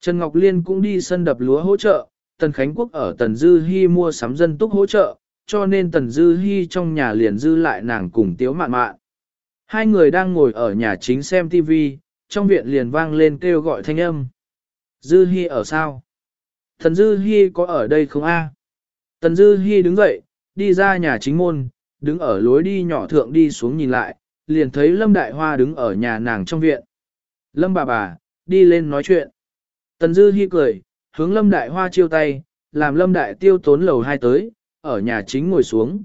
Trần Ngọc Liên cũng đi sân đập lúa hỗ trợ, Tần Khánh Quốc ở Tần Dư Hi mua sắm dân túc hỗ trợ, cho nên Tần Dư Hi trong nhà liền dư lại nàng cùng Tiếu Mạn Mạn. Hai người đang ngồi ở nhà chính xem TV, trong viện liền vang lên kêu gọi thanh âm. Dư Hi ở sao? Tần Dư Hi có ở đây không a? Tần Dư Hi đứng dậy, đi ra nhà chính môn, đứng ở lối đi nhỏ thượng đi xuống nhìn lại, liền thấy Lâm Đại Hoa đứng ở nhà nàng trong viện. Lâm bà bà, đi lên nói chuyện. Tần Dư Hi cười, hướng Lâm Đại Hoa chiêu tay, làm Lâm Đại Tiêu tốn lầu hai tới, ở nhà chính ngồi xuống.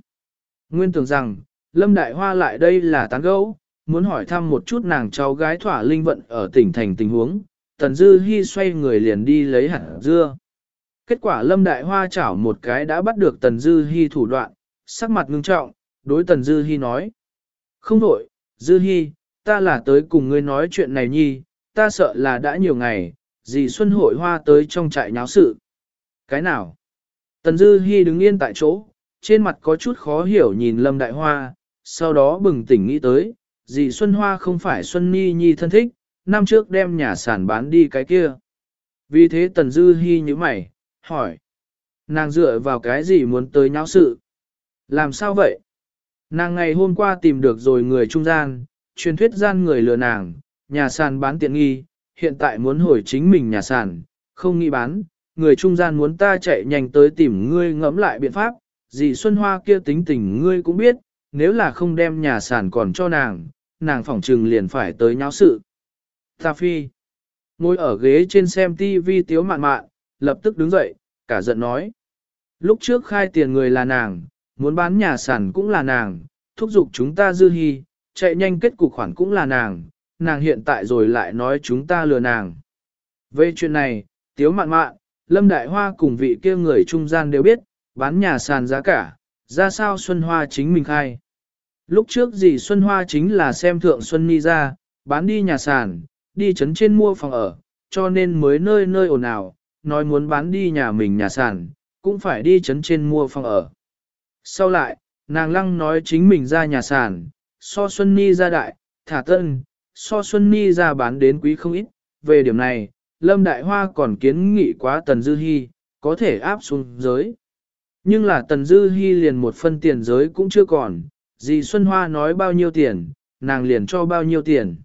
Nguyên tưởng rằng, Lâm Đại Hoa lại đây là tán gẫu, muốn hỏi thăm một chút nàng cháu gái thỏa linh vận ở tỉnh thành tình huống. Tần Dư Hi xoay người liền đi lấy hạt dưa. Kết quả Lâm Đại Hoa chảo một cái đã bắt được Tần Dư Hi thủ đoạn, sắc mặt ngưng trọng, đối Tần Dư Hi nói. Không đổi, Dư Hi, ta là tới cùng ngươi nói chuyện này nhi, ta sợ là đã nhiều ngày, dì Xuân hội hoa tới trong trại nháo sự. Cái nào? Tần Dư Hi đứng yên tại chỗ, trên mặt có chút khó hiểu nhìn Lâm Đại Hoa, sau đó bừng tỉnh nghĩ tới, dì Xuân Hoa không phải Xuân Ni Nhi thân thích, năm trước đem nhà sản bán đi cái kia. Vì thế Tần Dư Hi như mày, hỏi. Nàng dựa vào cái gì muốn tới nháo sự? Làm sao vậy? Nàng ngày hôm qua tìm được rồi người trung gian, truyền thuyết gian người lừa nàng, nhà sàn bán tiện nghi, hiện tại muốn hồi chính mình nhà sản, không nghĩ bán, người trung gian muốn ta chạy nhanh tới tìm ngươi ngẫm lại biện pháp, dì Xuân Hoa kia tính tình ngươi cũng biết, nếu là không đem nhà sản còn cho nàng, nàng phỏng trừng liền phải tới nháo sự. Ta phi, ngồi ở ghế trên xem tivi tiếu mạn mạn, lập tức đứng dậy, cả giận nói. Lúc trước khai tiền người là nàng, muốn bán nhà sản cũng là nàng, thúc giục chúng ta dư hy, chạy nhanh kết cục khoản cũng là nàng, nàng hiện tại rồi lại nói chúng ta lừa nàng. Về chuyện này, tiếu mạn mạn, Lâm Đại Hoa cùng vị kia người trung gian đều biết, bán nhà sàn giá cả, ra sao Xuân Hoa chính mình khai. Lúc trước gì Xuân Hoa chính là xem thượng Xuân Ni ra, bán đi nhà sàn, đi chấn trên mua phòng ở, cho nên mới nơi nơi ồn ào, nói muốn bán đi nhà mình nhà sàn, cũng phải đi chấn trên mua phòng ở. Sau lại, nàng lăng nói chính mình ra nhà sàn, so Xuân Ni ra đại, thả tân, so Xuân Ni ra bán đến quý không ít, về điểm này, Lâm Đại Hoa còn kiến nghị quá Tần Dư Hi, có thể áp xuống giới. Nhưng là Tần Dư Hi liền một phân tiền giới cũng chưa còn, dì Xuân Hoa nói bao nhiêu tiền, nàng liền cho bao nhiêu tiền.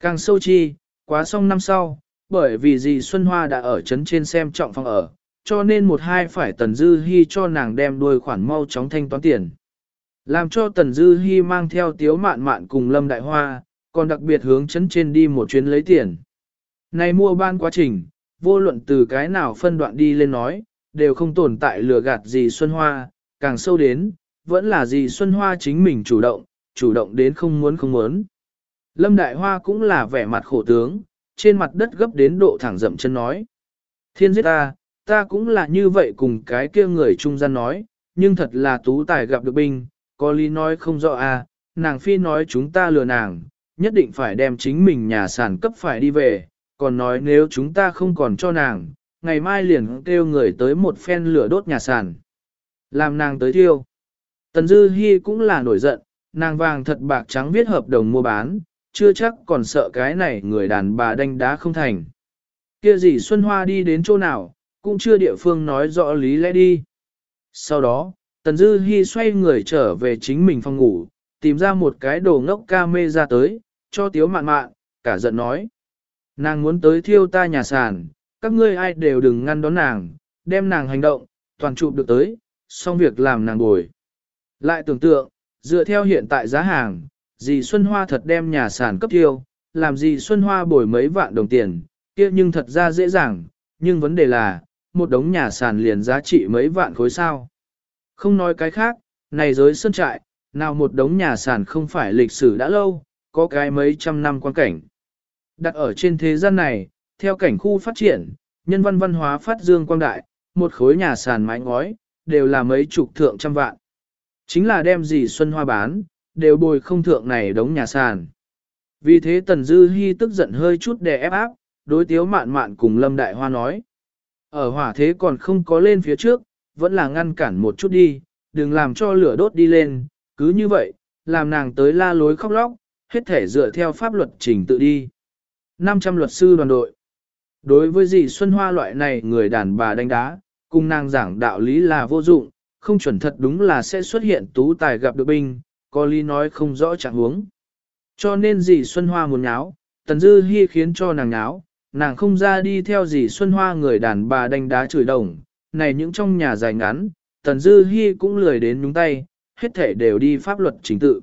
Càng sâu chi, quá xong năm sau, bởi vì dì Xuân Hoa đã ở trấn trên xem trọng phòng ở, cho nên một hai phải Tần Dư Hi cho nàng đem đuôi khoản mau chóng thanh toán tiền. Làm cho Tần Dư Hi mang theo tiếu mạn mạn cùng Lâm Đại Hoa, còn đặc biệt hướng chấn trên đi một chuyến lấy tiền. Này mua ban quá trình, vô luận từ cái nào phân đoạn đi lên nói, đều không tồn tại lừa gạt gì Xuân Hoa, càng sâu đến, vẫn là gì Xuân Hoa chính mình chủ động, chủ động đến không muốn không muốn. Lâm Đại Hoa cũng là vẻ mặt khổ tướng, trên mặt đất gấp đến độ thẳng dậm chân nói. Thiên giết ta, ta cũng là như vậy cùng cái kia người trung gian nói, nhưng thật là tú tài gặp được binh, có lý nói không rõ à, nàng phi nói chúng ta lừa nàng, nhất định phải đem chính mình nhà sản cấp phải đi về, còn nói nếu chúng ta không còn cho nàng, ngày mai liền kêu người tới một phen lửa đốt nhà sản. Làm nàng tới thiêu. Tần Dư Hi cũng là nổi giận, nàng vàng thật bạc trắng viết hợp đồng mua bán, chưa chắc còn sợ cái này người đàn bà đánh đá không thành. Kia gì Xuân Hoa đi đến chỗ nào, cũng chưa địa phương nói rõ lý lẽ đi. Sau đó, Tần Dư Hi xoay người trở về chính mình phòng ngủ, tìm ra một cái đồ ngốc ca mê ra tới, cho tiếu mạn mạn, cả giận nói. Nàng muốn tới thiêu ta nhà sàn, các ngươi ai đều đừng ngăn đón nàng, đem nàng hành động, toàn chụp được tới, xong việc làm nàng bồi. Lại tưởng tượng, dựa theo hiện tại giá hàng, dì Xuân Hoa thật đem nhà sàn cấp thiêu, làm dì Xuân Hoa bồi mấy vạn đồng tiền, kia nhưng thật ra dễ dàng, nhưng vấn đề là, một đống nhà sàn liền giá trị mấy vạn khối sao. Không nói cái khác, này giới sơn trại, nào một đống nhà sàn không phải lịch sử đã lâu, có cái mấy trăm năm quan cảnh. Đặt ở trên thế gian này, theo cảnh khu phát triển, nhân văn văn hóa phát dương quang đại, một khối nhà sàn mái ngói, đều là mấy chục thượng trăm vạn. Chính là đem gì Xuân Hoa bán, đều bồi không thượng này đống nhà sàn. Vì thế Tần Dư Hi tức giận hơi chút đè ép áp, đối tiếu mạn mạn cùng Lâm Đại Hoa nói. Ở hỏa thế còn không có lên phía trước, vẫn là ngăn cản một chút đi, đừng làm cho lửa đốt đi lên, cứ như vậy, làm nàng tới la lối khóc lóc, hết thể dựa theo pháp luật trình tự đi. 500 luật sư đoàn đội Đối với dì Xuân Hoa loại này người đàn bà đánh đá, cùng nàng giảng đạo lý là vô dụng, không chuẩn thật đúng là sẽ xuất hiện tú tài gặp được binh, có lý nói không rõ trạng huống. Cho nên dì Xuân Hoa muốn nháo, Tần Dư Hi khiến cho nàng nháo, nàng không ra đi theo dì Xuân Hoa người đàn bà đánh đá chửi đồng, này những trong nhà dài ngắn, Tần Dư Hi cũng lười đến nhúng tay, hết thể đều đi pháp luật chính tự.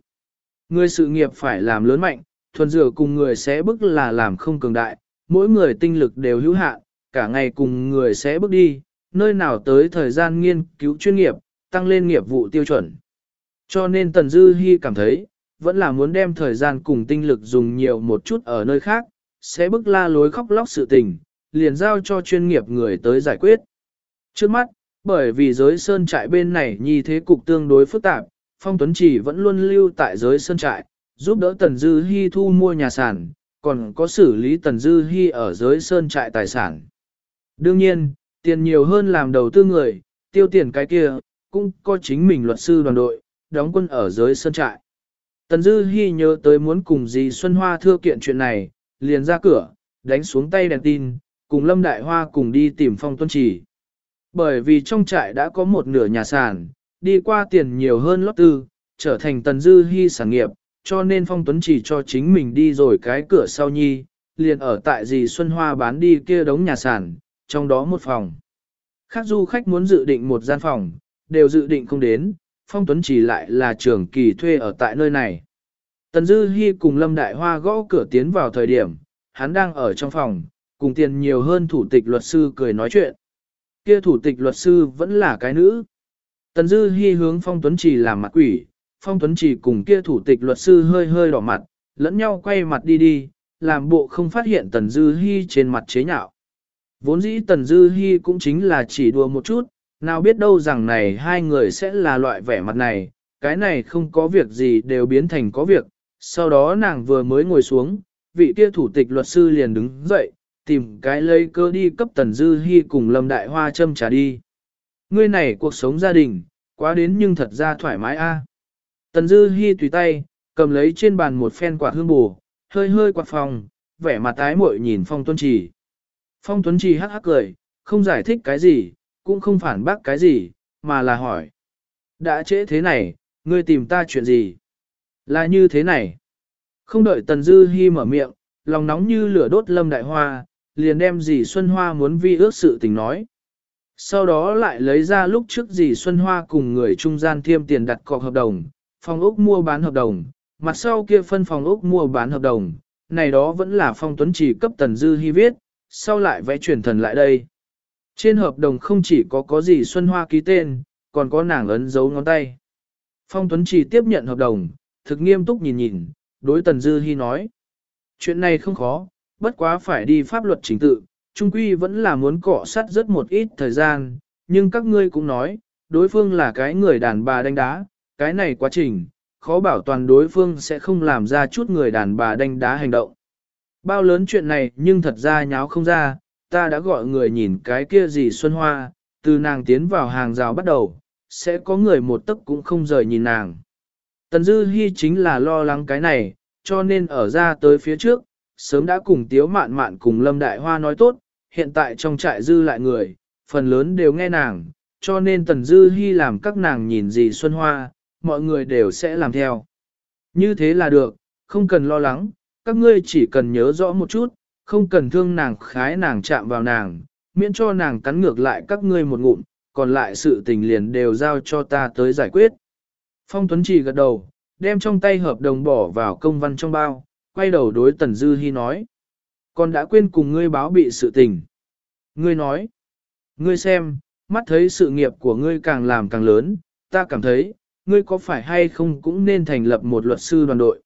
Người sự nghiệp phải làm lớn mạnh, thuần dừa cùng người sẽ bức là làm không cường đại, mỗi người tinh lực đều hữu hạn, cả ngày cùng người sẽ bước đi, nơi nào tới thời gian nghiên cứu chuyên nghiệp, tăng lên nghiệp vụ tiêu chuẩn. Cho nên Tần Dư Hi cảm thấy, vẫn là muốn đem thời gian cùng tinh lực dùng nhiều một chút ở nơi khác, sẽ bức la lối khóc lóc sự tình, liền giao cho chuyên nghiệp người tới giải quyết. Trước mắt, bởi vì giới sơn trại bên này nhi thế cục tương đối phức tạp, Phong Tuấn Chỉ vẫn luôn lưu tại giới sơn trại, giúp đỡ Tần Dư Hi thu mua nhà sản, còn có xử lý Tần Dư Hi ở giới sơn trại tài sản. Đương nhiên, tiền nhiều hơn làm đầu tư người, tiêu tiền cái kia, cũng có chính mình luật sư đoàn đội, đóng quân ở giới sơn trại. Tần Dư Hi nhớ tới muốn cùng dì Xuân Hoa thưa kiện chuyện này, liền ra cửa, đánh xuống tay đèn tin, cùng Lâm Đại Hoa cùng đi tìm Phong Tuấn Chỉ. Bởi vì trong trại đã có một nửa nhà sản, đi qua tiền nhiều hơn lót tư, trở thành Tần Dư hy sản nghiệp, cho nên Phong Tuấn chỉ cho chính mình đi rồi cái cửa sau nhi, liền ở tại dì Xuân Hoa bán đi kia đống nhà sản, trong đó một phòng. Khác du khách muốn dự định một gian phòng, đều dự định không đến, Phong Tuấn chỉ lại là trưởng kỳ thuê ở tại nơi này. Tần Dư Hi cùng Lâm Đại Hoa gõ cửa tiến vào thời điểm, hắn đang ở trong phòng, cùng tiền nhiều hơn thủ tịch luật sư cười nói chuyện. Kia thủ tịch luật sư vẫn là cái nữ. Tần Dư Hi hướng Phong Tuấn chỉ làm mặt quỷ, Phong Tuấn chỉ cùng kia thủ tịch luật sư hơi hơi đỏ mặt, lẫn nhau quay mặt đi đi, làm bộ không phát hiện Tần Dư Hi trên mặt chế nhạo. Vốn dĩ Tần Dư Hi cũng chính là chỉ đùa một chút, nào biết đâu rằng này hai người sẽ là loại vẻ mặt này, cái này không có việc gì đều biến thành có việc. Sau đó nàng vừa mới ngồi xuống, vị kia thủ tịch luật sư liền đứng dậy, tìm cái lấy cơ đi cấp Tần Dư Hi cùng Lâm Đại Hoa châm trà đi. Ngươi này cuộc sống gia đình, quá đến nhưng thật ra thoải mái a. Tần Dư Hi tùy tay, cầm lấy trên bàn một phen quạt hương bù, hơi hơi quạt phòng, vẻ mặt tái muội nhìn Phong Tuấn Trì. Phong Tuấn Trì hắc hắc cười, không giải thích cái gì, cũng không phản bác cái gì, mà là hỏi. Đã trễ thế này, ngươi tìm ta chuyện gì? Là như thế này. Không đợi Tần Dư Hi mở miệng, lòng nóng như lửa đốt lâm đại hoa, liền đem dì Xuân Hoa muốn vi ước sự tình nói. Sau đó lại lấy ra lúc trước dì Xuân Hoa cùng người trung gian thiêm tiền đặt cọc hợp đồng, phòng ốc mua bán hợp đồng, mặt sau kia phân phòng ốc mua bán hợp đồng, này đó vẫn là phong tuấn chỉ cấp tần dư hy viết, sau lại vẽ truyền thần lại đây. Trên hợp đồng không chỉ có có gì Xuân Hoa ký tên, còn có nàng ấn dấu ngón tay. Phong Tuấn Chỉ tiếp nhận hợp đồng, thực nghiêm túc nhìn nhìn, đối Tần Dư Hi nói. Chuyện này không khó, bất quá phải đi pháp luật chính tự, trung quy vẫn là muốn cọ sát rất một ít thời gian, nhưng các ngươi cũng nói, đối phương là cái người đàn bà đánh đá, cái này quá trình, khó bảo toàn đối phương sẽ không làm ra chút người đàn bà đánh đá hành động. Bao lớn chuyện này nhưng thật ra nháo không ra, ta đã gọi người nhìn cái kia gì Xuân Hoa, từ nàng tiến vào hàng rào bắt đầu, sẽ có người một tấc cũng không rời nhìn nàng. Tần Dư Hi chính là lo lắng cái này, cho nên ở ra tới phía trước, sớm đã cùng Tiếu Mạn Mạn cùng Lâm Đại Hoa nói tốt, hiện tại trong trại Dư lại người, phần lớn đều nghe nàng, cho nên Tần Dư Hi làm các nàng nhìn gì Xuân Hoa, mọi người đều sẽ làm theo. Như thế là được, không cần lo lắng, các ngươi chỉ cần nhớ rõ một chút, không cần thương nàng khái nàng chạm vào nàng, miễn cho nàng cắn ngược lại các ngươi một ngụm, còn lại sự tình liền đều giao cho ta tới giải quyết. Phong Tuấn chỉ gật đầu, đem trong tay hợp đồng bỏ vào công văn trong bao, quay đầu đối Tần Dư Hi nói. Con đã quên cùng ngươi báo bị sự tình. Ngươi nói, ngươi xem, mắt thấy sự nghiệp của ngươi càng làm càng lớn, ta cảm thấy, ngươi có phải hay không cũng nên thành lập một luật sư đoàn đội.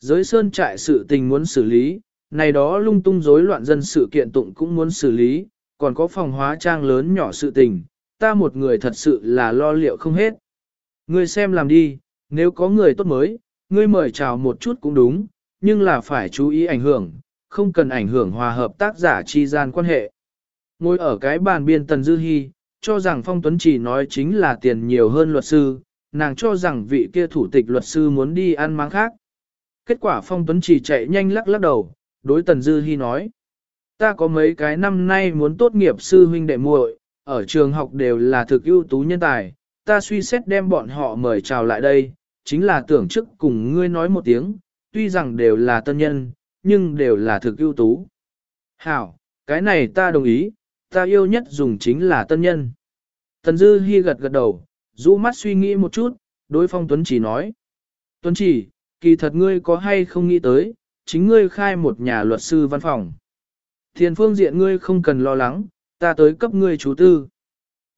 Giới sơn trại sự tình muốn xử lý, này đó lung tung rối loạn dân sự kiện tụng cũng muốn xử lý, còn có phòng hóa trang lớn nhỏ sự tình, ta một người thật sự là lo liệu không hết. Ngươi xem làm đi, nếu có người tốt mới, ngươi mời chào một chút cũng đúng, nhưng là phải chú ý ảnh hưởng, không cần ảnh hưởng hòa hợp tác giả chi gian quan hệ. Ngồi ở cái bàn biên Tần Dư Hi, cho rằng Phong Tuấn chỉ nói chính là tiền nhiều hơn luật sư, nàng cho rằng vị kia thủ tịch luật sư muốn đi ăn máng khác. Kết quả Phong Tuấn chỉ chạy nhanh lắc lắc đầu, đối Tần Dư Hi nói. Ta có mấy cái năm nay muốn tốt nghiệp sư huynh đệ muội, ở trường học đều là thực ưu tú nhân tài, ta suy xét đem bọn họ mời chào lại đây, chính là tưởng trước cùng ngươi nói một tiếng, tuy rằng đều là tân nhân, nhưng đều là thực ưu tú. Hảo, cái này ta đồng ý, ta yêu nhất dùng chính là tân nhân. Tần Dư Hi gật gật đầu, rũ mắt suy nghĩ một chút, đối phong Tuấn chỉ nói. Tuấn chỉ, kỳ thật ngươi có hay không nghĩ tới, chính ngươi khai một nhà luật sư văn phòng. Thiền phương diện ngươi không cần lo lắng, ta tới cấp ngươi chú tư.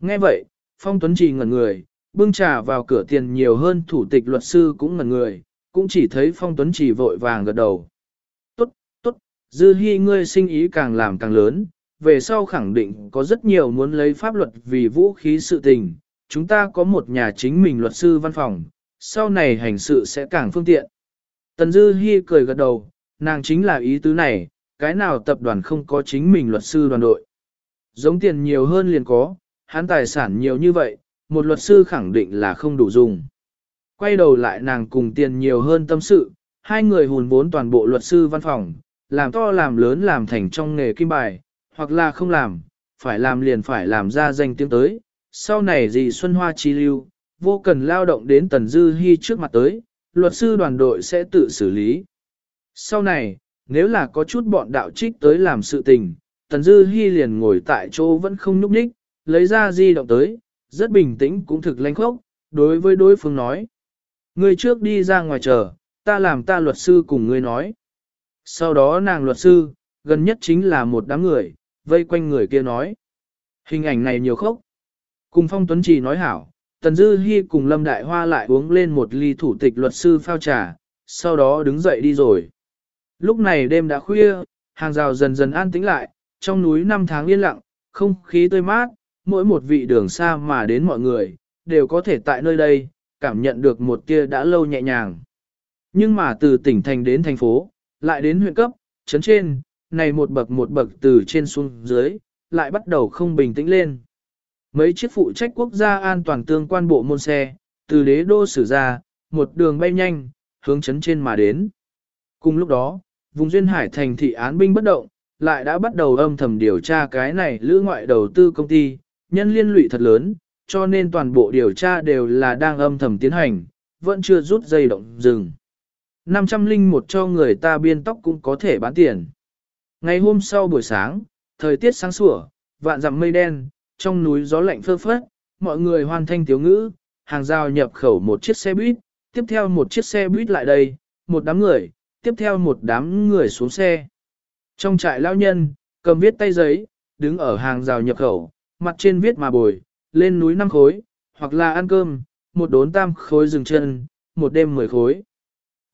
Nghe vậy, phong Tuấn chỉ ngẩn người, bưng trà vào cửa tiền nhiều hơn thủ tịch luật sư cũng ngẩn người, cũng chỉ thấy phong Tuấn chỉ vội vàng gật đầu. Dư Hi ngươi sinh ý càng làm càng lớn, về sau khẳng định có rất nhiều muốn lấy pháp luật vì vũ khí sự tình, chúng ta có một nhà chính mình luật sư văn phòng, sau này hành sự sẽ càng phương tiện. Tần Dư Hi cười gật đầu, nàng chính là ý tứ này, cái nào tập đoàn không có chính mình luật sư đoàn đội. Giống tiền nhiều hơn liền có, hắn tài sản nhiều như vậy, một luật sư khẳng định là không đủ dùng. Quay đầu lại nàng cùng tiền nhiều hơn tâm sự, hai người hùn vốn toàn bộ luật sư văn phòng, làm to làm lớn làm thành trong nghề kim bài, hoặc là không làm, phải làm liền phải làm ra danh tiếng tới. Sau này gì Xuân Hoa chi lưu, vô cần lao động đến Tần Dư Hi trước mặt tới, luật sư đoàn đội sẽ tự xử lý. Sau này, nếu là có chút bọn đạo trích tới làm sự tình, Tần Dư Hi liền ngồi tại chỗ vẫn không nhúc nhích, lấy ra di động tới, rất bình tĩnh cũng thực lãnh khốc, đối với đối phương nói. người trước đi ra ngoài chờ, ta làm ta luật sư cùng ngươi nói. Sau đó nàng luật sư, gần nhất chính là một đám người, vây quanh người kia nói. Hình ảnh này nhiều khốc. Cùng Phong Tuấn Trì nói hảo, Tần Dư Hi cùng Lâm Đại Hoa lại uống lên một ly thủ tịch luật sư phao trà, sau đó đứng dậy đi rồi. Lúc này đêm đã khuya, hàng rào dần dần an tĩnh lại, trong núi năm tháng yên lặng, không khí tươi mát, mỗi một vị đường xa mà đến mọi người, đều có thể tại nơi đây, cảm nhận được một tia đã lâu nhẹ nhàng. Nhưng mà từ tỉnh thành đến thành phố, lại đến huyện cấp, trấn trên, này một bậc một bậc từ trên xuống dưới, lại bắt đầu không bình tĩnh lên. Mấy chiếc phụ trách quốc gia an toàn tương quan bộ môn xe, từ đế đô xử ra, một đường bay nhanh, hướng chấn trên mà đến. Cùng lúc đó, vùng duyên hải thành thị án binh bất động, lại đã bắt đầu âm thầm điều tra cái này lữ ngoại đầu tư công ty, nhân liên lụy thật lớn, cho nên toàn bộ điều tra đều là đang âm thầm tiến hành, vẫn chưa rút dây động dừng. 500 linh một cho người ta biên tóc cũng có thể bán tiền. Ngày hôm sau buổi sáng, thời tiết sáng sủa, vạn dặm mây đen, trong núi gió lạnh phơ phất, mọi người hoàn thanh tiếu ngữ, hàng rào nhập khẩu một chiếc xe buýt, tiếp theo một chiếc xe buýt lại đây, một đám người, tiếp theo một đám người xuống xe. Trong trại lao nhân, cầm viết tay giấy, đứng ở hàng rào nhập khẩu, mặt trên viết mà bồi, lên núi năm khối, hoặc là ăn cơm, một đốn tam khối dừng chân, một đêm mười khối.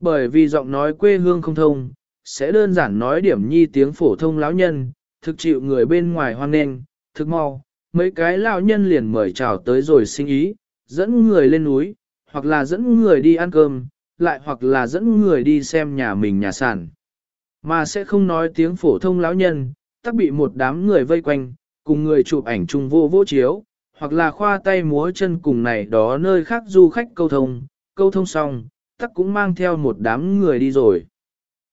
Bởi vì giọng nói quê hương không thông, sẽ đơn giản nói điểm nhi tiếng phổ thông lão nhân, thực chịu người bên ngoài hoan nghênh, thực mau, mấy cái lão nhân liền mời chào tới rồi sinh ý, dẫn người lên núi, hoặc là dẫn người đi ăn cơm, lại hoặc là dẫn người đi xem nhà mình nhà sản. Mà sẽ không nói tiếng phổ thông lão nhân, tắc bị một đám người vây quanh, cùng người chụp ảnh chung vô vô chiếu, hoặc là khoa tay múa chân cùng này đó nơi khác du khách câu thông, câu thông xong, tắc cũng mang theo một đám người đi rồi.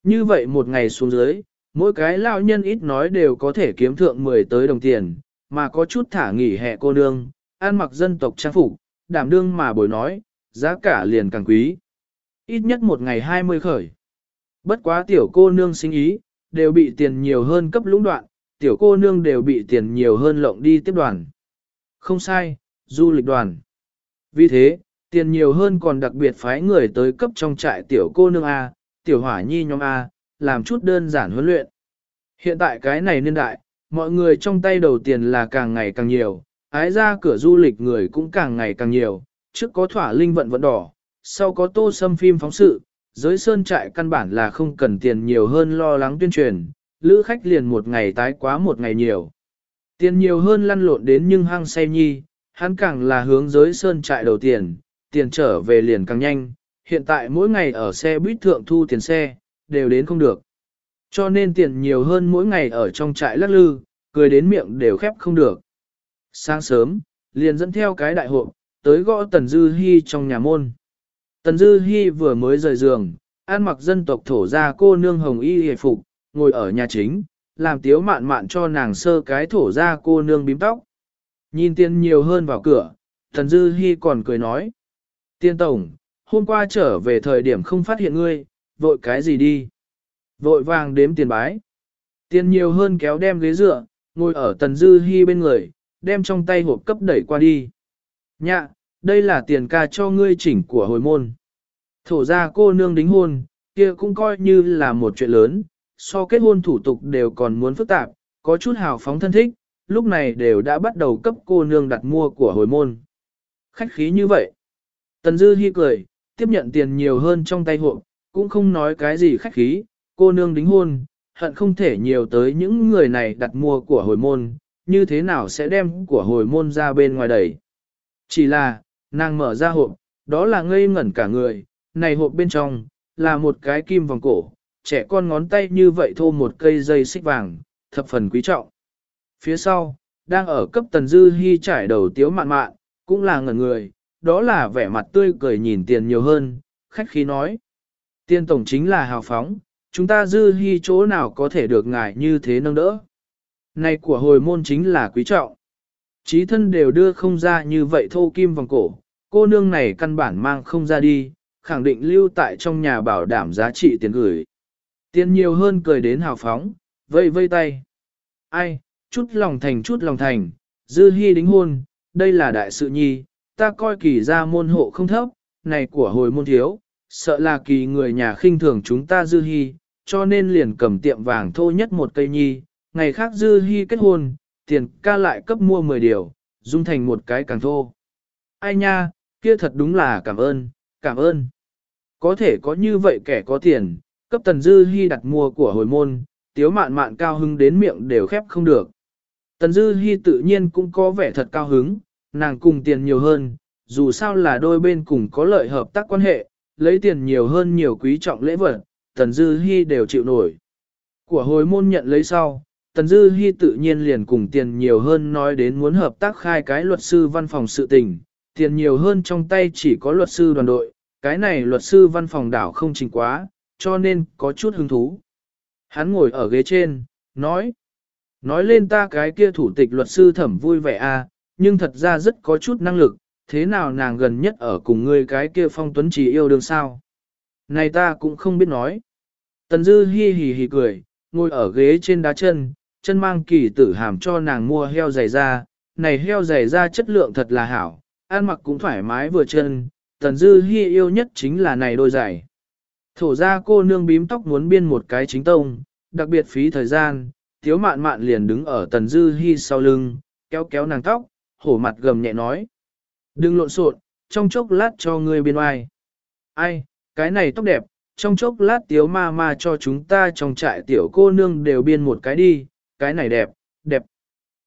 Như vậy một ngày xuống dưới, mỗi cái lão nhân ít nói đều có thể kiếm thượng 10 tới đồng tiền, mà có chút thả nghỉ hè cô nương, ăn mặc dân tộc trang phục, đảm đương mà bồi nói, giá cả liền càng quý. Ít nhất một ngày 20 khởi. Bất quá tiểu cô nương sinh ý, đều bị tiền nhiều hơn cấp lũng đoạn, tiểu cô nương đều bị tiền nhiều hơn lộng đi tiếp đoàn. Không sai, du lịch đoàn. Vì thế, tiền nhiều hơn còn đặc biệt phái người tới cấp trong trại tiểu cô nương A, tiểu hỏa nhi nhóm A, làm chút đơn giản huấn luyện. Hiện tại cái này niên đại, mọi người trong tay đầu tiền là càng ngày càng nhiều, ái ra cửa du lịch người cũng càng ngày càng nhiều, trước có thỏa linh vận vận đỏ, sau có tô xâm phim phóng sự, giới sơn trại căn bản là không cần tiền nhiều hơn lo lắng tuyên truyền, lữ khách liền một ngày tái quá một ngày nhiều. Tiền nhiều hơn lăn lộn đến nhưng hang say nhi, hắn càng là hướng giới sơn trại đầu tiền, tiền trở về liền càng nhanh, hiện tại mỗi ngày ở xe buýt thượng thu tiền xe, đều đến không được. Cho nên tiền nhiều hơn mỗi ngày ở trong trại lắc lư, cười đến miệng đều khép không được. Sáng sớm, liền dẫn theo cái đại hộp, tới gõ Tần Dư Hi trong nhà môn. Tần Dư Hi vừa mới rời giường, ăn mặc dân tộc thổ gia cô nương hồng y hề phục, ngồi ở nhà chính, làm tiếu mạn mạn cho nàng sơ cái thổ gia cô nương bím tóc. Nhìn tiền nhiều hơn vào cửa, Tần dư Hi còn cười nói. Tiên tổng, hôm qua trở về thời điểm không phát hiện ngươi, vội cái gì đi. Vội vàng đếm tiền bái. Tiền nhiều hơn kéo đem ghế dựa, ngồi ở tần dư hi bên người, đem trong tay hộp cấp đẩy qua đi. Nhạ, đây là tiền ca cho ngươi chỉnh của hồi môn. Thổ ra cô nương đính hôn, kia cũng coi như là một chuyện lớn, so kết hôn thủ tục đều còn muốn phức tạp, có chút hào phóng thân thích, lúc này đều đã bắt đầu cấp cô nương đặt mua của hồi môn. Khách khí như vậy. Tần Dư Hi cười, tiếp nhận tiền nhiều hơn trong tay hộ, cũng không nói cái gì khách khí, cô nương đính hôn, hận không thể nhiều tới những người này đặt mua của hồi môn, như thế nào sẽ đem của hồi môn ra bên ngoài đẩy. Chỉ là, nàng mở ra hộp, đó là ngây ngẩn cả người, này hộp bên trong, là một cái kim vòng cổ, trẻ con ngón tay như vậy thô một cây dây xích vàng, thập phần quý trọng. Phía sau, đang ở cấp tần dư hy trải đầu tiếu mạn mạn, cũng là ngẩn người, đó là vẻ mặt tươi cười nhìn tiền nhiều hơn, khách khí nói. Tiên tổng chính là hào phóng, chúng ta dư hy chỗ nào có thể được ngài như thế nâng đỡ. Này của hồi môn chính là quý trọng. Chí thân đều đưa không ra như vậy thô kim vòng cổ, cô nương này căn bản mang không ra đi, khẳng định lưu tại trong nhà bảo đảm giá trị tiền gửi. Tiền nhiều hơn cười đến hào phóng, vây vây tay. Ai, chút lòng thành chút lòng thành, dư hy đính hôn, đây là đại sự nhi, ta coi kỳ ra môn hộ không thấp, này của hồi môn thiếu, sợ là kỳ người nhà khinh thường chúng ta dư hy, cho nên liền cầm tiệm vàng thô nhất một cây nhi, ngày khác dư hy kết hôn, tiền ca lại cấp mua 10 điều, dung thành một cái càng thô. Ai nha, kia thật đúng là cảm ơn, cảm ơn. Có thể có như vậy kẻ có tiền, cấp tần dư hy đặt mua của hồi môn, tiếu mạn mạn cao hứng đến miệng đều khép không được. Tần dư hy tự nhiên cũng có vẻ thật cao hứng, nàng cùng tiền nhiều hơn, dù sao là đôi bên cùng có lợi hợp tác quan hệ, lấy tiền nhiều hơn nhiều quý trọng lễ vật, tần dư hy đều chịu nổi. Của hồi môn nhận lấy sau, tần dư hy tự nhiên liền cùng tiền nhiều hơn nói đến muốn hợp tác khai cái luật sư văn phòng sự tình, tiền nhiều hơn trong tay chỉ có luật sư đoàn đội, cái này luật sư văn phòng đảo không trình quá, cho nên có chút hứng thú. Hắn ngồi ở ghế trên, nói, nói lên ta cái kia thủ tịch luật sư thẩm vui vẻ à, nhưng thật ra rất có chút năng lực, thế nào nàng gần nhất ở cùng ngươi cái kia phong tuấn chỉ yêu đương sao? Này ta cũng không biết nói. Tần dư hi hì hì cười, ngồi ở ghế trên đá chân, chân mang kỳ tử hàm cho nàng mua heo giày da, này heo giày da chất lượng thật là hảo, ăn mặc cũng thoải mái vừa chân, tần dư hi yêu nhất chính là này đôi giày. Thổ ra cô nương bím tóc muốn biên một cái chính tông, đặc biệt phí thời gian, thiếu mạn mạn liền đứng ở tần dư hi sau lưng, kéo kéo nàng tóc, hổ mặt gầm nhẹ nói. Đừng lộn xộn, trong chốc lát cho ngươi biên oai. Ai, cái này tóc đẹp, trong chốc lát tiếu ma ma cho chúng ta trong trại tiểu cô nương đều biên một cái đi, cái này đẹp, đẹp.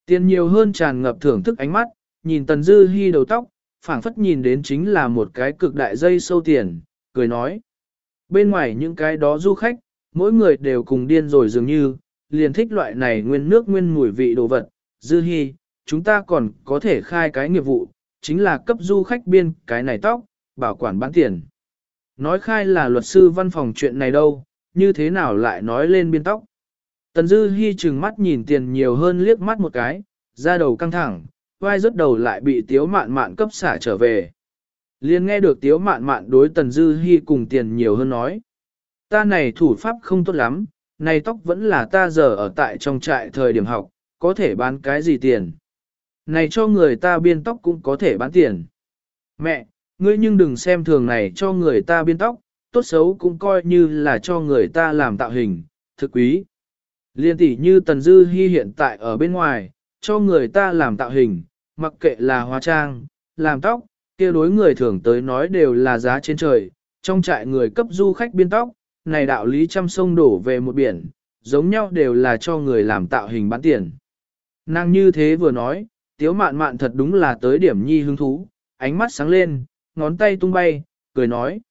Tiền nhiều hơn tràn ngập thưởng thức ánh mắt, nhìn tần dư hy đầu tóc, phảng phất nhìn đến chính là một cái cực đại dây sâu tiền, cười nói. Bên ngoài những cái đó du khách, mỗi người đều cùng điên rồi dường như, liền thích loại này nguyên nước nguyên mùi vị đồ vật. Dư hy, chúng ta còn có thể khai cái nghiệp vụ, chính là cấp du khách biên cái này tóc, bảo quản bán tiền. Nói khai là luật sư văn phòng chuyện này đâu, như thế nào lại nói lên biên tóc. Tần Dư Hi chừng mắt nhìn tiền nhiều hơn liếc mắt một cái, ra đầu căng thẳng, vai rớt đầu lại bị tiếu mạn mạn cấp xả trở về. Liên nghe được tiếu mạn mạn đối Tần Dư Hi cùng tiền nhiều hơn nói. Ta này thủ pháp không tốt lắm, này tóc vẫn là ta giờ ở tại trong trại thời điểm học, có thể bán cái gì tiền. Này cho người ta biên tóc cũng có thể bán tiền. Mẹ, ngươi nhưng đừng xem thường này cho người ta biên tóc, tốt xấu cũng coi như là cho người ta làm tạo hình, thực quý. Liên tỷ như Tần Dư Hi hiện tại ở bên ngoài, cho người ta làm tạo hình, mặc kệ là hóa trang, làm tóc, kia đối người thường tới nói đều là giá trên trời, trong trại người cấp du khách biên tóc, này đạo lý trăm sông đổ về một biển, giống nhau đều là cho người làm tạo hình bán tiền. Nàng như thế vừa nói, tiếu mạn mạn thật đúng là tới điểm nhi hứng thú, ánh mắt sáng lên, ngón tay tung bay, cười nói.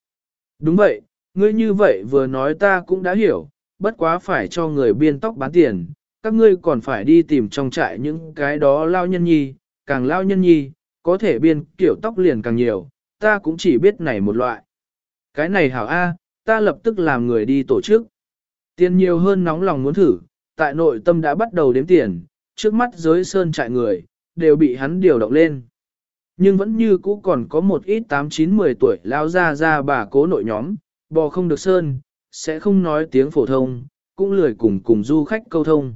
Đúng vậy, ngươi như vậy vừa nói ta cũng đã hiểu, bất quá phải cho người biên tóc bán tiền, các ngươi còn phải đi tìm trong trại những cái đó lao nhân nhi, càng lao nhân nhi, có thể biên kiểu tóc liền càng nhiều, ta cũng chỉ biết này một loại. Cái này hảo A, ta lập tức làm người đi tổ chức. Tiền nhiều hơn nóng lòng muốn thử, tại nội tâm đã bắt đầu đếm tiền, trước mắt giới sơn trại người, đều bị hắn điều động lên. Nhưng vẫn như cũ còn có một ít 8-9-10 tuổi lao ra ra bà cố nội nhóm, bò không được sơn, sẽ không nói tiếng phổ thông, cũng lười cùng cùng du khách câu thông.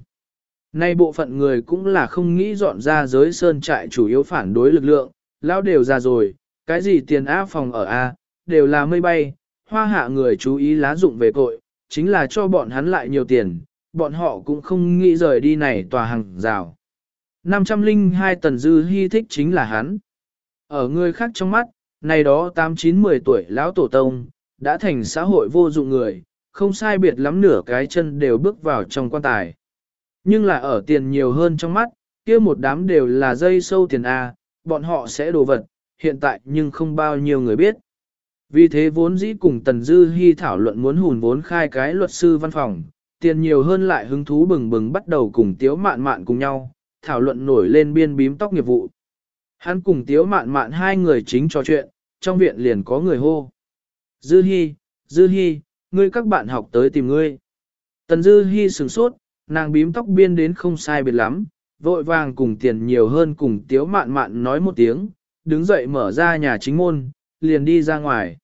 Nay bộ phận người cũng là không nghĩ dọn ra giới sơn trại chủ yếu phản đối lực lượng, lao đều ra rồi, cái gì tiền A phòng ở A, đều là mây bay, hoa hạ người chú ý lá dụng về cội, chính là cho bọn hắn lại nhiều tiền, bọn họ cũng không nghĩ rời đi này tòa hàng rào. 502 tần dư hy thích chính là hắn. Ở người khác trong mắt, này đó 8-9-10 tuổi lão tổ tông, đã thành xã hội vô dụng người, không sai biệt lắm nửa cái chân đều bước vào trong quan tài. Nhưng là ở tiền nhiều hơn trong mắt, kia một đám đều là dây sâu tiền A, bọn họ sẽ đồ vật, hiện tại nhưng không bao nhiêu người biết. Vì thế vốn dĩ cùng Tần Dư Hi thảo luận muốn hùn vốn khai cái luật sư văn phòng, tiền nhiều hơn lại hứng thú bừng bừng bắt đầu cùng Tiếu Mạn Mạn cùng nhau, thảo luận nổi lên biên bím tóc nghiệp vụ. Hắn cùng Tiếu Mạn Mạn hai người chính trò chuyện, trong viện liền có người hô. Dư Hi, Dư Hi, ngươi các bạn học tới tìm ngươi. Tần Dư Hi sửng sốt, nàng bím tóc biên đến không sai biệt lắm, vội vàng cùng tiền nhiều hơn cùng Tiếu Mạn Mạn nói một tiếng, đứng dậy mở ra nhà chính môn, liền đi ra ngoài.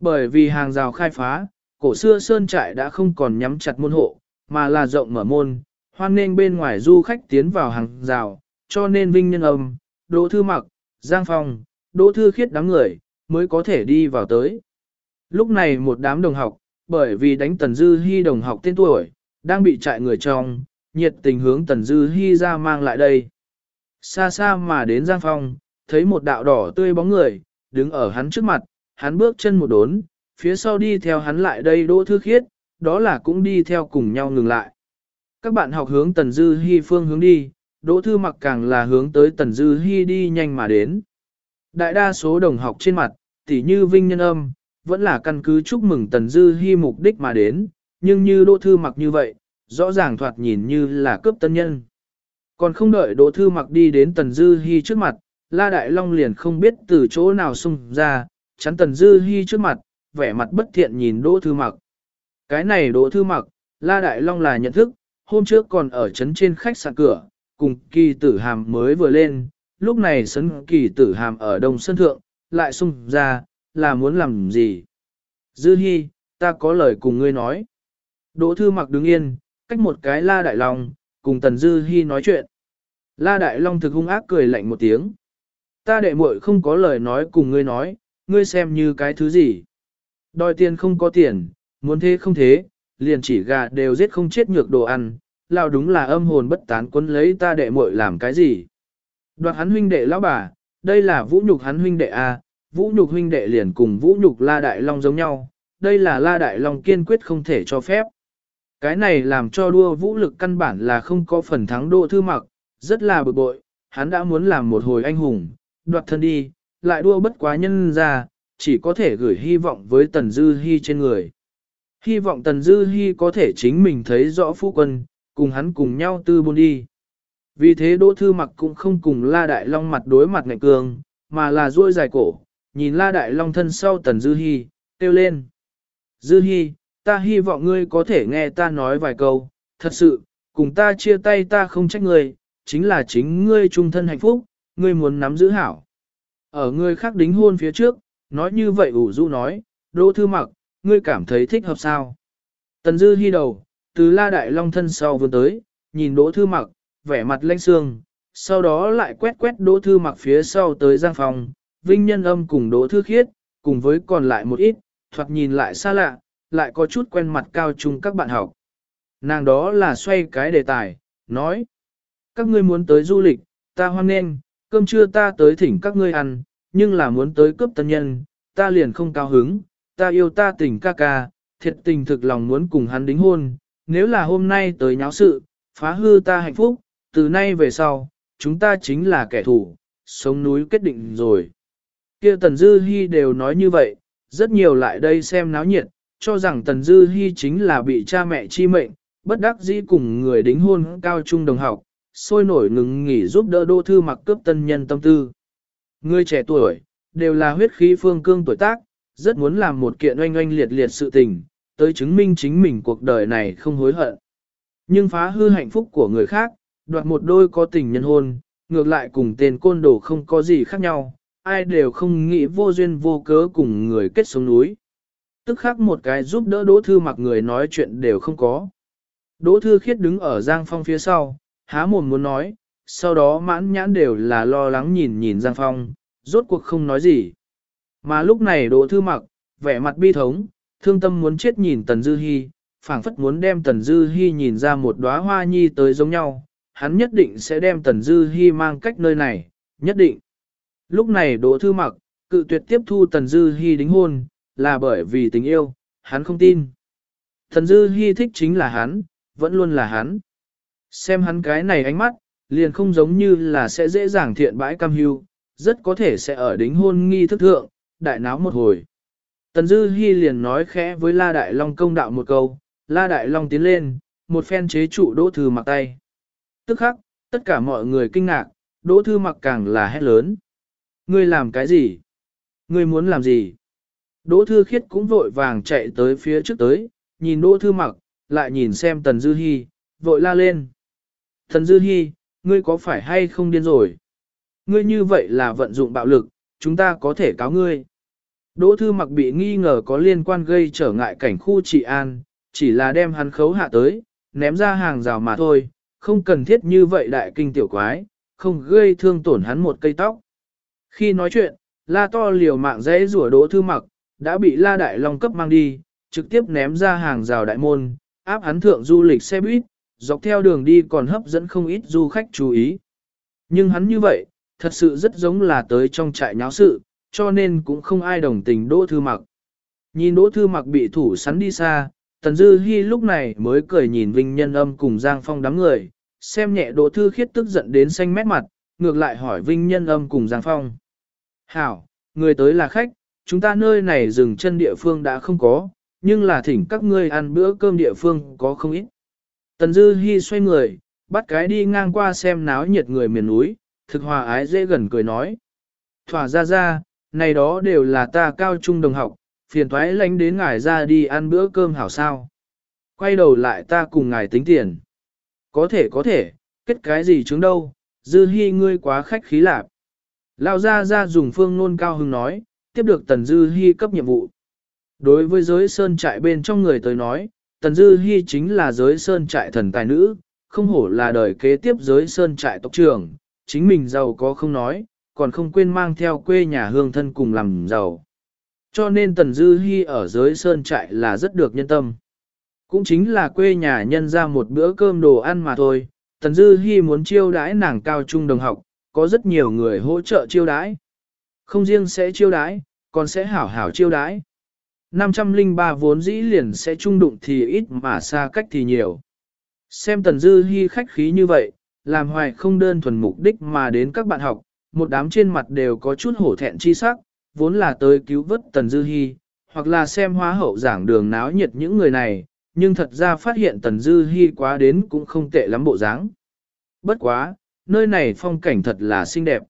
Bởi vì hàng rào khai phá, cổ xưa sơn trại đã không còn nhắm chặt môn hộ, mà là rộng mở môn, hoan nên bên ngoài du khách tiến vào hàng rào, cho nên vinh nhân âm, đỗ thư mặc, giang phong, đỗ thư khiết đám người, mới có thể đi vào tới. Lúc này một đám đồng học, bởi vì đánh Tần Dư Hi đồng học tên tuổi, đang bị trại người trong, nhiệt tình hướng Tần Dư Hi ra mang lại đây. Xa xa mà đến Giang Phong, thấy một đạo đỏ tươi bóng người, đứng ở hắn trước mặt, hắn bước chân một đốn, phía sau đi theo hắn lại đây Đỗ Thư Khiết, đó là cũng đi theo cùng nhau ngừng lại. Các bạn học hướng Tần Dư Hi phương hướng đi, Đỗ Thư mặc càng là hướng tới Tần Dư Hi đi nhanh mà đến. Đại đa số đồng học trên mặt, tỉ như Vinh Nhân Âm, vẫn là căn cứ chúc mừng Tần Dư Hi mục đích mà đến, nhưng như Đỗ Thư mặc như vậy, rõ ràng thoạt nhìn như là cướp tân nhân. Còn không đợi Đỗ Thư mặc đi đến Tần Dư Hi trước mặt, La Đại Long liền không biết từ chỗ nào xung ra, chắn Tần Dư Hi trước mặt, vẻ mặt bất thiện nhìn Đỗ Thư Mặc. Cái này Đỗ Thư Mặc, La Đại Long là nhận thức, hôm trước còn ở trấn trên khách sạn cửa, cùng kỳ tử hàm mới vừa lên, lúc này sấn kỳ tử hàm ở đông sân thượng, lại xung ra, là muốn làm gì? Dư Hi, ta có lời cùng ngươi nói. Đỗ Thư Mặc đứng yên, cách một cái La Đại Long, cùng Tần Dư Hi nói chuyện. La Đại Long thực hung ác cười lạnh một tiếng. Ta đệ muội không có lời nói cùng ngươi nói, ngươi xem như cái thứ gì. Đòi tiền không có tiền, muốn thế không thế, liền chỉ gà đều giết không chết nhược đồ ăn, lao đúng là âm hồn bất tán quân lấy ta đệ muội làm cái gì. Đoạt hắn huynh đệ lão bà, đây là vũ nhục hắn huynh đệ A, vũ nhục huynh đệ liền cùng vũ nhục La Đại Long giống nhau, đây là La Đại Long kiên quyết không thể cho phép. Cái này làm cho đua vũ lực căn bản là không có phần thắng đô thư mặc, rất là bực bội, hắn đã muốn làm một hồi anh hùng, đoạt thân đi, lại đua bất quá nhân ra, chỉ có thể gửi hy vọng với Tần Dư Hi trên người. Hy vọng Tần Dư Hi có thể chính mình thấy rõ phu quân, cùng hắn cùng nhau tư buôn đi. Vì thế Đỗ Thư Mặc cũng không cùng La Đại Long mặt đối mặt ngạnh cường, mà là duỗi dài cổ, nhìn La Đại Long thân sau Tần Dư Hi, kêu lên. Dư Hi, ta hy vọng ngươi có thể nghe ta nói vài câu, thật sự, cùng ta chia tay ta không trách ngươi, chính là chính ngươi trung thân hạnh phúc, ngươi muốn nắm giữ hảo. Ở ngươi khác đính hôn phía trước, nói như vậy ủ rũ nói, Đỗ Thư Mặc, ngươi cảm thấy thích hợp sao? Tần Dư Hi đầu, từ La Đại Long thân sau vươn tới, nhìn Đỗ Thư Mặc, vẻ mặt lanh xương, sau đó lại quét quét Đỗ Thư Mặc phía sau tới giang phòng, Vinh Nhân Âm cùng Đỗ Thư Khiết, cùng với còn lại một ít, thoạt nhìn lại xa lạ, lại có chút quen mặt cao chung các bạn học. Nàng đó là xoay cái đề tài, nói, các ngươi muốn tới du lịch, ta hoan nghênh, cơm trưa ta tới thỉnh các ngươi ăn, nhưng là muốn tới cướp tân nhân, ta liền không cao hứng, ta yêu ta tình ca ca, thiệt tình thực lòng muốn cùng hắn đính hôn, nếu là hôm nay tới nháo sự, phá hư ta hạnh phúc, từ nay về sau, chúng ta chính là kẻ thù, sống núi kết định rồi. kia Tần Dư Hi đều nói như vậy, rất nhiều lại đây xem náo nhiệt, cho rằng Tần Dư Hi chính là bị cha mẹ chi mệnh, bất đắc dĩ cùng người đính hôn cao trung đồng học, sôi nổi ngừng nghỉ giúp đỡ Đỗ Thư mặc cướp tân nhân tâm tư. Người trẻ tuổi, đều là huyết khí phương cương tuổi tác, rất muốn làm một kiện oanh oanh liệt liệt sự tình, tới chứng minh chính mình cuộc đời này không hối hận. Nhưng phá hư hạnh phúc của người khác, đoạt một đôi có tình nhân hôn, ngược lại cùng tên côn đồ không có gì khác nhau, ai đều không nghĩ vô duyên vô cớ cùng người kết sống núi. Tức khắc một cái giúp đỡ Đỗ Thư mặc người nói chuyện đều không có. Đỗ Thư khiết đứng ở Giang Phong phía sau, há mồm muốn nói, sau đó mãn nhãn đều là lo lắng nhìn nhìn Giang Phong, rốt cuộc không nói gì. Mà lúc này Đỗ Thư mặc, vẻ mặt bi thống, thương tâm muốn chết nhìn Tần Dư Hi, phảng phất muốn đem Tần Dư Hi nhìn ra một đóa hoa nhi tới giống nhau, hắn nhất định sẽ đem Tần Dư Hi mang cách nơi này, nhất định. Lúc này Đỗ Thư Mặc, cự tuyệt tiếp thu Tần Dư Hi đính hôn, là bởi vì tình yêu, hắn không tin. Tần Dư Hi thích chính là hắn, vẫn luôn là hắn. Xem hắn cái này ánh mắt, liền không giống như là sẽ dễ dàng thiện bãi cam hưu, rất có thể sẽ ở đính hôn nghi thức thượng, đại náo một hồi. Tần Dư Hi liền nói khẽ với La Đại Long công đạo một câu, La Đại Long tiến lên, một phen chế trụ Đỗ Thư Mặc tay. Tức khắc, tất cả mọi người kinh ngạc, Đỗ Thư Mặc càng là hét lớn. Ngươi làm cái gì? Ngươi muốn làm gì? Đỗ Thư Khiết cũng vội vàng chạy tới phía trước tới, nhìn Đỗ Thư Mặc, lại nhìn xem Tần Dư Hi, vội la lên. Tần Dư Hi, ngươi có phải hay không điên rồi? Ngươi như vậy là vận dụng bạo lực, chúng ta có thể cáo ngươi. Đỗ Thư Mặc bị nghi ngờ có liên quan gây trở ngại cảnh khu trị an, chỉ là đem hắn khấu hạ tới, ném ra hàng rào mà thôi, không cần thiết như vậy đại kinh tiểu quái, không gây thương tổn hắn một cây tóc. Khi nói chuyện, la to liều mạng dễ rủa đỗ thư mặc, đã bị la đại long cấp mang đi, trực tiếp ném ra hàng rào đại môn, áp hắn thượng du lịch xe buýt, dọc theo đường đi còn hấp dẫn không ít du khách chú ý. Nhưng hắn như vậy, thật sự rất giống là tới trong trại nháo sự, cho nên cũng không ai đồng tình đỗ thư mặc. Nhìn đỗ thư mặc bị thủ sắn đi xa, Tần Dư Hi lúc này mới cười nhìn Vinh Nhân Âm cùng Giang Phong đám người, xem nhẹ Đỗ Thư Khiết tức giận đến xanh mét mặt, ngược lại hỏi Vinh Nhân Âm cùng Giang Phong. Hảo, người tới là khách, chúng ta nơi này dừng chân địa phương đã không có, nhưng là thỉnh các ngươi ăn bữa cơm địa phương có không ít. Tần Dư Hi xoay người, bắt cái đi ngang qua xem náo nhiệt người miền núi, thực hòa ái dễ gần cười nói. Thỏa ra ra, này đó đều là ta cao trung đồng học, phiền thoái lánh đến ngài ra đi ăn bữa cơm hảo sao. Quay đầu lại ta cùng ngài tính tiền. Có thể có thể, kết cái gì chứng đâu, dư hy ngươi quá khách khí lạp. Lao ra ra dùng phương nôn cao hưng nói, tiếp được tần dư hy cấp nhiệm vụ. Đối với giới sơn trại bên trong người tới nói, tần dư hy chính là giới sơn trại thần tài nữ, không hổ là đời kế tiếp giới sơn trại tộc trưởng, chính mình giàu có không nói, còn không quên mang theo quê nhà hương thân cùng làm giàu. Cho nên Tần Dư Hi ở giới sơn trại là rất được nhân tâm. Cũng chính là quê nhà nhân ra một bữa cơm đồ ăn mà thôi, Tần Dư Hi muốn chiêu đãi nàng cao trung đồng học, có rất nhiều người hỗ trợ chiêu đãi. Không riêng sẽ chiêu đãi, còn sẽ hảo hảo chiêu đãi. 503 vốn dĩ liền sẽ trung đụng thì ít mà xa cách thì nhiều. Xem Tần Dư Hi khách khí như vậy, làm hoài không đơn thuần mục đích mà đến các bạn học, một đám trên mặt đều có chút hổ thẹn chi sắc, vốn là tới cứu vớt Tần Dư Hi, hoặc là xem hoa hậu giảng đường náo nhiệt những người này, nhưng thật ra phát hiện Tần Dư Hi quá đến cũng không tệ lắm bộ dáng. Bất quá, nơi này phong cảnh thật là xinh đẹp.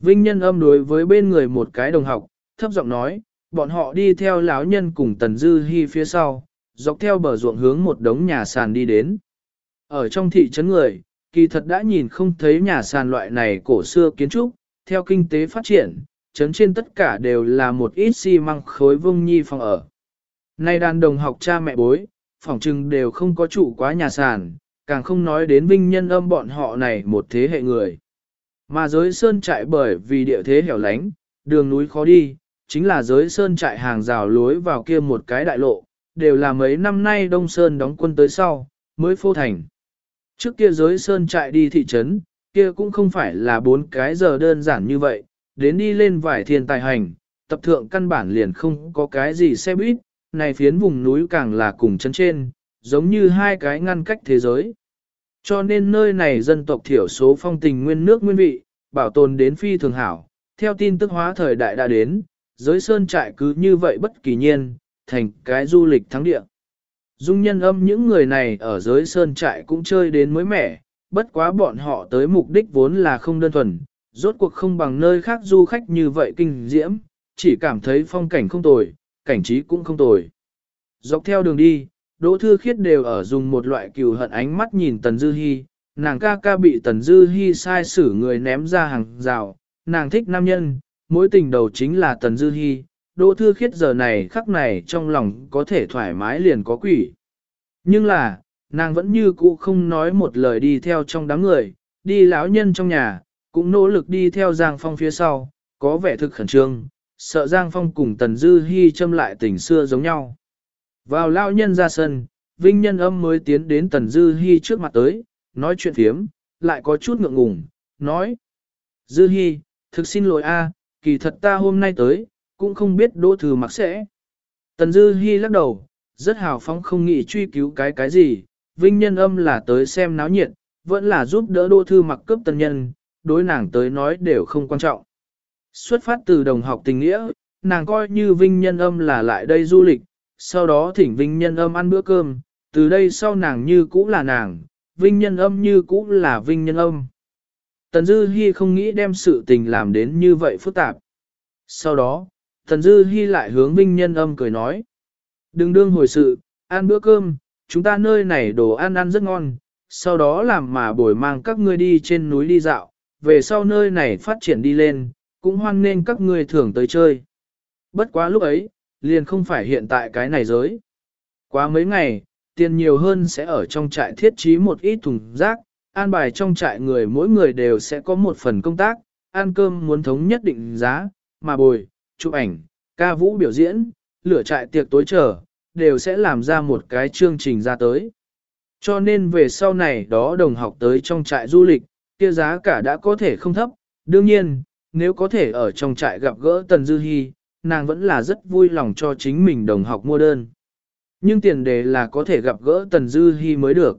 Vinh nhân âm đối với bên người một cái đồng học, thấp giọng nói, bọn họ đi theo lão nhân cùng Tần Dư Hi phía sau, dọc theo bờ ruộng hướng một đống nhà sàn đi đến. Ở trong thị trấn người, kỳ thật đã nhìn không thấy nhà sàn loại này cổ xưa kiến trúc, theo kinh tế phát triển, chấn trên tất cả đều là một ít xi măng khối vông nhi phòng ở. Nay đàn đồng học cha mẹ bối, phòng trừng đều không có chủ quá nhà sàn, càng không nói đến vinh nhân âm bọn họ này một thế hệ người. Mà giới sơn trại bởi vì địa thế hẻo lánh, đường núi khó đi, chính là giới sơn trại hàng rào lối vào kia một cái đại lộ, đều là mấy năm nay Đông Sơn đóng quân tới sau, mới phô thành. Trước kia giới sơn trại đi thị trấn, kia cũng không phải là bốn cái giờ đơn giản như vậy, đến đi lên vải thiên tài hành, tập thượng căn bản liền không có cái gì xe buýt, này phiến vùng núi càng là cùng chân trên, giống như hai cái ngăn cách thế giới. Cho nên nơi này dân tộc thiểu số phong tình nguyên nước nguyên vị, bảo tồn đến phi thường hảo, theo tin tức hóa thời đại đã đến, giới sơn trại cứ như vậy bất kỳ nhiên, thành cái du lịch thắng địa. Dung nhân âm những người này ở giới sơn trại cũng chơi đến mới mẻ, bất quá bọn họ tới mục đích vốn là không đơn thuần, rốt cuộc không bằng nơi khác du khách như vậy kinh diễm, chỉ cảm thấy phong cảnh không tồi, cảnh trí cũng không tồi. Dọc theo đường đi, Đỗ Thư Khiết đều ở dùng một loại cừu hận ánh mắt nhìn Tần Dư Hi, nàng ca ca bị Tần Dư Hi sai xử người ném ra hàng rào, nàng thích nam nhân, mối tình đầu chính là Tần Dư Hi, Đỗ Thư Khiết giờ này khắc này trong lòng có thể thoải mái liền có quỷ. Nhưng là, nàng vẫn như cũ không nói một lời đi theo trong đám người, đi lão nhân trong nhà, cũng nỗ lực đi theo Giang Phong phía sau, có vẻ thực khẩn trương, sợ Giang Phong cùng Tần Dư Hi châm lại tình xưa giống nhau. Vào lão nhân ra sân, Vinh Nhân Âm mới tiến đến Tần Dư Hi trước mặt tới, nói chuyện phiếm, lại có chút ngượng ngùng, nói. Dư Hi, thực xin lỗi a, kỳ thật ta hôm nay tới, cũng không biết đỗ thư mặc sẽ. Tần Dư Hi lắc đầu, rất hào phóng không nghĩ truy cứu cái cái gì, Vinh Nhân Âm là tới xem náo nhiệt, vẫn là giúp đỡ đỗ thư mặc cướp tân nhân, đối nàng tới nói đều không quan trọng. Xuất phát từ đồng học tình nghĩa, nàng coi như Vinh Nhân Âm là lại đây du lịch, sau đó thỉnh Vinh Nhân Âm ăn bữa cơm, từ đây sau nàng như cũ là nàng, Vinh Nhân Âm như cũ là Vinh Nhân Âm. Tần Dư Hi không nghĩ đem sự tình làm đến như vậy phức tạp. Sau đó, Thần Dư Hi lại hướng Vinh Nhân Âm cười nói. Đừng đương hồi sự, ăn bữa cơm, chúng ta nơi này đồ ăn ăn rất ngon, sau đó làm mà bồi mang các ngươi đi trên núi đi dạo, về sau nơi này phát triển đi lên, cũng hoan nên các ngươi thường tới chơi. Bất quá lúc ấy, liền không phải hiện tại cái này giới. Quá mấy ngày, tiền nhiều hơn sẽ ở trong trại thiết trí một ít thùng rác, an bài trong trại người mỗi người đều sẽ có một phần công tác, ăn cơm muốn thống nhất định giá, mà bồi, chụp ảnh, ca vũ biểu diễn, lửa trại tiệc tối chờ, đều sẽ làm ra một cái chương trình ra tới. Cho nên về sau này đó đồng học tới trong trại du lịch, kia giá cả đã có thể không thấp. Đương nhiên, nếu có thể ở trong trại gặp gỡ Tần Dư Hi, nàng vẫn là rất vui lòng cho chính mình đồng học mua đơn. Nhưng tiền đề là có thể gặp gỡ Tần Dư Hi mới được.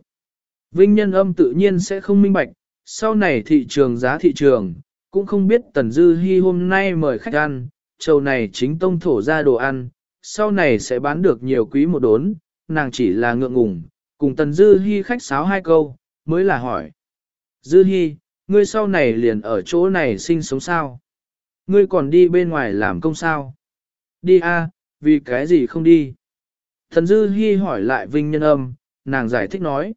Vinh nhân âm tự nhiên sẽ không minh bạch, sau này thị trường giá thị trường, cũng không biết Tần Dư Hi hôm nay mời khách ăn, trầu này chính tông thổ ra đồ ăn, sau này sẽ bán được nhiều quý một đốn, nàng chỉ là ngượng ngùng, cùng Tần Dư Hi khách sáo hai câu, mới là hỏi. Dư Hi, ngươi sau này liền ở chỗ này sinh sống sao? Ngươi còn đi bên ngoài làm công sao? Đi a, vì cái gì không đi? Thần Dư Hi hỏi lại Vinh Nhân Âm, nàng giải thích nói.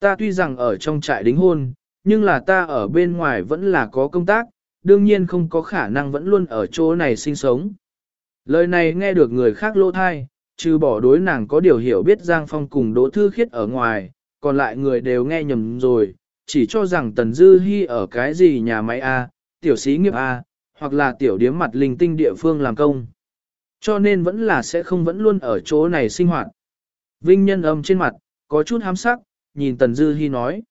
Ta tuy rằng ở trong trại đính hôn, nhưng là ta ở bên ngoài vẫn là có công tác, đương nhiên không có khả năng vẫn luôn ở chỗ này sinh sống. Lời này nghe được người khác lỗ thai, trừ bỏ đối nàng có điều hiểu biết Giang Phong cùng Đỗ Thư Khiết ở ngoài, còn lại người đều nghe nhầm rồi, chỉ cho rằng Tần Dư Hi ở cái gì nhà máy A, tiểu sĩ nghiệp A, hoặc là tiểu điếm mặt linh tinh địa phương làm công. Cho nên vẫn là sẽ không vẫn luôn ở chỗ này sinh hoạt. Vinh nhân âm trên mặt, có chút hám sắc, nhìn Tần Dư Hi nói.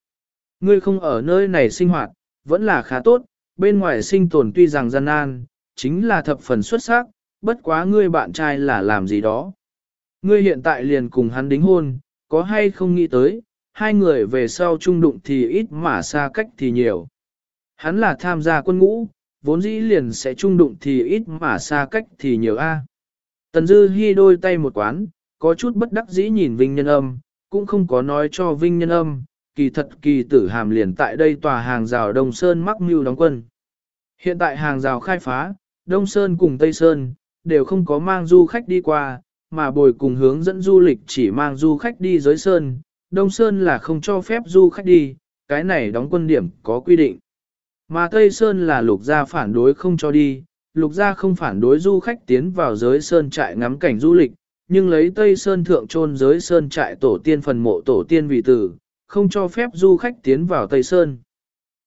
Ngươi không ở nơi này sinh hoạt, vẫn là khá tốt, bên ngoài sinh tồn tuy rằng gian nan, chính là thập phần xuất sắc, bất quá ngươi bạn trai là làm gì đó. Ngươi hiện tại liền cùng hắn đính hôn, có hay không nghĩ tới, hai người về sau chung đụng thì ít mà xa cách thì nhiều. Hắn là tham gia quân ngũ, vốn dĩ liền sẽ chung đụng thì ít mà xa cách thì nhiều a. Tần Dư Hi đôi tay một quán, có chút bất đắc dĩ nhìn Vinh Nhân Âm, cũng không có nói cho Vinh Nhân Âm, kỳ thật kỳ tử hàm liền tại đây tòa hàng rào Đông Sơn mắc mưu đóng quân. Hiện tại hàng rào khai phá, Đông Sơn cùng Tây Sơn, đều không có mang du khách đi qua, mà bồi cùng hướng dẫn du lịch chỉ mang du khách đi giới Sơn, Đông Sơn là không cho phép du khách đi, cái này đóng quân điểm có quy định. Mà Tây Sơn là lục gia phản đối không cho đi, lục gia không phản đối du khách tiến vào giới Sơn trại ngắm cảnh du lịch, nhưng lấy Tây Sơn thượng trôn giới Sơn trại tổ tiên phần mộ tổ tiên vị tử, không cho phép du khách tiến vào Tây Sơn.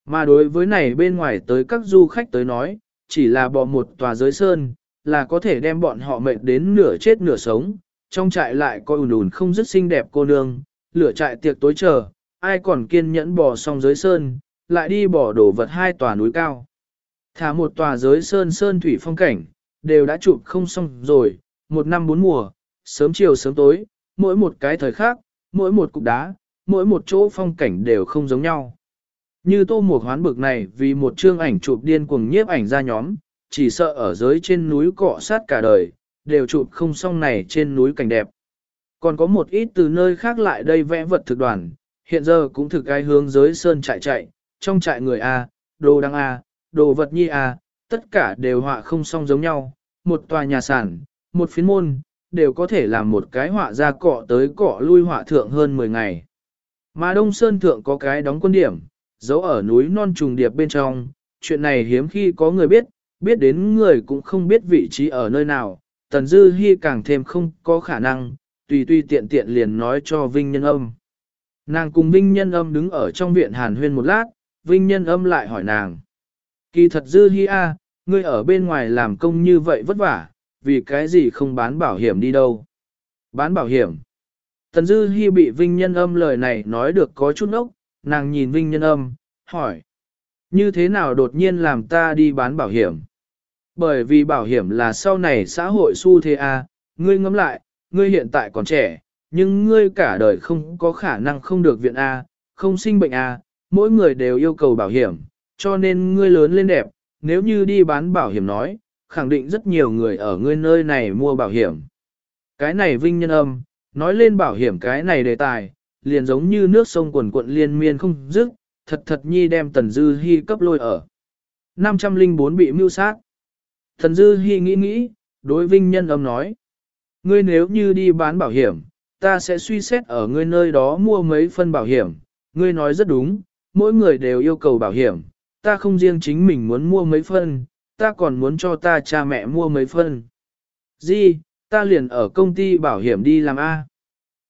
Mà đối với này bên ngoài tới các du khách tới nói, chỉ là bỏ một tòa giới Sơn, là có thể đem bọn họ mệt đến nửa chết nửa sống, trong trại lại có ùn ùn không dứt xinh đẹp cô nương, lửa trại tiệc tối chờ, ai còn kiên nhẫn bỏ xong giới sơn, lại đi bỏ đổ vật hai tòa núi cao. Thả một tòa giới sơn sơn thủy phong cảnh, đều đã chụp không xong rồi, một năm bốn mùa, sớm chiều sớm tối, mỗi một cái thời khác, mỗi một cục đá, mỗi một chỗ phong cảnh đều không giống nhau. Như tô một hoán bực này vì một chương ảnh chụp điên cuồng nhiếp ảnh ra nhóm, chỉ sợ ở dưới trên núi cọ sát cả đời, đều chụp không xong này trên núi cảnh đẹp. Còn có một ít từ nơi khác lại đây vẽ vật thực đoàn, hiện giờ cũng thực ai hướng giới sơn chạy chạy, trong trại người A, đồ đăng A, đồ vật nhi A, tất cả đều họa không xong giống nhau, một tòa nhà sản, một phiến môn, đều có thể làm một cái họa ra cọ tới cọ lui họa thượng hơn 10 ngày. Mà Đông Sơn Thượng có cái đóng quân điểm, giấu ở núi non trùng điệp bên trong, chuyện này hiếm khi có người biết, biết đến người cũng không biết vị trí ở nơi nào, Tần Dư Hi càng thêm không có khả năng, tùy tùy tiện tiện liền nói cho Vinh Nhân Âm. Nàng cùng Vinh Nhân Âm đứng ở trong viện Hàn Huyên một lát, Vinh Nhân Âm lại hỏi nàng. Kỳ thật Dư Hi a, ngươi ở bên ngoài làm công như vậy vất vả, vì cái gì không bán bảo hiểm đi đâu? Bán bảo hiểm. Tần Dư Hi bị Vinh Nhân Âm lời này nói được có chút ốc, nàng nhìn Vinh Nhân Âm, hỏi. Như thế nào đột nhiên làm ta đi bán bảo hiểm? Bởi vì bảo hiểm là sau này xã hội su thế a, ngươi ngẫm lại, ngươi hiện tại còn trẻ, nhưng ngươi cả đời không có khả năng không được viện a, không sinh bệnh a, mỗi người đều yêu cầu bảo hiểm, cho nên ngươi lớn lên đẹp, nếu như đi bán bảo hiểm nói, khẳng định rất nhiều người ở ngươi nơi này mua bảo hiểm. Cái này vinh nhân âm, nói lên bảo hiểm cái này đề tài, liền giống như nước sông quần cuộn liên miên không dứt, thật thật nhi đem Tần Dư Hi cấp lôi ở. 504 bị mưu sát. Tần Dư Hi nghĩ nghĩ, đối vinh nhân âm nói. Ngươi nếu như đi bán bảo hiểm, ta sẽ suy xét ở ngươi nơi đó mua mấy phân bảo hiểm. Ngươi nói rất đúng, mỗi người đều yêu cầu bảo hiểm, ta không riêng chính mình muốn mua mấy phân, ta còn muốn cho ta cha mẹ mua mấy phân. Di, ta liền ở công ty bảo hiểm đi làm A.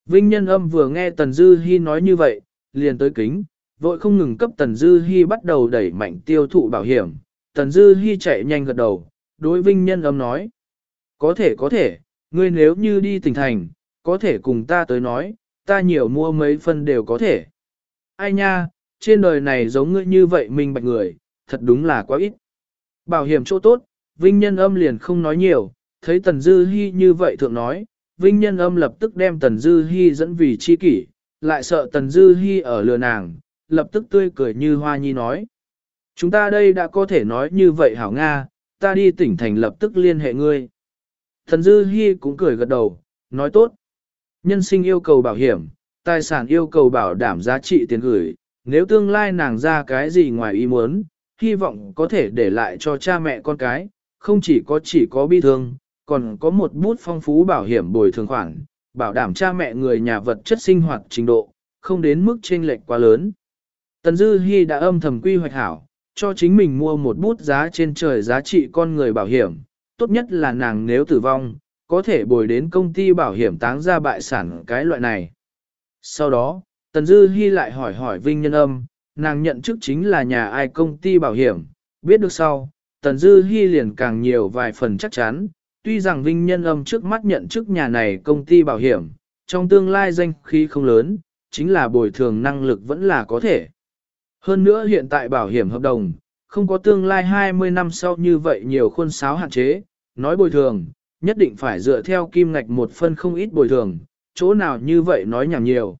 Vinh nhân âm vừa nghe Tần Dư Hi nói như vậy, liền tới kính, vội không ngừng cấp Tần Dư Hi bắt đầu đẩy mạnh tiêu thụ bảo hiểm. Tần Dư Hi chạy nhanh gật đầu, đối Vinh nhân âm nói. Có thể có thể, ngươi nếu như đi tỉnh thành, có thể cùng ta tới nói, ta nhiều mua mấy phân đều có thể. Ai nha, trên đời này giống ngươi như vậy mình bạch người, thật đúng là quá ít. Bảo hiểm chỗ tốt, Vinh Nhân Âm liền không nói nhiều, thấy Tần Dư Hi như vậy thượng nói, Vinh Nhân Âm lập tức đem Tần Dư Hi dẫn vì chi kỷ, lại sợ Tần Dư Hi ở lừa nàng, lập tức tươi cười như hoa nhi nói. Chúng ta đây đã có thể nói như vậy hảo Nga, ta đi tỉnh thành lập tức liên hệ ngươi. Tần Dư Hi cũng cười gật đầu, nói tốt. Nhân sinh yêu cầu bảo hiểm, tài sản yêu cầu bảo đảm giá trị tiền gửi, nếu tương lai nàng ra cái gì ngoài ý muốn, hy vọng có thể để lại cho cha mẹ con cái, không chỉ có chỉ có bi thương, còn có một bút phong phú bảo hiểm bồi thường khoản, bảo đảm cha mẹ người nhà vật chất sinh hoạt trình độ, không đến mức chênh lệch quá lớn. Tần Dư Hi đã âm thầm quy hoạch hảo, cho chính mình mua một bút giá trên trời giá trị con người bảo hiểm, tốt nhất là nàng nếu tử vong, có thể bồi đến công ty bảo hiểm táng ra bại sản cái loại này. Sau đó, Tần Dư Hi lại hỏi hỏi Vinh Nhân Âm, nàng nhận chức chính là nhà ai công ty bảo hiểm, biết được sau, Tần Dư Hi liền càng nhiều vài phần chắc chắn, tuy rằng Vinh Nhân Âm trước mắt nhận chức nhà này công ty bảo hiểm, trong tương lai danh khí không lớn, chính là bồi thường năng lực vẫn là có thể. Hơn nữa hiện tại bảo hiểm hợp đồng, không có tương lai 20 năm sau như vậy nhiều khuôn sáo hạn chế, nói bồi thường, nhất định phải dựa theo kim ngạch một phân không ít bồi thường, chỗ nào như vậy nói nhảm nhiều.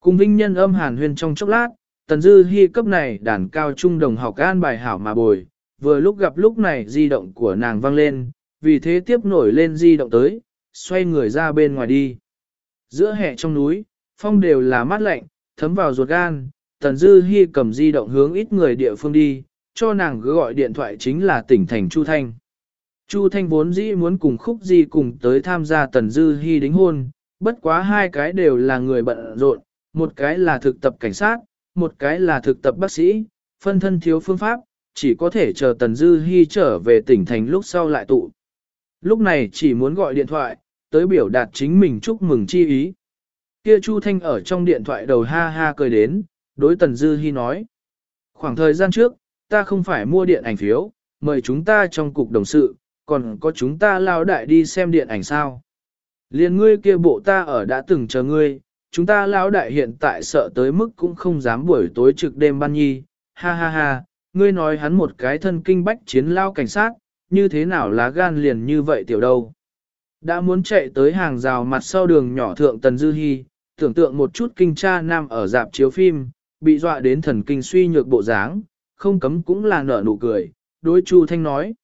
Cùng Vinh Nhân âm hàn huyên trong chốc lát, Tần Dư Hi cấp này đàn cao trung đồng học an bài hảo mà bồi, vừa lúc gặp lúc này di động của nàng vang lên, vì thế tiếp nổi lên di động tới, xoay người ra bên ngoài đi. Giữa hè trong núi, phong đều là mát lạnh, thấm vào ruột gan, Tần Dư hy cầm di động hướng ít người địa phương đi, cho nàng gọi điện thoại chính là tỉnh thành Chu Thanh. Chu Thanh vốn dĩ muốn cùng Khúc Di cùng tới tham gia Tần Dư hy đính hôn, bất quá hai cái đều là người bận rộn, một cái là thực tập cảnh sát, một cái là thực tập bác sĩ, phân thân thiếu phương pháp, chỉ có thể chờ Tần Dư hy trở về tỉnh thành lúc sau lại tụ. Lúc này chỉ muốn gọi điện thoại, tới biểu đạt chính mình chúc mừng chi ý. Kia Chu Thanh ở trong điện thoại đầu ha ha cười đến, đối Tần Dư Hi nói. Khoảng thời gian trước, ta không phải mua điện ảnh phiếu, mời chúng ta trong cục đồng sự, còn có chúng ta lao đại đi xem điện ảnh sao. Liên ngươi kia bộ ta ở đã từng chờ ngươi, chúng ta lão đại hiện tại sợ tới mức cũng không dám buổi tối trực đêm ban nhi, ha ha ha, ngươi nói hắn một cái thân kinh bách chiến lao cảnh sát, như thế nào lá gan liền như vậy tiểu đâu. Đã muốn chạy tới hàng rào mặt sau đường nhỏ thượng Tần Dư Hi, tưởng tượng một chút kinh cha nam ở dạp chiếu phim, bị dọa đến thần kinh suy nhược bộ dáng, không cấm cũng là nở nụ cười, đối Chu Thanh nói.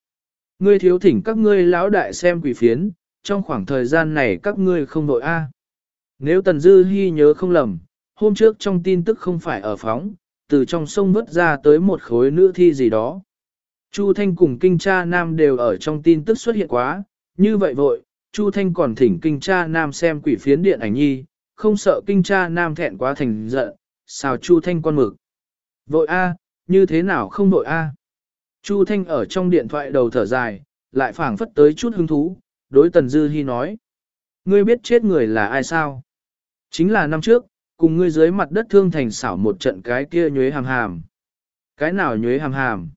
Ngươi thiếu thỉnh các ngươi lão đại xem quỷ phiến, trong khoảng thời gian này các ngươi không nội A. Nếu Tần Dư Hi nhớ không lầm, hôm trước trong tin tức không phải ở phóng, từ trong sông vớt ra tới một khối nữ thi gì đó. Chu Thanh cùng Kinh Cha Nam đều ở trong tin tức xuất hiện quá, như vậy vội, Chu Thanh còn thỉnh kinh cha nam xem quỷ phiến điện ảnh nhi, không sợ kinh cha nam thẹn quá thành giận, sao Chu Thanh con mực. Vội A, như thế nào không vội A. Chu Thanh ở trong điện thoại đầu thở dài, lại phảng phất tới chút hứng thú, đối Tần Dư Hi nói. Ngươi biết chết người là ai sao? Chính là năm trước, cùng ngươi dưới mặt đất thương thành xảo một trận cái kia nhuế hàm hàm. Cái nào nhuế hàm hàm?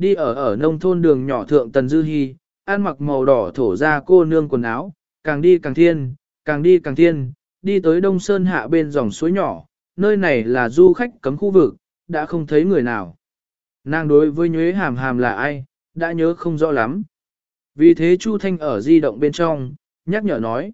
Đi ở ở nông thôn đường nhỏ thượng Tần Dư Hi, ăn mặc màu đỏ thổ ra cô nương quần áo, càng đi càng thiên, càng đi càng thiên, đi tới Đông Sơn hạ bên dòng suối nhỏ, nơi này là du khách cấm khu vực, đã không thấy người nào. Nàng đối với nhuế hàm hàm là ai, đã nhớ không rõ lắm. Vì thế Chu Thanh ở di động bên trong, nhắc nhở nói.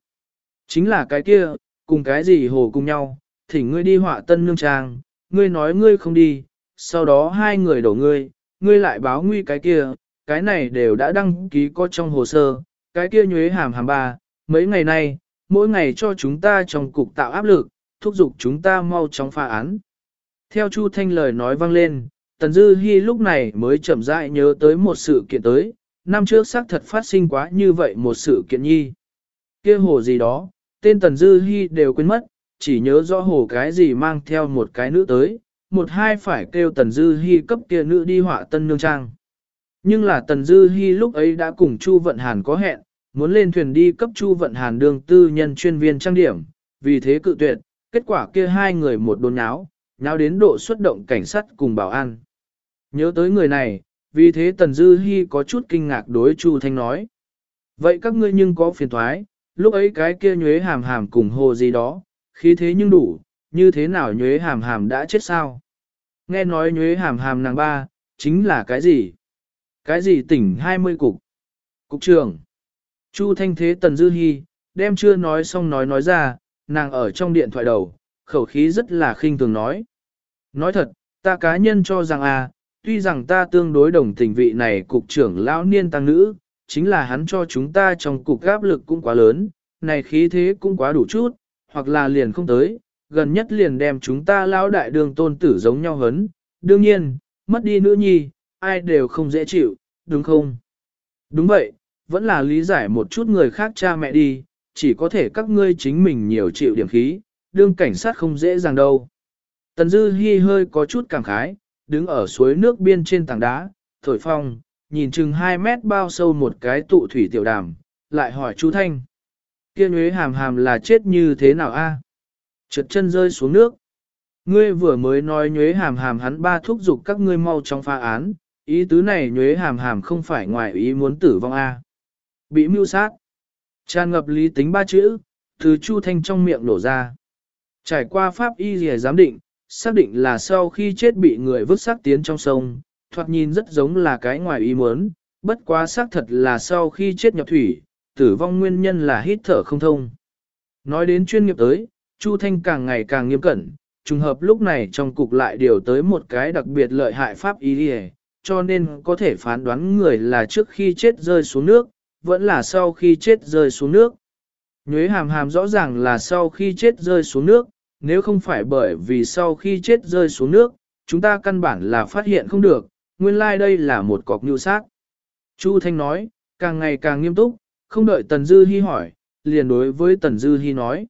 Chính là cái kia, cùng cái gì hồ cùng nhau, thỉnh ngươi đi họa tân nương trang, ngươi nói ngươi không đi, sau đó hai người đổ ngươi, ngươi lại báo nguy cái kia, cái này đều đã đăng ký có trong hồ sơ, cái kia nhuế hàm hàm ba, mấy ngày nay, mỗi ngày cho chúng ta trong cục tạo áp lực, thúc giục chúng ta mau chóng phá án. Theo Chu Thanh lời nói vang lên, Tần Dư Hi lúc này mới chậm rãi nhớ tới một sự kiện tới, năm trước xác thật phát sinh quá như vậy một sự kiện nhi. Kia hồ gì đó, tên Tần Dư Hi đều quên mất, chỉ nhớ rõ hồ cái gì mang theo một cái nữ tới, một hai phải kêu Tần Dư Hi cấp kia nữ đi họa tân nương trang. Nhưng là Tần Dư Hi lúc ấy đã cùng Chu Vận Hàn có hẹn, muốn lên thuyền đi cấp Chu Vận Hàn đường tư nhân chuyên viên trang điểm, vì thế cự tuyệt, kết quả kia hai người một đồn nháo, nháo đến độ xuất động cảnh sát cùng bảo an. Nhớ tới người này, vì thế Tần Dư Hi có chút kinh ngạc đối Chu Thanh nói. Vậy các ngươi nhưng có phiền thoái, lúc ấy cái kia nhuế hàm hàm cùng hồ gì đó, khí thế nhưng đủ, như thế nào nhuế hàm hàm đã chết sao? Nghe nói nhuế hàm hàm nàng ba, chính là cái gì? Cái gì tỉnh 20 cục? Cục trưởng. Chu Thanh Thế Tần Dư Hi, đem chưa nói xong nói nói ra, nàng ở trong điện thoại đầu, khẩu khí rất là khinh thường nói. Nói thật, ta cá nhân cho rằng à, tuy rằng ta tương đối đồng tình vị này cục trưởng lão niên tăng nữ, chính là hắn cho chúng ta trong cục áp lực cũng quá lớn, này khí thế cũng quá đủ chút, hoặc là liền không tới, gần nhất liền đem chúng ta lão đại đường tôn tử giống nhau hấn. Đương nhiên, mất đi nữ nhi, ai đều không dễ chịu, đúng không? Đúng vậy, vẫn là lý giải một chút người khác cha mẹ đi, chỉ có thể các ngươi chính mình nhiều chịu điểm khí, đương cảnh sát không dễ dàng đâu. Tần Dư Hi hơi có chút cảm khái, đứng ở suối nước biên trên tảng đá, thổi phong, nhìn chừng 2 mét bao sâu một cái tụ thủy tiểu đàm, lại hỏi chú Thanh. Kiên Huế hàm hàm là chết như thế nào a? Trượt chân rơi xuống nước. Ngươi vừa mới nói nhuế hàm hàm hắn ba thúc giục các ngươi mau trong pha án, ý tứ này nhuế hàm hàm không phải ngoài ý muốn tử vong a. Bị mưu sát. Tràn ngập lý tính ba chữ, từ Chu Thanh trong miệng nổ ra. Trải qua pháp y rìa giám định, xác định là sau khi chết bị người vứt xác tiến trong sông, thoạt nhìn rất giống là cái ngoài ý muốn, bất quá xác thật là sau khi chết nhập thủy, tử vong nguyên nhân là hít thở không thông. Nói đến chuyên nghiệp tới, Chu Thanh càng ngày càng nghiêm cẩn, trùng hợp lúc này trong cục lại điều tới một cái đặc biệt lợi hại pháp y đi cho nên có thể phán đoán người là trước khi chết rơi xuống nước, vẫn là sau khi chết rơi xuống nước. Nhuế hàm hàm rõ ràng là sau khi chết rơi xuống nước, nếu không phải bởi vì sau khi chết rơi xuống nước, chúng ta căn bản là phát hiện không được, nguyên lai like đây là một cọc nhu xác. Chu Thanh nói, càng ngày càng nghiêm túc, không đợi Tần Dư Hi hỏi, liền đối với Tần Dư Hi nói.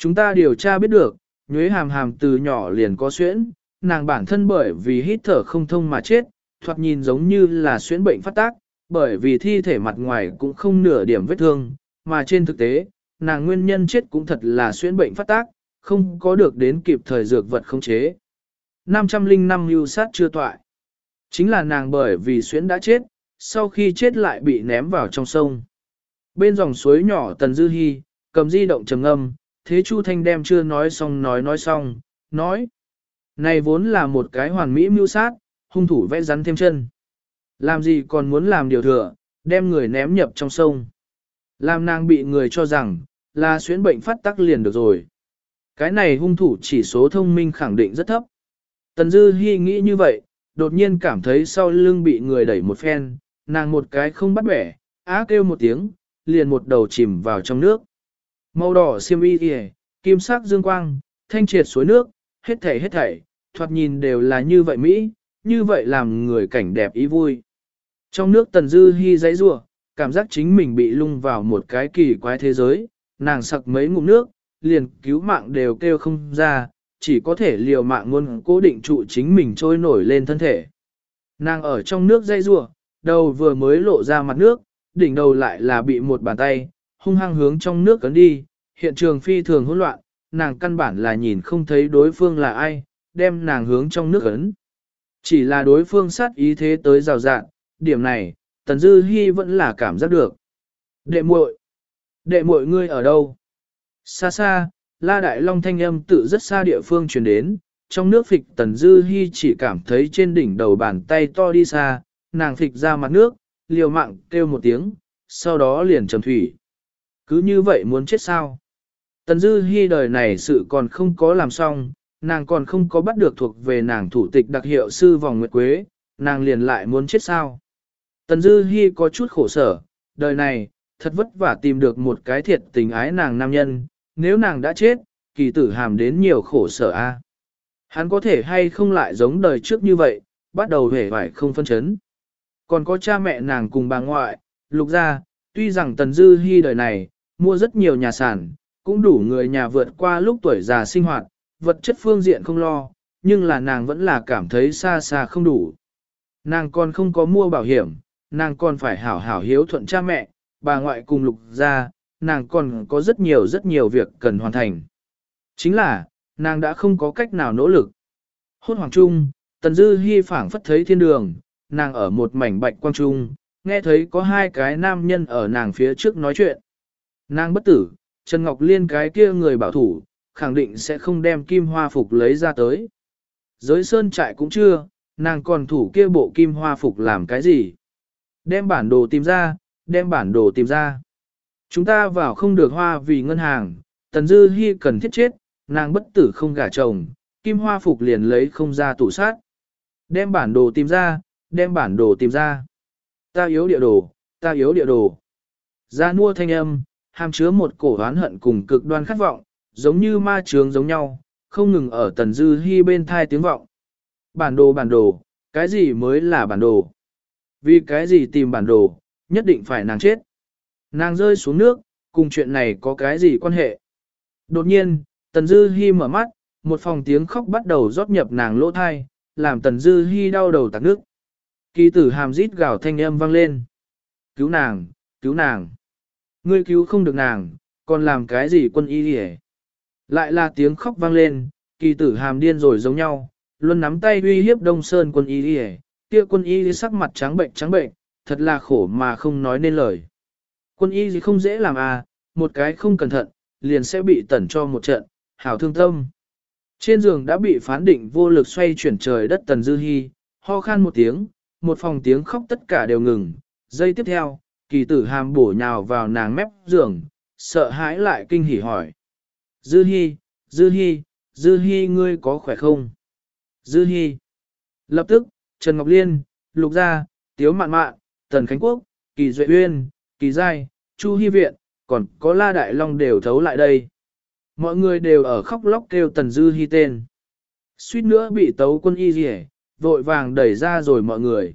Chúng ta điều tra biết được, nhuế hàm hàm từ nhỏ liền có xuyễn, nàng bản thân bởi vì hít thở không thông mà chết, thoạt nhìn giống như là xuyễn bệnh phát tác, bởi vì thi thể mặt ngoài cũng không nửa điểm vết thương, mà trên thực tế, nàng nguyên nhân chết cũng thật là xuyễn bệnh phát tác, không có được đến kịp thời dược vật không chế. 505 lưu sát chưa toại. Chính là nàng bởi vì xuyễn đã chết, sau khi chết lại bị ném vào trong sông. Bên dòng suối nhỏ Tần Dư Hi, cầm di động trầm âm, thế Chu Thanh đem chưa nói xong nói nói xong, nói. Này vốn là một cái hoàn mỹ mưu sát, hung thủ vẽ rắn thêm chân. Làm gì còn muốn làm điều thừa, đem người ném nhập trong sông. Làm nàng bị người cho rằng, là xuyến bệnh phát tắc liền được rồi. Cái này hung thủ chỉ số thông minh khẳng định rất thấp. Tần Dư Hi nghĩ như vậy, đột nhiên cảm thấy sau lưng bị người đẩy một phen, nàng một cái không bắt bẻ, á kêu một tiếng, liền một đầu chìm vào trong nước. Màu đỏ xiêm y kìa, kim sắc dương quang, thanh triệt suối nước, hết thảy hết thảy, thoạt nhìn đều là như vậy Mỹ, như vậy làm người cảnh đẹp ý vui. Trong nước Tần Dư hy giấy rủa, cảm giác chính mình bị lung vào một cái kỳ quái thế giới, nàng sặc mấy ngụm nước, liền cứu mạng đều kêu không ra, chỉ có thể liều mạng muốn cố định trụ chính mình trôi nổi lên thân thể. Nàng ở trong nước dây rủa đầu vừa mới lộ ra mặt nước, đỉnh đầu lại là bị một bàn tay, hung hăng hướng trong nước cấn đi, hiện trường phi thường hỗn loạn, nàng căn bản là nhìn không thấy đối phương là ai, đem nàng hướng trong nước ấn. Chỉ là đối phương sát ý thế tới rào rạn, điểm này, Tần Dư Hi vẫn là cảm giác được. Đệ muội, đệ muội ngươi ở đâu? Xa xa, La Đại Long thanh âm tự rất xa địa phương truyền đến, trong nước phịch Tần Dư Hi chỉ cảm thấy trên đỉnh đầu bàn tay to đi xa, nàng phịch ra mặt nước, liều mạng kêu một tiếng, sau đó liền trầm thủy. Cứ như vậy muốn chết sao? Tần Dư Hi đời này sự còn không có làm xong, nàng còn không có bắt được thuộc về nàng thủ tịch đặc hiệu sư vòng nguyệt quế, nàng liền lại muốn chết sao? Tần Dư Hi có chút khổ sở, đời này, thật vất vả tìm được một cái thiệt tình ái nàng nam nhân, nếu nàng đã chết, kỳ tử hàm đến nhiều khổ sở a. Hắn có thể hay không lại giống đời trước như vậy, bắt đầu hề vải không phân chấn. Còn có cha mẹ nàng cùng bà ngoại, lục gia, tuy rằng Tần Dư Hi đời này, mua rất nhiều nhà sản, cũng đủ người nhà vượt qua lúc tuổi già sinh hoạt, vật chất phương diện không lo, nhưng là nàng vẫn là cảm thấy xa xa không đủ. Nàng còn không có mua bảo hiểm, nàng còn phải hảo hảo hiếu thuận cha mẹ, bà ngoại cùng lục gia, nàng còn có rất nhiều rất nhiều việc cần hoàn thành. Chính là, nàng đã không có cách nào nỗ lực. Hôn hoàng trung, tần dư hy phảng phất thấy thiên đường, nàng ở một mảnh bạch quang trung, nghe thấy có hai cái nam nhân ở nàng phía trước nói chuyện. Nàng bất tử, Trần Ngọc Liên cái kia người bảo thủ, khẳng định sẽ không đem kim hoa phục lấy ra tới. Giới sơn trại cũng chưa, nàng còn thủ kia bộ kim hoa phục làm cái gì? Đem bản đồ tìm ra, đem bản đồ tìm ra. Chúng ta vào không được hoa vì ngân hàng, Tần Dư Hi cần thiết chết, nàng bất tử không gả chồng, kim hoa phục liền lấy không ra tủ sát. Đem bản đồ tìm ra, đem bản đồ tìm ra. Ta yếu địa đồ, ta yếu địa đồ. Ra nua thanh âm, hàm chứa một cổ oán hận cùng cực đoan khát vọng, giống như ma trướng giống nhau, không ngừng ở Tần Dư Hi bên thai tiếng vọng. Bản đồ bản đồ, cái gì mới là bản đồ? Vì cái gì tìm bản đồ, nhất định phải nàng chết. Nàng rơi xuống nước, cùng chuyện này có cái gì quan hệ? Đột nhiên, Tần Dư Hi mở mắt, một phòng tiếng khóc bắt đầu rót nhập nàng lỗ thai, làm Tần Dư Hi đau đầu tạc nước. Kỳ tử hàm rít gào thanh âm vang lên. Cứu nàng, cứu nàng. Ngươi cứu không được nàng, còn làm cái gì quân y hề. Lại là tiếng khóc vang lên, kỳ tử hàm điên rồi giống nhau, luôn nắm tay uy hiếp Đông Sơn quân y hề, kia quân y sắc mặt trắng bệnh trắng bệnh, thật là khổ mà không nói nên lời. Quân y gì không dễ làm à, một cái không cẩn thận, liền sẽ bị tẩn cho một trận, hảo thương tâm. Trên giường đã bị phán định vô lực xoay chuyển trời đất tần dư hy, ho khan một tiếng, một phòng tiếng khóc tất cả đều ngừng. Giây tiếp theo, kỳ tử hàm bổ nhào vào nàng mép giường, sợ hãi lại kinh hỉ hỏi. Dư Hi, dư Hi, dư Hi, ngươi có khỏe không? Dư Hi. Lập tức, Trần Ngọc Liên, Lục Gia, Tiếu Mạn Mạn, Tần Khánh Quốc, Kỳ Duệ Uyên, Kỳ Giai, Chu Hi Viện, còn có La Đại Long đều thấu lại đây. Mọi người đều ở khóc lóc kêu Tần Dư Hi tên. Suýt nữa bị tấu quân y rỉ, vội vàng đẩy ra rồi mọi người.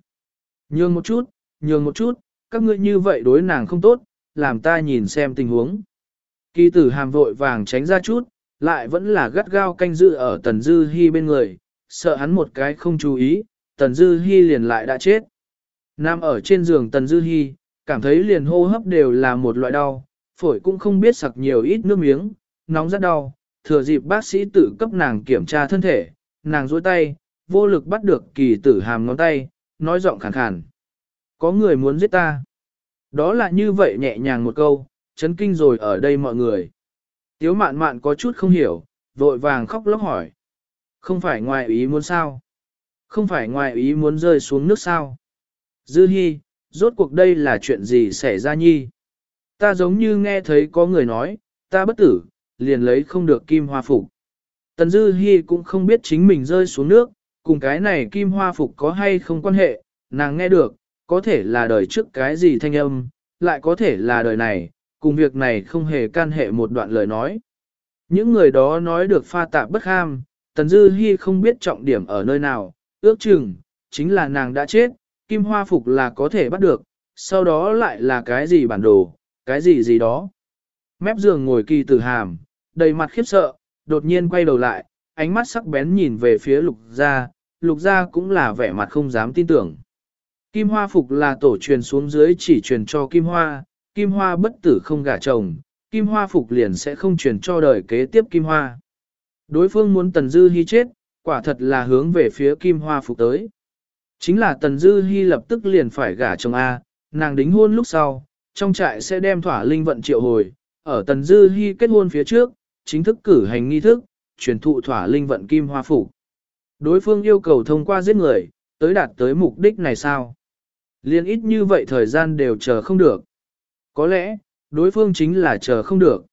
Nhường một chút, nhường một chút, các ngươi như vậy đối nàng không tốt, làm ta nhìn xem tình huống. Kỳ tử hàm vội vàng tránh ra chút, lại vẫn là gắt gao canh giữ ở Tần Dư Hi bên người, sợ hắn một cái không chú ý, Tần Dư Hi liền lại đã chết. Nam ở trên giường Tần Dư Hi, cảm thấy liền hô hấp đều là một loại đau, phổi cũng không biết sặc nhiều ít nước miếng, nóng rất đau, thừa dịp bác sĩ tự cấp nàng kiểm tra thân thể, nàng dối tay, vô lực bắt được kỳ tử hàm ngón tay, nói giọng khàn khàn. Có người muốn giết ta. Đó là như vậy nhẹ nhàng một câu, chấn kinh rồi ở đây mọi người. Tiếu mạn mạn có chút không hiểu, vội vàng khóc lóc hỏi. Không phải ngoài ý muốn sao? Không phải ngoài ý muốn rơi xuống nước sao? Dư Hi, rốt cuộc đây là chuyện gì xảy ra nhi? Ta giống như nghe thấy có người nói, ta bất tử, liền lấy không được kim hoa phục. Tần Dư Hi cũng không biết chính mình rơi xuống nước, cùng cái này kim hoa phục có hay không quan hệ, nàng nghe được, có thể là đời trước cái gì thanh âm, lại có thể là đời này, cùng việc này không hề can hệ một đoạn lời nói. Những người đó nói được pha tạp bất ham, Tần Dư Hi không biết trọng điểm ở nơi nào, ước chừng, chính là nàng đã chết, kim hoa phục là có thể bắt được, sau đó lại là cái gì bản đồ, cái gì gì đó. Mép giường ngồi kỳ tử hàm, đầy mặt khiếp sợ, đột nhiên quay đầu lại, ánh mắt sắc bén nhìn về phía lục gia, lục gia cũng là vẻ mặt không dám tin tưởng. Kim hoa phục là tổ truyền xuống dưới chỉ truyền cho kim hoa, kim hoa bất tử không gả chồng, kim hoa phục liền sẽ không truyền cho đời kế tiếp kim hoa. Đối phương muốn tần dư Hi chết, quả thật là hướng về phía kim hoa phục tới. Chính là tần dư Hi lập tức liền phải gả chồng A, nàng đính hôn lúc sau, trong trại sẽ đem thỏa linh vận triệu hồi, ở tần dư Hi kết hôn phía trước, chính thức cử hành nghi thức, truyền thụ thỏa linh vận kim hoa phục. Đối phương yêu cầu thông qua giết người, tới đạt tới mục đích này sao? Liên ít như vậy thời gian đều chờ không được. Có lẽ, đối phương chính là chờ không được.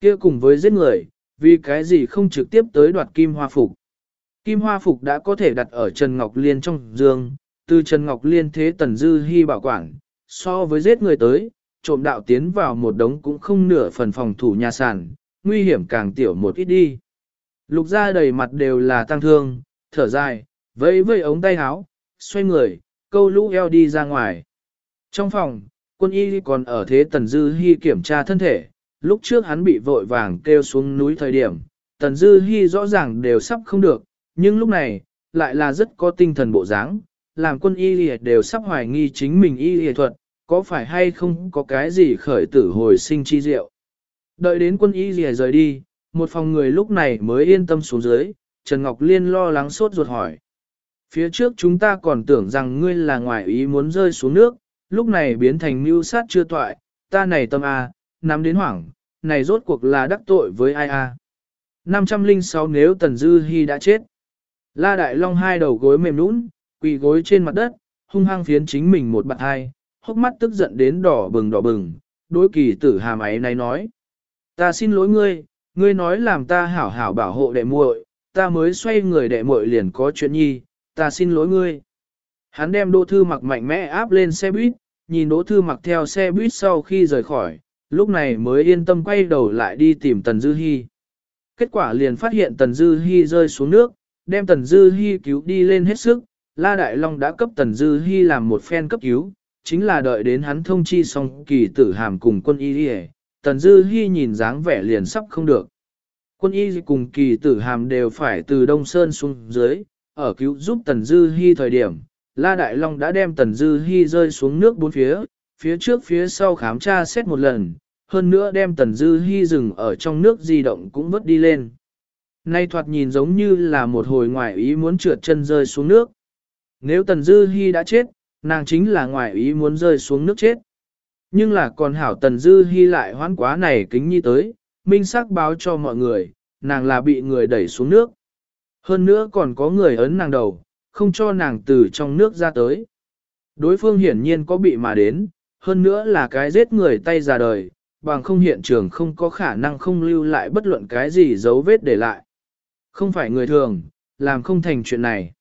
kia cùng với giết người, vì cái gì không trực tiếp tới đoạt kim hoa phục. Kim hoa phục đã có thể đặt ở Trần Ngọc Liên trong giường, từ Trần Ngọc Liên thế tần dư hy bảo quản, so với giết người tới, trộm đạo tiến vào một đống cũng không nửa phần phòng thủ nhà sản, nguy hiểm càng tiểu một ít đi. Lục ra đầy mặt đều là tăng thương, thở dài, vẫy vẫy ống tay áo, xoay người, câu lũ eo đi ra ngoài. Trong phòng, quân y còn ở thế Tần Dư Hi kiểm tra thân thể, lúc trước hắn bị vội vàng kêu xuống núi thời điểm, Tần Dư Hi rõ ràng đều sắp không được, nhưng lúc này, lại là rất có tinh thần bộ dáng, làm quân y đều sắp hoài nghi chính mình y y thuật, có phải hay không có cái gì khởi tử hồi sinh chi diệu. Đợi đến quân y rời đi, một phòng người lúc này mới yên tâm xuống dưới, Trần Ngọc Liên lo lắng sốt ruột hỏi. Phía trước chúng ta còn tưởng rằng ngươi là ngoại ý muốn rơi xuống nước, lúc này biến thành mưu sát chưa toại, ta này tâm A, nắm đến hoảng, này rốt cuộc là đắc tội với ai A. 506 nếu Tần Dư Hi đã chết. La Đại Long hai đầu gối mềm nũng, quỳ gối trên mặt đất, hung hăng phiến chính mình một bạn hai, hốc mắt tức giận đến đỏ bừng đỏ bừng, đối kỳ tử hàm ấy này nói. Ta xin lỗi ngươi, ngươi nói làm ta hảo hảo bảo hộ đệ muội, ta mới xoay người đệ muội liền có chuyện nhi, ta xin lỗi ngươi. Hắn đem Đỗ Thư Mặc mạnh mẽ áp lên xe buýt, nhìn Đỗ Thư Mặc theo xe buýt sau khi rời khỏi, lúc này mới yên tâm quay đầu lại đi tìm Tần Dư Hi. Kết quả liền phát hiện Tần Dư Hi rơi xuống nước, đem Tần Dư Hi cứu đi lên hết sức, La Đại Long đã cấp Tần Dư Hi làm một phen cấp cứu, chính là đợi đến hắn thông chi xong kỳ tử hàm cùng quân y đi Tần Dư Hi nhìn dáng vẻ liền sắp không được. Quân y cùng kỳ tử hàm đều phải từ Đông Sơn xuống dưới, ở cứu giúp Tần Dư Hi thời điểm, La Đại Long đã đem Tần Dư Hi rơi xuống nước bốn phía, phía trước phía sau khám tra xét một lần, hơn nữa đem Tần Dư Hi dừng ở trong nước di động cũng vớt đi lên. Nay thoạt nhìn giống như là một hồi ngoại ý muốn trượt chân rơi xuống nước. Nếu Tần Dư Hi đã chết, nàng chính là ngoại ý muốn rơi xuống nước chết. Nhưng là còn hảo Tần Dư Hi lại hoán quá này kính nhi tới, minh sắc báo cho mọi người, nàng là bị người đẩy xuống nước. Hơn nữa còn có người ấn nàng đầu, không cho nàng từ trong nước ra tới. Đối phương hiển nhiên có bị mà đến, hơn nữa là cái giết người tay ra đời, bằng không hiện trường không có khả năng không lưu lại bất luận cái gì dấu vết để lại. Không phải người thường, làm không thành chuyện này.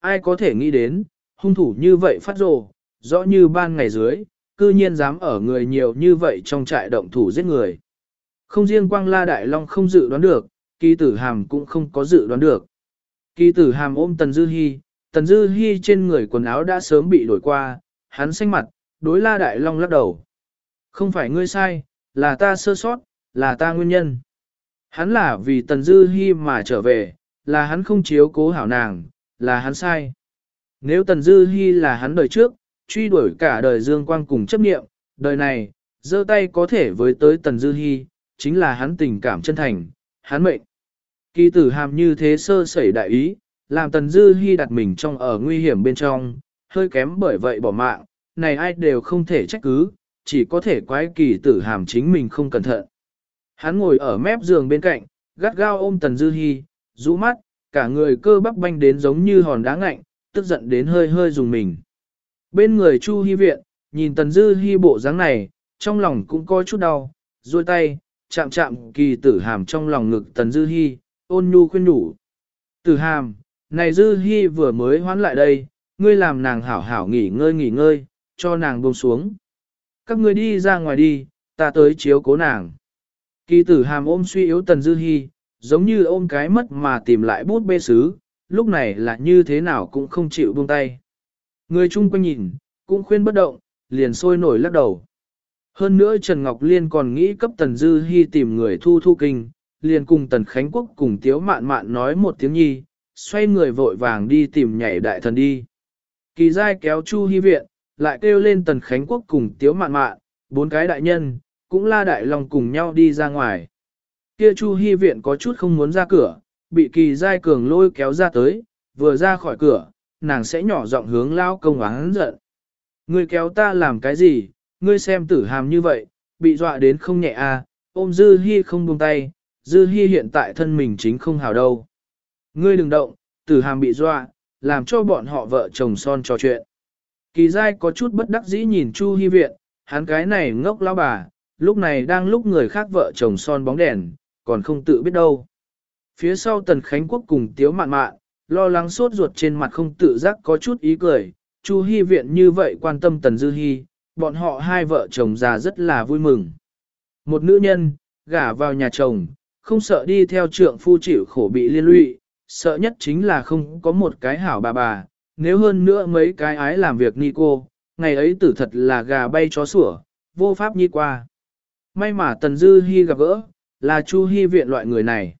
Ai có thể nghĩ đến, hung thủ như vậy phát rồ, rõ như ban ngày dưới, cư nhiên dám ở người nhiều như vậy trong trại động thủ giết người. Không riêng Quang La Đại Long không dự đoán được, kỳ tử hàm cũng không có dự đoán được. Kỳ tử hàm ôm Tần Dư Hi, Tần Dư Hi trên người quần áo đã sớm bị đổi qua, hắn xanh mặt, đối La Đại Long lắc đầu. Không phải ngươi sai, là ta sơ sót, là ta nguyên nhân. Hắn là vì Tần Dư Hi mà trở về, là hắn không chiếu cố hảo nàng, là hắn sai. Nếu Tần Dư Hi là hắn đời trước, truy đuổi cả đời Dương Quang cùng chấp niệm, đời này, giơ tay có thể với tới Tần Dư Hi, chính là hắn tình cảm chân thành, hắn mệnh. Kỳ tử hàm như thế sơ sẩy đại ý, làm Tần Dư hy đặt mình trong ở nguy hiểm bên trong, hơi kém bởi vậy bỏ mạng, này ai đều không thể trách cứ, chỉ có thể quái kỳ tử hàm chính mình không cẩn thận. Hắn ngồi ở mép giường bên cạnh, gắt gao ôm Tần Dư hy rũ mắt, cả người cơ bắp banh đến giống như hòn đá ngạnh, tức giận đến hơi hơi dùng mình. Bên người Chu Hi viện, nhìn Tần Dư hy bộ dáng này, trong lòng cũng có chút đau, duỗi tay, chạm chạm kỳ tử hàm trong lòng ngực Tần Dư hy ôn nhu khuyên nhủ. Tử hàm, này Dư Hi vừa mới hoán lại đây, ngươi làm nàng hảo hảo nghỉ ngơi nghỉ ngơi, cho nàng buông xuống. Các ngươi đi ra ngoài đi, ta tới chiếu cố nàng. Kỳ tử hàm ôm suy yếu Tần Dư Hi, giống như ôm cái mất mà tìm lại bút bê sứ, lúc này là như thế nào cũng không chịu buông tay. Người chung quanh nhìn, cũng khuyên bất động, liền sôi nổi lắc đầu. Hơn nữa Trần Ngọc Liên còn nghĩ cấp Tần Dư Hi tìm người thu thu kinh, liền cùng Tần Khánh Quốc cùng Tiếu Mạn Mạn nói một tiếng nhi, xoay người vội vàng đi tìm nhảy đại thần đi. Kỳ giai kéo Chu Hi viện, lại kêu lên Tần Khánh Quốc cùng Tiếu Mạn Mạn, bốn cái đại nhân, cũng la đại lòng cùng nhau đi ra ngoài. Kia Chu Hi viện có chút không muốn ra cửa, bị kỳ giai cường lôi kéo ra tới, vừa ra khỏi cửa, nàng sẽ nhỏ giọng hướng lao công oán giận. Ngươi kéo ta làm cái gì, ngươi xem tử hàm như vậy, bị dọa đến không nhẹ à, ôm Dư Hi không buông tay, Dư Hi hiện tại thân mình chính không hào đâu. Ngươi đừng động, tử hàm bị dọa, làm cho bọn họ vợ chồng son trò chuyện. Kỳ dai có chút bất đắc dĩ nhìn Chu Hi viện, hắn cái này ngốc lão bà, lúc này đang lúc người khác vợ chồng son bóng đèn, còn không tự biết đâu. Phía sau Tần Khánh Quốc cùng Tiếu Mạn Mạn, lo lắng sốt ruột trên mặt không tự giác có chút ý cười, Chu Hi viện như vậy quan tâm Tần Dư Hi, bọn họ hai vợ chồng già rất là vui mừng. Một nữ nhân, gả vào nhà chồng, không sợ đi theo trượng phu chịu khổ bị liên lụy, sợ nhất chính là không có một cái hảo bà bà, nếu hơn nữa mấy cái ái làm việc ni cô, ngày ấy tử thật là gà bay chó sủa, vô pháp nhi qua. May mà Tần Dư Hi gặp gỡ, là Chu Hi viện loại người này.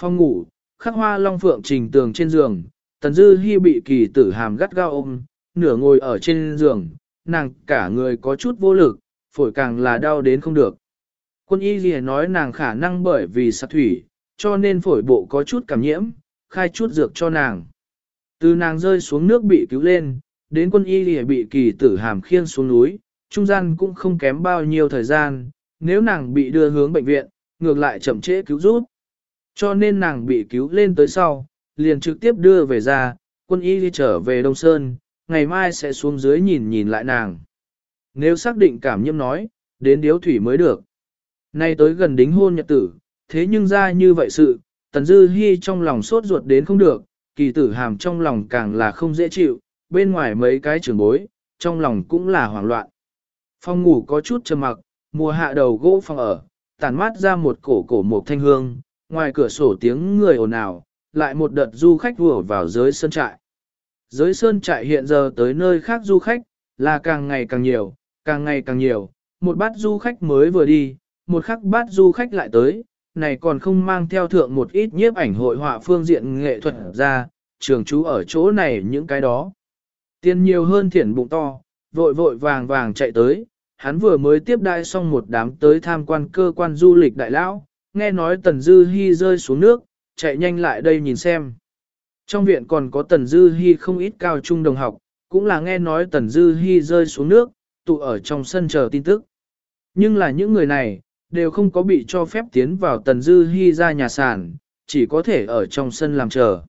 Phong ngủ, khắc hoa long phượng trình tường trên giường, Tần Dư Hi bị kỳ tử hàm gắt gao ôm, nửa ngồi ở trên giường, nàng cả người có chút vô lực, phổi càng là đau đến không được. Quân y gì nói nàng khả năng bởi vì sạc thủy, cho nên phổi bộ có chút cảm nhiễm, khai chút dược cho nàng. Từ nàng rơi xuống nước bị cứu lên, đến quân y lìa bị kỳ tử hàm khiêng xuống núi, trung gian cũng không kém bao nhiêu thời gian, nếu nàng bị đưa hướng bệnh viện, ngược lại chậm trễ cứu giúp. Cho nên nàng bị cứu lên tới sau, liền trực tiếp đưa về ra, quân y đi trở về Đông Sơn, ngày mai sẽ xuống dưới nhìn nhìn lại nàng. Nếu xác định cảm nhiễm nói, đến điếu thủy mới được. Nay tới gần đính hôn nhật tử, thế nhưng ra như vậy sự, Tần Dư Hi trong lòng sốt ruột đến không được, kỳ tử hàm trong lòng càng là không dễ chịu, bên ngoài mấy cái trường bối, trong lòng cũng là hoảng loạn. Phòng ngủ có chút trầm mặc, mùa hạ đầu gỗ phòng ở, tản mát ra một cổ cổ một thanh hương, ngoài cửa sổ tiếng người ồn ào, lại một đợt du khách vừa vào giới sơn trại. Giới sơn trại hiện giờ tới nơi khác du khách, là càng ngày càng nhiều, càng ngày càng nhiều, một bát du khách mới vừa đi, một khắc bát du khách lại tới, này còn không mang theo thượng một ít nhiếp ảnh hội họa phương diện nghệ thuật ra, trường chú ở chỗ này những cái đó. Tiền nhiều hơn thiển bụng to, vội vội vàng vàng chạy tới, hắn vừa mới tiếp đai xong một đám tới tham quan cơ quan du lịch đại lão, nghe nói Tần Dư Hi rơi xuống nước, chạy nhanh lại đây nhìn xem. Trong viện còn có Tần Dư Hi không ít cao trung đồng học, cũng là nghe nói Tần Dư Hi rơi xuống nước, tụ ở trong sân chờ tin tức. Nhưng là những người này, đều không có bị cho phép tiến vào Tần Dư Hi ra nhà sản, chỉ có thể ở trong sân làm chờ.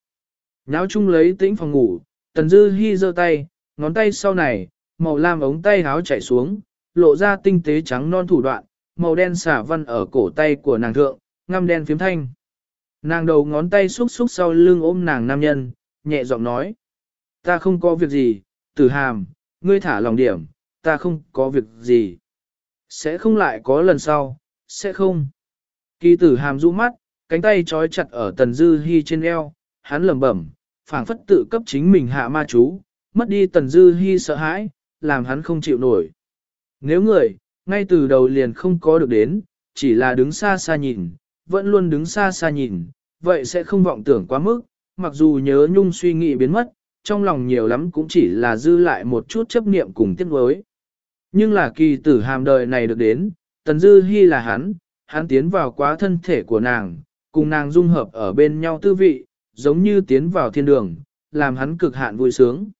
Náo chung lấy tĩnh phòng ngủ, Tần Dư Hi giơ tay, ngón tay sau này, màu lam ống tay háo chảy xuống, lộ ra tinh tế trắng non thủ đoạn, màu đen xả văn ở cổ tay của nàng thượng, ngăm đen phiếm thanh. Nàng đầu ngón tay xúc xúc sau lưng ôm nàng nam nhân, nhẹ giọng nói. Ta không có việc gì, tử hàm, ngươi thả lòng điểm, ta không có việc gì. Sẽ không lại có lần sau, sẽ không. Kỳ tử hàm rũ mắt, cánh tay trói chặt ở tần dư hy trên eo, hắn lẩm bẩm, phảng phất tự cấp chính mình hạ ma chú, mất đi tần dư hy sợ hãi, làm hắn không chịu nổi. Nếu người, ngay từ đầu liền không có được đến, chỉ là đứng xa xa nhìn, vẫn luôn đứng xa xa nhìn, vậy sẽ không vọng tưởng quá mức, mặc dù nhớ nhung suy nghĩ biến mất, trong lòng nhiều lắm cũng chỉ là dư lại một chút chấp niệm cùng tiếc nuối. Nhưng là kỳ tử hàm đời này được đến, tần dư hy là hắn, hắn tiến vào quá thân thể của nàng, cùng nàng dung hợp ở bên nhau tư vị, giống như tiến vào thiên đường, làm hắn cực hạn vui sướng.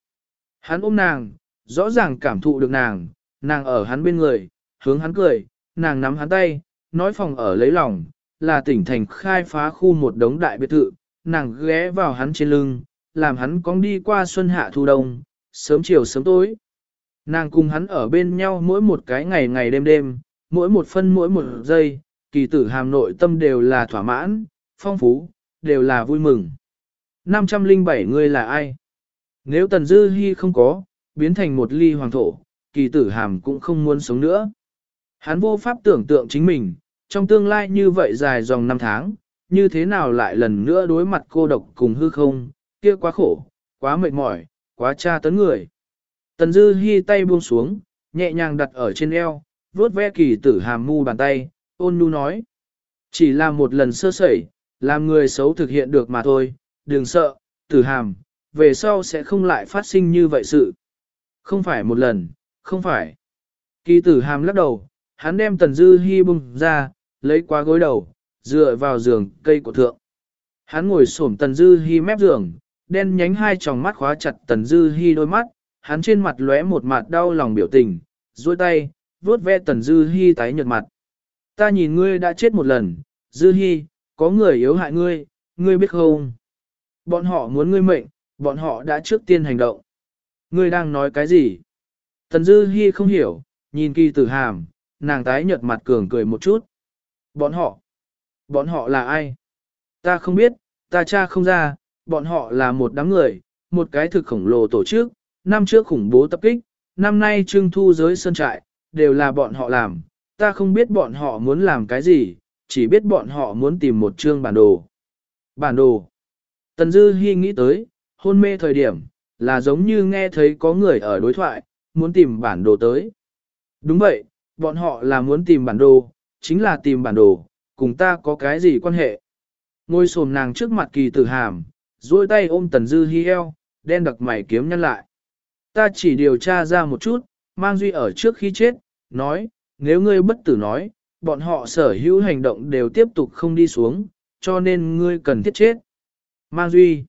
Hắn ôm nàng, rõ ràng cảm thụ được nàng, nàng ở hắn bên người, hướng hắn cười, nàng nắm hắn tay, nói phòng ở lấy lòng, là tỉnh thành khai phá khu một đống đại biệt thự, nàng ghé vào hắn trên lưng, làm hắn cong đi qua xuân hạ thu đông, sớm chiều sớm tối. Nàng cùng hắn ở bên nhau mỗi một cái ngày ngày đêm đêm, mỗi một phân mỗi một giây, kỳ tử hàm nội tâm đều là thỏa mãn, phong phú, đều là vui mừng. 507 người là ai? Nếu Tần Dư Hi không có, biến thành một ly hoàng thổ, kỳ tử hàm cũng không muốn sống nữa. Hắn vô pháp tưởng tượng chính mình, trong tương lai như vậy dài dòng năm tháng, như thế nào lại lần nữa đối mặt cô độc cùng hư không, kia quá khổ, quá mệt mỏi, quá tra tấn người. Tần Dư Hi tay buông xuống, nhẹ nhàng đặt ở trên eo, vuốt ve kỳ tử hàm mu bàn tay, ôn nhu nói. Chỉ là một lần sơ sẩy, làm người xấu thực hiện được mà thôi, đừng sợ, tử hàm, về sau sẽ không lại phát sinh như vậy sự. Không phải một lần, không phải. Kỳ tử hàm lắc đầu, hắn đem tần dư hy bung ra, lấy qua gối đầu, dựa vào giường cây của thượng. Hắn ngồi xổm tần dư hy mép giường, đen nhánh hai tròng mắt khóa chặt tần dư hy đôi mắt, hắn trên mặt lóe một mặt đau lòng biểu tình, duỗi tay, vuốt ve tần dư hy tái nhợt mặt. Ta nhìn ngươi đã chết một lần, dư hy, có người yếu hại ngươi, ngươi biết không? Bọn họ muốn ngươi mệnh, bọn họ đã trước tiên hành động. Ngươi đang nói cái gì? Tần dư hy không hiểu, nhìn kỳ tử hàm, nàng tái nhợt mặt cường cười một chút. Bọn họ? Bọn họ là ai? Ta không biết, ta cha không ra, bọn họ là một đám người, một cái thực khổng lồ tổ chức, năm trước khủng bố tập kích, năm nay trưng thu giới sơn trại, đều là bọn họ làm, ta không biết bọn họ muốn làm cái gì, chỉ biết bọn họ muốn tìm một chương bản đồ. Bản đồ. Tần Dư Hi nghĩ tới, hôn mê thời điểm, là giống như nghe thấy có người ở đối thoại, muốn tìm bản đồ tới. Đúng vậy, bọn họ là muốn tìm bản đồ, chính là tìm bản đồ, cùng ta có cái gì quan hệ. Ngôi sồm nàng trước mặt kỳ tử hàm, duỗi tay ôm Tần Dư Hi eo, đen đặc mày kiếm nhăn lại. Ta chỉ điều tra ra một chút, mang duy ở trước khi chết, nói, nếu ngươi bất tử nói, bọn họ sở hữu hành động đều tiếp tục không đi xuống, cho nên ngươi cần thiết chết. Mang duy,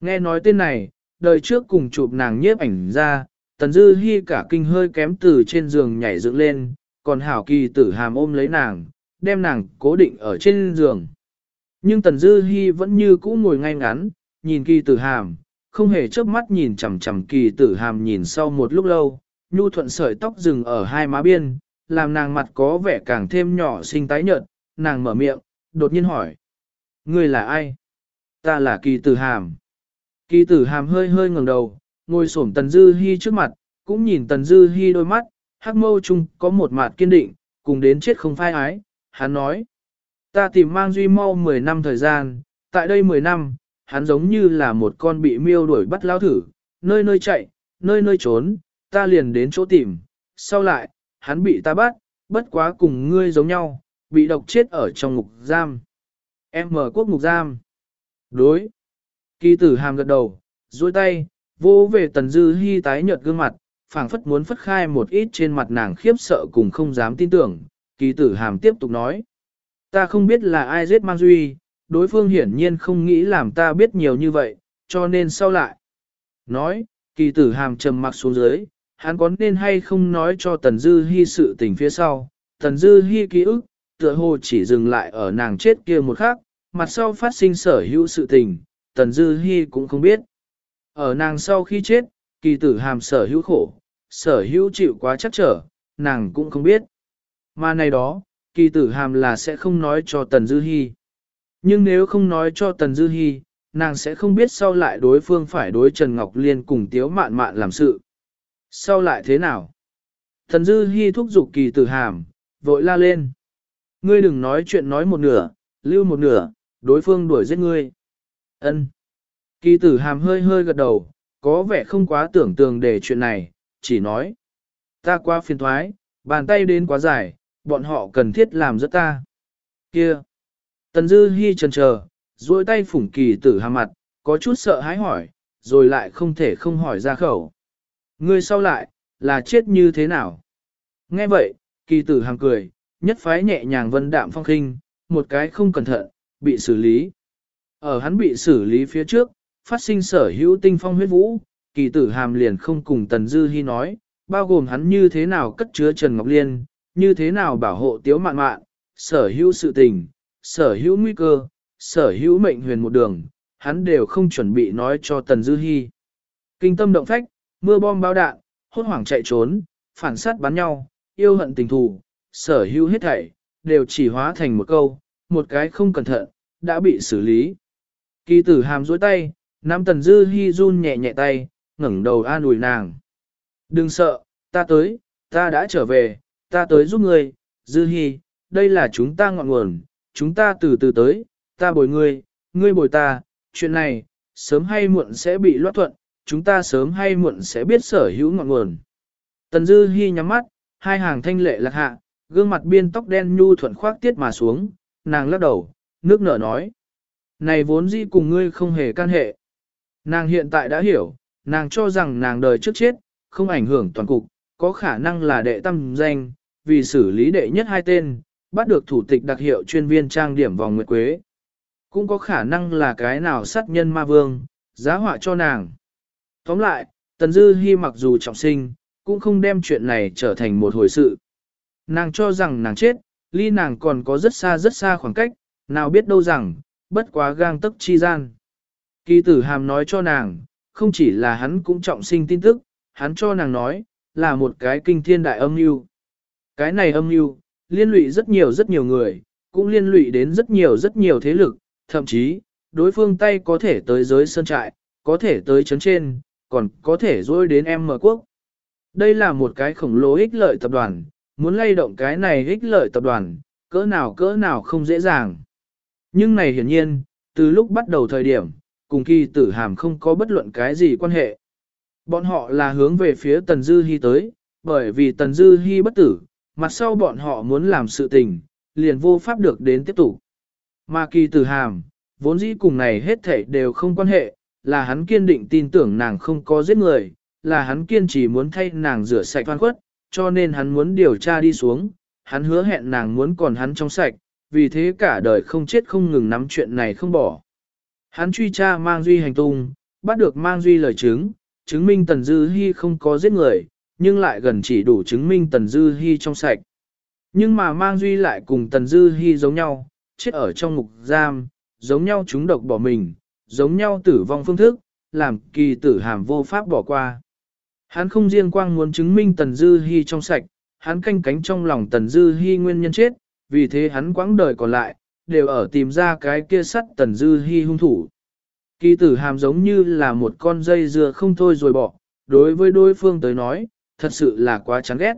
nghe nói tên này, đời trước cùng chụp nàng nhiếp ảnh ra, tần dư hy cả kinh hơi kém từ trên giường nhảy dựng lên, còn hảo kỳ tử hàm ôm lấy nàng, đem nàng cố định ở trên giường. Nhưng tần dư hy vẫn như cũ ngồi ngay ngắn, nhìn kỳ tử hàm, không hề chớp mắt nhìn chằm chằm kỳ tử hàm nhìn sau một lúc lâu, nhu thuận sợi tóc dừng ở hai má biên, làm nàng mặt có vẻ càng thêm nhỏ xinh tái nhợt, nàng mở miệng, đột nhiên hỏi. Ngươi là ai? Ta là kỳ tử hàm. Kỳ tử hàm hơi hơi ngẩng đầu, ngồi xổm tần dư hy trước mặt, cũng nhìn tần dư hy đôi mắt, hắc mâu chung có một mặt kiên định, cùng đến chết không phai ái, hắn nói. Ta tìm mang duy mau 10 năm thời gian, tại đây 10 năm, hắn giống như là một con bị miêu đuổi bắt lao thử, nơi nơi chạy, nơi nơi trốn, ta liền đến chỗ tìm, sau lại, hắn bị ta bắt, bất quá cùng ngươi giống nhau, bị độc chết ở trong ngục giam. Em mở quốc ngục giam. Đối. Kỳ tử hàm gật đầu, duỗi tay, vô về tần dư hy tái nhợt gương mặt, phảng phất muốn phất khai một ít trên mặt nàng khiếp sợ cùng không dám tin tưởng. Kỳ tử hàm tiếp tục nói. Ta không biết là ai giết mang duy, đối phương hiển nhiên không nghĩ làm ta biết nhiều như vậy, cho nên sau lại. Nói, kỳ tử hàm trầm mặc xuống dưới, hắn có nên hay không nói cho Tần Dư Hi sự tình phía sau. Tần Dư Hi ký ức, tựa hồ chỉ dừng lại ở nàng chết kia một khắc, mặt sau phát sinh sở hữu sự tình, Tần Dư Hi cũng không biết. Ở nàng sau khi chết, kỳ tử hàm sở hữu khổ, sở hữu chịu quá chắc trở, nàng cũng không biết. Mà này đó, kỳ tử hàm là sẽ không nói cho Tần Dư Hi. Nhưng nếu không nói cho Tần Dư Hi, nàng sẽ không biết sau lại đối phương phải đối Trần Ngọc Liên cùng Tiếu Mạn Mạn làm sự. Sau lại thế nào? Thần Dư hy thúc giục kỳ tử hàm, vội la lên. Ngươi đừng nói chuyện nói một nửa, lưu một nửa, đối phương đuổi giết ngươi. Ân. Kỳ tử hàm hơi hơi gật đầu, có vẻ không quá tưởng tượng để chuyện này, chỉ nói. Ta qua phiền thoái, bàn tay đến quá dài, bọn họ cần thiết làm rất ta. Kia. Tần Dư hy chần chờ, duỗi tay phủng kỳ tử hàm mặt, có chút sợ hãi hỏi, rồi lại không thể không hỏi ra khẩu. Ngươi sau lại, là chết như thế nào? Nghe vậy, kỳ tử hàng cười, nhất phái nhẹ nhàng vân đạm phong khinh, một cái không cẩn thận, bị xử lý. Ở hắn bị xử lý phía trước, phát sinh sở hữu tinh phong huyết vũ, kỳ tử hàm liền không cùng Tần Dư Hi nói, bao gồm hắn như thế nào cất chứa Trần Ngọc Liên, như thế nào bảo hộ tiếu mạn mạn, sở hữu sự tình, sở hữu nguy cơ, sở hữu mệnh huyền một đường, hắn đều không chuẩn bị nói cho Tần Dư Hi. Kinh tâm động phách, mưa bom bao đạn, hốt hoảng chạy trốn, phản sát bắn nhau, yêu hận tình thù, sở hữu hết thảy, đều chỉ hóa thành một câu, một cái không cẩn thận, đã bị xử lý. Kỳ tử hàm dối tay, nắm Tần Dư Hi run nhẹ nhẹ tay, ngẩng đầu an ủi nàng. Đừng sợ, ta tới, ta đã trở về, ta tới giúp ngươi, Dư Hi, đây là chúng ta ngọn nguồn, chúng ta từ từ tới, ta bồi ngươi, ngươi bồi ta, chuyện này, sớm hay muộn sẽ bị loát thuận, chúng ta sớm hay muộn sẽ biết sở hữu ngọn nguồn. Tần Dư Hi nhắm mắt, hai hàng thanh lệ lạc hạ, gương mặt biên tóc đen nhu thuận khoác tiết mà xuống, nàng lắc đầu, nước nở nói. Này vốn dĩ cùng ngươi không hề can hệ. Nàng hiện tại đã hiểu, nàng cho rằng nàng đời trước chết, không ảnh hưởng toàn cục, có khả năng là đệ tâm danh, vì xử lý đệ nhất hai tên, bắt được thủ tịch đặc hiệu chuyên viên trang điểm vòng nguyệt quế. Cũng có khả năng là cái nào sát nhân ma vương, giá họa cho nàng. Tóm lại, Tần Dư Hi mặc dù trọng sinh, cũng không đem chuyện này trở thành một hồi sự. Nàng cho rằng nàng chết, ly nàng còn có rất xa rất xa khoảng cách, nào biết đâu rằng, bất quá gang tức chi gian. Kỳ tử hàm nói cho nàng, không chỉ là hắn cũng trọng sinh tin tức, hắn cho nàng nói, là một cái kinh thiên đại âm mưu. Cái này âm mưu liên lụy rất nhiều rất nhiều người, cũng liên lụy đến rất nhiều rất nhiều thế lực, thậm chí, đối phương tay có thể tới giới sơn trại, có thể tới chấn trên, còn có thể dối đến em mở quốc. Đây là một cái khổng lồ ích lợi tập đoàn, muốn lay động cái này ích lợi tập đoàn, cỡ nào cỡ nào không dễ dàng. Nhưng này hiển nhiên, từ lúc bắt đầu thời điểm, cùng kỳ tử hàm không có bất luận cái gì quan hệ. Bọn họ là hướng về phía Tần Dư Hi tới, bởi vì Tần Dư Hi bất tử, mặt sau bọn họ muốn làm sự tình, liền vô pháp được đến tiếp tục. Mà kỳ tử hàm, vốn dĩ cùng này hết thảy đều không quan hệ, là hắn kiên định tin tưởng nàng không có giết người, là hắn kiên trì muốn thay nàng rửa sạch oan khuất, cho nên hắn muốn điều tra đi xuống, hắn hứa hẹn nàng muốn còn hắn trong sạch, vì thế cả đời không chết không ngừng nắm chuyện này không bỏ. Hắn truy tra mang duy hành tung, bắt được mang duy lời chứng, chứng minh Tần Dư Hi không có giết người, nhưng lại gần chỉ đủ chứng minh Tần Dư Hi trong sạch. Nhưng mà mang duy lại cùng Tần Dư Hi giống nhau, chết ở trong ngục giam, giống nhau chúng độc bỏ mình, giống nhau tử vong phương thức, làm kỳ tử hàm vô pháp bỏ qua. Hắn không riêng quang muốn chứng minh Tần Dư Hi trong sạch, hắn canh cánh trong lòng Tần Dư Hi nguyên nhân chết, vì thế hắn quãng đời còn lại, đều ở tìm ra cái kia sắt Tần Dư Hi hung thủ. Kỳ tử hàm giống như là một con dây dưa không thôi rồi bỏ, đối với đối phương tới nói, thật sự là quá chán ghét.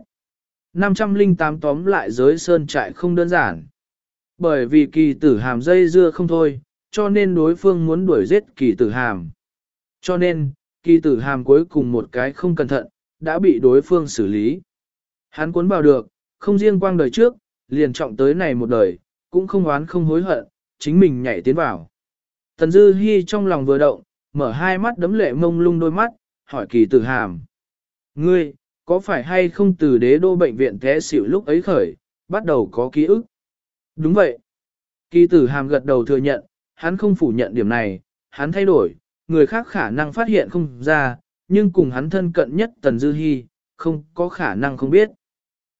508 tóm lại giới sơn trại không đơn giản. Bởi vì kỳ tử hàm dây dưa không thôi, cho nên đối phương muốn đuổi giết kỳ tử hàm. Cho nên, kỳ tử hàm cuối cùng một cái không cẩn thận, đã bị đối phương xử lý. Hắn cuốn vào được, không riêng quang đời trước, liền trọng tới này một đời, cũng không oán không hối hận, chính mình nhảy tiến vào. Tần Dư Hi trong lòng vừa động, mở hai mắt đấm lệ mông lung đôi mắt, hỏi kỳ tử hàm. Ngươi, có phải hay không từ đế đô bệnh viện té xỉu lúc ấy khởi, bắt đầu có ký ức? Đúng vậy. Kỳ tử hàm gật đầu thừa nhận, hắn không phủ nhận điểm này, hắn thay đổi, người khác khả năng phát hiện không ra, nhưng cùng hắn thân cận nhất Tần Dư Hi, không có khả năng không biết.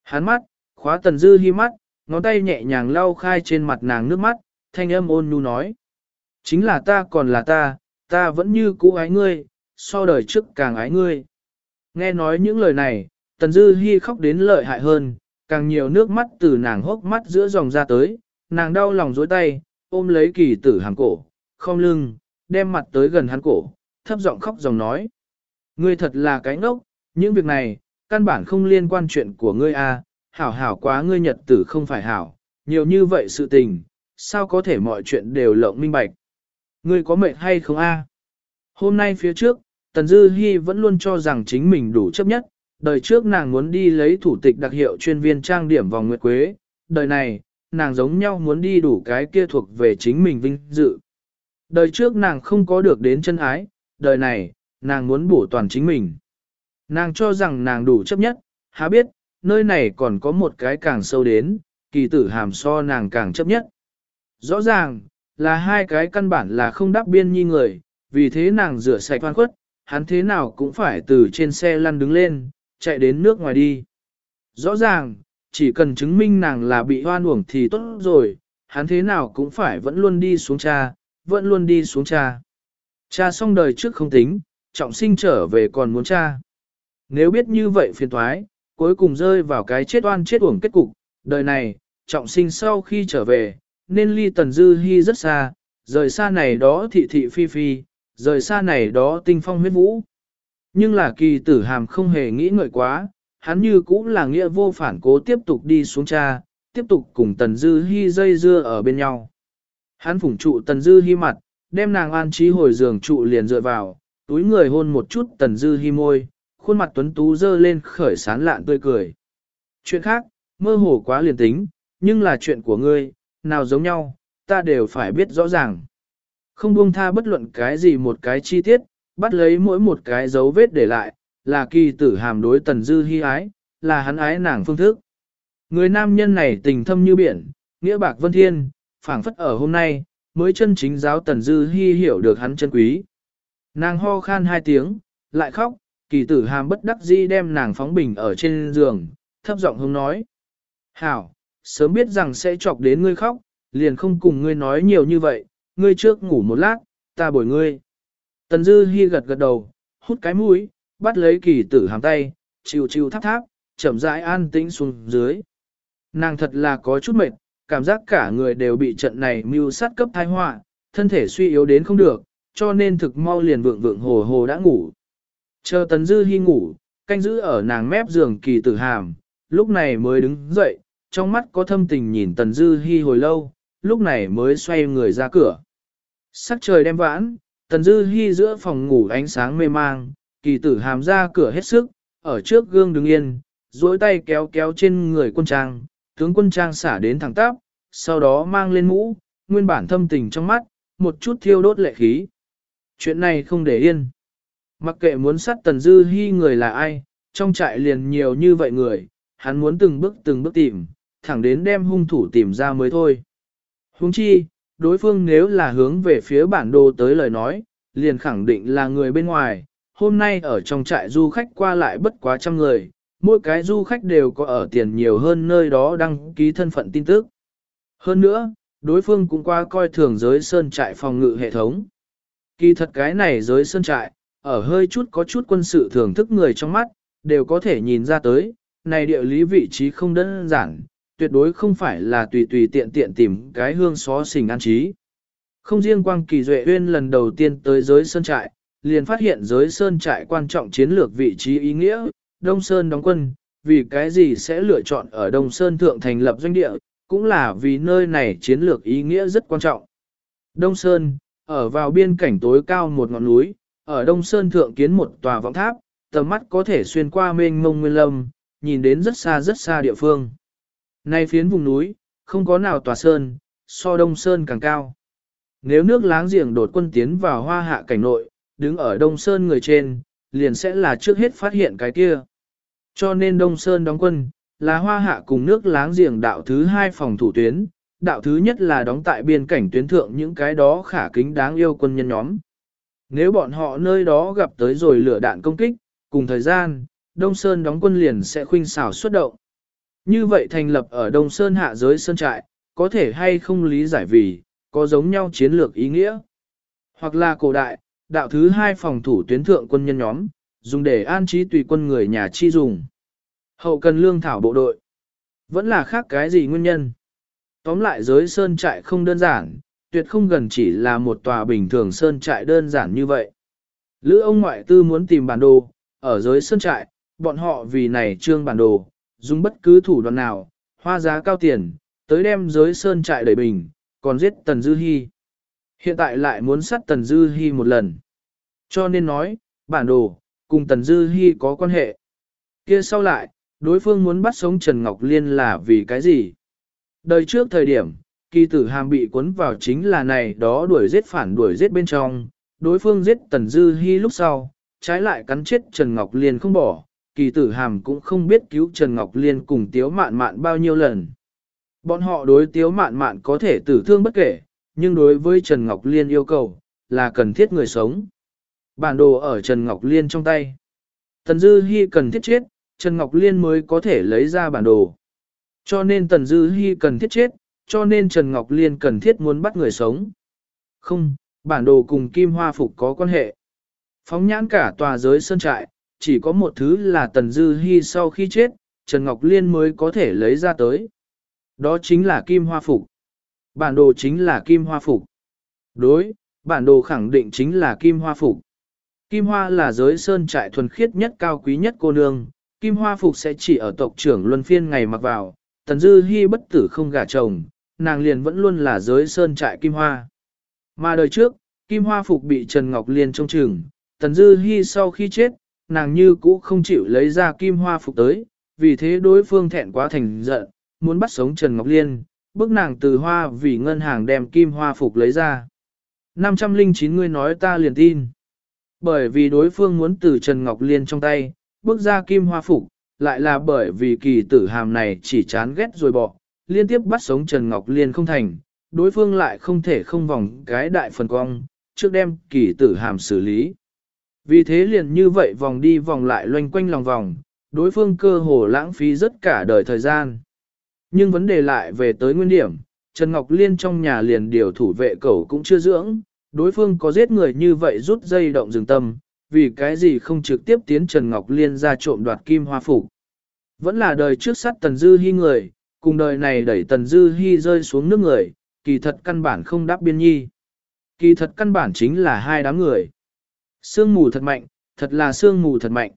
Hắn mắt, khóa Tần Dư Hi mắt, ngón tay nhẹ nhàng lau khai trên mặt nàng nước mắt, thanh âm ôn nhu nói. Chính là ta còn là ta, ta vẫn như cũ ái ngươi, so đời trước càng ái ngươi. Nghe nói những lời này, Tần Dư Hi khóc đến lợi hại hơn, càng nhiều nước mắt từ nàng hốc mắt giữa dòng ra tới, nàng đau lòng dối tay, ôm lấy kỳ tử hàng cổ, không lưng, đem mặt tới gần hắn cổ, thấp giọng khóc dòng nói. Ngươi thật là cái ngốc, những việc này, căn bản không liên quan chuyện của ngươi a, à, hảo hảo quá ngươi nhật tử không phải hảo, nhiều như vậy sự tình, sao có thể mọi chuyện đều lộng minh bạch. Ngươi có mệt hay không a? Hôm nay phía trước, Tần Dư Hi vẫn luôn cho rằng chính mình đủ chấp nhất, đời trước nàng muốn đi lấy thủ tịch đặc hiệu chuyên viên trang điểm vòng nguyệt quế, đời này, nàng giống nhau muốn đi đủ cái kia thuộc về chính mình vinh dự. Đời trước nàng không có được đến chân ái, đời này, nàng muốn bổ toàn chính mình. Nàng cho rằng nàng đủ chấp nhất, há biết, nơi này còn có một cái càng sâu đến, kỳ tử hàm so nàng càng chấp nhất. Rõ ràng, là hai cái căn bản là không đáp biên nhi người, vì thế nàng rửa sạch oan khuất, hắn thế nào cũng phải từ trên xe lăn đứng lên, chạy đến nước ngoài đi. Rõ ràng, chỉ cần chứng minh nàng là bị hoan uổng thì tốt rồi, hắn thế nào cũng phải vẫn luôn đi xuống cha, vẫn luôn đi xuống cha. Cha xong đời trước không tính, trọng sinh trở về còn muốn cha. Nếu biết như vậy phiền thoái, cuối cùng rơi vào cái chết oan chết uổng kết cục, đời này, trọng sinh sau khi trở về, nên ly tần dư hy rất xa, rời xa này đó thị thị phi phi, rời xa này đó tinh phong huyết vũ. Nhưng là kỳ tử hàm không hề nghĩ ngợi quá, hắn như cũng là nghĩa vô phản cố tiếp tục đi xuống cha, tiếp tục cùng tần dư Hi dây dưa ở bên nhau. Hắn phủng trụ tần dư Hi mặt, đem nàng an trí hồi giường trụ liền dựa vào, túi người hôn một chút tần dư Hi môi, khuôn mặt tuấn tú dơ lên khởi sán lạn tươi cười. Chuyện khác, mơ hồ quá liền tính, nhưng là chuyện của ngươi, nào giống nhau, ta đều phải biết rõ ràng. Không buông tha bất luận cái gì một cái chi tiết, bắt lấy mỗi một cái dấu vết để lại, là kỳ tử hàm đối tần dư hy ái, là hắn ái nàng phương thức. Người nam nhân này tình thâm như biển, nghĩa bạc vân thiên, phảng phất ở hôm nay, mới chân chính giáo tần dư hy hiểu được hắn chân quý. Nàng ho khan hai tiếng, lại khóc, kỳ tử hàm bất đắc dĩ đem nàng phóng bình ở trên giường, thấp giọng hông nói. Hảo, sớm biết rằng sẽ chọc đến ngươi khóc, liền không cùng ngươi nói nhiều như vậy, ngươi trước ngủ một lát, ta bồi ngươi. Tần dư hy gật gật đầu, hút cái mũi, bắt lấy kỳ tử hàm tay, chiều chiều tháp tháp, chậm rãi an tĩnh xuống dưới. Nàng thật là có chút mệt, cảm giác cả người đều bị trận này mưu sát cấp thai họa, thân thể suy yếu đến không được, cho nên thực mau liền vượng vượng hồ hồ đã ngủ. Chờ tấn dư hy ngủ, canh giữ ở nàng mép giường kỳ tử hàm, lúc này mới đứng dậy, trong mắt có thâm tình nhìn tần dư hy hồi lâu, lúc này mới xoay người ra cửa. Sắc trời đem vãn, tần dư hy giữa phòng ngủ ánh sáng mê mang, kỳ tử hàm ra cửa hết sức, ở trước gương đứng yên, duỗi tay kéo kéo trên người quân trang, tướng quân trang xả đến thẳng tắp, sau đó mang lên mũ, nguyên bản thâm tình trong mắt, một chút thiêu đốt lệ khí. Chuyện này không để yên. Mặc kệ muốn sát tần dư hy người là ai, trong trại liền nhiều như vậy người, hắn muốn từng bước từng bước tìm, thẳng đến đem hung thủ tìm ra mới thôi. Hung chi, đối phương nếu là hướng về phía bản đồ tới lời nói, liền khẳng định là người bên ngoài, hôm nay ở trong trại du khách qua lại bất quá trăm người, mỗi cái du khách đều có ở tiền nhiều hơn nơi đó đăng ký thân phận tin tức. Hơn nữa, đối phương cũng qua coi thường giới sơn trại phòng ngự hệ thống. Kỳ thật cái này giới sơn trại, ở hơi chút có chút quân sự thưởng thức người trong mắt, đều có thể nhìn ra tới, này địa lý vị trí không đơn giản, tuyệt đối không phải là tùy tùy tiện tiện tìm cái hương xó xình an trí. Không riêng quang kỳ duệ uyên lần đầu tiên tới giới sơn trại, liền phát hiện giới sơn trại quan trọng chiến lược vị trí ý nghĩa, Đông Sơn đóng quân, vì cái gì sẽ lựa chọn ở Đông Sơn thượng thành lập doanh địa, cũng là vì nơi này chiến lược ý nghĩa rất quan trọng. Đông Sơn, ở vào biên cảnh tối cao một ngọn núi, ở Đông Sơn thượng kiến một tòa vọng tháp, tầm mắt có thể xuyên qua mênh mông nguyên lâm, nhìn đến rất xa rất xa địa phương. Nay phiến vùng núi, không có nào tòa sơn, so Đông Sơn càng cao. Nếu nước láng giềng đột quân tiến vào hoa hạ cảnh nội, đứng ở Đông Sơn người trên, liền sẽ là trước hết phát hiện cái kia. Cho nên Đông Sơn đóng quân, là hoa hạ cùng nước láng giềng đạo thứ hai phòng thủ tuyến, đạo thứ nhất là đóng tại biên cảnh tuyến thượng những cái đó khả kính đáng yêu quân nhân nhóm. Nếu bọn họ nơi đó gặp tới rồi lửa đạn công kích, cùng thời gian, Đông Sơn đóng quân liền sẽ khuynh xảo xuất động. Như vậy thành lập ở Đông Sơn hạ giới sơn trại, có thể hay không lý giải vì, có giống nhau chiến lược ý nghĩa. Hoặc là cổ đại, đạo thứ hai phòng thủ tuyến thượng quân nhân nhóm, dùng để an trí tùy quân người nhà chi dùng. Hậu cần lương thảo bộ đội. Vẫn là khác cái gì nguyên nhân. Tóm lại giới sơn trại không đơn giản, tuyệt không gần chỉ là một tòa bình thường sơn trại đơn giản như vậy. Lữ ông ngoại tư muốn tìm bản đồ, ở giới sơn trại, bọn họ vì này trương bản đồ, dùng bất cứ thủ đoạn nào, hoa giá cao tiền, tới đem giới sơn trại đẩy bình, còn giết Tần Dư Hi. Hiện tại lại muốn sát Tần Dư Hi một lần. Cho nên nói, bản đồ, cùng Tần Dư Hi có quan hệ. Kia sau lại, đối phương muốn bắt sống Trần Ngọc Liên là vì cái gì? Đời trước thời điểm, kỳ tử hàm bị cuốn vào chính là này đó đuổi giết phản đuổi giết bên trong, đối phương giết Tần Dư Hi lúc sau, trái lại cắn chết Trần Ngọc Liên không bỏ, kỳ tử hàm cũng không biết cứu Trần Ngọc Liên cùng Tiếu Mạn Mạn bao nhiêu lần. Bọn họ đối Tiếu Mạn Mạn có thể tử thương bất kể, nhưng đối với Trần Ngọc Liên yêu cầu, là cần thiết người sống. Bản đồ ở Trần Ngọc Liên trong tay. Tần Dư Hi cần thiết chết, Trần Ngọc Liên mới có thể lấy ra bản đồ. Cho nên Tần Dư Hi cần thiết chết, cho nên Trần Ngọc Liên cần thiết muốn bắt người sống. Không, bản đồ cùng Kim Hoa Phục có quan hệ. Phóng nhãn cả tòa giới sơn trại, chỉ có một thứ là Tần Dư Hi sau khi chết, Trần Ngọc Liên mới có thể lấy ra tới. Đó chính là Kim Hoa Phục. Bản đồ chính là Kim Hoa Phục. Đối, bản đồ khẳng định chính là Kim Hoa Phục. Kim Hoa là giới sơn trại thuần khiết nhất cao quý nhất cô nương, Kim Hoa Phục sẽ chỉ ở tộc trưởng luân phiên ngày mặc vào, Tần Dư hy bất tử không gả chồng, nàng liền vẫn luôn là giới sơn trại Kim Hoa. Mà đời trước, Kim Hoa Phục bị Trần Ngọc Liên trông chừng, Tần Dư hy sau khi chết, nàng như cũ không chịu lấy ra kim hoa phục tới, vì thế đối phương thẹn quá thành giận, muốn bắt sống Trần Ngọc Liên, bức nàng từ hoa vì ngân hàng đem kim hoa phục lấy ra. 509 người nói ta liền tin. Bởi vì đối phương muốn từ Trần Ngọc Liên trong tay, bước ra kim hoa phục, lại là bởi vì kỳ tử hàm này chỉ chán ghét rồi bỏ, liên tiếp bắt sống Trần Ngọc Liên không thành, đối phương lại không thể không vòng cái đại phần cong, trước đem kỳ tử hàm xử lý. Vì thế liền như vậy vòng đi vòng lại loanh quanh lòng vòng, đối phương cơ hồ lãng phí rất cả đời thời gian. Nhưng vấn đề lại về tới nguyên điểm, Trần Ngọc Liên trong nhà liền điều thủ vệ cẩu cũng chưa dưỡng, đối phương có giết người như vậy rút dây động rừng tâm, vì cái gì không trực tiếp tiến Trần Ngọc Liên ra trộm đoạt kim hoa phục. Vẫn là đời trước sát Tần Dư Hi người, cùng đời này đẩy Tần Dư Hi rơi xuống nước người, kỳ thật căn bản không đáp biên nhi. Kỳ thật căn bản chính là hai đám người. Sương mù thật mạnh, thật là sương mù thật mạnh.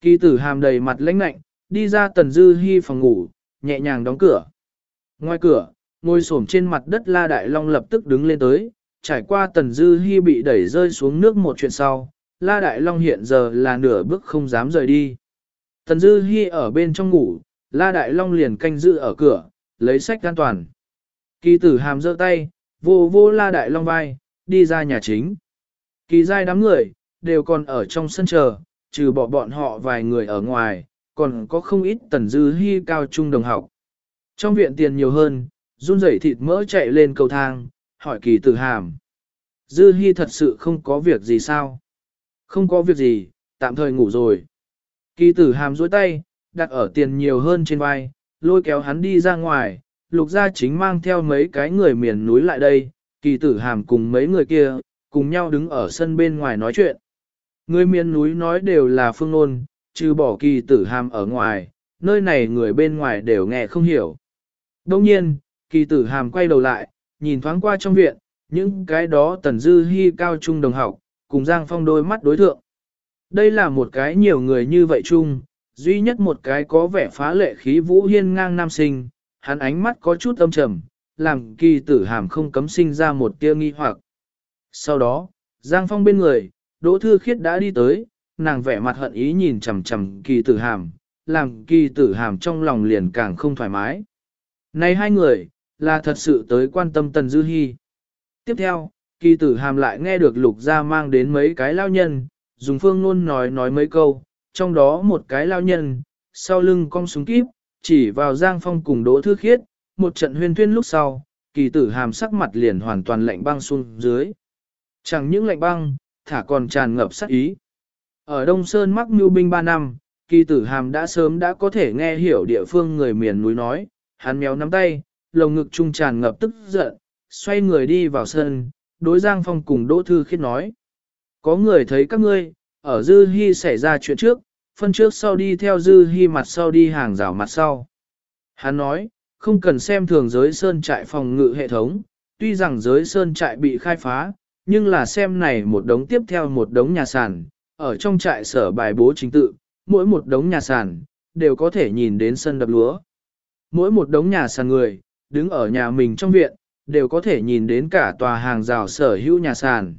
Kỳ tử hàm đầy mặt lãnh lạnh, đi ra Tần Dư Hi phòng ngủ, nhẹ nhàng đóng cửa. Ngoài cửa, ngồi xổm trên mặt đất La Đại Long lập tức đứng lên tới, trải qua Tần Dư Hi bị đẩy rơi xuống nước một chuyện sau, La Đại Long hiện giờ là nửa bước không dám rời đi. Tần Dư Hi ở bên trong ngủ, La Đại Long liền canh giữ ở cửa, lấy sách an toàn. Kỳ tử hàm giơ tay, vô vô La Đại Long vai, đi ra nhà chính. Kỳ giai đám người, đều còn ở trong sân chờ, trừ bỏ bọn họ vài người ở ngoài, còn có không ít Tần Dư hy cao trung đồng học. Trong viện tiền nhiều hơn, run rẩy thịt mỡ chạy lên cầu thang, hỏi kỳ tử hàm. Dư hy thật sự không có việc gì sao? Không có việc gì, tạm thời ngủ rồi. Kỳ tử hàm dối tay, đặt ở tiền nhiều hơn trên vai, lôi kéo hắn đi ra ngoài, lục gia chính mang theo mấy cái người miền núi lại đây, kỳ tử hàm cùng mấy người kia, cùng nhau đứng ở sân bên ngoài nói chuyện. Người miền núi nói đều là phương nôn, trừ bỏ kỳ tử hàm ở ngoài, nơi này người bên ngoài đều nghe không hiểu. Đông nhiên, kỳ tử hàm quay đầu lại, nhìn thoáng qua trong viện, những cái đó tần dư hy cao trung đồng học, cùng Giang Phong đôi mắt đối thượng. Đây là một cái nhiều người như vậy chung, duy nhất một cái có vẻ phá lệ khí vũ hiên ngang nam sinh, hắn ánh mắt có chút âm trầm, làm kỳ tử hàm không cấm sinh ra một tia nghi hoặc. Sau đó, Giang Phong bên người, Đỗ Thư Khiết đã đi tới, nàng vẻ mặt hận ý nhìn chằm chằm kỳ tử hàm, làm kỳ tử hàm trong lòng liền càng không thoải mái. Này hai người, là thật sự tới quan tâm Tần Dư Hi. Tiếp theo, kỳ tử hàm lại nghe được lục gia mang đến mấy cái lao nhân, dùng phương luôn nói nói mấy câu, trong đó một cái lao nhân, sau lưng cong súng kíp, chỉ vào Giang Phong cùng Đỗ Thư Khiết, một trận huyên thuyên lúc sau, kỳ tử hàm sắc mặt liền hoàn toàn lạnh băng xuống dưới. Chẳng những lạnh băng, thả còn tràn ngập sát ý. Ở Đông Sơn mắc mưu binh 3 năm, kỳ tử hàm đã sớm đã có thể nghe hiểu địa phương người miền núi nói, hắn méo nắm tay, lồng ngực trung tràn ngập tức giận, xoay người đi vào sân, đối Giang Phong cùng Đỗ Thư Khiết nói. Có người thấy các ngươi, ở Dư Hi xảy ra chuyện trước, phân trước sau đi theo Dư Hi mặt sau đi hàng rào mặt sau. Hắn nói, không cần xem thường giới sơn trại phòng ngự hệ thống, tuy rằng giới sơn trại bị khai phá, nhưng là xem này một đống tiếp theo một đống nhà sản ở trong trại sở bài bố chính tự, mỗi một đống nhà sàn, đều có thể nhìn đến sân đập lúa. Mỗi một đống nhà sàn người, đứng ở nhà mình trong viện, đều có thể nhìn đến cả tòa hàng rào sở hữu nhà sàn.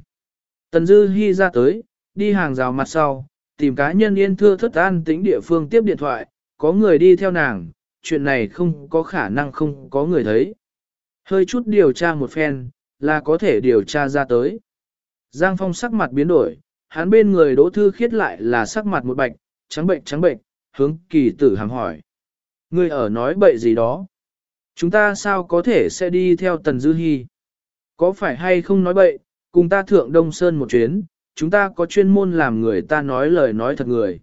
Tần Dư Hi ra tới, đi hàng rào mặt sau, tìm cá nhân yên thưa thất an tĩnh địa phương tiếp điện thoại, có người đi theo nàng, chuyện này không có khả năng không có người thấy. Hơi chút điều tra một phen, là có thể điều tra ra tới. Giang Phong sắc mặt biến đổi, hắn bên người đỗ thư khiết lại là sắc mặt một bạch, trắng bệnh trắng bệnh, hướng kỳ tử hàm hỏi. Ngươi ở nói bậy gì đó? Chúng ta sao có thể sẽ đi theo Tần Dư hy, Có phải hay không nói bậy, cùng ta thượng Đông Sơn một chuyến, chúng ta có chuyên môn làm người ta nói lời nói thật người.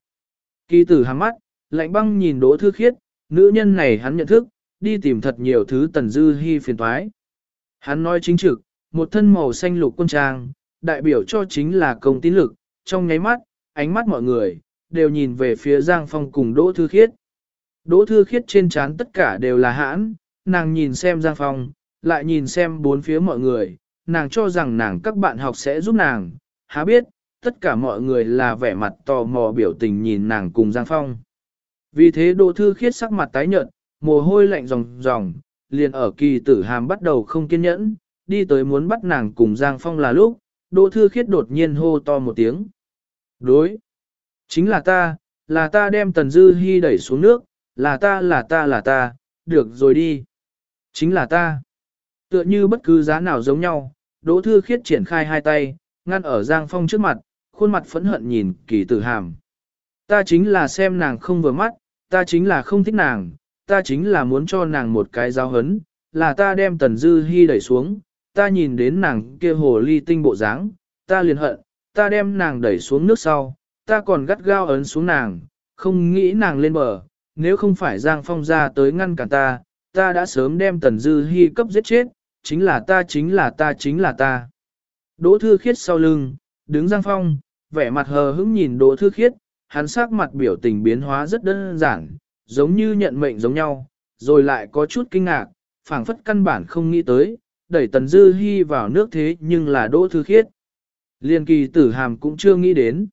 Kỳ tử hàm mắt, lạnh băng nhìn đỗ thư khiết, nữ nhân này hắn nhận thức, đi tìm thật nhiều thứ Tần Dư hy phiền toái. Hắn nói chính trực, một thân màu xanh lục quân trang, đại biểu cho chính là công tín lực, trong nháy mắt, ánh mắt mọi người, đều nhìn về phía Giang Phong cùng Đỗ Thư Khiết. Đỗ Thư Khiết trên trán tất cả đều là hãn, nàng nhìn xem Giang Phong, lại nhìn xem bốn phía mọi người, nàng cho rằng nàng các bạn học sẽ giúp nàng, há biết, tất cả mọi người là vẻ mặt tò mò biểu tình nhìn nàng cùng Giang Phong. Vì thế Đỗ Thư Khiết sắc mặt tái nhợt, mồ hôi lạnh ròng ròng, liền ở kỳ tử hàm bắt đầu không kiên nhẫn, đi tới muốn bắt nàng cùng Giang Phong là lúc, Đỗ Thư Khiết đột nhiên hô to một tiếng. Đối! Chính là ta, là ta đem Tần Dư Hi đẩy xuống nước, là ta là ta là ta, được rồi đi. Chính là ta. Tựa như bất cứ giá nào giống nhau, Đỗ Thư Khiết triển khai hai tay, ngăn ở Giang Phong trước mặt, khuôn mặt phẫn hận nhìn kỳ tử hàm. Ta chính là xem nàng không vừa mắt, ta chính là không thích nàng, ta chính là muốn cho nàng một cái giáo hấn, là ta đem Tần Dư Hi đẩy xuống, ta nhìn đến nàng kia hồ ly tinh bộ dáng, ta liền hận, ta đem nàng đẩy xuống nước sau, ta còn gắt gao ấn xuống nàng, không nghĩ nàng lên bờ, nếu không phải Giang Phong ra tới ngăn cản ta, ta đã sớm đem Tần Dư Hi cấp giết chết, chính là ta chính là ta chính là ta. Đỗ Thư Khiết sau lưng, đứng Giang Phong, vẻ mặt hờ hững nhìn Đỗ Thư Khiết, hắn sắc mặt biểu tình biến hóa rất đơn giản, giống như nhận mệnh giống nhau, rồi lại có chút kinh ngạc, phảng phất căn bản không nghĩ tới, đẩy Tần Dư Hi vào nước thế nhưng là Đỗ Thư Khiết. Liên kỳ tử hàm cũng chưa nghĩ đến.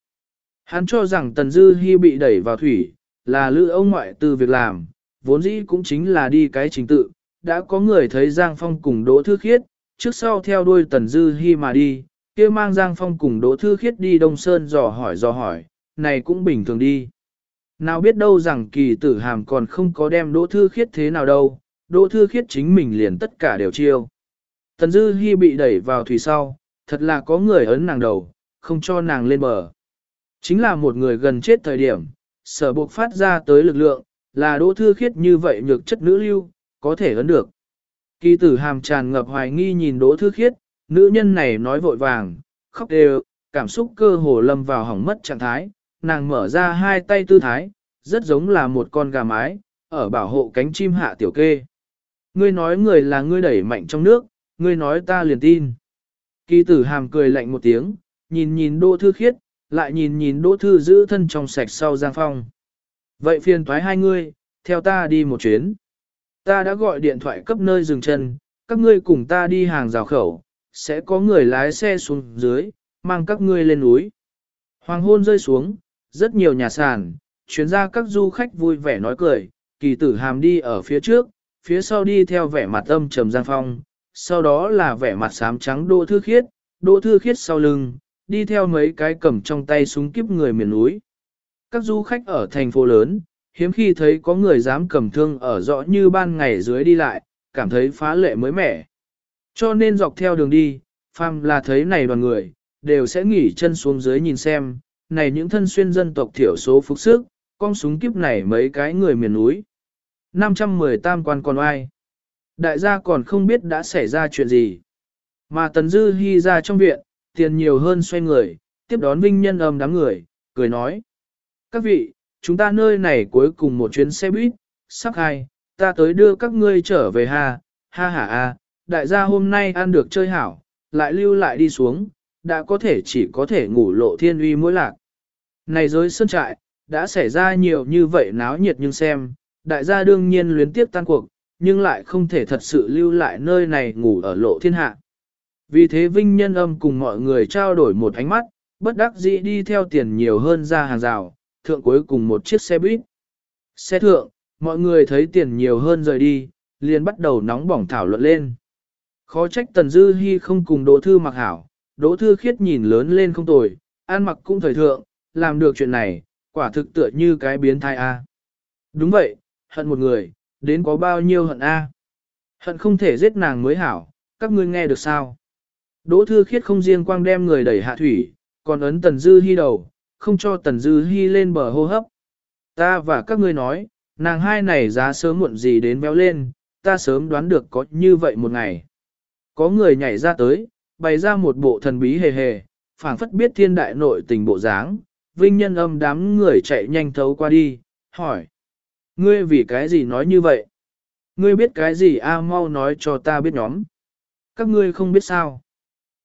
Hắn cho rằng Tần Dư Hi bị đẩy vào thủy, là lữ ông ngoại từ việc làm, vốn dĩ cũng chính là đi cái trình tự, đã có người thấy Giang Phong cùng Đỗ Thư Khiết, trước sau theo đuôi Tần Dư Hi mà đi, kia mang Giang Phong cùng Đỗ Thư Khiết đi Đông Sơn dò hỏi dò hỏi, này cũng bình thường đi. Nào biết đâu rằng kỳ tử hàm còn không có đem Đỗ Thư Khiết thế nào đâu, Đỗ Thư Khiết chính mình liền tất cả đều chiêu. Tần Dư Hi bị đẩy vào thủy sau, thật là có người ấn nàng đầu, không cho nàng lên bờ. Chính là một người gần chết thời điểm, sở buộc phát ra tới lực lượng, là Đỗ Thư Khiết như vậy nhược chất nữ lưu, có thể ấn được. Kỳ tử hàm tràn ngập hoài nghi nhìn Đỗ Thư Khiết, nữ nhân này nói vội vàng, khóc đều, cảm xúc cơ hồ lâm vào hỏng mất trạng thái, nàng mở ra hai tay tư thái, rất giống là một con gà mái, ở bảo hộ cánh chim hạ tiểu kê. Ngươi nói người là ngươi đẩy mạnh trong nước, ngươi nói ta liền tin. Kỳ tử hàm cười lạnh một tiếng, nhìn nhìn Đỗ Thư Khiết, lại nhìn nhìn Đỗ Thư giữ thân trong sạch sau Giang Phong. Vậy phiền thoái hai ngươi, theo ta đi một chuyến. Ta đã gọi điện thoại cấp nơi dừng chân, các ngươi cùng ta đi hàng rào khẩu, sẽ có người lái xe xuống dưới, mang các ngươi lên núi. Hoàng hôn rơi xuống, rất nhiều nhà sàn, chuyến ra các du khách vui vẻ nói cười, kỳ tử hàm đi ở phía trước, phía sau đi theo vẻ mặt âm trầm giang phong, sau đó là vẻ mặt xám trắng đỗ thư khiết, đỗ thư khiết sau lưng, đi theo mấy cái cầm trong tay súng kiếp người miền núi. Các du khách ở thành phố lớn, hiếm khi thấy có người dám cầm thương ở rõ như ban ngày dưới đi lại, cảm thấy phá lệ mới mẻ. Cho nên dọc theo đường đi, phàm là thấy này đoàn người, đều sẽ nghỉ chân xuống dưới nhìn xem, này những thân xuyên dân tộc thiểu số phục sức, con súng kiếp này mấy cái người miền núi. 510 tam quan còn ai? Đại gia còn không biết đã xảy ra chuyện gì. Mà Tần Dư Hi ra trong viện, tiền nhiều hơn xoay người, tiếp đón vinh nhân âm đám người, cười nói. Các vị, chúng ta nơi này cuối cùng một chuyến xe buýt, sắp hai, ta tới đưa các ngươi trở về ha, ha ha ha, đại gia hôm nay ăn được chơi hảo, lại lưu lại đi xuống, đã có thể chỉ có thể ngủ lộ thiên uy mỗi lạc. Này giới sơn trại, đã xảy ra nhiều như vậy náo nhiệt nhưng xem, đại gia đương nhiên luyến tiếp tan cuộc, nhưng lại không thể thật sự lưu lại nơi này ngủ ở lộ thiên hạ. Vì thế Vinh Nhân Âm cùng mọi người trao đổi một ánh mắt, bất đắc dĩ đi theo tiền nhiều hơn ra hàng rào, thượng cuối cùng một chiếc xe buýt. Xe thượng, mọi người thấy tiền nhiều hơn rời đi, liền bắt đầu nóng bỏng thảo luận lên. Khó trách Tần Dư Hi không cùng Đỗ Thư mặc hảo, Đỗ Thư khiết nhìn lớn lên không tồi, an mặc cũng thời thượng, làm được chuyện này, quả thực tựa như cái biến thai A. Đúng vậy, hận một người, đến có bao nhiêu hận A. Hận không thể giết nàng mới hảo, các ngươi nghe được sao? Đỗ Thư khiết không riêng quang đem người đẩy hạ thủy, còn ấn Tần Dư Hi đầu, không cho Tần Dư Hi lên bờ hô hấp. Ta và các ngươi nói, nàng hai này giá sớm muộn gì đến béo lên, ta sớm đoán được có như vậy một ngày. Có người nhảy ra tới, bày ra một bộ thần bí hề hề, phảng phất biết thiên đại nội tình bộ dáng, vinh nhân âm đám người chạy nhanh thấu qua đi, hỏi. Ngươi vì cái gì nói như vậy? Ngươi biết cái gì a mau nói cho ta biết nhóm. Các ngươi không biết sao.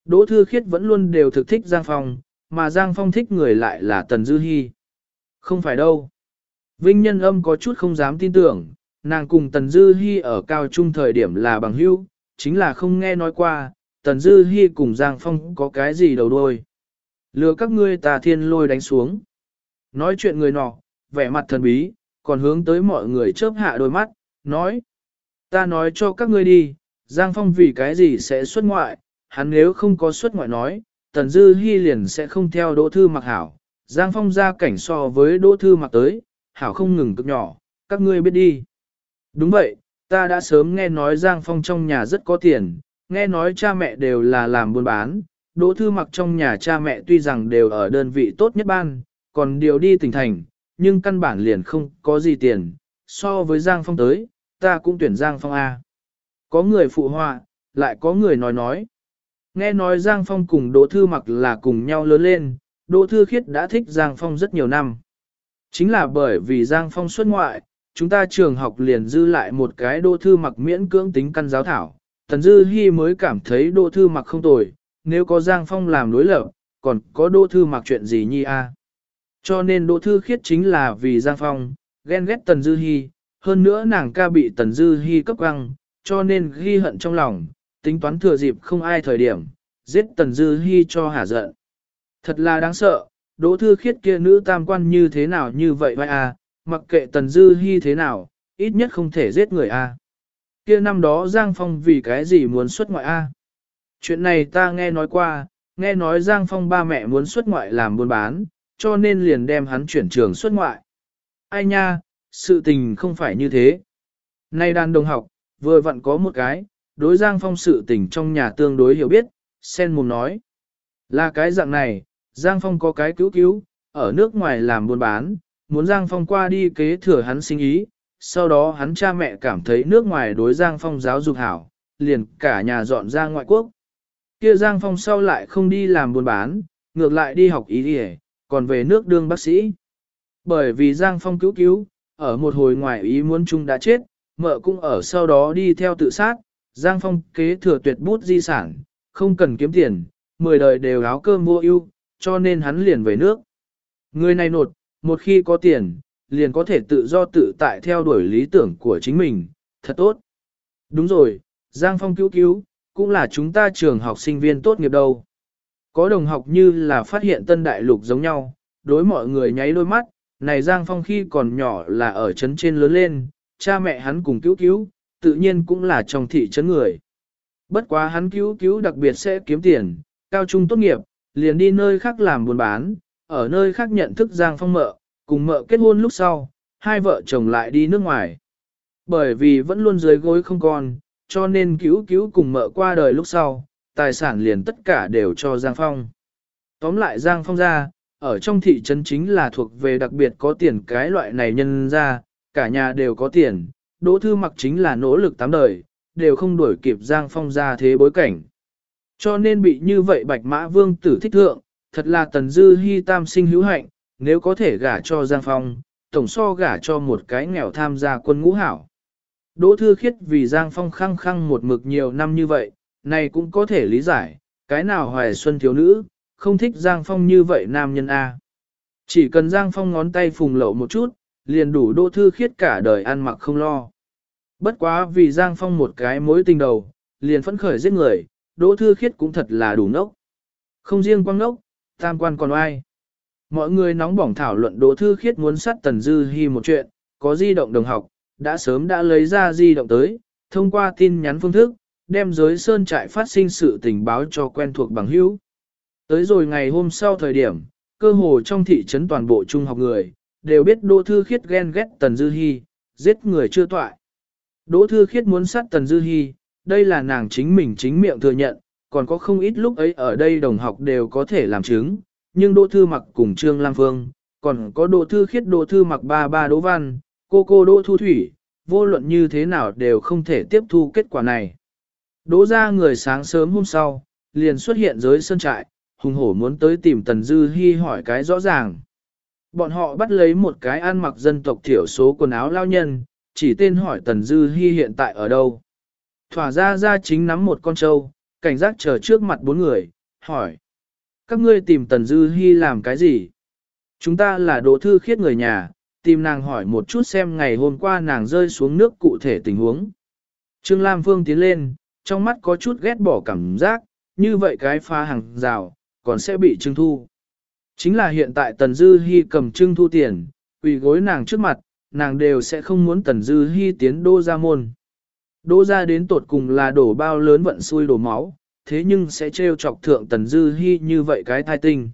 Đỗ Thư Khiết vẫn luôn đều thực thích Giang Phong, mà Giang Phong thích người lại là Tần Dư Hi. Không phải đâu. Vinh nhân âm có chút không dám tin tưởng, nàng cùng Tần Dư Hi ở cao trung thời điểm là bằng hữu, chính là không nghe nói qua, Tần Dư Hi cùng Giang Phong có cái gì đầu đuôi. Lừa các ngươi tà thiên lôi đánh xuống. Nói chuyện người nọ, vẻ mặt thần bí, còn hướng tới mọi người chớp hạ đôi mắt, nói. Ta nói cho các ngươi đi, Giang Phong vì cái gì sẽ xuất ngoại, hắn nếu không có xuất ngoại nói, Tần Dư Hi liền sẽ không theo Đỗ Thư mặc hảo, Giang Phong ra cảnh so với Đỗ Thư Mặc tới, hảo không ngừng cực nhỏ, các ngươi biết đi. Đúng vậy, ta đã sớm nghe nói Giang Phong trong nhà rất có tiền, nghe nói cha mẹ đều là làm buôn bán, Đỗ Thư Mặc trong nhà cha mẹ tuy rằng đều ở đơn vị tốt nhất ban, còn điều đi tỉnh thành, nhưng căn bản liền không có gì tiền, so với Giang Phong tới, ta cũng tuyển Giang Phong A. Có người phụ họa, lại có người nói nói. Nghe nói Giang Phong cùng Đỗ Thư Mặc là cùng nhau lớn lên, Đỗ Thư Khiết đã thích Giang Phong rất nhiều năm. Chính là bởi vì Giang Phong xuất ngoại, chúng ta trường học liền dư lại một cái Đỗ Thư Mặc miễn cưỡng tính căn giáo thảo. Tần Dư Hi mới cảm thấy Đỗ Thư Mặc không tồi, nếu có Giang Phong làm đối lập, còn có Đỗ Thư Mặc chuyện gì nhi a? Cho nên Đỗ Thư Khiết chính là vì Giang Phong, ghen ghét Tần Dư Hi, hơn nữa nàng ca bị Tần Dư Hi cấp găng, cho nên ghi hận trong lòng, tính toán thừa dịp không ai thời điểm, giết Tần Dư Hi cho hả giận. Thật là đáng sợ, Đỗ Thư Khiết kia nữ tam quan như thế nào như vậy vậy à, mặc kệ Tần Dư Hi thế nào, ít nhất không thể giết người a. À. Kia năm đó Giang Phong vì cái gì muốn xuất ngoại a? À? Chuyện này ta nghe nói qua, nghe nói Giang Phong ba mẹ muốn xuất ngoại làm buôn bán, cho nên liền đem hắn chuyển trường xuất ngoại. Ai nha, sự tình không phải như thế. Nay đàn đồng học, vừa vặn có một cái, đối Giang Phong sự tình trong nhà tương đối hiểu biết, sen mồm nói. Là cái dạng này, Giang Phong có cái cứu cứu, ở nước ngoài làm buôn bán, muốn Giang Phong qua đi kế thừa hắn sinh ý, sau đó hắn cha mẹ cảm thấy nước ngoài đối Giang Phong giáo dục hảo, liền cả nhà dọn ra ngoại quốc. Kia Giang Phong sau lại không đi làm buôn bán, ngược lại đi học ý đi còn về nước đương bác sĩ. Bởi vì Giang Phong cứu cứu, ở một hồi ngoài ý muốn chung đã chết, mợ cũng ở sau đó đi theo tự sát, Giang Phong kế thừa tuyệt bút di sản, không cần kiếm tiền, mười đời đều áo cơm mua ưu, cho nên hắn liền về nước. Người này nột, một khi có tiền, liền có thể tự do tự tại theo đuổi lý tưởng của chính mình, thật tốt. Đúng rồi, Giang Phong cứu cứu, cũng là chúng ta trường học sinh viên tốt nghiệp đâu. Có đồng học như là phát hiện tân đại lục giống nhau, đối mọi người nháy đôi mắt, này Giang Phong khi còn nhỏ là ở trấn trên lớn lên, cha mẹ hắn cùng cứu cứu, tự nhiên cũng là trong thị trấn người. Bất quá hắn cứu cứu đặc biệt sẽ kiếm tiền, cao trung tốt nghiệp, liền đi nơi khác làm buôn bán, ở nơi khác nhận thức Giang Phong mợ, cùng mợ kết hôn lúc sau, hai vợ chồng lại đi nước ngoài. Bởi vì vẫn luôn dưới gối không còn, cho nên cứu cứu cùng mợ qua đời lúc sau, tài sản liền tất cả đều cho Giang Phong. Tóm lại Giang Phong ra, ở trong thị trấn chính là thuộc về đặc biệt có tiền cái loại này nhân ra, cả nhà đều có tiền, Đỗ Thư Mặc chính là nỗ lực tám đời, đều không đuổi kịp Giang Phong ra thế bối cảnh. Cho nên bị như vậy Bạch Mã Vương tử thích thượng, thật là tần dư hy tam sinh hữu hạnh, nếu có thể gả cho Giang Phong, tổng so gả cho một cái nghèo tham gia quân ngũ hảo. Đỗ Thư Khiết vì Giang Phong khăng khăng một mực nhiều năm như vậy, này cũng có thể lý giải, cái nào hoài xuân thiếu nữ, không thích Giang Phong như vậy nam nhân A. Chỉ cần Giang Phong ngón tay phùng lậu một chút, liền đủ Đỗ Thư Khiết cả đời ăn mặc không lo. Bất quá vì Giang Phong một cái mối tình đầu, liền phẫn khởi giết người, Đỗ Thư Khiết cũng thật là đủ nốc. Không riêng quang nốc, tam quan còn ai. Mọi người nóng bỏng thảo luận Đỗ Thư Khiết muốn sát Tần Dư Hi một chuyện, có di động đồng học, đã sớm đã lấy ra di động tới, thông qua tin nhắn phương thức, đem giới sơn trại phát sinh sự tình báo cho quen thuộc bằng hữu. Tới rồi ngày hôm sau thời điểm, cơ hồ trong thị trấn toàn bộ trung học người, đều biết Đỗ Thư Khiết ghen ghét Tần Dư Hi, giết người chưa toại. Đỗ Thư Khiết muốn sát Tần Dư Hi, đây là nàng chính mình chính miệng thừa nhận, còn có không ít lúc ấy ở đây đồng học đều có thể làm chứng, nhưng Đỗ Thư mặc cùng Trương Lam Phương, còn có Đỗ Thư Khiết Đỗ Thư mặc ba ba Đỗ Văn, cô cô Đỗ Thu Thủy, vô luận như thế nào đều không thể tiếp thu kết quả này. Đỗ ra người sáng sớm hôm sau, liền xuất hiện giới sân trại, hùng hổ muốn tới tìm Tần Dư Hi hỏi cái rõ ràng. Bọn họ bắt lấy một cái ăn mặc dân tộc thiểu số quần áo lao nhân, chỉ tên hỏi Tần Dư Hi hiện tại ở đâu. Thỏa ra ra chính nắm một con trâu, cảnh giác chờ trước mặt bốn người, hỏi. Các ngươi tìm Tần Dư Hi làm cái gì? Chúng ta là đồ thư khiết người nhà, tìm nàng hỏi một chút xem ngày hôm qua nàng rơi xuống nước cụ thể tình huống. Trương Lam Phương tiến lên, trong mắt có chút ghét bỏ cảm giác, như vậy cái pha hàng rào, còn sẽ bị trưng thu. Chính là hiện tại Tần Dư Hi cầm trưng thu tiền, quỳ gối nàng trước mặt, nàng đều sẽ không muốn Tần Dư Hi tiến đô ra môn. Đô ra đến tột cùng là đổ bao lớn vận xui đổ máu, thế nhưng sẽ treo chọc thượng Tần Dư Hi như vậy cái thai tinh.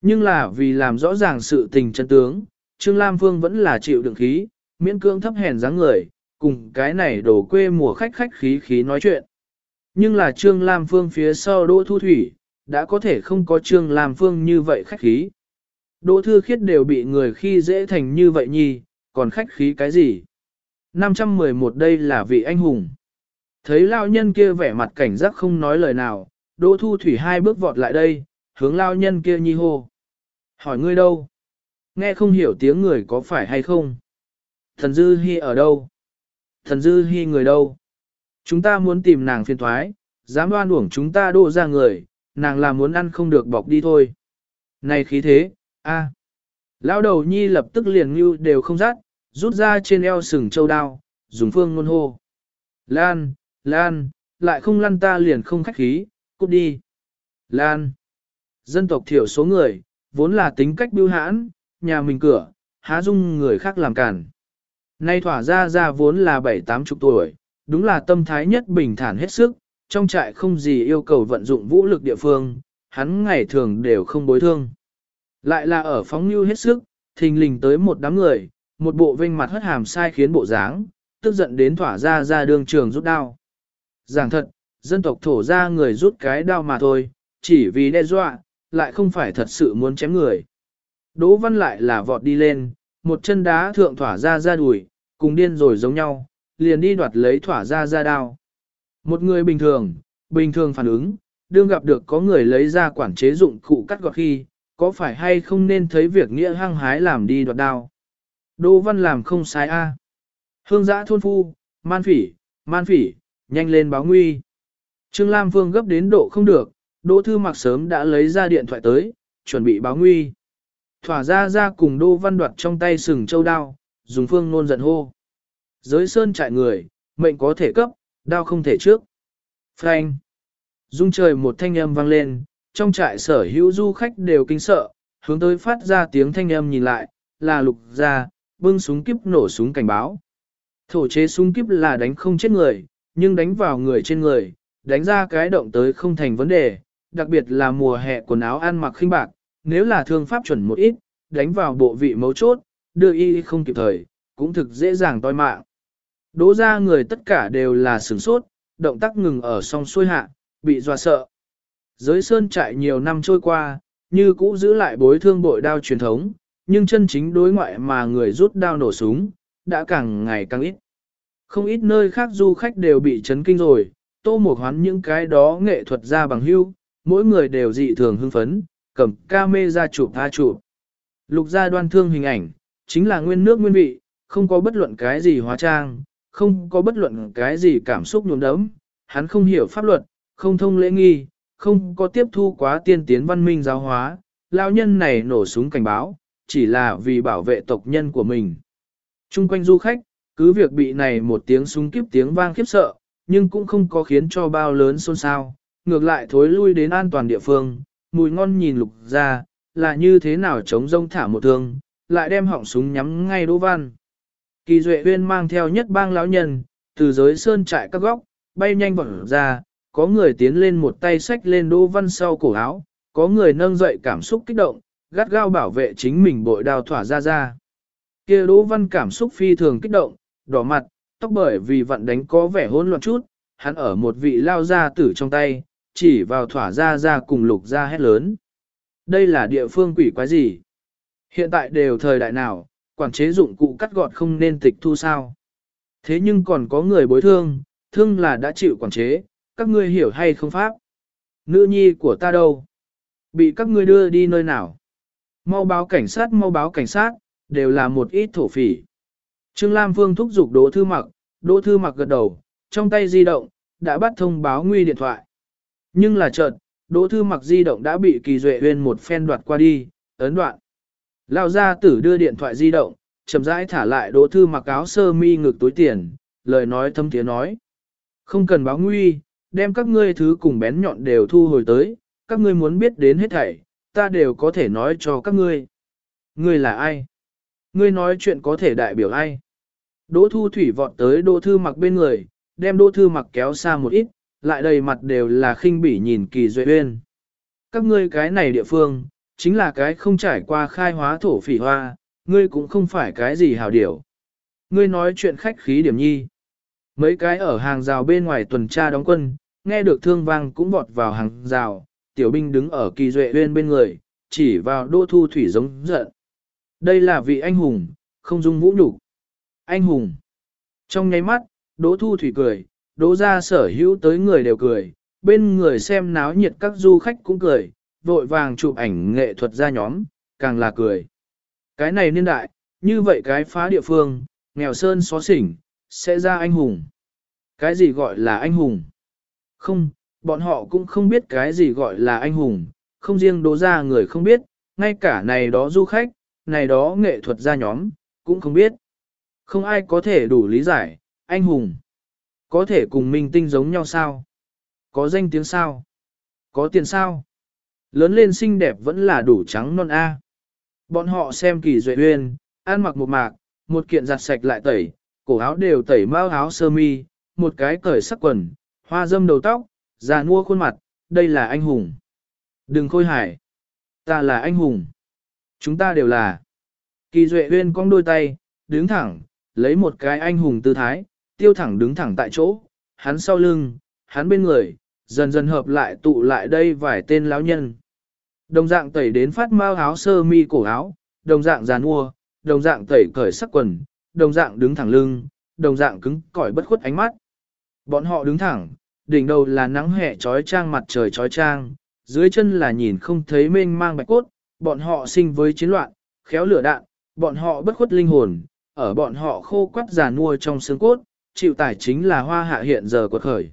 Nhưng là vì làm rõ ràng sự tình chân tướng, Trương Lam Phương vẫn là chịu đựng khí, miễn cương thấp hèn dáng người, cùng cái này đổ quê mùa khách khách khí khí nói chuyện. Nhưng là Trương Lam Phương phía sau Đỗ Thu Thủy, đã có thể không có Trương Lam Phương như vậy khách khí. Đỗ Thư Khiết đều bị người khi dễ thành như vậy nhi, còn khách khí cái gì? 511 đây là vị anh hùng. Thấy lao nhân kia vẻ mặt cảnh giác không nói lời nào, Đỗ Thu Thủy hai bước vọt lại đây, hướng lao nhân kia nhi hô. Hỏi ngươi đâu? Nghe không hiểu tiếng người có phải hay không? Thần Dư Hi ở đâu? Thần Dư Hi người đâu? Chúng ta muốn tìm nàng phiên thoái, dám đoan uổng chúng ta đổ ra người, nàng là muốn ăn không được bọc đi thôi. Này khí thế, a. À. Lão đầu nhi lập tức liền như đều không rát, rút ra trên eo sừng châu đao, dùng phương ngôn hô. Lan, Lan, lại không lăn ta liền không khách khí, cút đi. Lan. Dân tộc thiểu số người, vốn là tính cách biêu hãn, nhà mình cửa, há dung người khác làm cản. Nay thỏa ra ra vốn là bảy tám chục tuổi, đúng là tâm thái nhất bình thản hết sức, trong trại không gì yêu cầu vận dụng vũ lực địa phương, hắn ngày thường đều không bối thương. Lại là ở phóng như hết sức, thình lình tới một đám người, một bộ vinh mặt hất hàm sai khiến bộ dáng, tức giận đến thỏa ra ra đường trường rút đao. Giảng thật, dân tộc thổ ra người rút cái đao mà thôi, chỉ vì đe dọa, lại không phải thật sự muốn chém người. Đỗ văn lại là vọt đi lên, một chân đá thượng thỏa ra ra đùi, cùng điên rồi giống nhau, liền đi đoạt lấy thỏa ra ra đao. Một người bình thường, bình thường phản ứng, đương gặp được có người lấy ra quản chế dụng cụ cắt gọt khi, có phải hay không nên thấy việc nghĩa hăng hái làm đi đoạt đao. Đỗ văn làm không sai a. Hương giã thôn phu, man phỉ, man phỉ, nhanh lên báo nguy. Trương Lam Phương gấp đến độ không được, Đỗ Thư Mặc sớm đã lấy ra điện thoại tới, chuẩn bị báo nguy. Thỏa ra ra cùng Đô Văn đoạt trong tay sừng châu đao, dùng phương nôn giận hô. Giới sơn trại người, mệnh có thể cấp, đao không thể trước. Frank. Dung trời một thanh âm vang lên, trong trại sở hữu du khách đều kinh sợ, hướng tới phát ra tiếng thanh âm nhìn lại, là lục ra, bưng súng kiếp nổ súng cảnh báo. Thổ chế súng kiếp là đánh không chết người, nhưng đánh vào người trên người, đánh ra cái động tới không thành vấn đề, đặc biệt là mùa hè quần áo ăn mặc khinh bạc, nếu là thương pháp chuẩn một ít, đánh vào bộ vị mấu chốt, đưa y không kịp thời, cũng thực dễ dàng toi mạng. Đố ra người tất cả đều là sửng sốt, động tác ngừng ở song xuôi hạ, bị dọa sợ. Giới sơn trại nhiều năm trôi qua, như cũ giữ lại bối thương bội đao truyền thống, nhưng chân chính đối ngoại mà người rút đao nổ súng, đã càng ngày càng ít. Không ít nơi khác du khách đều bị chấn kinh rồi, tô một hoán những cái đó nghệ thuật ra bằng hưu, mỗi người đều dị thường hưng phấn, cầm ca mê ra chụp tha chụp. Lục gia đoan thương hình ảnh, chính là nguyên nước nguyên vị, không có bất luận cái gì hóa trang, không có bất luận cái gì cảm xúc nhuộm đấm, hắn không hiểu pháp luật, không thông lễ nghi, không có tiếp thu quá tiên tiến văn minh giáo hóa, lão nhân này nổ súng cảnh báo, chỉ là vì bảo vệ tộc nhân của mình. Trung quanh du khách, cứ việc bị này một tiếng súng kiếp tiếng vang khiếp sợ, nhưng cũng không có khiến cho bao lớn xôn xao, ngược lại thối lui đến an toàn địa phương, mùi ngon nhìn lục ra, là như thế nào chống rông thả một thương, lại đem họng súng nhắm ngay Đỗ Văn. Kỳ Duệ Huyên mang theo nhất bang lão nhân, từ giới sơn trại các góc, bay nhanh vọt ra, có người tiến lên một tay xách lên Đỗ Văn sau cổ áo, có người nâng dậy cảm xúc kích động, gắt gao bảo vệ chính mình bội Đào thỏa ra ra. Kia Đỗ Văn cảm xúc phi thường kích động, đỏ mặt, tóc bởi vì vận đánh có vẻ hỗn loạn chút, hắn ở một vị lao ra tử trong tay, chỉ vào thỏa ra ra cùng lục ra hét lớn. Đây là địa phương quỷ quái gì? Hiện tại đều thời đại nào, quản chế dụng cụ cắt gọt không nên tịch thu sao? Thế nhưng còn có người bối thương, thương là đã chịu quản chế, các ngươi hiểu hay không pháp? Nữ nhi của ta đâu? Bị các ngươi đưa đi nơi nào? Mau báo cảnh sát, mau báo cảnh sát, đều là một ít thổ phỉ. Trương Lam Phương thúc giục Đỗ Thư Mặc, Đỗ Thư Mặc gật đầu, trong tay di động, đã bắt thông báo nguy điện thoại. Nhưng là chợt, Đỗ Thư Mặc di động đã bị Kỳ Duệ Huyên một phen đoạt qua đi, ấn đoạn. Lao gia tử đưa điện thoại di động, chậm rãi thả lại Đỗ Thư Mặc áo sơ mi ngực túi tiền, lời nói thâm tiếng nói. Không cần báo nguy, đem các ngươi thứ cùng bén nhọn đều thu hồi tới, các ngươi muốn biết đến hết thảy, ta đều có thể nói cho các ngươi. Ngươi là ai? Ngươi nói chuyện có thể đại biểu ai? Đỗ Thu Thủy vọt tới Đỗ Thư Mặc bên người, đem Đỗ Thư Mặc kéo xa một ít, lại đầy mặt đều là khinh bỉ nhìn Kỳ Duệ Uyên. Các ngươi cái này địa phương, chính là cái không trải qua khai hóa thổ phỉ hoa, ngươi cũng không phải cái gì hào điểu. Ngươi nói chuyện khách khí điểm nhi. Mấy cái ở hàng rào bên ngoài tuần tra đóng quân, nghe được thương vang cũng vọt vào hàng rào, tiểu binh đứng ở kỳ duệ bên bên người, chỉ vào đô thu thủy giống giận. Đây là vị anh hùng, không dung vũ nhục Anh hùng. Trong nháy mắt, đỗ thu thủy cười, đỗ ra sở hữu tới người đều cười, bên người xem náo nhiệt các du khách cũng cười, vội vàng chụp ảnh nghệ thuật ra nhóm, càng là cười. Cái này niên đại, như vậy cái phá địa phương, nghèo sơn xó xỉnh, sẽ ra anh hùng. Cái gì gọi là anh hùng? Không, bọn họ cũng không biết cái gì gọi là anh hùng, không riêng đố ra người không biết, ngay cả này đó du khách, này đó nghệ thuật ra nhóm, cũng không biết. Không ai có thể đủ lý giải, anh hùng. Có thể cùng minh tinh giống nhau sao? Có danh tiếng sao? Có tiền sao? Lớn lên xinh đẹp vẫn là đủ trắng non A. Bọn họ xem kỳ duệ uyên, ăn mặc một mạc, một kiện giặt sạch lại tẩy, cổ áo đều tẩy mau áo sơ mi, một cái cởi sắc quần, hoa dâm đầu tóc, già nua khuôn mặt, đây là anh hùng. Đừng khôi hải. Ta là anh hùng. Chúng ta đều là. Kỳ duệ uyên cong đôi tay, đứng thẳng, lấy một cái anh hùng tư thái, tiêu thẳng đứng thẳng tại chỗ, hắn sau lưng, hắn bên người, dần dần hợp lại tụ lại đây vài tên lão nhân. Đồng dạng tẩy đến phát mau áo sơ mi cổ áo, đồng dạng giàn mua, đồng dạng tẩy cởi sắc quần, đồng dạng đứng thẳng lưng, đồng dạng cứng cỏi bất khuất ánh mắt. Bọn họ đứng thẳng, đỉnh đầu là nắng hè trói trang mặt trời trói trang, dưới chân là nhìn không thấy mênh mang bạch cốt, bọn họ sinh với chiến loạn, khéo lửa đạn, bọn họ bất khuất linh hồn, ở bọn họ khô quắt giàn ua trong xương cốt, chịu tải chính là hoa hạ hiện giờ quật khởi.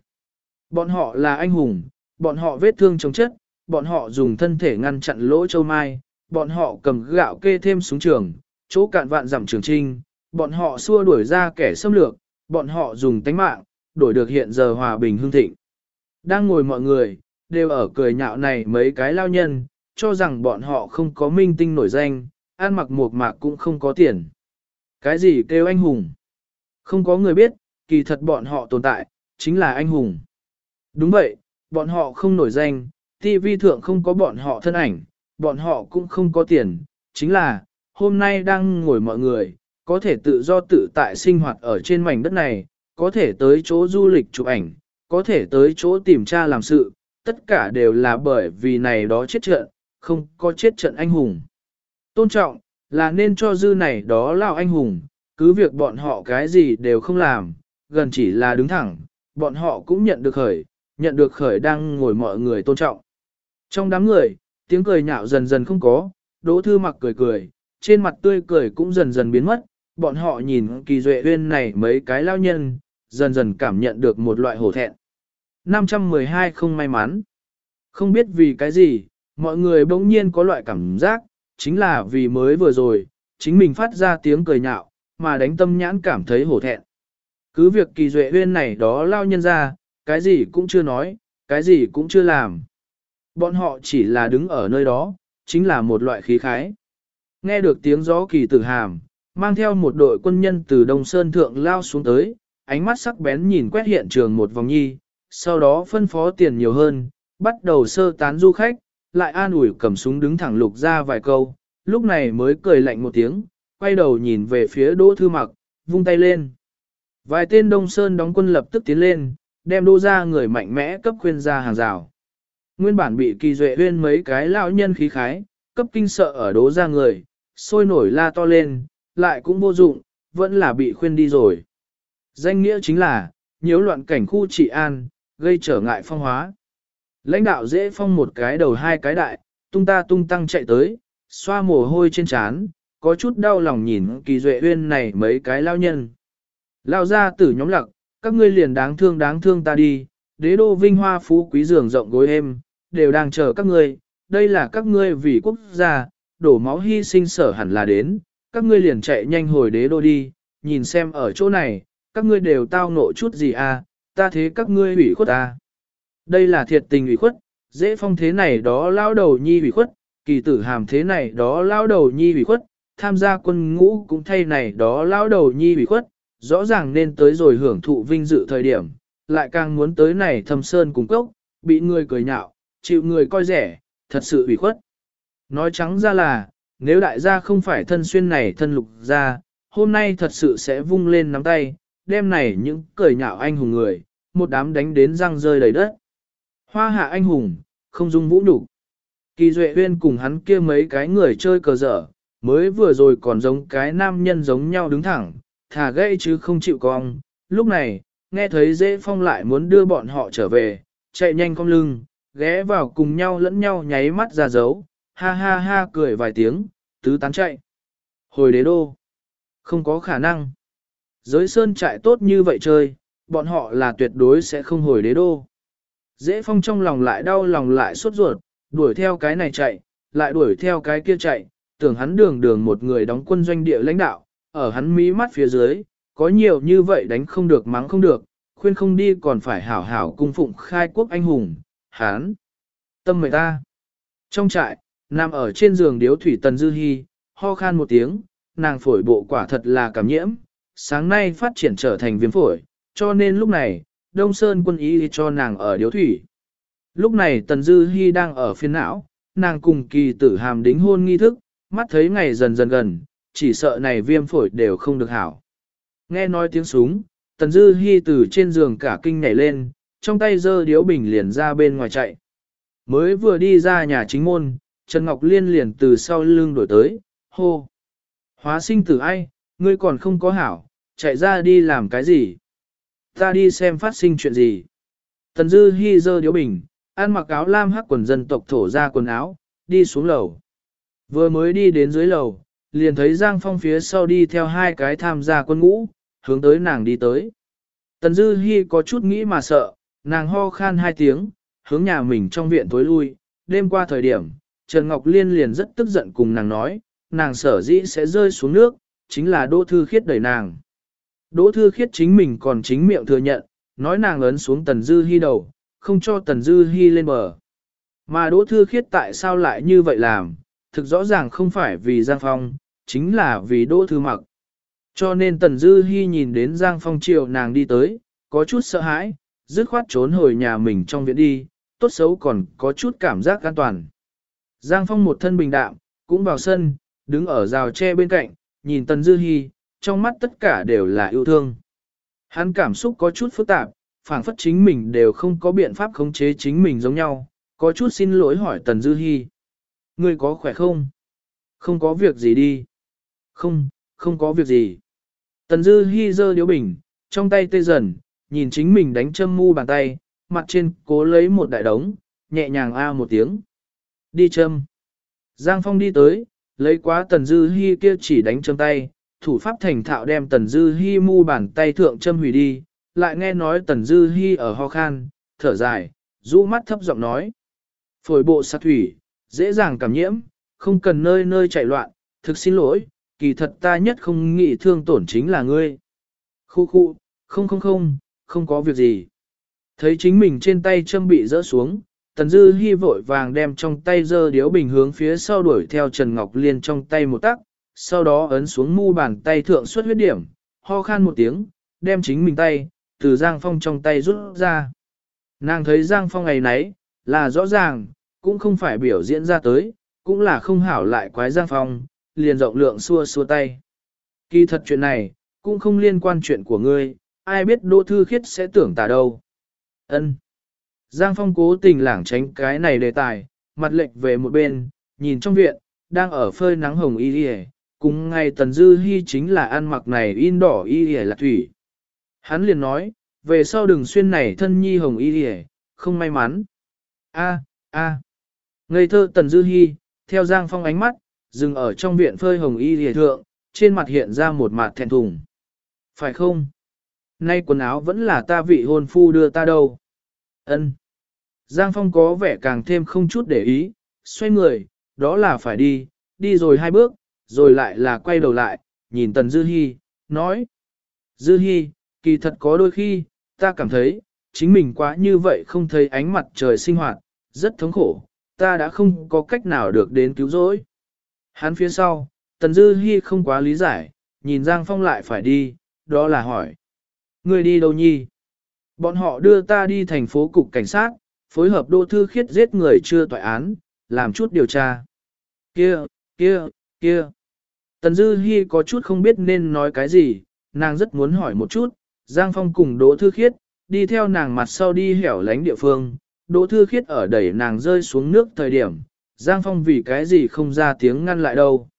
Bọn họ là anh hùng, bọn họ vết thương chống chất, bọn họ dùng thân thể ngăn chặn lỗ châu mai, bọn họ cầm gạo kê thêm súng trường, chỗ cạn vạn giảm trường trinh, bọn họ xua đuổi ra kẻ xâm lược, bọn họ dùng tánh mạng, đổi được hiện giờ hòa bình hương thịnh. Đang ngồi mọi người, đều ở cười nhạo này mấy cái lao nhân, cho rằng bọn họ không có minh tinh nổi danh, ăn mặc một mạc cũng không có tiền. Cái gì kêu anh hùng? Không có người biết, kỳ thật bọn họ tồn tại, chính là anh hùng. Đúng vậy, bọn họ không nổi danh, TV thượng không có bọn họ thân ảnh, bọn họ cũng không có tiền, chính là, hôm nay đang ngồi mọi người, có thể tự do tự tại sinh hoạt ở trên mảnh đất này, có thể tới chỗ du lịch chụp ảnh, có thể tới chỗ tìm tra làm sự, tất cả đều là bởi vì này đó chết trận, không có chết trận anh hùng. Tôn trọng, là nên cho dư này đó lao anh hùng, cứ việc bọn họ cái gì đều không làm, gần chỉ là đứng thẳng, bọn họ cũng nhận được khởi, nhận được khởi đang ngồi mọi người tôn trọng. Trong đám người, tiếng cười nhạo dần dần không có, Đỗ Thư Mặc cười cười, trên mặt tươi cười cũng dần dần biến mất, bọn họ nhìn kỳ duệ huyên này mấy cái lao nhân, dần dần cảm nhận được một loại hổ thẹn. 512 không may mắn. Không biết vì cái gì, mọi người bỗng nhiên có loại cảm giác, chính là vì mới vừa rồi, chính mình phát ra tiếng cười nhạo, mà đánh tâm nhãn cảm thấy hổ thẹn. Cứ việc kỳ duệ huyên này đó lao nhân ra, cái gì cũng chưa nói, cái gì cũng chưa làm. Bọn họ chỉ là đứng ở nơi đó, chính là một loại khí khái. Nghe được tiếng gió kỳ tử hàm, mang theo một đội quân nhân từ Đông Sơn Thượng lao xuống tới, ánh mắt sắc bén nhìn quét hiện trường một vòng nhi, sau đó phân phó tiền nhiều hơn, bắt đầu sơ tán du khách, lại an ủi cầm súng đứng thẳng lục ra vài câu, lúc này mới cười lạnh một tiếng, quay đầu nhìn về phía Đỗ Thư Mặc, vung tay lên. Vài tên Đông Sơn đóng quân lập tức tiến lên, đem đô ra người mạnh mẽ cấp khuyên ra hàng rào. Nguyên bản bị kỳ duệ huyên mấy cái lão nhân khí khái, cấp kinh sợ ở đố ra người, sôi nổi la to lên, lại cũng vô dụng, vẫn là bị khuyên đi rồi. Danh nghĩa chính là, nhiễu loạn cảnh khu trị an, gây trở ngại phong hóa. Lãnh đạo dễ phong một cái đầu hai cái đại, tung ta tung tăng chạy tới, xoa mồ hôi trên trán, có chút đau lòng nhìn kỳ duệ uyên này mấy cái lao nhân. Lao ra tử nhóm lặc, các ngươi liền đáng thương đáng thương ta đi, đế đô vinh hoa phú quý giường rộng gối êm, đều đang chờ các ngươi, đây là các ngươi vì quốc gia, đổ máu hy sinh sở hẳn là đến, các ngươi liền chạy nhanh hồi đế đô đi, nhìn xem ở chỗ này, các ngươi đều tao nộ chút gì à, ta thế các ngươi ủy khuất à. Đây là thiệt tình ủy khuất, dễ phong thế này đó lao đầu nhi ủy khuất, kỳ tử hàm thế này đó lao đầu nhi ủy khuất, tham gia quân ngũ cũng thay này đó lao đầu nhi ủy khuất, rõ ràng nên tới rồi hưởng thụ vinh dự thời điểm, lại càng muốn tới này thâm sơn cùng cốc, bị người cười nhạo, chịu người coi rẻ, thật sự ủy khuất. Nói trắng ra là, nếu đại gia không phải thân xuyên này thân lục gia, hôm nay thật sự sẽ vung lên nắm tay, đem này những cười nhạo anh hùng người, một đám đánh đến răng rơi đầy đất. Hoa hạ anh hùng, không dung vũ đủ Kỳ Duệ Huyên cùng hắn kia mấy cái người chơi cờ dở, mới vừa rồi còn giống cái nam nhân giống nhau đứng thẳng, thả gây chứ không chịu cong. Lúc này, nghe thấy dễ phong lại muốn đưa bọn họ trở về, chạy nhanh cong lưng, ghé vào cùng nhau lẫn nhau nháy mắt ra dấu, ha ha ha cười vài tiếng, tứ tán chạy. Hồi đế đô, không có khả năng. Giới sơn trại tốt như vậy chơi, bọn họ là tuyệt đối sẽ không hồi đế đô. Dễ phong trong lòng lại đau lòng lại sốt ruột, đuổi theo cái này chạy, lại đuổi theo cái kia chạy, tưởng hắn đường đường một người đóng quân doanh địa lãnh đạo, ở hắn mí mắt phía dưới, có nhiều như vậy đánh không được mắng không được, khuyên không đi còn phải hảo hảo cung phụng khai quốc anh hùng, Hán, Tâm mệnh ta. Trong trại, nằm ở trên giường điếu thủy tần dư hy, ho khan một tiếng, nàng phổi bộ quả thật là cảm nhiễm, sáng nay phát triển trở thành viêm phổi, cho nên lúc này, Đông Sơn quân ý cho nàng ở điếu thủy. Lúc này Tần Dư Hi đang ở phiên não, nàng cùng kỳ tử hàm đính hôn nghi thức, mắt thấy ngày dần dần gần, chỉ sợ này viêm phổi đều không được hảo. Nghe nói tiếng súng, Tần Dư Hi từ trên giường cả kinh nhảy lên, trong tay dơ điếu bình liền ra bên ngoài chạy. Mới vừa đi ra nhà chính môn, Trần Ngọc Liên liền từ sau lưng đổi tới, hô. Hóa sinh tử ai, ngươi còn không có hảo, chạy ra đi làm cái gì? Ta đi xem phát sinh chuyện gì? Tần Dư Hi dơ điếu bình, ăn mặc áo lam hắc quần dân tộc thổ ra quần áo, đi xuống lầu. Vừa mới đi đến dưới lầu, liền thấy Giang Phong phía sau đi theo hai cái tham gia quân ngũ, hướng tới nàng đi tới. Tần Dư Hi có chút nghĩ mà sợ, nàng ho khan hai tiếng, hướng nhà mình trong viện tối lui, đêm qua thời điểm, Trần Ngọc Liên liền rất tức giận cùng nàng nói, nàng sở dĩ sẽ rơi xuống nước, chính là Đỗ Thư Khiết đẩy nàng. Đỗ Thư Khiết chính mình còn chính miệng thừa nhận, nói nàng ấn xuống Tần Dư Hi đầu, không cho Tần Dư Hi lên bờ. Mà Đỗ Thư Khiết tại sao lại như vậy làm, thực rõ ràng không phải vì Giang Phong, chính là vì Đỗ Thư Mặc. Cho nên Tần Dư Hi nhìn đến Giang Phong chiều nàng đi tới, có chút sợ hãi, dứt khoát trốn hồi nhà mình trong viện đi, tốt xấu còn có chút cảm giác an toàn. Giang Phong một thân bình đạm, cũng vào sân, đứng ở rào tre bên cạnh, nhìn Tần Dư Hi, trong mắt tất cả đều là yêu thương. Hắn cảm xúc có chút phức tạp, phảng phất chính mình đều không có biện pháp khống chế chính mình giống nhau, có chút xin lỗi hỏi Tần Dư Hi. Ngươi có khỏe không? Không có việc gì đi. Không, không có việc gì. Tần Dư Hi giơ điếu bình, trong tay tê dần, nhìn chính mình đánh châm mu bàn tay, mặt trên cố lấy một đại đống, nhẹ nhàng a một tiếng. Đi châm. Giang Phong đi tới, lấy quá Tần Dư Hi kia chỉ đánh châm tay, thủ pháp thành thạo đem Tần Dư Hi mu bàn tay thượng châm hủy đi, lại nghe nói Tần Dư Hi ở ho khan, thở dài, rũ mắt thấp giọng nói. Phổi bộ sát thủy, dễ dàng cảm nhiễm, không cần nơi nơi chạy loạn, thực xin lỗi, kỳ thật ta nhất không nghĩ thương tổn chính là ngươi. Khu khu, không không không, không có việc gì. Thấy chính mình trên tay châm bị rỡ xuống, Tần Dư Hi vội vàng đem trong tay dơ điếu bình hướng phía sau đuổi theo Trần Ngọc Liên trong tay một tắc, sau đó ấn xuống mu bàn tay thượng xuất huyết điểm, ho khan một tiếng, đem chính mình tay, từ Giang Phong trong tay rút ra. Nàng thấy Giang Phong ngày nấy, là rõ ràng, cũng không phải biểu diễn ra tới, cũng là không hảo lại quái Giang Phong, liền rộng lượng xua xua tay. Kỳ thật chuyện này, cũng không liên quan chuyện của ngươi, ai biết Đỗ Thư Khiết sẽ tưởng tả đâu. Ân. Giang Phong cố tình lảng tránh cái này đề tài, mặt lệch về một bên, nhìn trong viện, đang ở phơi nắng hồng y y cùng ngày Tần Dư Hi chính là ăn mặc này in đỏ y y là thủy. Hắn liền nói, về sau đừng xuyên này thân nhi hồng y y không may mắn. A, a. Ngây thơ Tần Dư Hi, theo Giang Phong ánh mắt, dừng ở trong viện phơi hồng y y thượng, trên mặt hiện ra một mặt thẹn thùng. Phải không? Nay quần áo vẫn là ta vị hôn phu đưa ta đâu. Ân. Giang Phong có vẻ càng thêm không chút để ý, xoay người, đó là phải đi, đi rồi hai bước, rồi lại là quay đầu lại, nhìn Tần Dư Hi, nói. Dư Hi, kỳ thật có đôi khi, ta cảm thấy, chính mình quá như vậy không thấy ánh mặt trời sinh hoạt, rất thống khổ, ta đã không có cách nào được đến cứu rỗi. Hắn phía sau, Tần Dư Hi không quá lý giải, nhìn Giang Phong lại phải đi, đó là hỏi. Người đi đâu nhi? Bọn họ đưa ta đi thành phố cục cảnh sát, phối hợp đô thư khiết giết người chưa tòa án, làm chút điều tra. Kia, kia, kia. Tần Dư Hi có chút không biết nên nói cái gì, nàng rất muốn hỏi một chút, Giang Phong cùng Đỗ Thư Khiết, đi theo nàng mặt sau đi hẻo lánh địa phương, Đỗ Thư Khiết ở đẩy nàng rơi xuống nước thời điểm, Giang Phong vì cái gì không ra tiếng ngăn lại đâu.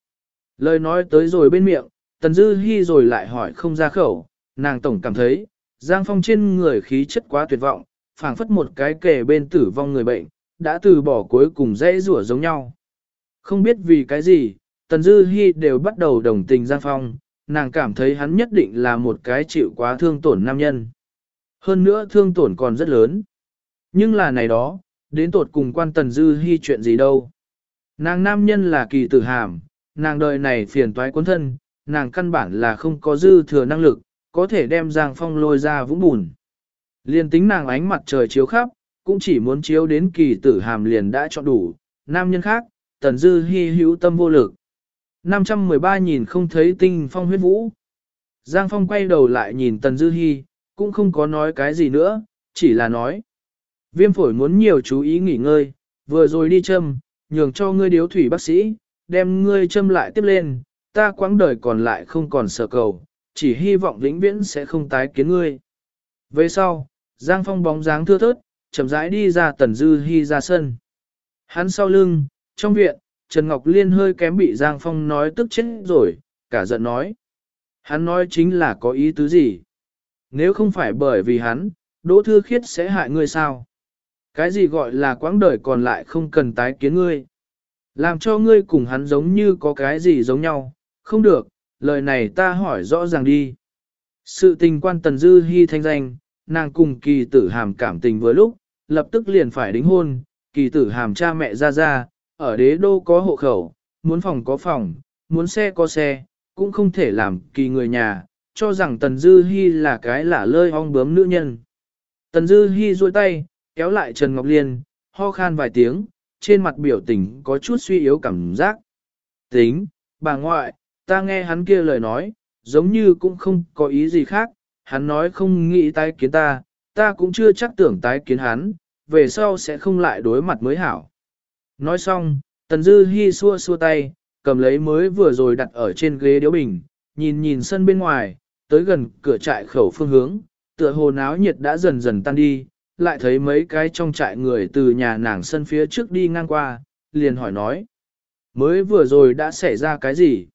Lời nói tới rồi bên miệng, Tần Dư Hi rồi lại hỏi không ra khẩu, nàng tổng cảm thấy, Giang Phong trên người khí chất quá tuyệt vọng, phảng phất một cái kề bên tử vong người bệnh, đã từ bỏ cuối cùng dễ rủa giống nhau. Không biết vì cái gì, Tần Dư Hi đều bắt đầu đồng tình Giang Phong, nàng cảm thấy hắn nhất định là một cái chịu quá thương tổn nam nhân. Hơn nữa thương tổn còn rất lớn. Nhưng là này đó, đến tột cùng quan Tần Dư Hi chuyện gì đâu. Nàng nam nhân là kỳ tử hàm, nàng đời này phiền toái cuốn thân, nàng căn bản là không có dư thừa năng lực, có thể đem Giang Phong lôi ra vũng bùn. Liên tính nàng ánh mặt trời chiếu khắp, cũng chỉ muốn chiếu đến kỳ tử hàm liền đã chọn đủ, nam nhân khác, tần dư hy hữu tâm vô lực. 513 nhìn không thấy tinh phong huyết vũ. Giang Phong quay đầu lại nhìn tần dư hy, cũng không có nói cái gì nữa, chỉ là nói. Viêm phổi muốn nhiều chú ý nghỉ ngơi, vừa rồi đi châm, nhường cho ngươi điếu thủy bác sĩ, đem ngươi châm lại tiếp lên, ta quãng đời còn lại không còn sợ cầu, chỉ hy vọng vĩnh viễn sẽ không tái kiến ngươi. Về sau, Giang Phong bóng dáng thưa thớt, chậm rãi đi ra Tần Dư Hi ra sân. Hắn sau lưng, trong viện, Trần Ngọc Liên hơi kém bị Giang Phong nói tức chết rồi, cả giận nói. Hắn nói chính là có ý tứ gì? Nếu không phải bởi vì hắn, Đỗ Thư Khiết sẽ hại ngươi sao? Cái gì gọi là quãng đời còn lại không cần tái kiến ngươi? Làm cho ngươi cùng hắn giống như có cái gì giống nhau, không được, lời này ta hỏi rõ ràng đi. Sự tình quan Tần Dư Hi thanh danh, nàng cùng kỳ tử hàm cảm tình với lúc, lập tức liền phải đính hôn, kỳ tử hàm cha mẹ ra ra, ở đế đô có hộ khẩu, muốn phòng có phòng, muốn xe có xe, cũng không thể làm kỳ người nhà, cho rằng Tần Dư Hi là cái lả lơi ong bướm nữ nhân. Tần Dư Hi duỗi tay, kéo lại Trần Ngọc Liên, ho khan vài tiếng, trên mặt biểu tình có chút suy yếu cảm giác. Tính, bà ngoại, ta nghe hắn kia lời nói, giống như cũng không có ý gì khác, hắn nói không nghĩ tái kiến ta, ta cũng chưa chắc tưởng tái kiến hắn, về sau sẽ không lại đối mặt mới hảo. Nói xong, Tần Dư Hi xua xua tay, cầm lấy mới vừa rồi đặt ở trên ghế điếu bình, nhìn nhìn sân bên ngoài, tới gần cửa trại khẩu phương hướng, tựa hồ náo nhiệt đã dần dần tan đi, lại thấy mấy cái trong trại người từ nhà nàng sân phía trước đi ngang qua, liền hỏi nói. Mới vừa rồi đã xảy ra cái gì?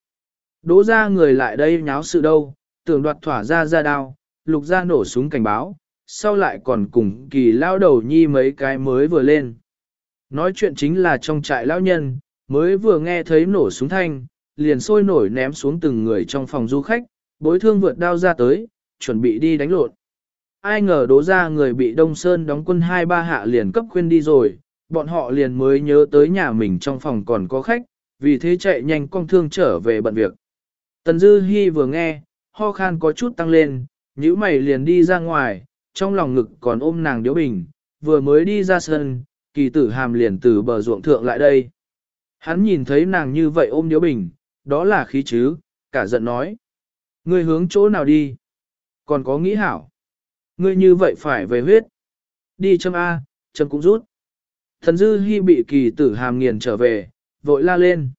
Đỗ ra người lại đây nháo sự đâu, tưởng đoạt thỏa ra ra đao, lục ra nổ súng cảnh báo, sau lại còn cùng kỳ lao đầu nhi mấy cái mới vừa lên. Nói chuyện chính là trong trại lao nhân, mới vừa nghe thấy nổ súng thanh, liền sôi nổi ném xuống từng người trong phòng du khách, bối thương vượt đao ra tới, chuẩn bị đi đánh lộn. Ai ngờ đố ra người bị Đông Sơn đóng quân hai ba hạ liền cấp khuyên đi rồi, bọn họ liền mới nhớ tới nhà mình trong phòng còn có khách, vì thế chạy nhanh con thương trở về bận việc. Tần Dư Hi vừa nghe, ho khan có chút tăng lên, nhíu mày liền đi ra ngoài, trong lòng ngực còn ôm nàng điếu bình, vừa mới đi ra sân, kỳ tử hàm liền từ bờ ruộng thượng lại đây. Hắn nhìn thấy nàng như vậy ôm điếu bình, đó là khí chứ, cả giận nói. Ngươi hướng chỗ nào đi? Còn có nghĩ hảo. Ngươi như vậy phải về huyết. Đi châm A, châm cũng rút. Thần dư hy bị kỳ tử hàm nghiền trở về, vội la lên.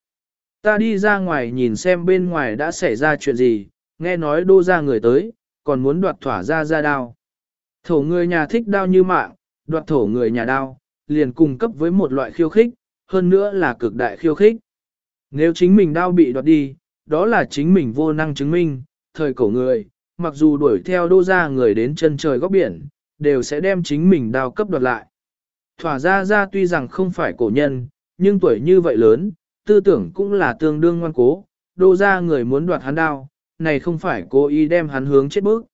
Ta đi ra ngoài nhìn xem bên ngoài đã xảy ra chuyện gì, nghe nói đô ra người tới, còn muốn đoạt thỏa ra ra đao. Thổ người nhà thích đao như mạng, đoạt thổ người nhà đao, liền cung cấp với một loại khiêu khích, hơn nữa là cực đại khiêu khích. Nếu chính mình đao bị đoạt đi, đó là chính mình vô năng chứng minh, thời cổ người, mặc dù đuổi theo đô ra người đến chân trời góc biển, đều sẽ đem chính mình đao cấp đoạt lại. Thỏa ra ra tuy rằng không phải cổ nhân, nhưng tuổi như vậy lớn, tư tưởng cũng là tương đương ngoan cố, đô ra người muốn đoạt hắn đao, này không phải cố ý đem hắn hướng chết bước.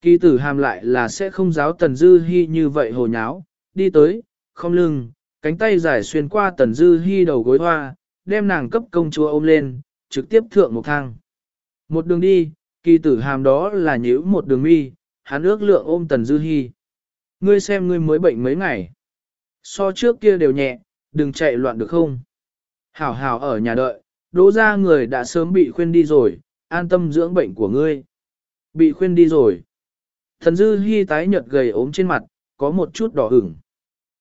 Kỳ tử hàm lại là sẽ không giáo tần dư hy như vậy hồ nháo, đi tới, không lưng, cánh tay dài xuyên qua tần dư hy đầu gối hoa, đem nàng cấp công chúa ôm lên, trực tiếp thượng một thang. Một đường đi, kỳ tử hàm đó là nhíu một đường mi, hắn ước lượng ôm tần dư hy. Ngươi xem ngươi mới bệnh mấy ngày. So trước kia đều nhẹ, đừng chạy loạn được không? Hảo hảo ở nhà đợi, đỗ ra người đã sớm bị khuyên đi rồi, an tâm dưỡng bệnh của ngươi. Bị khuyên đi rồi. Thần dư hy tái nhợt gầy ốm trên mặt, có một chút đỏ ửng.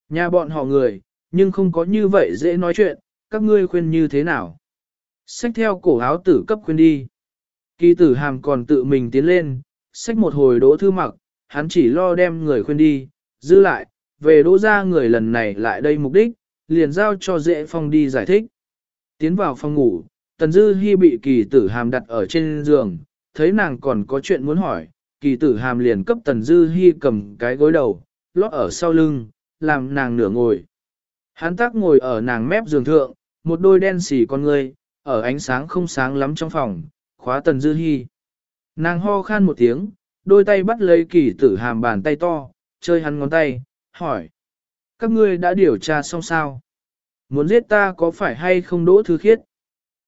Nhà bọn họ người, nhưng không có như vậy dễ nói chuyện, các ngươi khuyên như thế nào? Xách theo cổ áo tử cấp khuyên đi. Kỳ tử hàm còn tự mình tiến lên, xách một hồi đỗ thư mặc, hắn chỉ lo đem người khuyên đi, giữ lại, về đỗ ra người lần này lại đây mục đích, liền giao cho dễ phong đi giải thích. Tiến vào phòng ngủ, tần dư hy bị kỳ tử hàm đặt ở trên giường, thấy nàng còn có chuyện muốn hỏi, kỳ tử hàm liền cấp tần dư hy cầm cái gối đầu, lót ở sau lưng, làm nàng nửa ngồi. Hắn tác ngồi ở nàng mép giường thượng, một đôi đen xỉ con người, ở ánh sáng không sáng lắm trong phòng, khóa tần dư hy. Nàng ho khan một tiếng, đôi tay bắt lấy kỳ tử hàm bàn tay to, chơi hắn ngón tay, hỏi. Các ngươi đã điều tra xong sao? Muốn giết ta có phải hay không đỗ thư khiết?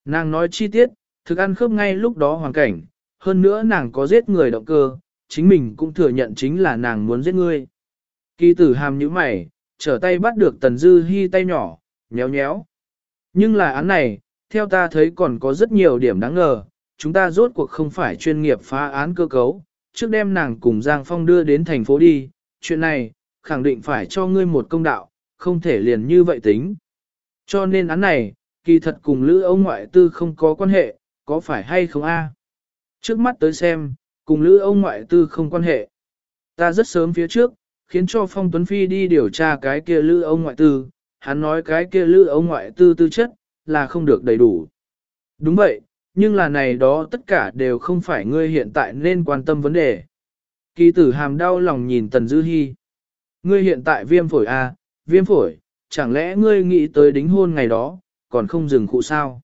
Nàng nói chi tiết, thực ăn khớp ngay lúc đó hoàn cảnh, hơn nữa nàng có giết người động cơ, chính mình cũng thừa nhận chính là nàng muốn giết ngươi. Kỳ tử hàm như mày, trở tay bắt được tần dư hy tay nhỏ, nhéo nhéo. Nhưng là án này, theo ta thấy còn có rất nhiều điểm đáng ngờ, chúng ta rốt cuộc không phải chuyên nghiệp phá án cơ cấu, trước đem nàng cùng Giang Phong đưa đến thành phố đi, chuyện này, khẳng định phải cho ngươi một công đạo, không thể liền như vậy tính. Cho nên án này, kỳ thật cùng Lữ ông ngoại tư không có quan hệ, có phải hay không a? Trước mắt tới xem, cùng Lữ ông ngoại tư không quan hệ. Ta rất sớm phía trước, khiến cho Phong Tuấn Phi đi điều tra cái kia Lữ ông ngoại tư, hắn nói cái kia Lữ ông ngoại tư tư chất, là không được đầy đủ. Đúng vậy, nhưng là này đó tất cả đều không phải ngươi hiện tại nên quan tâm vấn đề. Kỳ tử hàm đau lòng nhìn Tần Dư Hi. Ngươi hiện tại viêm phổi a viêm phổi, chẳng lẽ ngươi nghĩ tới đính hôn ngày đó, còn không dừng cụ sao?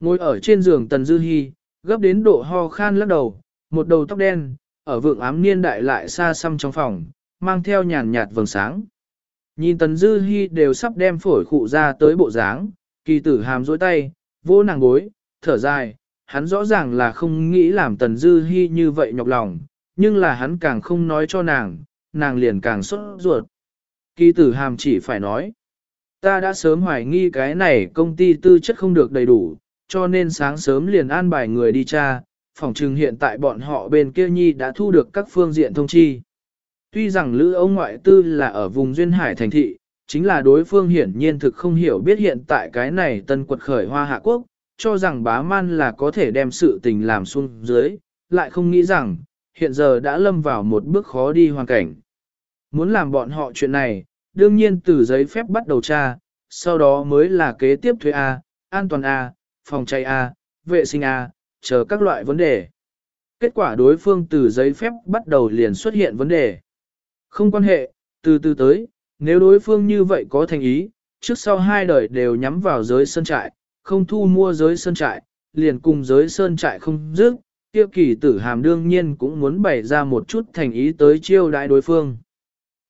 Ngồi ở trên giường Tần Dư Hi, gấp đến độ ho khan lắc đầu, một đầu tóc đen, ở vượng ám niên đại lại xa xăm trong phòng, mang theo nhàn nhạt vầng sáng. Nhìn Tần Dư Hi đều sắp đem phổi khụ ra tới bộ dáng, kỳ tử hàm dối tay, vô nàng gối, thở dài, hắn rõ ràng là không nghĩ làm Tần Dư Hi như vậy nhọc lòng, nhưng là hắn càng không nói cho nàng, nàng liền càng sốt ruột. Kỳ tử hàm chỉ phải nói, ta đã sớm hoài nghi cái này công ty tư chất không được đầy đủ, cho nên sáng sớm liền an bài người đi tra, phòng trừng hiện tại bọn họ bên kia nhi đã thu được các phương diện thông chi. Tuy rằng Lữ ông ngoại tư là ở vùng Duyên Hải thành thị, chính là đối phương hiển nhiên thực không hiểu biết hiện tại cái này tân quật khởi hoa hạ quốc, cho rằng bá man là có thể đem sự tình làm xuống dưới, lại không nghĩ rằng, hiện giờ đã lâm vào một bước khó đi hoàn cảnh. Muốn làm bọn họ chuyện này, đương nhiên từ giấy phép bắt đầu tra, sau đó mới là kế tiếp thuế A, an toàn A, phòng cháy A, vệ sinh A, chờ các loại vấn đề. Kết quả đối phương từ giấy phép bắt đầu liền xuất hiện vấn đề. Không quan hệ, từ từ tới, nếu đối phương như vậy có thành ý, trước sau hai đời đều nhắm vào giới sơn trại, không thu mua giới sơn trại, liền cùng giới sơn trại không dứt, tiêu kỳ tử hàm đương nhiên cũng muốn bày ra một chút thành ý tới chiêu đại đối phương.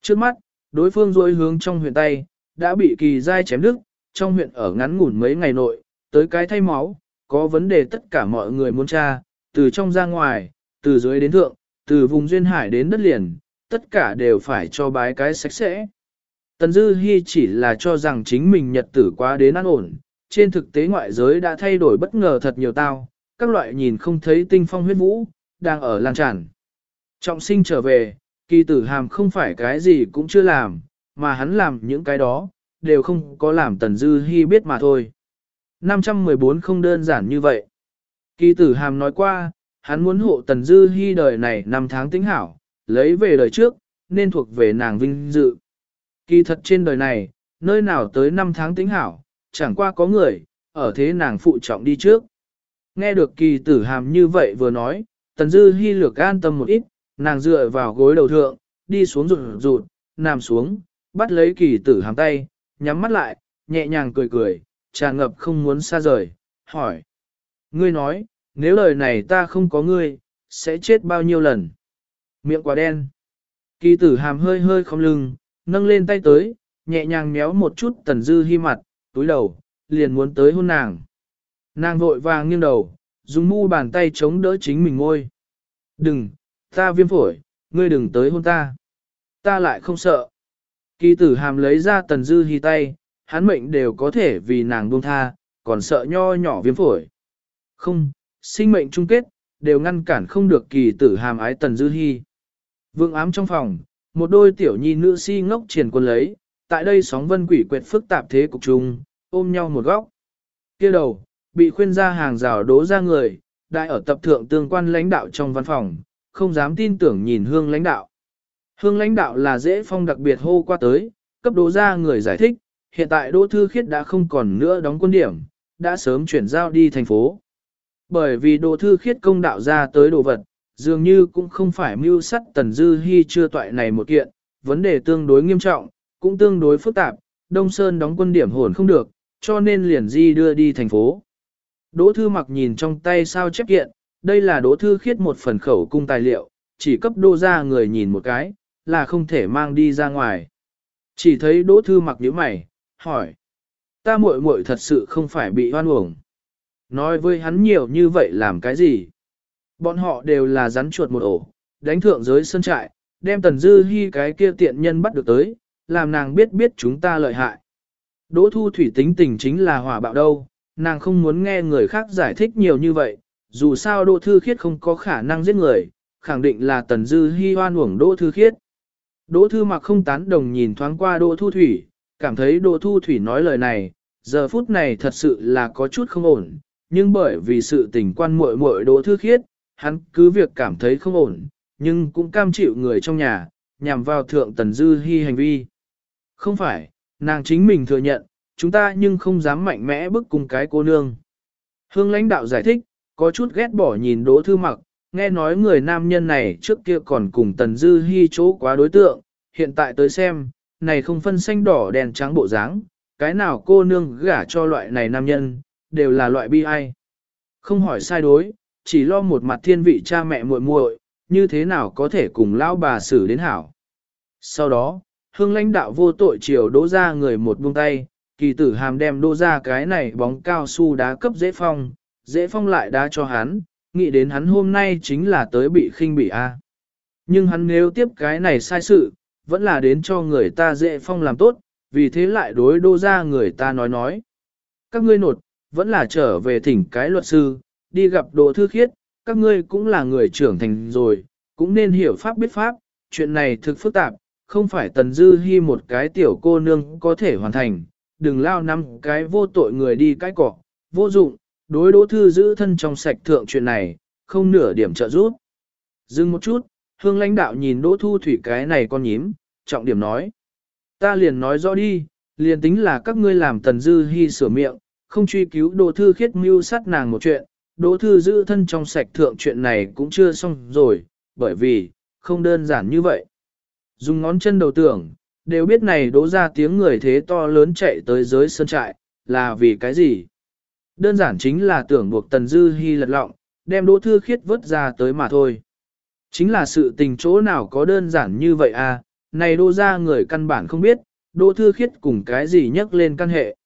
Trước mắt, đối phương dối hướng trong huyện tay, đã bị kỳ dai chém đứt, trong huyện ở ngắn ngủn mấy ngày nội, tới cái thay máu, có vấn đề tất cả mọi người muốn tra, từ trong ra ngoài, từ dưới đến thượng, từ vùng duyên hải đến đất liền, tất cả đều phải cho bái cái sạch sẽ. Tần Dư Hi chỉ là cho rằng chính mình nhật tử quá đến an ổn, trên thực tế ngoại giới đã thay đổi bất ngờ thật nhiều tao, các loại nhìn không thấy tinh phong huyết vũ, đang ở lan tràn. Trọng sinh trở về, kỳ tử hàm không phải cái gì cũng chưa làm, mà hắn làm những cái đó, đều không có làm Tần Dư Hi biết mà thôi. 514 không đơn giản như vậy. Kỳ tử hàm nói qua, hắn muốn hộ Tần Dư Hi đời này năm tháng tính hảo, lấy về đời trước, nên thuộc về nàng vinh dự. Kỳ thật trên đời này, nơi nào tới năm tháng tính hảo, chẳng qua có người, ở thế nàng phụ trọng đi trước. Nghe được kỳ tử hàm như vậy vừa nói, tần dư hy lược an tâm một ít, nàng dựa vào gối đầu thượng, đi xuống rụt rụt, nằm xuống, bắt lấy kỳ tử hàng tay, nhắm mắt lại, nhẹ nhàng cười cười, tràn ngập không muốn xa rời, hỏi. Ngươi nói, nếu lời này ta không có ngươi, sẽ chết bao nhiêu lần? Miệng quả đen. Kỳ tử hàm hơi hơi không lưng, nâng lên tay tới, nhẹ nhàng méo một chút tần dư hy mặt, túi đầu, liền muốn tới hôn nàng. Nàng vội vàng nghiêng đầu, dùng mu bàn tay chống đỡ chính mình ngôi. Đừng, ta viêm phổi, ngươi đừng tới hôn ta. Ta lại không sợ. Kỳ tử hàm lấy ra tần dư hy tay, hắn mệnh đều có thể vì nàng buông tha, còn sợ nho nhỏ viêm phổi. Không, sinh mệnh chung kết, đều ngăn cản không được kỳ tử hàm ái tần dư hy. Vương ám trong phòng, một đôi tiểu nhi nữ si ngốc triển quân lấy, tại đây sóng vân quỷ quyệt phức tạp thế cục chung, ôm nhau một góc. kia đầu, bị khuyên ra hàng rào đố ra người, đại ở tập thượng tương quan lãnh đạo trong văn phòng, không dám tin tưởng nhìn hương lãnh đạo. Hương lãnh đạo là dễ phong đặc biệt hô qua tới, cấp đỗ ra người giải thích, hiện tại Đỗ Thư Khiết đã không còn nữa đóng quân điểm, đã sớm chuyển giao đi thành phố. Bởi vì Đỗ Thư Khiết công đạo ra tới đồ vật, dường như cũng không phải mưu sắt Tần Dư hy chưa toại này một kiện, vấn đề tương đối nghiêm trọng, cũng tương đối phức tạp, Đông Sơn đóng quân điểm hồn không được, cho nên liền di đưa đi thành phố. Đỗ Thư mặc nhìn trong tay sao chép kiện, đây là Đỗ Thư khiết một phần khẩu cung tài liệu, chỉ cấp đô ra người nhìn một cái, là không thể mang đi ra ngoài. Chỉ thấy Đỗ Thư mặc nhíu mày, hỏi. Ta muội muội thật sự không phải bị hoan uổng. Nói với hắn nhiều như vậy làm cái gì? Bọn họ đều là rắn chuột một ổ, đánh thượng giới sân trại, đem tần dư hy cái kia tiện nhân bắt được tới, làm nàng biết biết chúng ta lợi hại. Đỗ thu thủy tính tình chính là hỏa bạo đâu, nàng không muốn nghe người khác giải thích nhiều như vậy, dù sao Đỗ Thư Khiết không có khả năng giết người, khẳng định là Tần Dư Hi hoan uổng Đỗ Thư Khiết. Đỗ Thư mặc không tán đồng nhìn thoáng qua Đỗ Thu Thủy, cảm thấy Đỗ Thu Thủy nói lời này, giờ phút này thật sự là có chút không ổn, nhưng bởi vì sự tình quan muội muội Đỗ Thư Khiết, hắn cứ việc cảm thấy không ổn, nhưng cũng cam chịu người trong nhà, nhằm vào thượng Tần Dư Hi hành vi. Không phải, nàng chính mình thừa nhận, chúng ta nhưng không dám mạnh mẽ bức cùng cái cô nương. Hương lãnh đạo giải thích, có chút ghét bỏ nhìn Đỗ Thư Mặc, nghe nói người nam nhân này trước kia còn cùng Tần Dư Hi chỗ quá đối tượng, hiện tại tới xem, này không phân xanh đỏ đèn trắng bộ dáng, cái nào cô nương gả cho loại này nam nhân, đều là loại bi ai. Không hỏi sai đối, chỉ lo một mặt thiên vị cha mẹ muội muội, như thế nào có thể cùng lão bà xử đến hảo. Sau đó, hương lãnh đạo vô tội chiều đỗ ra người một buông tay, kỳ tử hàm đem đỗ ra cái này bóng cao su đá cấp dễ phong, dễ phong lại đá cho hắn, nghĩ đến hắn hôm nay chính là tới bị khinh bị a. Nhưng hắn nếu tiếp cái này sai sự, vẫn là đến cho người ta dễ phong làm tốt, vì thế lại đối đô ra người ta nói nói. Các ngươi nột, vẫn là trở về thỉnh cái luật sư, đi gặp đồ thư khiết, các ngươi cũng là người trưởng thành rồi, cũng nên hiểu pháp biết pháp, chuyện này thực phức tạp, không phải tần dư hy một cái tiểu cô nương có thể hoàn thành, đừng lao năm cái vô tội người đi cái cỏ, vô dụng, đối đỗ thư giữ thân trong sạch thượng chuyện này, không nửa điểm trợ giúp. Dừng một chút, hương lãnh đạo nhìn đỗ thu thủy cái này con nhím, trọng điểm nói. Ta liền nói rõ đi, liền tính là các ngươi làm tần dư hy sửa miệng, không truy cứu đỗ thư khiết mưu sát nàng một chuyện, đỗ thư giữ thân trong sạch thượng chuyện này cũng chưa xong rồi, bởi vì, không đơn giản như vậy. Dùng ngón chân đầu tưởng, đều biết này đỗ ra tiếng người thế to lớn chạy tới giới sơn trại, là vì cái gì? Đơn giản chính là tưởng buộc Tần Dư Hi lật lọng, đem Đỗ Thư Khiết vớt ra tới mà thôi. Chính là sự tình chỗ nào có đơn giản như vậy à, này đô ra người căn bản không biết, Đỗ Thư Khiết cùng cái gì nhắc lên căn hệ.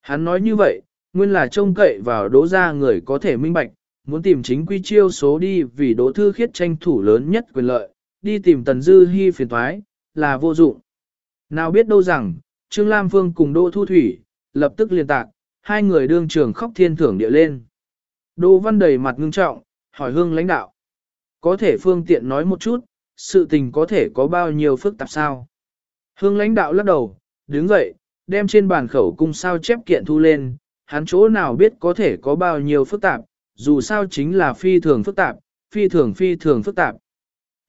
Hắn nói như vậy, nguyên là trông cậy vào Đỗ ra người có thể minh bạch, muốn tìm chính quy chiêu số đi vì Đỗ Thư Khiết tranh thủ lớn nhất quyền lợi, đi tìm Tần Dư Hi phiền toái, là vô dụng. Nào biết đâu rằng, Trương Lam Phương cùng Đỗ Thu Thủy, lập tức liên tạc, hai người đương trường khóc thiên thưởng địa lên. Đỗ Văn đầy mặt ngưng trọng, hỏi hương lãnh đạo. Có thể phương tiện nói một chút, sự tình có thể có bao nhiêu phức tạp sao? Hương lãnh đạo lắc đầu, đứng dậy, đem trên bàn khẩu cung sao chép kiện thu lên, hắn chỗ nào biết có thể có bao nhiêu phức tạp, dù sao chính là phi thường phức tạp, phi thường phi thường phức tạp.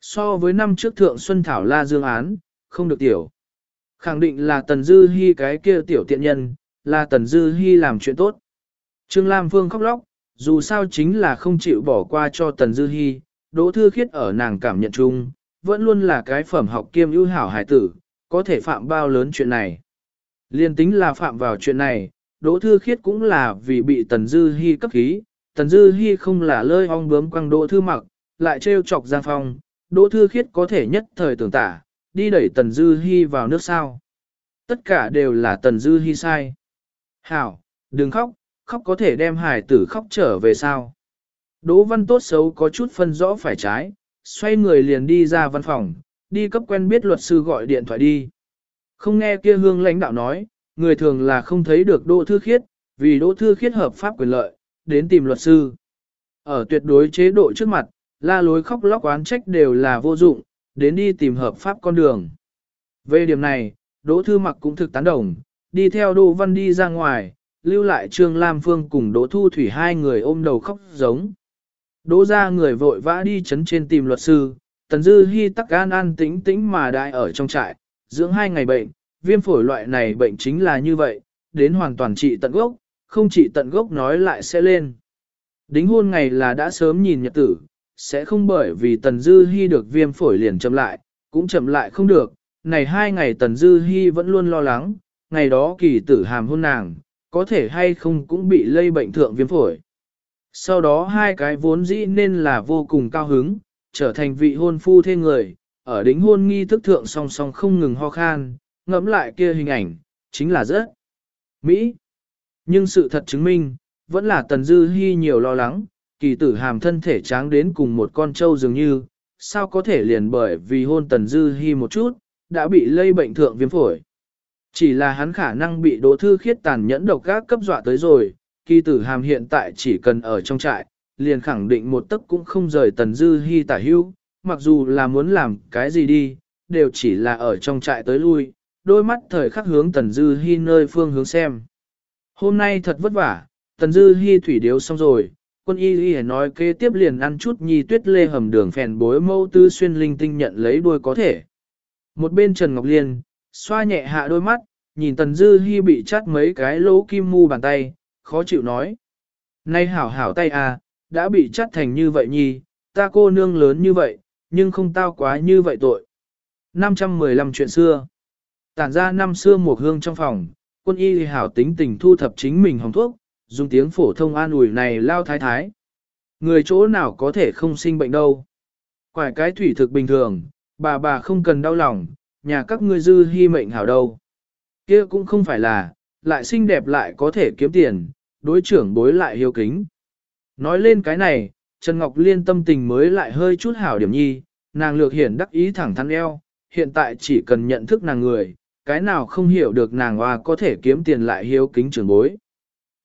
So với năm trước thượng Xuân Thảo La Dương án, không được tiểu. Khẳng định là Tần Dư Hi cái kia tiểu tiện nhân, là Tần Dư Hi làm chuyện tốt. Trương Lam Phương khóc lóc, dù sao chính là không chịu bỏ qua cho Tần Dư Hi, Đỗ Thư Khiết ở nàng cảm nhận chung, vẫn luôn là cái phẩm học kiêm ưu hảo hải tử, có thể phạm bao lớn chuyện này. Liên tính là phạm vào chuyện này, Đỗ Thư Khiết cũng là vì bị Tần Dư Hi cấp khí, Tần Dư Hi không là lơi ong bướm quăng Đỗ Thư mặc, lại treo chọc Giang Phong, Đỗ Thư Khiết có thể nhất thời tưởng tả, đi đẩy Tần Dư Hi vào nước sao. Tất cả đều là Tần Dư Hi sai. Hảo, đừng khóc, khóc có thể đem hải tử khóc trở về sao. Đỗ văn tốt xấu có chút phân rõ phải trái, xoay người liền đi ra văn phòng, đi cấp quen biết luật sư gọi điện thoại đi. Không nghe kia hương lãnh đạo nói, người thường là không thấy được Đỗ Thư Khiết, vì Đỗ Thư Khiết hợp pháp quyền lợi, đến tìm luật sư. Ở tuyệt đối chế độ trước mặt, la lối khóc lóc oán trách đều là vô dụng, đến đi tìm hợp pháp con đường. Về điểm này, Đỗ Thư Mặc cũng thực tán đồng, đi theo Đỗ Văn đi ra ngoài, lưu lại Trương Lam Phương cùng Đỗ Thu Thủy hai người ôm đầu khóc giống. Đỗ ra người vội vã đi chấn trên tìm luật sư, Tần Dư Hi tắc gan an tĩnh tĩnh mà đại ở trong trại, dưỡng hai ngày bệnh, viêm phổi loại này bệnh chính là như vậy, đến hoàn toàn trị tận gốc, không trị tận gốc nói lại sẽ lên. Đính hôn ngày là đã sớm nhìn nhật tử, sẽ không bởi vì Tần Dư Hi được viêm phổi liền chậm lại, cũng chậm lại không được. Này hai ngày Tần Dư Hi vẫn luôn lo lắng, ngày đó kỳ tử hàm hôn nàng, có thể hay không cũng bị lây bệnh thượng viêm phổi. Sau đó hai cái vốn dĩ nên là vô cùng cao hứng, trở thành vị hôn phu thê người, ở đính hôn nghi thức thượng song song không ngừng ho khan, ngẫm lại kia hình ảnh, chính là rất Mỹ. Nhưng sự thật chứng minh, vẫn là Tần Dư Hi nhiều lo lắng, kỳ tử hàm thân thể tráng đến cùng một con trâu dường như, sao có thể liền bởi vì hôn Tần Dư Hi một chút, đã bị lây bệnh thượng viêm phổi. Chỉ là hắn khả năng bị đỗ thư khiết tàn nhẫn độc gác cấp dọa tới rồi, kỳ tử hàm hiện tại chỉ cần ở trong trại, liền khẳng định một tấc cũng không rời Tần Dư hy tả hưu, mặc dù là muốn làm cái gì đi, đều chỉ là ở trong trại tới lui, đôi mắt thời khắc hướng Tần Dư hy nơi phương hướng xem. Hôm nay thật vất vả, Tần Dư hy thủy điếu xong rồi, quân y y nói kế tiếp liền ăn chút nhi tuyết lê hầm đường phèn bối mâu tư xuyên linh tinh nhận lấy đuôi có thể. Một bên Trần Ngọc Liên, xoa nhẹ hạ đôi mắt, nhìn Tần Dư Hi bị chắt mấy cái lỗ kim mu bàn tay, khó chịu nói. Nay hảo hảo tay à, đã bị chắt thành như vậy nhi, ta cô nương lớn như vậy, nhưng không tao quá như vậy tội. 515 chuyện xưa Tản ra năm xưa một hương trong phòng, quân y hảo tính tình thu thập chính mình hồng thuốc, dùng tiếng phổ thông an ủi này lao thái thái. Người chỗ nào có thể không sinh bệnh đâu. Quải cái thủy thực bình thường, bà bà không cần đau lòng, nhà các ngươi dư hy mệnh hảo đâu. kia cũng không phải là, lại xinh đẹp lại có thể kiếm tiền, đối trưởng bối lại hiếu kính. Nói lên cái này, Trần Ngọc Liên tâm tình mới lại hơi chút hảo điểm nhi, nàng lược hiển đắc ý thẳng thắn eo, hiện tại chỉ cần nhận thức nàng người, cái nào không hiểu được nàng hoa có thể kiếm tiền lại hiếu kính trưởng bối.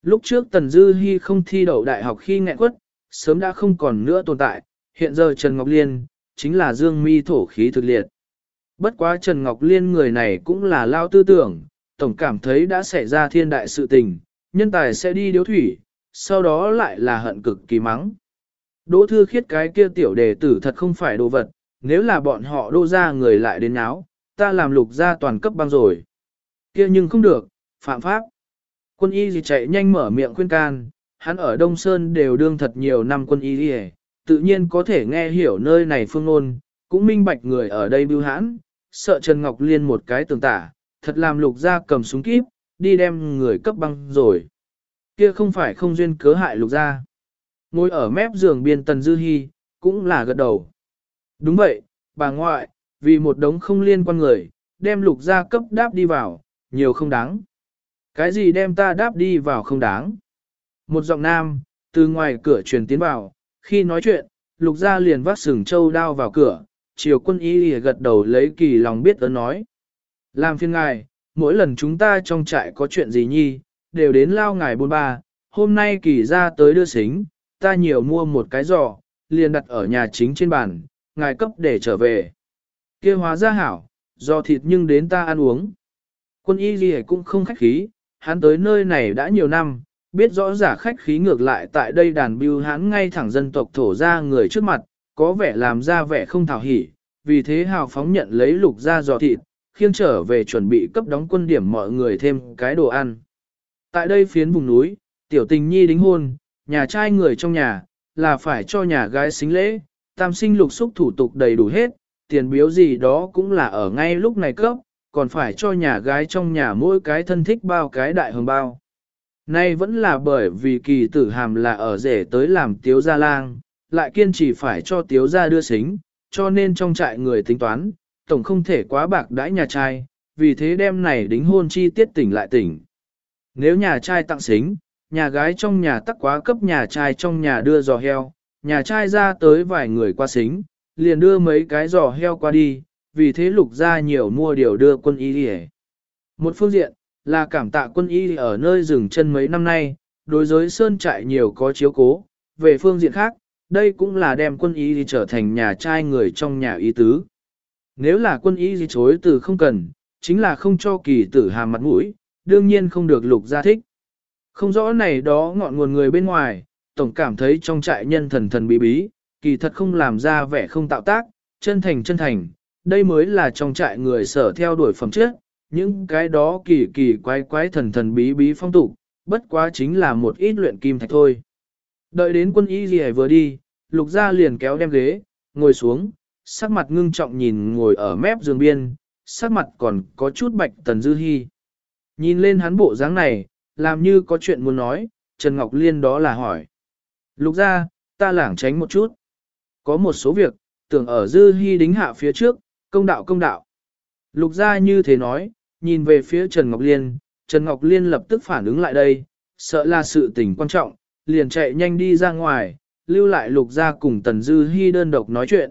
Lúc trước Tần Dư Hi không thi đậu đại học khi nghẹn quất, sớm đã không còn nữa tồn tại, hiện giờ Trần Ngọc Liên, chính là dương mi thổ khí thực liệt. Bất quá Trần Ngọc Liên người này cũng là lao tư tưởng, tổng cảm thấy đã xảy ra thiên đại sự tình, nhân tài sẽ đi điếu thủy, sau đó lại là hận cực kỳ mắng. Đỗ thư khiết cái kia tiểu đề tử thật không phải đồ vật, nếu là bọn họ đô ra người lại đến áo, ta làm lục ra toàn cấp băng rồi. kia nhưng không được, phạm pháp. Quân y gì chạy nhanh mở miệng khuyên can, hắn ở Đông Sơn đều đương thật nhiều năm quân y gì tự nhiên có thể nghe hiểu nơi này phương ngôn, cũng minh bạch người ở đây bưu hãn, sợ Trần Ngọc Liên một cái tường tả, thật làm lục Gia cầm súng kíp, đi đem người cấp băng rồi. Kia không phải không duyên cớ hại lục Gia, Ngồi ở mép giường biên Tần Dư Hi, cũng là gật đầu. Đúng vậy, bà ngoại, vì một đống không liên quan người, đem lục Gia cấp đáp đi vào, nhiều không đáng. Cái gì đem ta đáp đi vào không đáng. Một giọng nam, từ ngoài cửa truyền tiến vào, khi nói chuyện, lục gia liền vác sừng châu đao vào cửa, chiều quân y gật đầu lấy kỳ lòng biết ơn nói. Làm phiên ngài, mỗi lần chúng ta trong trại có chuyện gì nhi, đều đến lao ngài bôn ba, hôm nay kỳ ra tới đưa xính, ta nhiều mua một cái giò, liền đặt ở nhà chính trên bàn, ngài cấp để trở về. kia hóa ra hảo, do thịt nhưng đến ta ăn uống. Quân y gì cũng không khách khí, hắn tới nơi này đã nhiều năm, biết rõ giả khách khí ngược lại tại đây đàn bưu hắn ngay thẳng dân tộc thổ ra người trước mặt, có vẻ làm ra vẻ không thảo hỉ, vì thế hào phóng nhận lấy lục ra giò thịt, khiêng trở về chuẩn bị cấp đóng quân điểm mọi người thêm cái đồ ăn. Tại đây phiến vùng núi, tiểu tình nhi đính hôn, nhà trai người trong nhà, là phải cho nhà gái xính lễ, tam sinh lục xúc thủ tục đầy đủ hết, tiền biếu gì đó cũng là ở ngay lúc này cấp, còn phải cho nhà gái trong nhà mỗi cái thân thích bao cái đại hồng bao. Nay vẫn là bởi vì kỳ tử hàm là ở rể tới làm tiếu gia lang, lại kiên trì phải cho tiếu gia đưa xính, cho nên trong trại người tính toán, tổng không thể quá bạc đãi nhà trai, vì thế đêm này đính hôn chi tiết tỉnh lại tỉnh. Nếu nhà trai tặng xính, nhà gái trong nhà tắc quá cấp nhà trai trong nhà đưa giò heo, nhà trai ra tới vài người qua xính, liền đưa mấy cái giò heo qua đi, vì thế lục ra nhiều mua điều đưa quân y đi Một phương diện, là cảm tạ quân y ở nơi rừng chân mấy năm nay, đối giới sơn trại nhiều có chiếu cố, về phương diện khác, đây cũng là đem quân y trở thành nhà trai người trong nhà y tứ. Nếu là quân y gì chối từ không cần, chính là không cho kỳ tử hàm mặt mũi, đương nhiên không được lục gia thích. Không rõ này đó ngọn nguồn người bên ngoài, tổng cảm thấy trong trại nhân thần thần bí bí, kỳ thật không làm ra vẻ không tạo tác, chân thành chân thành, đây mới là trong trại người sở theo đuổi phẩm chất, những cái đó kỳ kỳ quái quái thần thần bí bí phong tục, bất quá chính là một ít luyện kim thạch thôi. Đợi đến quân y gì vừa đi, lục gia liền kéo đem ghế, ngồi xuống, sắc mặt ngưng trọng nhìn ngồi ở mép giường biên, sắc mặt còn có chút bạch tần dư hy. Nhìn lên hắn bộ dáng này, làm như có chuyện muốn nói, Trần Ngọc Liên đó là hỏi. Lục gia, ta lảng tránh một chút. Có một số việc, tưởng ở dư hy đính hạ phía trước, công đạo công đạo. Lục gia như thế nói, nhìn về phía Trần Ngọc Liên, Trần Ngọc Liên lập tức phản ứng lại đây, sợ là sự tình quan trọng, liền chạy nhanh đi ra ngoài, lưu lại lục gia cùng Tần Dư Hi đơn độc nói chuyện.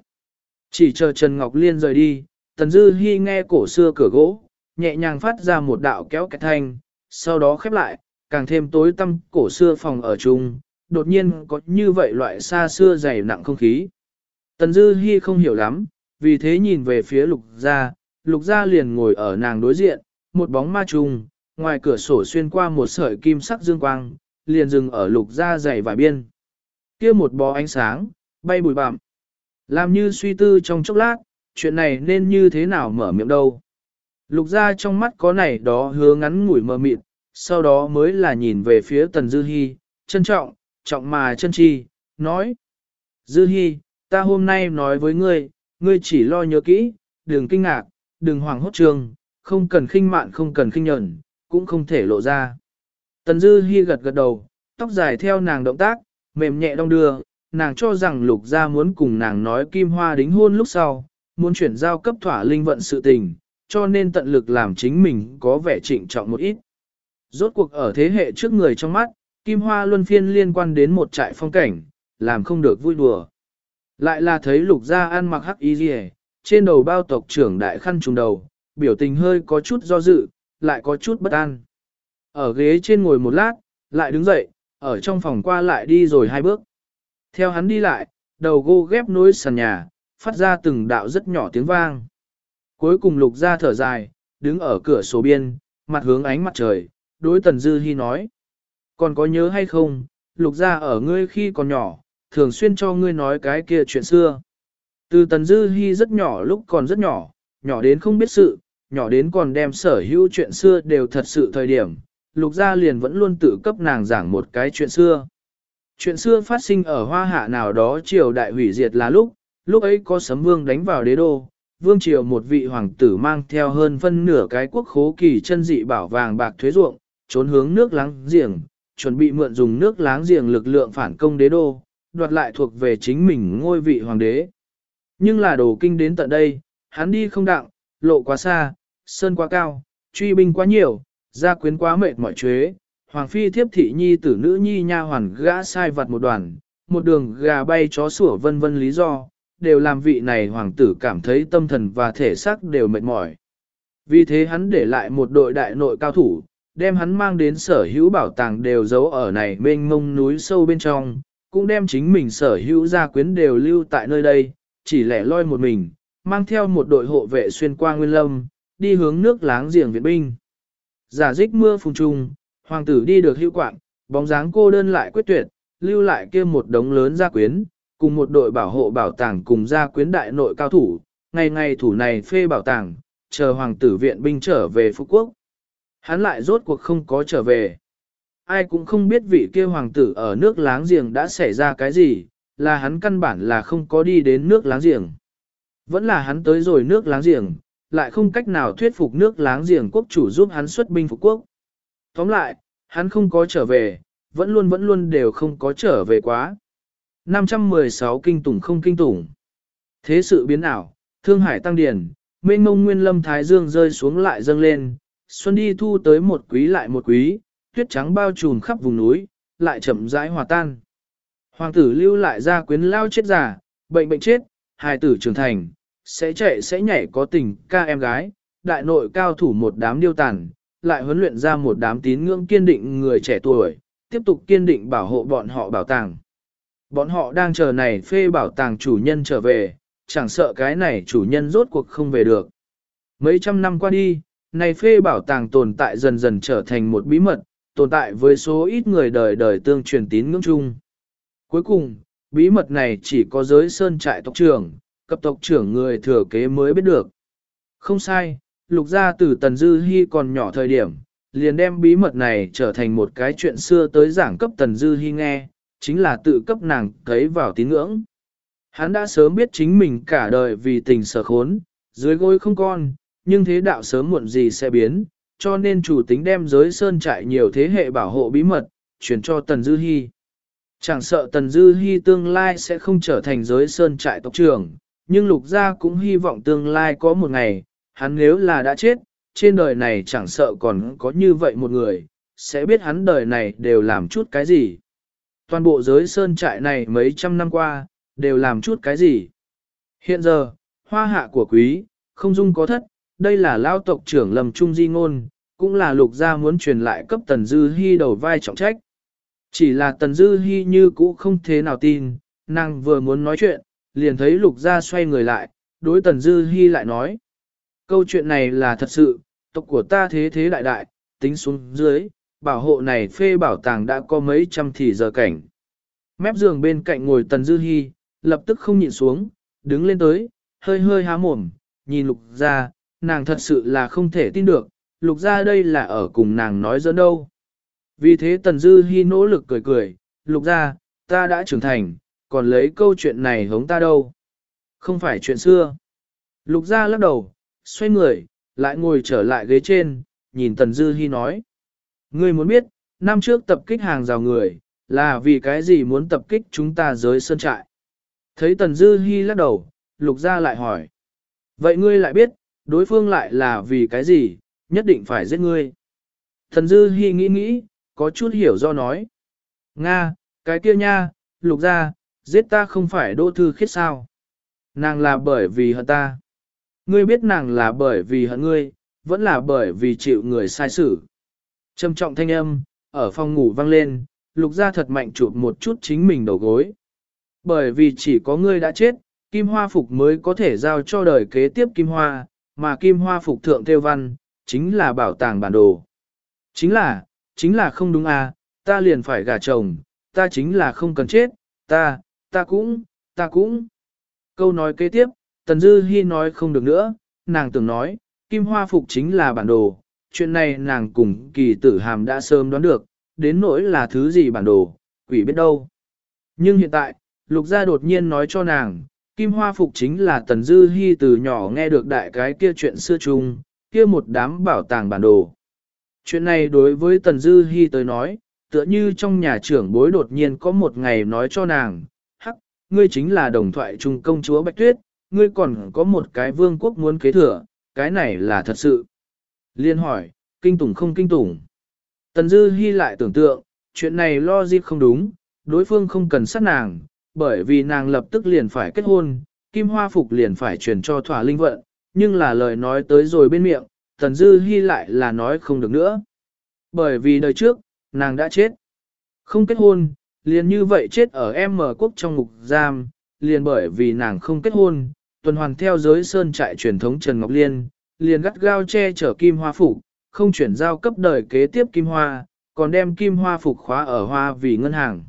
Chỉ chờ Trần Ngọc Liên rời đi, Tần Dư Hi nghe cổ xưa cửa gỗ, nhẹ nhàng phát ra một đạo kéo kẹt thanh, sau đó khép lại, càng thêm tối tăm cổ xưa phòng ở chung, đột nhiên có như vậy loại xa xưa dày nặng không khí. Tần Dư Hi không hiểu lắm, vì thế nhìn về phía lục gia, lục gia liền ngồi ở nàng đối diện, một bóng ma trùng, ngoài cửa sổ xuyên qua một sợi kim sắc dương quang, liền dừng ở lục gia dày vải biên. kia một bó ánh sáng, bay bụi bặm. Làm như suy tư trong chốc lát, chuyện này nên như thế nào mở miệng đâu. Lục gia trong mắt có này đó hứa ngắn ngủi mờ mịt, sau đó mới là nhìn về phía tần dư hy, trân trọng, trọng mà chân chi, nói. Dư hy, ta hôm nay nói với ngươi, ngươi chỉ lo nhớ kỹ, đừng kinh ngạc, đừng hoảng hốt trường, không cần khinh mạn không cần khinh nhẫn, cũng không thể lộ ra. Tần Dư Hi gật gật đầu, tóc dài theo nàng động tác, mềm nhẹ đong đưa, nàng cho rằng lục gia muốn cùng nàng nói kim hoa đính hôn lúc sau, muốn chuyển giao cấp thỏa linh vận sự tình, cho nên tận lực làm chính mình có vẻ trịnh trọng một ít. Rốt cuộc ở thế hệ trước người trong mắt, kim hoa luân phiên liên quan đến một trại phong cảnh, làm không được vui đùa. Lại là thấy lục gia ăn mặc hắc y rìa, trên đầu bao tộc trưởng đại khăn trùng đầu, biểu tình hơi có chút do dự, lại có chút bất an. Ở ghế trên ngồi một lát, lại đứng dậy, ở trong phòng qua lại đi rồi hai bước. Theo hắn đi lại, đầu gô ghép nối sàn nhà, phát ra từng đạo rất nhỏ tiếng vang. Cuối cùng lục ra thở dài, đứng ở cửa sổ biên, mặt hướng ánh mặt trời, đối tần dư hy nói. Còn có nhớ hay không, lục ra ở ngươi khi còn nhỏ, thường xuyên cho ngươi nói cái kia chuyện xưa. Từ tần dư hy rất nhỏ lúc còn rất nhỏ, nhỏ đến không biết sự, nhỏ đến còn đem sở hữu chuyện xưa đều thật sự thời điểm, lục gia liền vẫn luôn tự cấp nàng giảng một cái chuyện xưa. Chuyện xưa phát sinh ở hoa hạ nào đó triều đại hủy diệt là lúc, lúc ấy có sấm vương đánh vào đế đô, vương triều một vị hoàng tử mang theo hơn phân nửa cái quốc khố kỳ chân dị bảo vàng bạc thuế ruộng, trốn hướng nước láng giềng, chuẩn bị mượn dùng nước láng giềng lực lượng phản công đế đô, đoạt lại thuộc về chính mình ngôi vị hoàng đế. Nhưng là đồ kinh đến tận đây, hắn đi không đặng, lộ quá xa, sơn quá cao, truy binh quá nhiều, gia quyến quá mệt mỏi chuế, hoàng phi thiếp thị nhi tử nữ nhi nha hoàn gã sai vặt một đoàn, một đường gà bay chó sủa vân vân lý do, đều làm vị này hoàng tử cảm thấy tâm thần và thể xác đều mệt mỏi. Vì thế hắn để lại một đội đại nội cao thủ, đem hắn mang đến sở hữu bảo tàng đều giấu ở này bên ngông núi sâu bên trong, cũng đem chính mình sở hữu gia quyến đều lưu tại nơi đây, chỉ lẻ loi một mình, mang theo một đội hộ vệ xuyên qua nguyên lâm, đi hướng nước láng giềng việt binh. Giả dích mưa phùng trung, hoàng tử đi được hữu quạng, bóng dáng cô đơn lại quyết tuyệt, lưu lại kia một đống lớn gia quyến, cùng một đội bảo hộ bảo tàng cùng gia quyến đại nội cao thủ, ngày ngày thủ này phê bảo tàng, chờ hoàng tử viện binh trở về Phú Quốc. Hắn lại rốt cuộc không có trở về. Ai cũng không biết vị kia hoàng tử ở nước láng giềng đã xảy ra cái gì, là hắn căn bản là không có đi đến nước láng giềng. Vẫn là hắn tới rồi nước láng giềng, lại không cách nào thuyết phục nước láng giềng quốc chủ giúp hắn xuất binh phục quốc. Tóm lại, hắn không có trở về, vẫn luôn vẫn luôn đều không có trở về quá. 516 kinh tủng không kinh tủng. Thế sự biến ảo, thương hải tăng điển, mênh mông nguyên lâm thái dương rơi xuống lại dâng lên, xuân đi thu tới một quý lại một quý, tuyết trắng bao trùm khắp vùng núi, lại chậm rãi hòa tan. Hoàng tử lưu lại ra quyến lao chết giả, bệnh bệnh chết, hài tử trưởng thành, sẽ chạy sẽ nhảy có tình ca em gái, đại nội cao thủ một đám điêu tàn, lại huấn luyện ra một đám tín ngưỡng kiên định người trẻ tuổi, tiếp tục kiên định bảo hộ bọn họ bảo tàng. Bọn họ đang chờ này phê bảo tàng chủ nhân trở về, chẳng sợ cái này chủ nhân rốt cuộc không về được. Mấy trăm năm qua đi, này phê bảo tàng tồn tại dần dần trở thành một bí mật, tồn tại với số ít người đời đời tương truyền tín ngưỡng chung. Cuối cùng, bí mật này chỉ có giới sơn trại tộc trưởng, cấp tộc trưởng người thừa kế mới biết được. Không sai, lục gia từ Tần Dư Hi còn nhỏ thời điểm, liền đem bí mật này trở thành một cái chuyện xưa tới giảng cấp Tần Dư Hi nghe, chính là tự cấp nàng thấy vào tín ngưỡng. Hắn đã sớm biết chính mình cả đời vì tình sở khốn, dưới gối không con, nhưng thế đạo sớm muộn gì sẽ biến, cho nên chủ tính đem giới sơn trại nhiều thế hệ bảo hộ bí mật, chuyển cho Tần Dư Hi. Chẳng sợ Tần Dư Hi tương lai sẽ không trở thành giới sơn trại tộc trưởng, nhưng lục gia cũng hy vọng tương lai có một ngày, hắn nếu là đã chết, trên đời này chẳng sợ còn có như vậy một người, sẽ biết hắn đời này đều làm chút cái gì. Toàn bộ giới sơn trại này mấy trăm năm qua, đều làm chút cái gì. Hiện giờ, hoa hạ của quý, không dung có thất, đây là lao tộc trưởng lầm trung di ngôn, cũng là lục gia muốn truyền lại cấp tần dư hy đầu vai trọng trách. Chỉ là tần dư hy như cũ không thế nào tin, nàng vừa muốn nói chuyện, liền thấy lục gia xoay người lại, đối tần dư hy lại nói. Câu chuyện này là thật sự, tộc của ta thế thế đại đại, tính xuống dưới, bảo hộ này phê bảo tàng đã có mấy trăm thì giờ cảnh. Mép giường bên cạnh ngồi tần dư hy, lập tức không nhịn xuống, đứng lên tới, hơi hơi há mồm, nhìn lục gia, nàng thật sự là không thể tin được, lục gia đây là ở cùng nàng nói dẫn đâu. Vì thế tần dư hy nỗ lực cười cười, lục gia, ta đã trưởng thành, còn lấy câu chuyện này hống ta đâu. Không phải chuyện xưa. Lục gia lắc đầu, xoay người, lại ngồi trở lại ghế trên, nhìn Tần Dư Hi nói. Ngươi muốn biết, năm trước tập kích hàng rào người, là vì cái gì muốn tập kích chúng ta giới sơn trại. Thấy Tần Dư Hi lắc đầu, lục gia lại hỏi. Vậy ngươi lại biết, đối phương lại là vì cái gì, nhất định phải giết ngươi. Tần Dư Hi nghĩ nghĩ, có chút hiểu do nói. Nga, cái kia nha, lục gia, giết ta không phải đỗ thư khiết sao. Nàng là bởi vì hận ta. Ngươi biết nàng là bởi vì hận ngươi, vẫn là bởi vì chịu người sai xử. Trầm trọng thanh âm, ở phòng ngủ vang lên, lục gia thật mạnh chụp một chút chính mình đầu gối. Bởi vì chỉ có ngươi đã chết, kim hoa phục mới có thể giao cho đời kế tiếp kim hoa, mà kim hoa phục thượng theo văn, chính là bảo tàng bản đồ. Chính là, chính là không đúng à, ta liền phải gả chồng, ta chính là không cần chết, ta, ta cũng, ta cũng. Câu nói kế tiếp, Tần Dư Hi nói không được nữa, nàng tưởng nói, kim hoa phục chính là bản đồ, chuyện này nàng cùng kỳ tử hàm đã sớm đoán được, đến nỗi là thứ gì bản đồ, quỷ biết đâu. Nhưng hiện tại, lục gia đột nhiên nói cho nàng, kim hoa phục chính là Tần Dư Hi từ nhỏ nghe được đại cái kia chuyện xưa chung, kia một đám bảo tàng bản đồ. Chuyện này đối với Tần Dư Hi tới nói, tựa như trong nhà trưởng bối đột nhiên có một ngày nói cho nàng, ngươi chính là đồng thoại trung công chúa Bạch Tuyết, ngươi còn có một cái vương quốc muốn kế thừa, cái này là thật sự. Liên hỏi, kinh tủng không kinh tủng. Tần Dư Hi lại tưởng tượng, chuyện này lo gì không đúng, đối phương không cần sát nàng, bởi vì nàng lập tức liền phải kết hôn, kim hoa phục liền phải truyền cho thỏa linh vận, nhưng là lời nói tới rồi bên miệng, Tần Dư Hi lại là nói không được nữa. Bởi vì đời trước, nàng đã chết. Không kết hôn, liền như vậy chết ở em mở quốc trong ngục giam, liền bởi vì nàng không kết hôn, tuần hoàn theo giới sơn trại truyền thống Trần Ngọc Liên, liền gắt gao che chở kim hoa phục, không chuyển giao cấp đời kế tiếp kim hoa, còn đem kim hoa phục khóa ở hoa vì ngân hàng.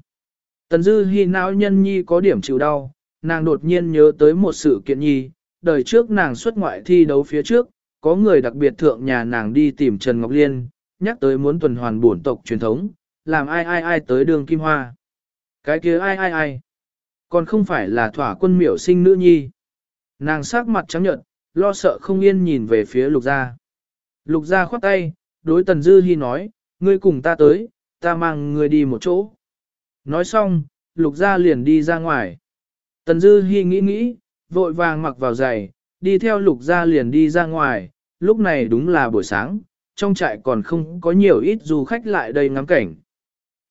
Tần dư hy não nhân nhi có điểm chịu đau, nàng đột nhiên nhớ tới một sự kiện nhi, đời trước nàng xuất ngoại thi đấu phía trước, có người đặc biệt thượng nhà nàng đi tìm Trần Ngọc Liên, nhắc tới muốn tuần hoàn bổn tộc truyền thống, làm ai ai ai tới đường kim hoa. Cái kia ai ai ai, còn không phải là thỏa quân miểu sinh nữ nhi. Nàng sắc mặt trắng nhợt, lo sợ không yên nhìn về phía lục gia. Lục gia khoát tay, đối tần dư hi nói, ngươi cùng ta tới, ta mang ngươi đi một chỗ. Nói xong, lục gia liền đi ra ngoài. Tần dư hi nghĩ nghĩ, vội vàng mặc vào giày, đi theo lục gia liền đi ra ngoài, lúc này đúng là buổi sáng, trong trại còn không có nhiều ít du khách lại đây ngắm cảnh.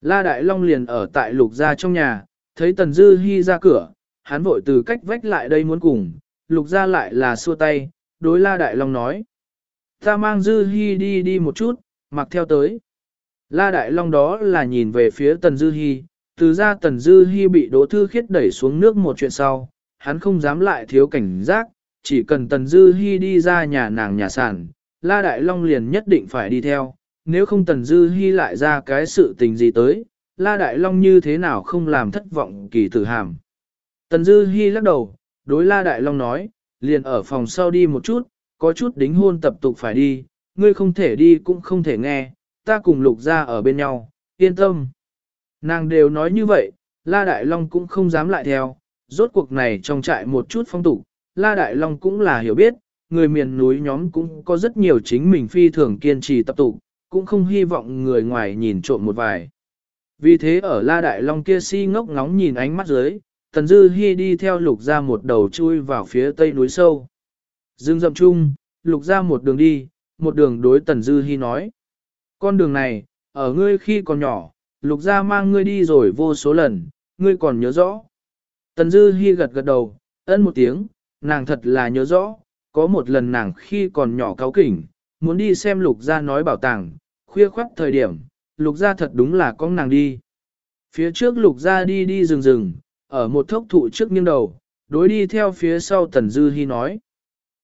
La Đại Long liền ở tại lục gia trong nhà, thấy Tần Dư Hi ra cửa, hắn vội từ cách vách lại đây muốn cùng, lục Gia lại là xua tay, đối La Đại Long nói. Ta mang Dư Hi đi đi một chút, mặc theo tới. La Đại Long đó là nhìn về phía Tần Dư Hi, từ ra Tần Dư Hi bị Đỗ Thư Khiết đẩy xuống nước một chuyện sau, hắn không dám lại thiếu cảnh giác, chỉ cần Tần Dư Hi đi ra nhà nàng nhà sản, La Đại Long liền nhất định phải đi theo, nếu không Tần Dư Hi lại ra cái sự tình gì tới, La Đại Long như thế nào không làm thất vọng kỳ tử hàm. Tần Dư Hi lắc đầu, đối La Đại Long nói, liền ở phòng sau đi một chút, có chút đính hôn tập tục phải đi, ngươi không thể đi cũng không thể nghe, ta cùng lục ra ở bên nhau, yên tâm. Nàng đều nói như vậy, La Đại Long cũng không dám lại theo, rốt cuộc này trong trại một chút phong tục, La Đại Long cũng là hiểu biết, người miền núi nhóm cũng có rất nhiều chính mình phi thường kiên trì tập tục, cũng không hy vọng người ngoài nhìn trộm một vài. Vì thế ở La Đại Long kia si ngốc ngóng nhìn ánh mắt dưới, Tần Dư Hi đi theo lục ra một đầu chui vào phía tây núi sâu. Dương dậm chung, lục ra một đường đi, một đường đối Tần Dư Hi nói. Con đường này, ở ngươi khi còn nhỏ, lục ra mang ngươi đi rồi vô số lần, ngươi còn nhớ rõ. Tần Dư Hi gật gật đầu, ân một tiếng, nàng thật là nhớ rõ, có một lần nàng khi còn nhỏ cáo kỉnh, muốn đi xem lục gia nói bảo tàng, khuya khoắt thời điểm, lục gia thật đúng là con nàng đi. Phía trước lục gia đi đi rừng rừng, ở một thốc thụ trước nghiêng đầu, đối đi theo phía sau Tần Dư hy nói.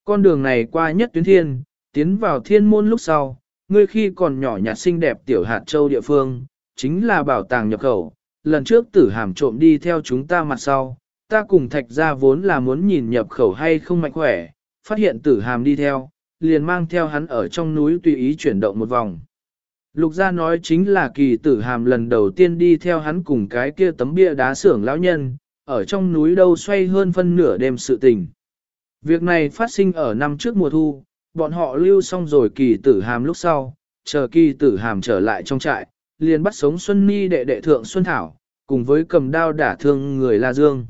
Con đường này qua nhất tuyến thiên, tiến vào thiên môn lúc sau, ngươi khi còn nhỏ nhạt xinh đẹp tiểu hạt châu địa phương, chính là bảo tàng nhập khẩu. Lần trước tử hàm trộm đi theo chúng ta mặt sau, ta cùng thạch ra vốn là muốn nhìn nhập khẩu hay không mạnh khỏe, phát hiện tử hàm đi theo, liền mang theo hắn ở trong núi tùy ý chuyển động một vòng. Lục gia nói chính là kỳ tử hàm lần đầu tiên đi theo hắn cùng cái kia tấm bia đá xưởng lão nhân, ở trong núi đâu xoay hơn phân nửa đêm sự tình. Việc này phát sinh ở năm trước mùa thu, bọn họ lưu xong rồi kỳ tử hàm lúc sau, chờ kỳ tử hàm trở lại trong trại, liền bắt sống Xuân Ni đệ đệ thượng Xuân Thảo, cùng với cầm đao đả thương người La Dương.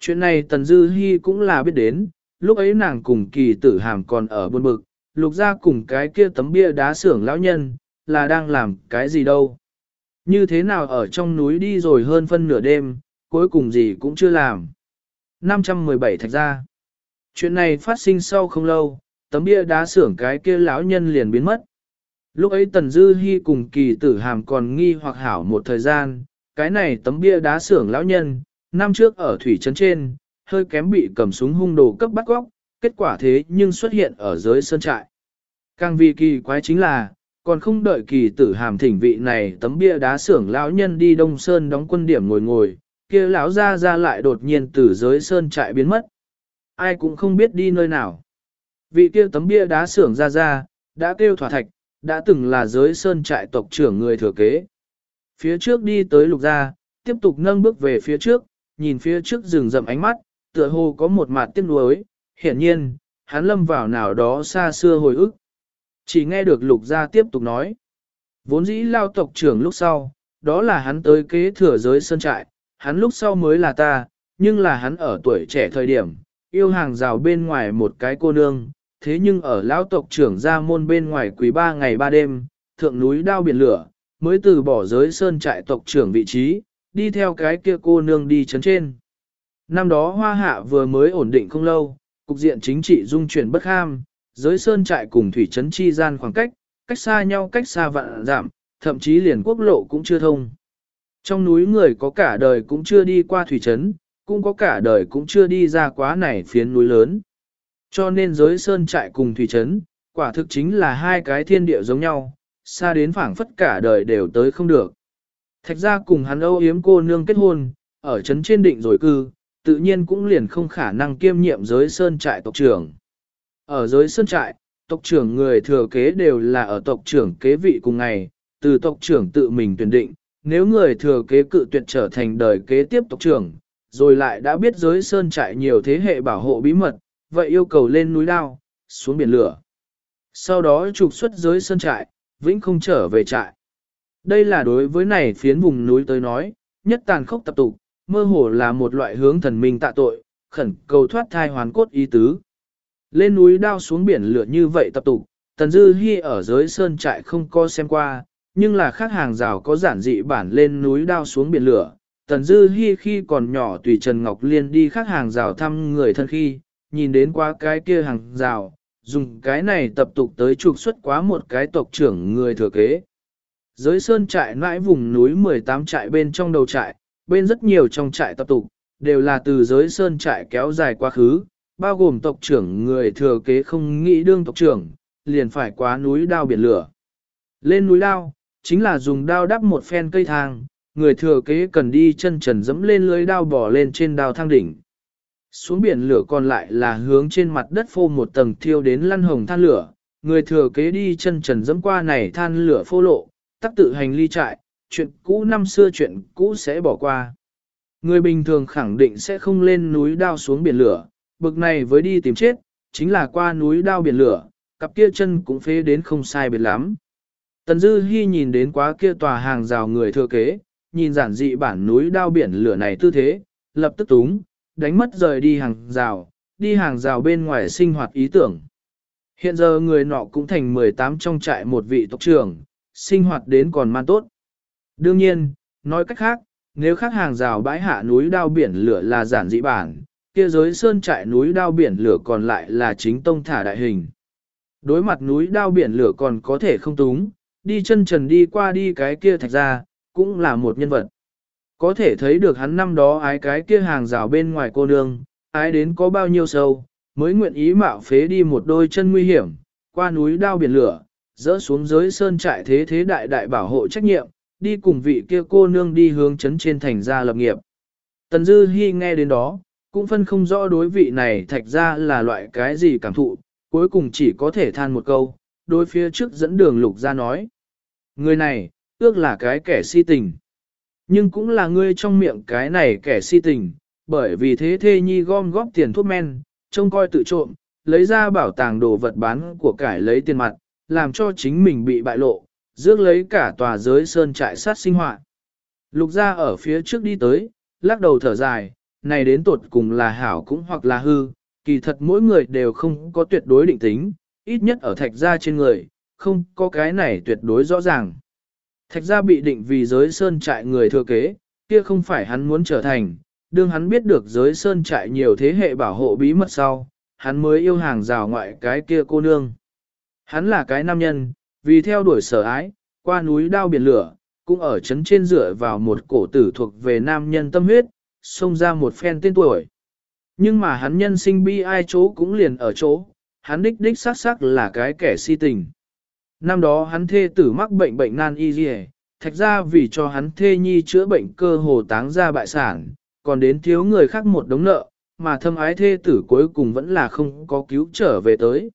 Chuyện này Tần Dư Hi cũng là biết đến, lúc ấy nàng cùng kỳ tử hàm còn ở buôn bực, lục ra cùng cái kia tấm bia đá xưởng lão nhân, là đang làm cái gì đâu. Như thế nào ở trong núi đi rồi hơn phân nửa đêm, cuối cùng gì cũng chưa làm. 517 thạch ra. Chuyện này phát sinh sau không lâu, tấm bia đá xưởng cái kia lão nhân liền biến mất. Lúc ấy Tần Dư Hi cùng kỳ tử hàm còn nghi hoặc hảo một thời gian, cái này tấm bia đá xưởng lão nhân, năm trước ở thủy trấn trên, hơi kém bị cầm súng hung đồ cấp bắt góc, kết quả thế nhưng xuất hiện ở dưới sơn trại. Càng vì kỳ quái chính là, còn không đợi kỳ tử hàm thỉnh vị này tấm bia đá xưởng lão nhân đi Đông Sơn đóng quân điểm ngồi ngồi, kia lão ra ra lại đột nhiên từ dưới sơn trại biến mất. Ai cũng không biết đi nơi nào. Vị kia tấm bia đá xưởng ra ra, đã kêu thỏa thạch, đã từng là giới sơn trại tộc trưởng người thừa kế. Phía trước đi tới lục gia, tiếp tục nâng bước về phía trước, nhìn phía trước rừng rậm ánh mắt, tựa hồ có một mặt tiếc nuối, hiển nhiên, hắn lâm vào nào đó xa xưa hồi ức. Chỉ nghe được lục gia tiếp tục nói. Vốn dĩ lao tộc trưởng lúc sau, đó là hắn tới kế thừa giới sơn trại, hắn lúc sau mới là ta, nhưng là hắn ở tuổi trẻ thời điểm, yêu hàng rào bên ngoài một cái cô nương, thế nhưng ở lão tộc trưởng ra môn bên ngoài quý ba ngày ba đêm, thượng núi đao biển lửa, mới từ bỏ giới sơn trại tộc trưởng vị trí, đi theo cái kia cô nương đi chấn trên. Năm đó hoa hạ vừa mới ổn định không lâu, cục diện chính trị dung chuyển bất ham, giới sơn trại cùng thủy trấn chi gian khoảng cách, cách xa nhau cách xa vạn giảm, thậm chí liền quốc lộ cũng chưa thông. Trong núi người có cả đời cũng chưa đi qua thủy trấn, cũng có cả đời cũng chưa đi ra quá này phiến núi lớn. Cho nên giới sơn trại cùng thủy trấn, quả thực chính là hai cái thiên địa giống nhau, xa đến phảng phất cả đời đều tới không được. Thạch ra cùng hắn âu yếm cô nương kết hôn, ở trấn trên định rồi cư, tự nhiên cũng liền không khả năng kiêm nhiệm giới sơn trại tộc trưởng. Ở giới sơn trại, tộc trưởng người thừa kế đều là ở tộc trưởng kế vị cùng ngày, từ tộc trưởng tự mình tuyển định, nếu người thừa kế cự tuyệt trở thành đời kế tiếp tộc trưởng, rồi lại đã biết giới sơn trại nhiều thế hệ bảo hộ bí mật, vậy yêu cầu lên núi đao, xuống biển lửa. Sau đó trục xuất giới sơn trại, vĩnh không trở về trại. Đây là đối với này phiến vùng núi tới nói, nhất tàn khốc tập tục, mơ hồ là một loại hướng thần minh tạ tội, khẩn cầu thoát thai hoàn cốt ý tứ. Lên núi đao xuống biển lửa như vậy tập tục, Tần Dư Hi ở dưới sơn trại không có xem qua, nhưng là khác hàng rào có giản dị bản lên núi đao xuống biển lửa. Tần Dư Hi khi còn nhỏ tùy Trần Ngọc Liên đi khác hàng rào thăm người thân khi, nhìn đến qua cái kia hàng rào, dùng cái này tập tục tới trục xuất quá một cái tộc trưởng người thừa kế. Giới sơn trại nãi vùng núi 18 trại bên trong đầu trại, bên rất nhiều trong trại tập tục, đều là từ giới sơn trại kéo dài quá khứ, bao gồm tộc trưởng người thừa kế không nghĩ đương tộc trưởng, liền phải quá núi đao biển lửa. Lên núi đao, chính là dùng đao đắp một phen cây thang, người thừa kế cần đi chân trần dẫm lên lưới đao bỏ lên trên đao thang đỉnh. Xuống biển lửa còn lại là hướng trên mặt đất phô một tầng thiêu đến lăn hồng than lửa, người thừa kế đi chân trần dẫm qua này than lửa phô lộ, tắc tự hành ly trại, chuyện cũ năm xưa chuyện cũ sẽ bỏ qua. Người bình thường khẳng định sẽ không lên núi đao xuống biển lửa, bực này với đi tìm chết, chính là qua núi đao biển lửa, cặp kia chân cũng phế đến không sai biệt lắm. Tần Dư Hi nhìn đến quá kia tòa hàng rào người thừa kế, nhìn giản dị bản núi đao biển lửa này tư thế, lập tức túng, đánh mất rời đi hàng rào, đi hàng rào bên ngoài sinh hoạt ý tưởng. Hiện giờ người nọ cũng thành 18 trong trại một vị tộc trưởng, sinh hoạt đến còn man tốt. Đương nhiên, nói cách khác, nếu khác hàng rào bãi hạ núi đao biển lửa là giản dị bản, kia giới sơn trại núi đao biển lửa còn lại là chính tông thả đại hình. Đối mặt núi đao biển lửa còn có thể không túng, đi chân trần đi qua đi cái kia thạch ra, cũng là một nhân vật. Có thể thấy được hắn năm đó ái cái kia hàng rào bên ngoài cô nương, ái đến có bao nhiêu sâu, mới nguyện ý mạo phế đi một đôi chân nguy hiểm, qua núi đao biển lửa, dỡ xuống giới sơn trại thế thế đại đại bảo hộ trách nhiệm, đi cùng vị kia cô nương đi hướng chấn trên thành gia lập nghiệp. Tần Dư Hi nghe đến đó, cũng phân không rõ đối vị này thạch ra là loại cái gì cảm thụ, cuối cùng chỉ có thể than một câu, đối phía trước dẫn đường lục ra nói. Người này, ước là cái kẻ si tình. Nhưng cũng là ngươi trong miệng cái này kẻ si tình, bởi vì thế thê nhi gom góp tiền thuốc men, trông coi tự trộm, lấy ra bảo tàng đồ vật bán của cải lấy tiền mặt, làm cho chính mình bị bại lộ, rước lấy cả tòa giới sơn trại sát sinh hoạt. Lục ra ở phía trước đi tới, lắc đầu thở dài, này đến tột cùng là hảo cũng hoặc là hư, kỳ thật mỗi người đều không có tuyệt đối định tính, ít nhất ở thạch gia trên người, không có cái này tuyệt đối rõ ràng. Thạch gia bị định vì giới sơn trại người thừa kế, kia không phải hắn muốn trở thành, đương hắn biết được giới sơn trại nhiều thế hệ bảo hộ bí mật sau, hắn mới yêu hàng rào ngoại cái kia cô nương. Hắn là cái nam nhân, vì theo đuổi sở ái, qua núi đao biển lửa, cũng ở chấn trên dựa vào một cổ tử thuộc về nam nhân tâm huyết, xông ra một phen tên tuổi. Nhưng mà hắn nhân sinh bi ai chỗ cũng liền ở chỗ, hắn đích đích xác xác là cái kẻ si tình. Năm đó hắn thê tử mắc bệnh bệnh nan y dì thạch ra vì cho hắn thê nhi chữa bệnh cơ hồ táng ra bại sản, còn đến thiếu người khác một đống nợ, mà thâm ái thê tử cuối cùng vẫn là không có cứu trở về tới.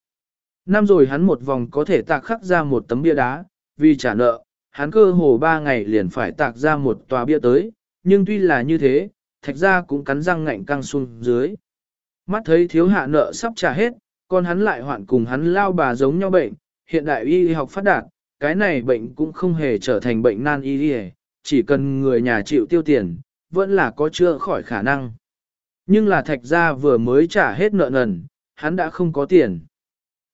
Năm rồi hắn một vòng có thể tạc khắc ra một tấm bia đá, vì trả nợ, hắn cơ hồ ba ngày liền phải tạc ra một tòa bia tới, nhưng tuy là như thế, thạch ra cũng cắn răng ngạnh căng xuống dưới. Mắt thấy thiếu hạ nợ sắp trả hết, còn hắn lại hoạn cùng hắn lao bà giống nhau bệnh, hiện đại y học phát đạt, cái này bệnh cũng không hề trở thành bệnh nan y chỉ cần người nhà chịu tiêu tiền, vẫn là có chữa khỏi khả năng. Nhưng là thạch gia vừa mới trả hết nợ nần, hắn đã không có tiền.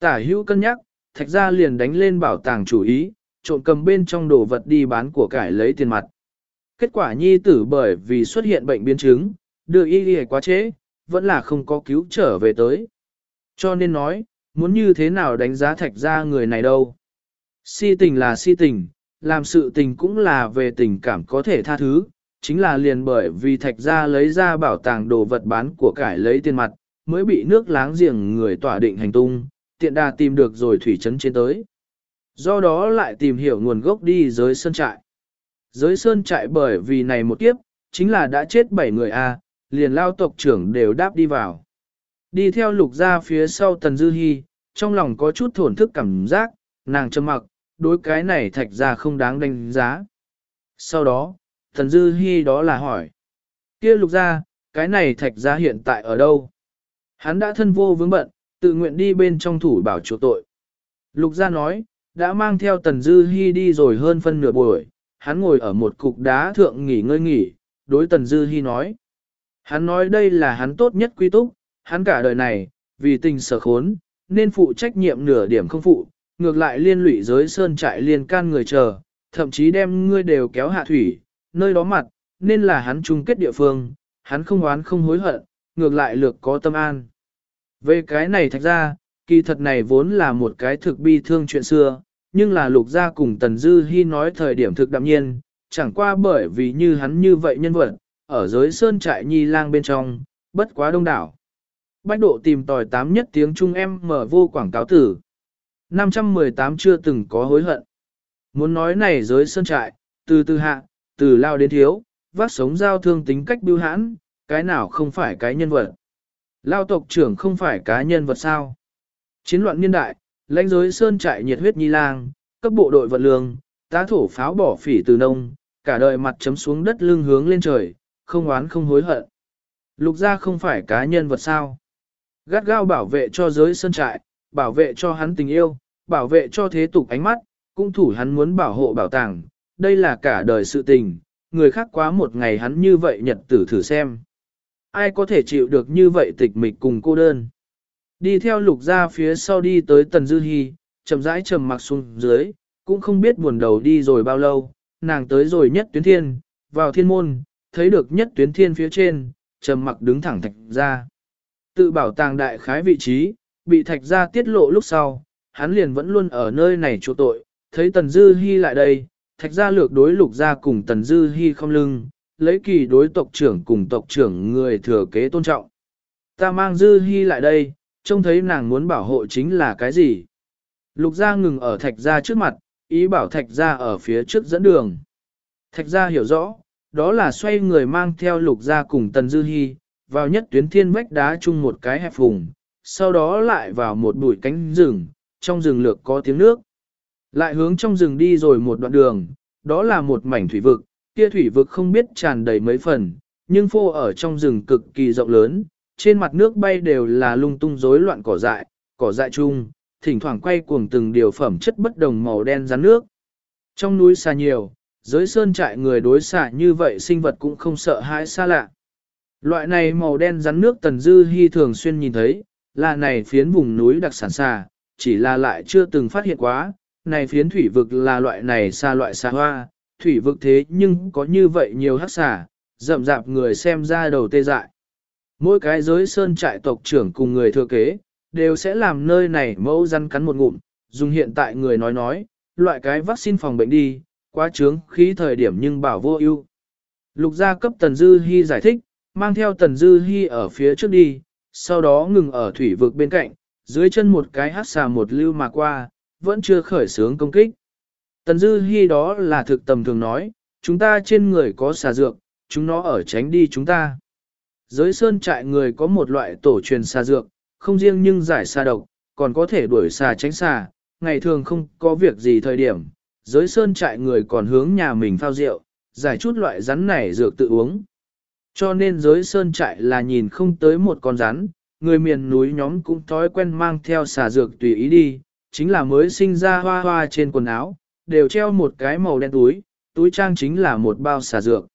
Tả hữu cân nhắc, thạch gia liền đánh lên bảo tàng chủ ý, trộn cầm bên trong đồ vật đi bán của cải lấy tiền mặt. Kết quả nhi tử bởi vì xuất hiện bệnh biến chứng, đưa y đi quá chế, vẫn là không có cứu trở về tới. Cho nên nói, muốn như thế nào đánh giá thạch gia người này đâu. Si tình là si tình, làm sự tình cũng là về tình cảm có thể tha thứ, chính là liền bởi vì thạch gia lấy ra bảo tàng đồ vật bán của cải lấy tiền mặt, mới bị nước láng giềng người tỏa định hành tung, tiện đà tìm được rồi thủy trấn trên tới. Do đó lại tìm hiểu nguồn gốc đi giới sơn trại. Giới sơn trại bởi vì này một kiếp, chính là đã chết 7 người a, liền lao tộc trưởng đều đáp đi vào. Đi theo lục ra phía sau tần dư hy, trong lòng có chút thổn thức cảm giác, nàng trầm mặc, đối cái này thạch ra không đáng đánh giá. Sau đó, tần dư hy đó là hỏi. kia lục ra, cái này thạch ra hiện tại ở đâu? Hắn đã thân vô vướng bận, tự nguyện đi bên trong thủ bảo chỗ tội. Lục gia nói, đã mang theo Tần Dư Hi đi rồi hơn phân nửa buổi, hắn ngồi ở một cục đá thượng nghỉ ngơi nghỉ, đối Tần Dư Hi nói. Hắn nói đây là hắn tốt nhất quy túc, hắn cả đời này, vì tình sở khốn, nên phụ trách nhiệm nửa điểm không phụ, ngược lại liên lụy giới sơn trại liên can người chờ, thậm chí đem ngươi đều kéo hạ thủy, nơi đó mặt, nên là hắn chung kết địa phương, hắn không oán không hối hận, ngược lại lược có tâm an. Về cái này thạch ra, kỳ thật này vốn là một cái thực bi thương chuyện xưa, nhưng là lục gia cùng Tần Dư Hi nói thời điểm thực đạm nhiên, chẳng qua bởi vì như hắn như vậy nhân vật, ở giới sơn trại nhi lang bên trong, bất quá đông đảo. Bách độ tìm tòi tám nhất tiếng Trung em mở vô quảng cáo tử. 518 chưa từng có hối hận. Muốn nói này giới sơn trại, từ từ hạ, từ lao đến thiếu, vác sống giao thương tính cách biêu hãn, cái nào không phải cái nhân vật. Lao tộc trưởng không phải cá nhân vật sao. Chiến loạn niên đại, lãnh giới sơn trại nhiệt huyết nhi lang, cấp bộ đội vận lương, tá thổ pháo bỏ phỉ từ nông, cả đời mặt chấm xuống đất lưng hướng lên trời, không oán không hối hận. Lục gia không phải cá nhân vật sao. Gắt gao bảo vệ cho giới sơn trại, bảo vệ cho hắn tình yêu, bảo vệ cho thế tục ánh mắt, cung thủ hắn muốn bảo hộ bảo tàng, đây là cả đời sự tình, người khác quá một ngày hắn như vậy nhật tử thử xem. Ai có thể chịu được như vậy tịch mịch cùng cô đơn. Đi theo lục ra phía sau đi tới Tần Dư Hi, chậm rãi trầm mặc xuống dưới, cũng không biết buồn đầu đi rồi bao lâu, nàng tới rồi nhất tuyến thiên, vào thiên môn, thấy được nhất tuyến thiên phía trên, trầm mặc đứng thẳng thạch ra. Tự bảo tàng đại khái vị trí, bị thạch ra tiết lộ lúc sau, hắn liền vẫn luôn ở nơi này chỗ tội, thấy Tần Dư Hi lại đây, thạch ra lược đối lục ra cùng Tần Dư Hi không lưng, lấy kỳ đối tộc trưởng cùng tộc trưởng người thừa kế tôn trọng. Ta mang Dư hy lại đây, trông thấy nàng muốn bảo hộ chính là cái gì. Lục gia ngừng ở thạch gia trước mặt, ý bảo thạch gia ở phía trước dẫn đường. Thạch gia hiểu rõ, đó là xoay người mang theo lục gia cùng Tần Dư hy vào nhất tuyến thiên vách đá chung một cái hẹp vùng sau đó lại vào một bụi cánh rừng, trong rừng lược có tiếng nước. Lại hướng trong rừng đi rồi một đoạn đường, đó là một mảnh thủy vực, kia thủy vực không biết tràn đầy mấy phần, nhưng phô ở trong rừng cực kỳ rộng lớn, trên mặt nước bay đều là lung tung rối loạn cỏ dại, cỏ dại chung, thỉnh thoảng quay cuồng từng điều phẩm chất bất đồng màu đen rắn nước. Trong núi xa nhiều, giới sơn trại người đối xạ như vậy sinh vật cũng không sợ hãi xa lạ. Loại này màu đen rắn nước tần dư hy thường xuyên nhìn thấy, là này phiến vùng núi đặc sản xà, chỉ là lại chưa từng phát hiện quá, này phiến thủy vực là loại này xa loại xa hoa, thủy vực thế nhưng có như vậy nhiều hắc xà, rậm rạp người xem ra đầu tê dại. Mỗi cái giới sơn trại tộc trưởng cùng người thừa kế, đều sẽ làm nơi này mẫu răn cắn một ngụm, dùng hiện tại người nói nói, loại cái vaccine phòng bệnh đi, quá trướng khí thời điểm nhưng bảo vô ưu. Lục gia cấp Tần Dư Hi giải thích, mang theo Tần Dư Hi ở phía trước đi, sau đó ngừng ở thủy vực bên cạnh, dưới chân một cái hát xà một lưu mà qua, vẫn chưa khởi sướng công kích. Tần Dư Hi đó là thực tầm thường nói, chúng ta trên người có xà dược, chúng nó ở tránh đi chúng ta. Giới sơn trại người có một loại tổ truyền xà dược, không riêng nhưng giải xà độc, còn có thể đuổi xà tránh xà, ngày thường không có việc gì thời điểm. Giới sơn trại người còn hướng nhà mình phao rượu, giải chút loại rắn này dược tự uống. Cho nên giới sơn trại là nhìn không tới một con rắn, người miền núi nhóm cũng thói quen mang theo xà dược tùy ý đi, chính là mới sinh ra hoa hoa trên quần áo, đều treo một cái màu đen túi, túi trang chính là một bao xà dược.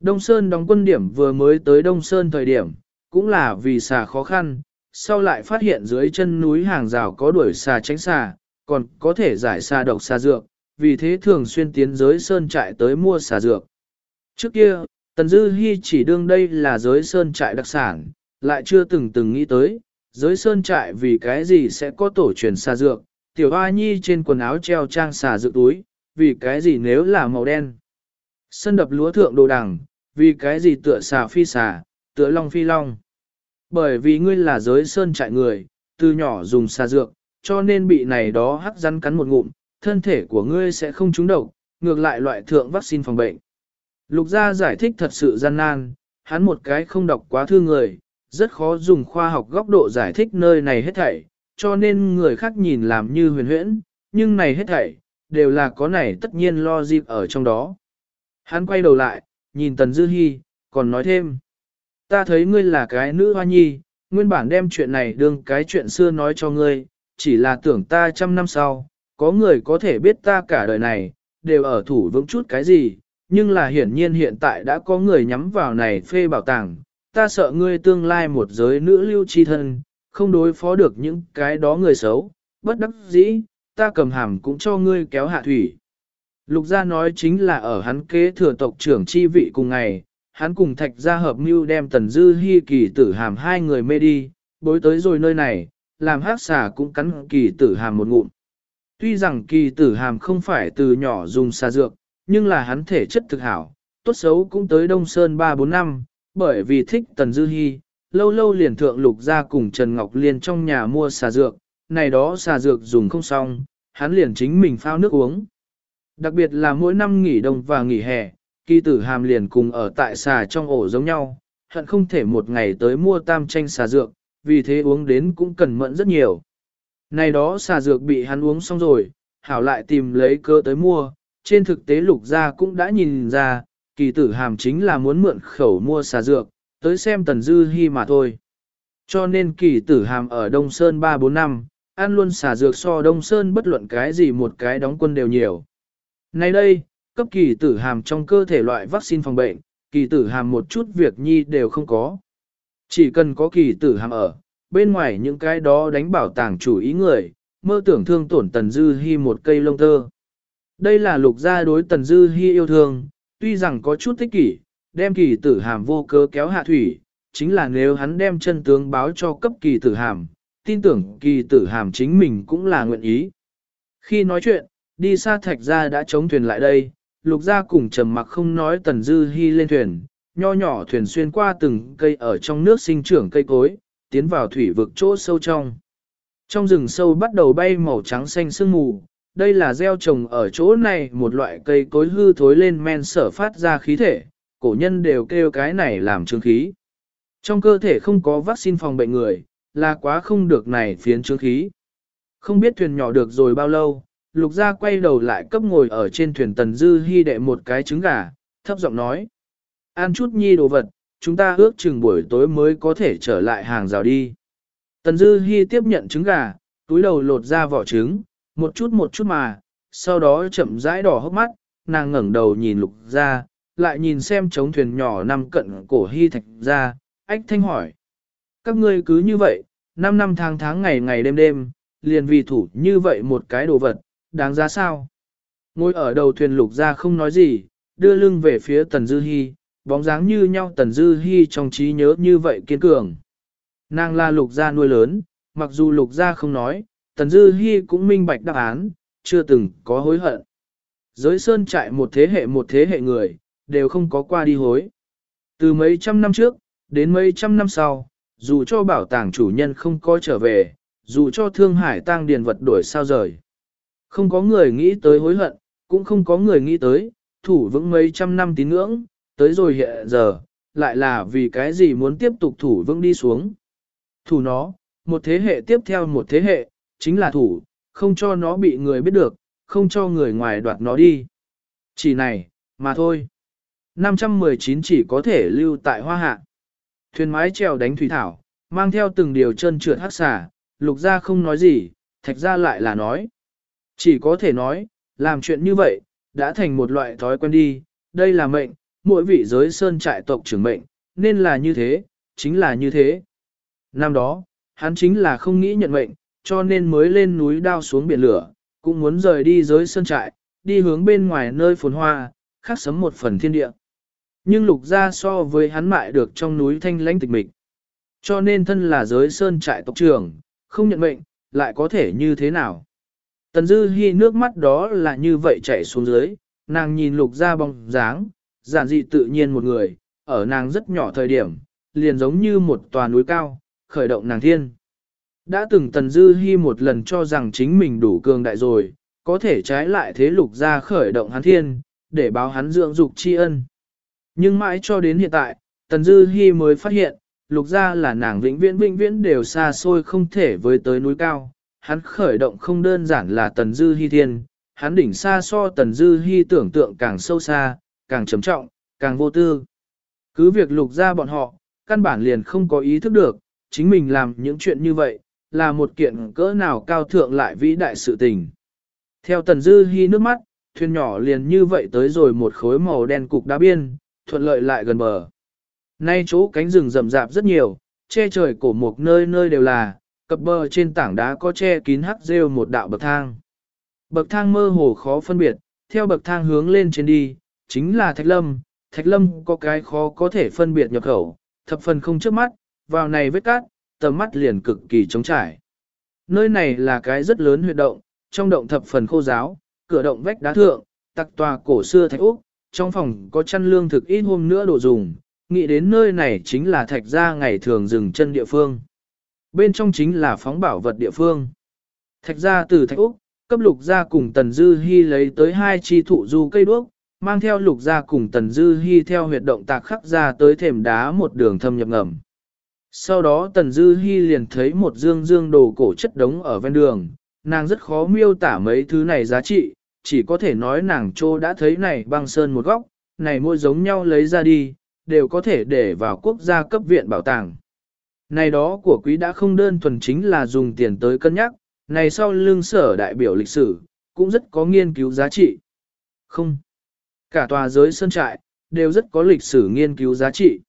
Đông Sơn đóng quân điểm vừa mới tới Đông Sơn thời điểm, cũng là vì xà khó khăn, sau lại phát hiện dưới chân núi hàng rào có đuổi xà tránh xà, còn có thể giải xà độc xà dược, vì thế thường xuyên tiến giới Sơn trại tới mua xà dược. Trước kia, Tần Dư Hi chỉ đương đây là giới Sơn trại đặc sản, lại chưa từng từng nghĩ tới, giới Sơn trại vì cái gì sẽ có tổ truyền xà dược, tiểu hoa nhi trên quần áo treo trang xà dự túi, vì cái gì nếu là màu đen. Sân đập lúa thượng đồ đằng, vì cái gì tựa xà phi xà, tựa long phi long. Bởi vì ngươi là giới sơn trại người, từ nhỏ dùng xà dược, cho nên bị này đó hắc rắn cắn một ngụm, thân thể của ngươi sẽ không trúng độc, ngược lại loại thượng vaccine phòng bệnh. Lục gia giải thích thật sự gian nan, hắn một cái không đọc quá thư người, rất khó dùng khoa học góc độ giải thích nơi này hết thảy, cho nên người khác nhìn làm như huyền huyễn, nhưng này hết thảy, đều là có này tất nhiên lo dịp ở trong đó. Hắn quay đầu lại, nhìn Tần Dư Hi, còn nói thêm. Ta thấy ngươi là cái nữ hoa nhi, nguyên bản đem chuyện này đương cái chuyện xưa nói cho ngươi, chỉ là tưởng ta trăm năm sau, có người có thể biết ta cả đời này, đều ở thủ vững chút cái gì, nhưng là hiển nhiên hiện tại đã có người nhắm vào này phê bảo tàng, ta sợ ngươi tương lai một giới nữ lưu chi thân, không đối phó được những cái đó người xấu, bất đắc dĩ, ta cầm hàm cũng cho ngươi kéo hạ thủy. Lục gia nói chính là ở hắn kế thừa tộc trưởng chi vị cùng ngày, hắn cùng thạch gia hợp mưu đem tần dư hy kỳ tử hàm hai người mê đi, bối tới rồi nơi này, làm hát xà cũng cắn kỳ tử hàm một ngụm. Tuy rằng kỳ tử hàm không phải từ nhỏ dùng xà dược, nhưng là hắn thể chất thực hảo, tốt xấu cũng tới Đông Sơn 3-4 năm, bởi vì thích tần dư hy, lâu lâu liền thượng lục gia cùng Trần Ngọc Liên trong nhà mua xà dược, này đó xà dược dùng không xong, hắn liền chính mình phao nước uống. Đặc biệt là mỗi năm nghỉ đông và nghỉ hè, kỳ tử hàm liền cùng ở tại xà trong ổ giống nhau, hận không thể một ngày tới mua tam tranh xà dược, vì thế uống đến cũng cần mẫn rất nhiều. Này đó xà dược bị hắn uống xong rồi, hảo lại tìm lấy cơ tới mua, trên thực tế lục gia cũng đã nhìn ra, kỳ tử hàm chính là muốn mượn khẩu mua xà dược, tới xem tần dư hi mà thôi. Cho nên kỳ tử hàm ở Đông Sơn 3-4 năm, ăn luôn xả dược so Đông Sơn bất luận cái gì một cái đóng quân đều nhiều. Nay đây, cấp kỳ tử hàm trong cơ thể loại vaccine phòng bệnh, kỳ tử hàm một chút việc nhi đều không có. Chỉ cần có kỳ tử hàm ở, bên ngoài những cái đó đánh bảo tàng chủ ý người, mơ tưởng thương tổn Tần Dư Hi một cây lông tơ. Đây là lục gia đối Tần Dư Hi yêu thương, tuy rằng có chút thích kỷ, đem kỳ tử hàm vô cớ kéo hạ thủy, chính là nếu hắn đem chân tướng báo cho cấp kỳ tử hàm, tin tưởng kỳ tử hàm chính mình cũng là nguyện ý. Khi nói chuyện, đi xa thạch ra đã chống thuyền lại đây, lục gia cùng trầm mặc không nói tần dư hy lên thuyền, nho nhỏ thuyền xuyên qua từng cây ở trong nước sinh trưởng cây cối, tiến vào thủy vực chỗ sâu trong. Trong rừng sâu bắt đầu bay màu trắng xanh sương mù, đây là gieo trồng ở chỗ này một loại cây cối hư thối lên men sở phát ra khí thể, cổ nhân đều kêu cái này làm trương khí. Trong cơ thể không có vaccine phòng bệnh người, là quá không được này phiến trương khí. Không biết thuyền nhỏ được rồi bao lâu, lục gia quay đầu lại cấp ngồi ở trên thuyền tần dư hy đệ một cái trứng gà, thấp giọng nói. Ăn chút nhi đồ vật, chúng ta ước chừng buổi tối mới có thể trở lại hàng rào đi. Tần dư hy tiếp nhận trứng gà, túi đầu lột ra vỏ trứng, một chút một chút mà, sau đó chậm rãi đỏ hốc mắt, nàng ngẩng đầu nhìn lục gia, lại nhìn xem trống thuyền nhỏ nằm cận cổ hy thạch ra, ách thanh hỏi. Các ngươi cứ như vậy, 5 năm tháng tháng ngày ngày đêm đêm, liền vì thủ như vậy một cái đồ vật, đáng giá sao? Ngồi ở đầu thuyền lục ra không nói gì, đưa lưng về phía Tần Dư Hi, bóng dáng như nhau Tần Dư Hi trong trí nhớ như vậy kiên cường. Nàng là lục gia nuôi lớn, mặc dù lục gia không nói, Tần Dư Hi cũng minh bạch đáp án, chưa từng có hối hận. Giới sơn trại một thế hệ một thế hệ người, đều không có qua đi hối. Từ mấy trăm năm trước, đến mấy trăm năm sau, dù cho bảo tàng chủ nhân không có trở về, dù cho Thương Hải tang điền vật đổi sao rời. Không có người nghĩ tới hối hận, cũng không có người nghĩ tới, thủ vững mấy trăm năm tín ngưỡng, tới rồi hiện giờ, lại là vì cái gì muốn tiếp tục thủ vững đi xuống. Thủ nó, một thế hệ tiếp theo một thế hệ, chính là thủ, không cho nó bị người biết được, không cho người ngoài đoạt nó đi. Chỉ này, mà thôi. 519 chỉ có thể lưu tại hoa hạ. Thuyền mái trèo đánh thủy thảo, mang theo từng điều chân trượt hắc xả, lục ra không nói gì, thạch ra lại là nói. Chỉ có thể nói, làm chuyện như vậy, đã thành một loại thói quen đi, đây là mệnh, mỗi vị giới sơn trại tộc trưởng mệnh, nên là như thế, chính là như thế. Năm đó, hắn chính là không nghĩ nhận mệnh, cho nên mới lên núi đao xuống biển lửa, cũng muốn rời đi giới sơn trại, đi hướng bên ngoài nơi phồn hoa, khắc sấm một phần thiên địa. Nhưng lục gia so với hắn mại được trong núi thanh lãnh tịch mịch. Cho nên thân là giới sơn trại tộc trưởng, không nhận mệnh, lại có thể như thế nào? Tần Dư Hi nước mắt đó là như vậy chảy xuống dưới, nàng nhìn lục gia bóng dáng, giản dị tự nhiên một người, ở nàng rất nhỏ thời điểm, liền giống như một tòa núi cao, khởi động nàng thiên. Đã từng Tần Dư Hi một lần cho rằng chính mình đủ cường đại rồi, có thể trái lại thế lục gia khởi động hắn thiên, để báo hắn dưỡng dục tri ân. Nhưng mãi cho đến hiện tại, Tần Dư Hi mới phát hiện, lục gia là nàng vĩnh viễn vĩnh viễn đều xa xôi không thể với tới núi cao. Hắn khởi động không đơn giản là Tần Dư Hi thiên, hắn đỉnh xa so Tần Dư Hi tưởng tượng càng sâu xa, càng trầm trọng, càng vô tư. Cứ việc lục gia bọn họ, căn bản liền không có ý thức được, chính mình làm những chuyện như vậy, là một kiện cỡ nào cao thượng lại vĩ đại sự tình. Theo Tần Dư Hi nước mắt, thuyền nhỏ liền như vậy tới rồi một khối màu đen cục đá biên, thuận lợi lại gần bờ. Nay chỗ cánh rừng rậm rạp rất nhiều, che trời cổ một nơi nơi đều là, cập bờ trên tảng đá có che kín hắc rêu một đạo bậc thang. Bậc thang mơ hồ khó phân biệt, theo bậc thang hướng lên trên đi, chính là Thạch Lâm. Thạch Lâm có cái khó có thể phân biệt nhập khẩu, thập phần không trước mắt, vào này vết cát, tầm mắt liền cực kỳ trống trải. Nơi này là cái rất lớn huyệt động, trong động thập phần khô giáo, cửa động vách đá thượng, tặc tòa cổ xưa thạch úc, trong phòng có chăn lương thực ít hôm nữa đồ dùng, nghĩ đến nơi này chính là thạch gia ngày thường dừng chân địa phương. Bên trong chính là phóng bảo vật địa phương. Thạch gia từ thạch Úc, cấp lục gia cùng Tần Dư Hi lấy tới hai chi thụ du cây đuốc, mang theo lục gia cùng Tần Dư Hi theo huyệt động tạc khắc ra tới thềm đá một đường thâm nhập ngầm. Sau đó Tần Dư Hi liền thấy một dương dương đồ cổ chất đống ở ven đường, nàng rất khó miêu tả mấy thứ này giá trị, chỉ có thể nói nàng trô đã thấy này băng sơn một góc, này môi giống nhau lấy ra đi, đều có thể để vào quốc gia cấp viện bảo tàng. Này đó của quý đã không đơn thuần chính là dùng tiền tới cân nhắc, này sau lương sở đại biểu lịch sử, cũng rất có nghiên cứu giá trị. Không. Cả tòa giới sơn trại, đều rất có lịch sử nghiên cứu giá trị.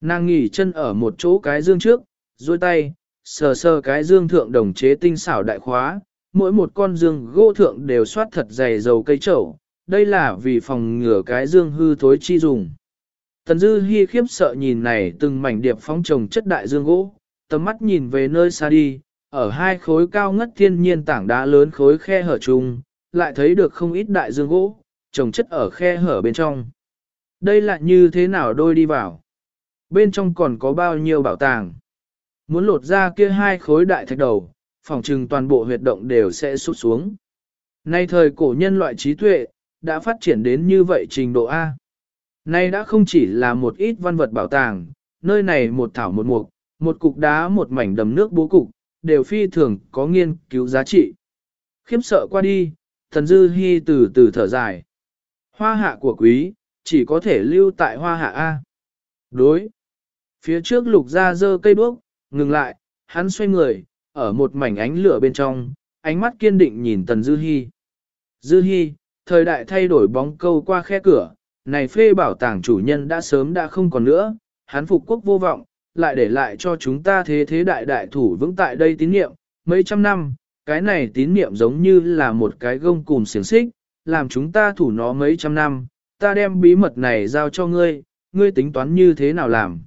Nàng nghỉ chân ở một chỗ cái dương trước, duỗi tay, sờ sờ cái dương thượng đồng chế tinh xảo đại khóa, mỗi một con dương gỗ thượng đều soát thật dày dầu cây trầu, đây là vì phòng ngừa cái dương hư thối chi dùng. Tần Dư Hi khiếp sợ nhìn này từng mảnh điệp phóng trồng chất đại dương gỗ, tầm mắt nhìn về nơi xa đi, ở hai khối cao ngất thiên nhiên tảng đá lớn khối khe hở chung, lại thấy được không ít đại dương gỗ, trồng chất ở khe hở bên trong. Đây là như thế nào đôi đi vào? Bên trong còn có bao nhiêu bảo tàng? Muốn lột ra kia hai khối đại thạch đầu, phòng trừng toàn bộ huyệt động đều sẽ sụt xuống. Nay thời cổ nhân loại trí tuệ, đã phát triển đến như vậy trình độ A. Nay đã không chỉ là một ít văn vật bảo tàng, nơi này một thảo một mục, một cục đá một mảnh đầm nước bố cục, đều phi thường có nghiên cứu giá trị. Khiếm sợ qua đi, thần dư hy từ từ thở dài. Hoa hạ của quý, chỉ có thể lưu tại hoa hạ A. Đối. Phía trước lục ra dơ cây đuốc, ngừng lại, hắn xoay người, ở một mảnh ánh lửa bên trong, ánh mắt kiên định nhìn tần dư Hi. Dư Hi, thời đại thay đổi bóng câu qua khe cửa, này phê bảo tàng chủ nhân đã sớm đã không còn nữa, hắn phục quốc vô vọng, lại để lại cho chúng ta thế thế đại đại thủ vững tại đây tín niệm, mấy trăm năm, cái này tín niệm giống như là một cái gông cùm xiềng xích, làm chúng ta thủ nó mấy trăm năm, ta đem bí mật này giao cho ngươi, ngươi tính toán như thế nào làm.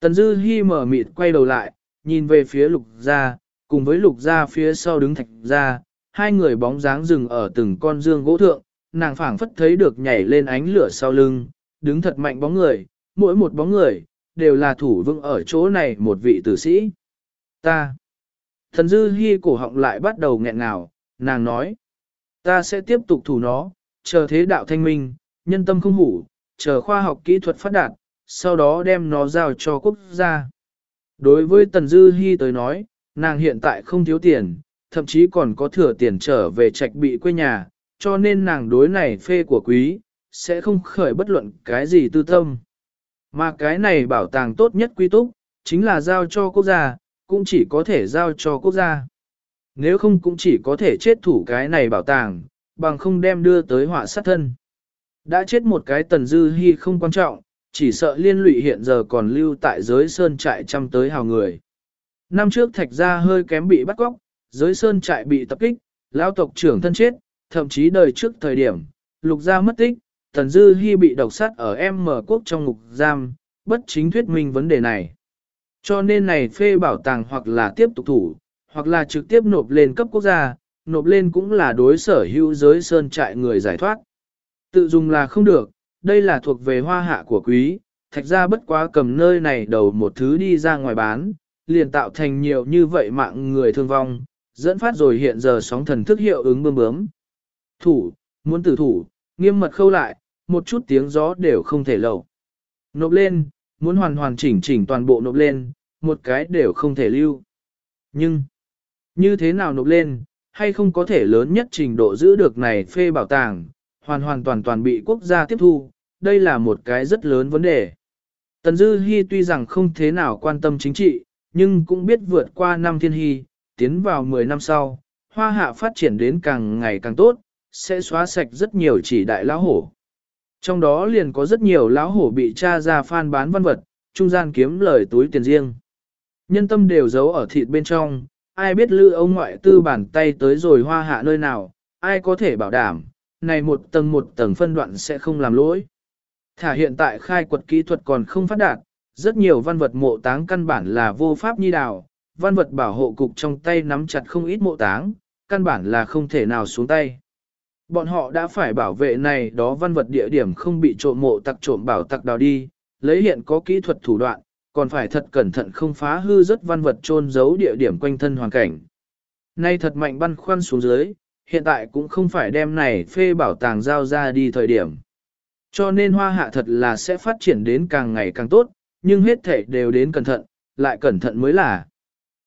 Tần Dư Hi mở mịt quay đầu lại, nhìn về phía lục gia, cùng với lục gia phía sau đứng thạch gia, hai người bóng dáng dừng ở từng con dương gỗ thượng, nàng phảng phất thấy được nhảy lên ánh lửa sau lưng, đứng thật mạnh bóng người, mỗi một bóng người, đều là thủ vững ở chỗ này một vị tử sĩ. Ta. Thần dư hy cổ họng lại bắt đầu nghẹn ngào, nàng nói. Ta sẽ tiếp tục thủ nó, chờ thế đạo thanh minh, nhân tâm không hủ, chờ khoa học kỹ thuật phát đạt, sau đó đem nó giao cho quốc gia. Đối với Tần Dư Hi tới nói, nàng hiện tại không thiếu tiền, thậm chí còn có thừa tiền trở về trạch bị quê nhà, cho nên nàng đối này phê của quý, sẽ không khởi bất luận cái gì tư tâm. Mà cái này bảo tàng tốt nhất quy túc, chính là giao cho quốc gia, cũng chỉ có thể giao cho quốc gia. Nếu không cũng chỉ có thể chết thủ cái này bảo tàng, bằng không đem đưa tới họa sát thân. Đã chết một cái tần dư hy không quan trọng, chỉ sợ liên lụy hiện giờ còn lưu tại giới sơn trại trăm tới hào người. Năm trước thạch gia hơi kém bị bắt cóc, giới sơn trại bị tập kích, lão tộc trưởng thân chết, thậm chí đời trước thời điểm, lục gia mất tích, Tần Dư hy bị độc sát ở M quốc trong ngục giam, bất chính thuyết minh vấn đề này. Cho nên này phê bảo tàng hoặc là tiếp tục thủ, hoặc là trực tiếp nộp lên cấp quốc gia, nộp lên cũng là đối sở hữu giới sơn trại người giải thoát. Tự dùng là không được, đây là thuộc về hoa hạ của quý, thạch ra bất quá cầm nơi này đầu một thứ đi ra ngoài bán, liền tạo thành nhiều như vậy mạng người thương vong, dẫn phát rồi hiện giờ sóng thần thức hiệu ứng bơm bướm. Thủ, muốn tử thủ, nghiêm mật khâu lại, một chút tiếng gió đều không thể lầu. Nộp lên, muốn hoàn hoàn chỉnh chỉnh toàn bộ nộp lên, một cái đều không thể lưu. Nhưng, như thế nào nộp lên, hay không có thể lớn nhất trình độ giữ được này phê bảo tàng, hoàn hoàn toàn toàn bị quốc gia tiếp thu, đây là một cái rất lớn vấn đề. Tần Dư Hi tuy rằng không thế nào quan tâm chính trị, nhưng cũng biết vượt qua năm thiên hy, tiến vào 10 năm sau, hoa hạ phát triển đến càng ngày càng tốt, sẽ xóa sạch rất nhiều chỉ đại lão hổ. Trong đó liền có rất nhiều lão hổ bị cha ra phan bán văn vật, trung gian kiếm lời túi tiền riêng. Nhân tâm đều giấu ở thịt bên trong, ai biết lư ông ngoại tư bàn tay tới rồi hoa hạ nơi nào, ai có thể bảo đảm, này một tầng một tầng phân đoạn sẽ không làm lỗi. Thả hiện tại khai quật kỹ thuật còn không phát đạt, rất nhiều văn vật mộ táng căn bản là vô pháp nhi đào, văn vật bảo hộ cục trong tay nắm chặt không ít mộ táng, căn bản là không thể nào xuống tay. Bọn họ đã phải bảo vệ này đó văn vật địa điểm không bị trộm mộ tặc trộm bảo tặc đào đi, lấy hiện có kỹ thuật thủ đoạn, còn phải thật cẩn thận không phá hư rất văn vật trôn giấu địa điểm quanh thân hoàn cảnh. Nay thật mạnh băn khoăn xuống dưới, hiện tại cũng không phải đem này phê bảo tàng giao ra đi thời điểm. Cho nên hoa hạ thật là sẽ phát triển đến càng ngày càng tốt, nhưng hết thể đều đến cẩn thận, lại cẩn thận mới là.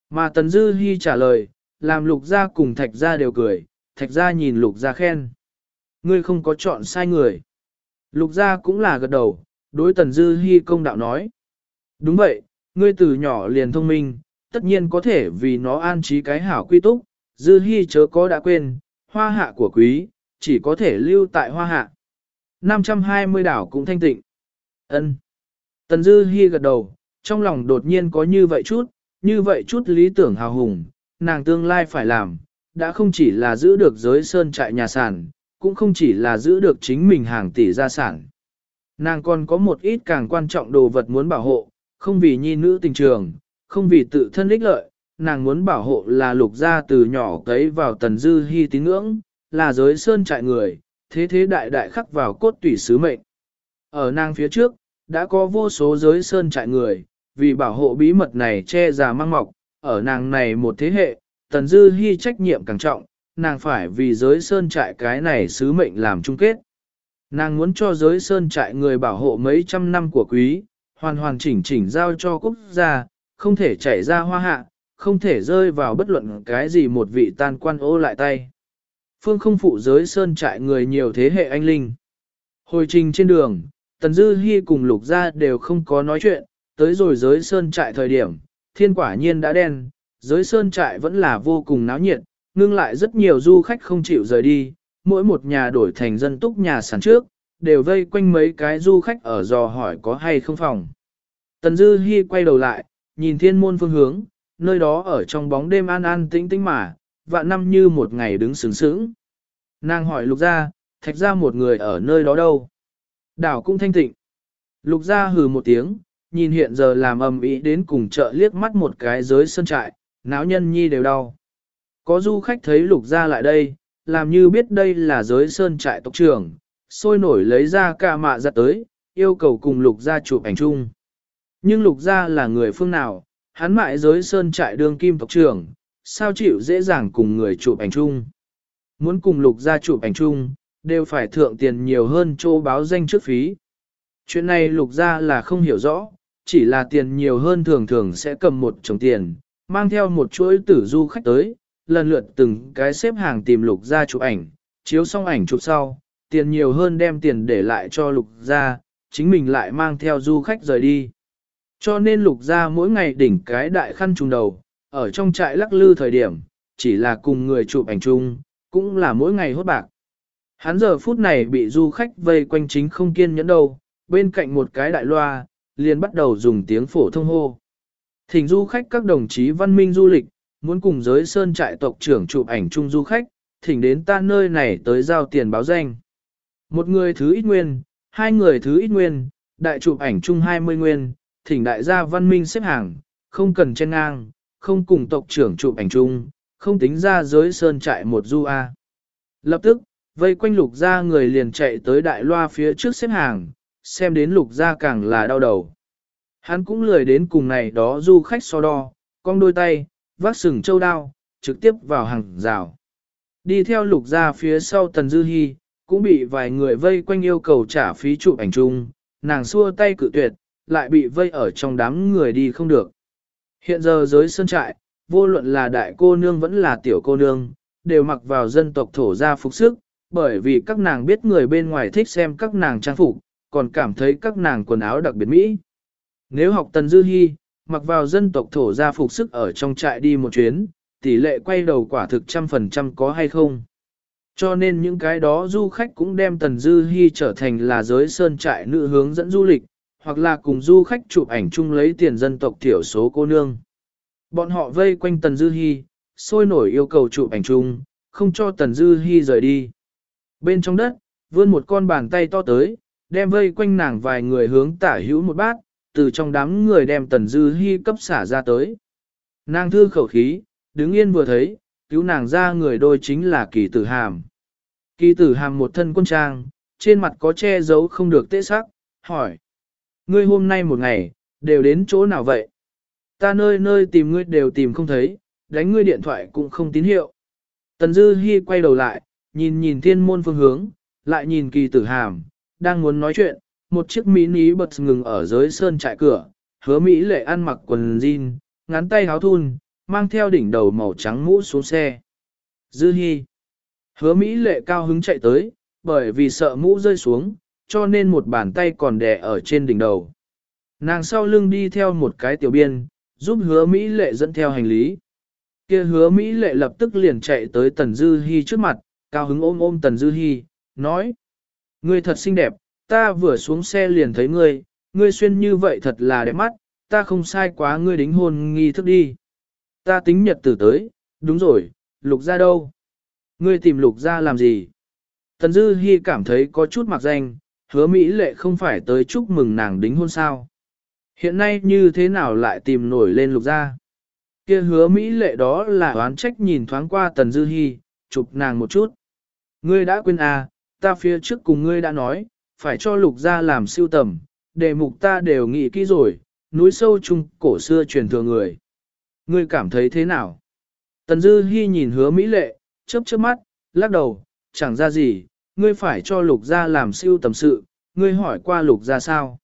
Mà Tần Dư Hi trả lời, làm lục gia cùng thạch gia đều cười, thạch gia nhìn lục gia khen. Ngươi không có chọn sai người. Lục gia cũng là gật đầu, đối Tần Dư Hi công đạo nói. Đúng vậy, ngươi từ nhỏ liền thông minh, tất nhiên có thể vì nó an trí cái hảo quy túc, Dư Hi chớ có đã quên, hoa hạ của quý, chỉ có thể lưu tại hoa hạ. 520 đảo cũng thanh tịnh. Ân. Tần Dư Hi gật đầu, trong lòng đột nhiên có như vậy chút, như vậy chút lý tưởng hào hùng, nàng tương lai phải làm, đã không chỉ là giữ được giới sơn trại nhà sản, cũng không chỉ là giữ được chính mình hàng tỷ gia sản. Nàng còn có một ít càng quan trọng đồ vật muốn bảo hộ, không vì nhi nữ tình trường, không vì tự thân ích lợi, nàng muốn bảo hộ là lục gia từ nhỏ cấy vào tần dư hy tín ngưỡng, là giới sơn trại người, thế thế đại đại khắc vào cốt tủy sứ mệnh. Ở nàng phía trước, đã có vô số giới sơn trại người, vì bảo hộ bí mật này che già mang mọc, ở nàng này một thế hệ, tần dư hy trách nhiệm càng trọng, nàng phải vì giới sơn trại cái này sứ mệnh làm chung kết. Nàng muốn cho giới sơn trại người bảo hộ mấy trăm năm của quý, hoàn hoàn chỉnh chỉnh giao cho quốc gia, không thể chảy ra hoa hạ, không thể rơi vào bất luận cái gì một vị tan quan ô lại tay. Phương không phụ giới sơn trại người nhiều thế hệ anh linh. Hồi trình trên đường, Tần Dư Hi cùng Lục Gia đều không có nói chuyện, tới rồi giới sơn trại thời điểm, thiên quả nhiên đã đen, giới sơn trại vẫn là vô cùng náo nhiệt, ngưng lại rất nhiều du khách không chịu rời đi, mỗi một nhà đổi thành dân túc nhà sản trước, đều vây quanh mấy cái du khách ở dò hỏi có hay không phòng. Tần Dư Hi quay đầu lại, nhìn thiên môn phương hướng, nơi đó ở trong bóng đêm an an tĩnh tĩnh mà, vạn năm như một ngày đứng sướng sướng. Nàng hỏi lục gia, thạch ra một người ở nơi đó đâu? Đảo cũng thanh tịnh. Lục gia hừ một tiếng, nhìn hiện giờ làm ầm ĩ đến cùng chợ liếc mắt một cái giới sân trại, náo nhân nhi đều đau. Có du khách thấy lục gia lại đây, làm như biết đây là giới sơn trại tộc trưởng, sôi nổi lấy ra ca mạ ra tới, yêu cầu cùng lục gia chụp ảnh chung. Nhưng lục gia là người phương nào, hắn mại giới sơn trại đương kim tộc trưởng, sao chịu dễ dàng cùng người chụp ảnh chung. Muốn cùng lục gia chụp ảnh chung, đều phải thượng tiền nhiều hơn chỗ báo danh trước phí. Chuyện này lục gia là không hiểu rõ, chỉ là tiền nhiều hơn thường thường sẽ cầm một chồng tiền, mang theo một chuỗi tử du khách tới, lần lượt từng cái xếp hàng tìm lục gia chụp ảnh, chiếu xong ảnh chụp sau, tiền nhiều hơn đem tiền để lại cho lục gia, chính mình lại mang theo du khách rời đi. Cho nên lục gia mỗi ngày đỉnh cái đại khăn trùng đầu, ở trong trại lắc lư thời điểm, chỉ là cùng người chụp ảnh chung, cũng là mỗi ngày hốt bạc. Hắn giờ phút này bị du khách vây quanh chính không kiên nhẫn đâu, bên cạnh một cái đại loa, liền bắt đầu dùng tiếng phổ thông hô. Thỉnh du khách các đồng chí văn minh du lịch, muốn cùng giới sơn trại tộc trưởng chụp ảnh chung du khách, thỉnh đến ta nơi này tới giao tiền báo danh. Một người thứ ít nguyên, hai người thứ ít nguyên, đại chụp ảnh chung 20 nguyên, thỉnh đại gia văn minh xếp hàng, không cần chen ngang, không cùng tộc trưởng chụp ảnh chung, không tính ra giới sơn trại một du A. Lập tức, vây quanh lục gia người liền chạy tới đại loa phía trước xếp hàng, xem đến lục gia càng là đau đầu. Hắn cũng lười đến cùng này đó du khách so đo, cong đôi tay, vác sừng châu đao, trực tiếp vào hàng rào. Đi theo lục gia phía sau Tần Dư Hi, cũng bị vài người vây quanh yêu cầu trả phí chụp ảnh chung, nàng xua tay cự tuyệt, lại bị vây ở trong đám người đi không được. Hiện giờ giới sơn trại, vô luận là đại cô nương vẫn là tiểu cô nương, đều mặc vào dân tộc thổ gia phục sức, bởi vì các nàng biết người bên ngoài thích xem các nàng trang phục, còn cảm thấy các nàng quần áo đặc biệt mỹ. Nếu học Tần Dư Hi, mặc vào dân tộc thổ gia phục sức ở trong trại đi một chuyến, tỷ lệ quay đầu quả thực trăm phần trăm có hay không. Cho nên những cái đó du khách cũng đem Tần Dư Hi trở thành là giới sơn trại nữ hướng dẫn du lịch, hoặc là cùng du khách chụp ảnh chung lấy tiền dân tộc thiểu số cô nương. Bọn họ vây quanh Tần Dư Hi, sôi nổi yêu cầu chụp ảnh chung, không cho Tần Dư Hi rời đi. Bên trong đất, vươn một con bàn tay to tới, đem vây quanh nàng vài người hướng tả hữu một bát, từ trong đám người đem Tần Dư Hi cấp xả ra tới. Nàng thư khẩu khí, đứng yên vừa thấy, cứu nàng ra người đôi chính là kỳ tử hàm. Kỳ tử hàm một thân quân trang, trên mặt có che giấu không được tế sắc, hỏi. Ngươi hôm nay một ngày, đều đến chỗ nào vậy? Ta nơi nơi tìm ngươi đều tìm không thấy, đánh ngươi điện thoại cũng không tín hiệu. Tần Dư Hi quay đầu lại, nhìn nhìn thiên môn phương hướng, lại nhìn kỳ tử hàm, đang muốn nói chuyện, một chiếc mini bật ngừng ở dưới sơn trại cửa, hứa Mỹ lệ ăn mặc quần jean, ngắn tay háo thun, mang theo đỉnh đầu màu trắng mũ xuống xe. Dư Hi. Hứa Mỹ lệ cao hứng chạy tới, bởi vì sợ mũ rơi xuống, cho nên một bàn tay còn đè ở trên đỉnh đầu. Nàng sau lưng đi theo một cái tiểu biên, giúp hứa Mỹ lệ dẫn theo hành lý. kia hứa Mỹ lệ lập tức liền chạy tới Tần Dư Hi trước mặt, cao hứng ôm ôm Tần Dư Hi, nói. Ngươi thật xinh đẹp, ta vừa xuống xe liền thấy ngươi, ngươi xuyên như vậy thật là đẹp mắt, ta không sai quá ngươi đính hôn nghi thức đi. Ta tính nhật tử tới, đúng rồi, lục ra đâu? Ngươi tìm lục ra làm gì? Tần Dư Hi cảm thấy có chút mặc danh, hứa Mỹ lệ không phải tới chúc mừng nàng đính hôn sao. Hiện nay như thế nào lại tìm nổi lên lục ra? Kia hứa Mỹ lệ đó là oán trách nhìn thoáng qua Tần Dư Hi, chụp nàng một chút. Ngươi đã quên à, ta phía trước cùng ngươi đã nói, phải cho lục ra làm siêu tầm, đề mục ta đều nghĩ kỹ rồi, núi sâu chung cổ xưa truyền thừa người. Ngươi cảm thấy thế nào? Tần Dư Hi nhìn hứa Mỹ lệ, chớp chớp mắt, lắc đầu, chẳng ra gì, ngươi phải cho lục gia làm siêu tầm sự, ngươi hỏi qua lục gia sao?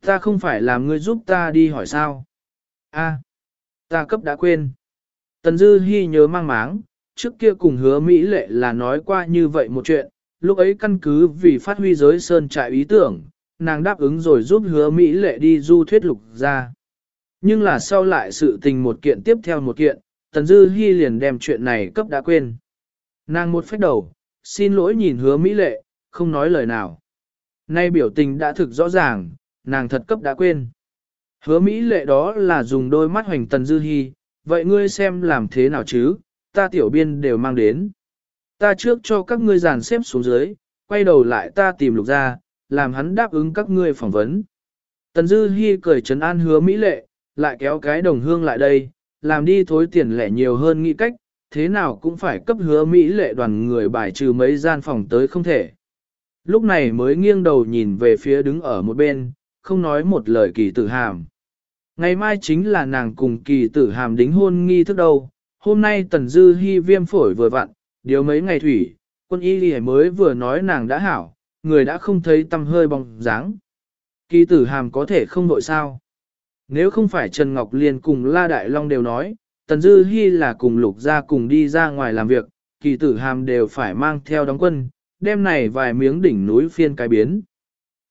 Ta không phải làm ngươi giúp ta đi hỏi sao? A, ta cấp đã quên. Tần Dư Hi nhớ mang máng, trước kia cùng hứa Mỹ lệ là nói qua như vậy một chuyện, lúc ấy căn cứ vì phát huy giới sơn trại ý tưởng, nàng đáp ứng rồi giúp hứa Mỹ lệ đi du thuyết lục ra. Nhưng là sau lại sự tình một kiện tiếp theo một kiện, Tần Dư Hi liền đem chuyện này cấp đã quên. Nàng một phép đầu, xin lỗi nhìn hứa Mỹ lệ, không nói lời nào. Nay biểu tình đã thực rõ ràng, nàng thật cấp đã quên. Hứa Mỹ lệ đó là dùng đôi mắt hoành Tần Dư Hi, vậy ngươi xem làm thế nào chứ, ta tiểu biên đều mang đến. Ta trước cho các ngươi dàn xếp xuống dưới, quay đầu lại ta tìm lục ra, làm hắn đáp ứng các ngươi phỏng vấn. Tần Dư Hi cười trấn an hứa Mỹ lệ, lại kéo cái đồng hương lại đây, làm đi thối tiền lẻ nhiều hơn nghĩ cách, thế nào cũng phải cấp hứa Mỹ lệ đoàn người bài trừ mấy gian phòng tới không thể. Lúc này mới nghiêng đầu nhìn về phía đứng ở một bên, không nói một lời kỳ tử hàm. Ngày mai chính là nàng cùng kỳ tử hàm đính hôn nghi thức đâu, hôm nay tần dư hy viêm phổi vừa vặn, điều mấy ngày thủy, quân y lì mới vừa nói nàng đã hảo, người đã không thấy tâm hơi bóng dáng. Kỳ tử hàm có thể không đội sao. Nếu không phải Trần Ngọc Liên cùng La Đại Long đều nói, Tần Dư Hi là cùng lục gia cùng đi ra ngoài làm việc, kỳ tử hàm đều phải mang theo đóng quân, đêm này vài miếng đỉnh núi phiên cái biến.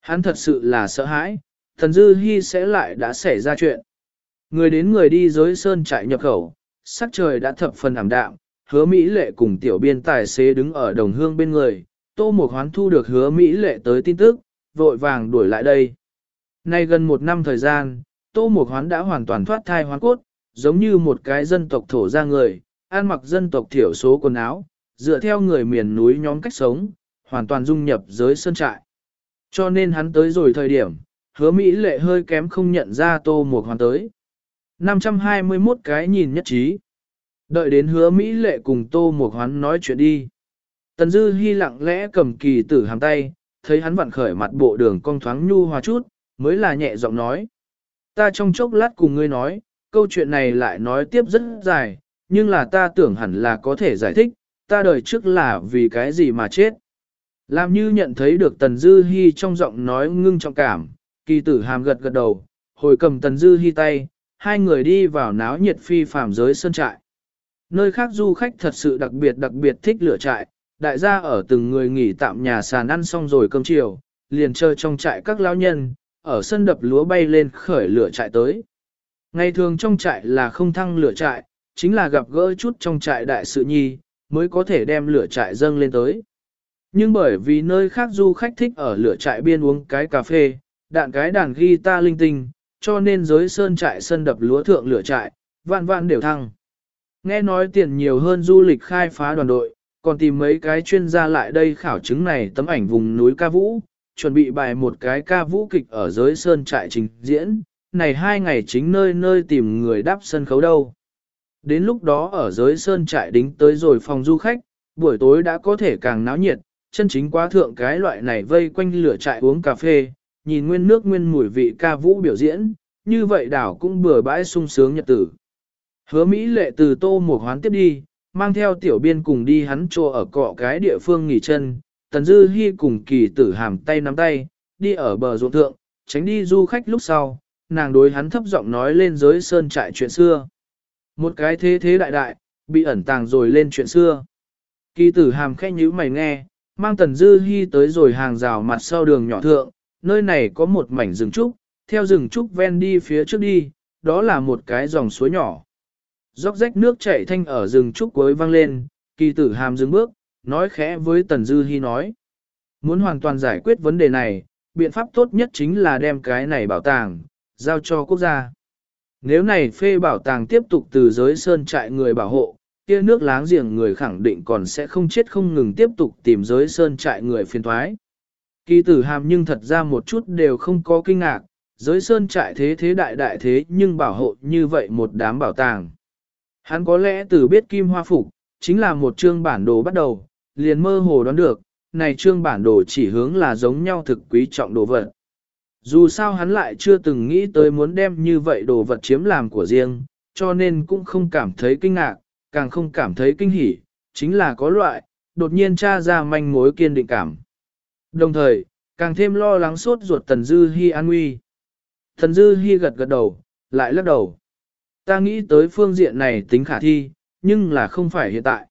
Hắn thật sự là sợ hãi, Tần Dư Hi sẽ lại đã xảy ra chuyện. Người đến người đi dối sơn trại nhập khẩu, sắc trời đã thập phần ảm đạm, hứa Mỹ lệ cùng tiểu biên tài xế đứng ở đồng hương bên người, tô một hoán thu được hứa Mỹ lệ tới tin tức, vội vàng đuổi lại đây. Nay gần một năm thời gian, tô một hoán đã hoàn toàn thoát thai hoán cốt, giống như một cái dân tộc thổ ra người, ăn mặc dân tộc thiểu số quần áo, dựa theo người miền núi nhóm cách sống, hoàn toàn dung nhập giới sơn trại. Cho nên hắn tới rồi thời điểm, hứa Mỹ lệ hơi kém không nhận ra tô một Hoán tới. 521 cái nhìn nhất trí. Đợi đến hứa Mỹ lệ cùng tô một hoán nói chuyện đi. Tần Dư Hi lặng lẽ cầm kỳ tử hàm tay, thấy hắn vặn khởi mặt bộ đường cong thoáng nhu hòa chút, mới là nhẹ giọng nói. Ta trong chốc lát cùng ngươi nói, câu chuyện này lại nói tiếp rất dài, nhưng là ta tưởng hẳn là có thể giải thích, ta đời trước là vì cái gì mà chết. Làm như nhận thấy được Tần Dư Hi trong giọng nói ngưng trọng cảm, kỳ tử hàm gật gật đầu, hồi cầm Tần Dư Hi tay, hai người đi vào náo nhiệt phi phàm giới sơn trại. Nơi khác du khách thật sự đặc biệt đặc biệt thích lửa trại, đại gia ở từng người nghỉ tạm nhà sàn ăn xong rồi cơm chiều, liền chơi trong trại các lão nhân, ở sân đập lúa bay lên khởi lửa trại tới. Ngày thường trong trại là không thăng lửa trại, chính là gặp gỡ chút trong trại đại sự nhi, mới có thể đem lửa trại dâng lên tới. Nhưng bởi vì nơi khác du khách thích ở lửa trại biên uống cái cà phê, đạn cái đàn guitar linh tinh, cho nên giới sơn trại sân đập lúa thượng lửa trại, vạn vạn đều thăng. Nghe nói tiền nhiều hơn du lịch khai phá đoàn đội, còn tìm mấy cái chuyên gia lại đây khảo chứng này tấm ảnh vùng núi ca vũ, chuẩn bị bài một cái ca vũ kịch ở giới sơn trại trình diễn, này hai ngày chính nơi nơi tìm người đáp sân khấu đâu. Đến lúc đó ở giới sơn trại đính tới rồi phòng du khách, buổi tối đã có thể càng náo nhiệt, chân chính quá thượng cái loại này vây quanh lửa trại uống cà phê, nhìn nguyên nước nguyên mùi vị ca vũ biểu diễn, như vậy đảo cũng bừa bãi sung sướng nhật tử. Hứa Mỹ lệ từ tô một hoán tiếp đi, mang theo tiểu biên cùng đi hắn chỗ ở cọ cái địa phương nghỉ chân, Tần Dư hy cùng kỳ tử hàm tay nắm tay, đi ở bờ ruộng thượng, tránh đi du khách lúc sau, nàng đối hắn thấp giọng nói lên giới sơn trại chuyện xưa. Một cái thế thế đại đại, bị ẩn tàng rồi lên chuyện xưa. Kỳ tử hàm khẽ nhíu mày nghe, mang Tần Dư hy tới rồi hàng rào mặt sau đường nhỏ thượng, nơi này có một mảnh rừng trúc, theo rừng trúc ven đi phía trước đi, đó là một cái dòng suối nhỏ. Róc rách nước chảy thanh ở rừng trúc cuối vang lên, kỳ tử hàm dừng bước, nói khẽ với Tần Dư Hi nói. Muốn hoàn toàn giải quyết vấn đề này, biện pháp tốt nhất chính là đem cái này bảo tàng, giao cho quốc gia. Nếu này phê bảo tàng tiếp tục từ giới sơn trại người bảo hộ, kia nước láng giềng người khẳng định còn sẽ không chết không ngừng tiếp tục tìm giới sơn trại người phiền thoái. Kỳ tử hàm nhưng thật ra một chút đều không có kinh ngạc, giới sơn trại thế thế đại đại thế nhưng bảo hộ như vậy một đám bảo tàng. Hắn có lẽ từ biết kim hoa phục, chính là một chương bản đồ bắt đầu, liền mơ hồ đoán được, này chương bản đồ chỉ hướng là giống nhau thực quý trọng đồ vật. Dù sao hắn lại chưa từng nghĩ tới muốn đem như vậy đồ vật chiếm làm của riêng, cho nên cũng không cảm thấy kinh ngạc, càng không cảm thấy kinh hỉ, chính là có loại, đột nhiên tra ra manh mối kiên định cảm. Đồng thời, càng thêm lo lắng sốt ruột Tần Dư Hi an nguy. Tần Dư Hi gật gật đầu, lại lắc đầu. Ta nghĩ tới phương diện này tính khả thi, nhưng là không phải hiện tại.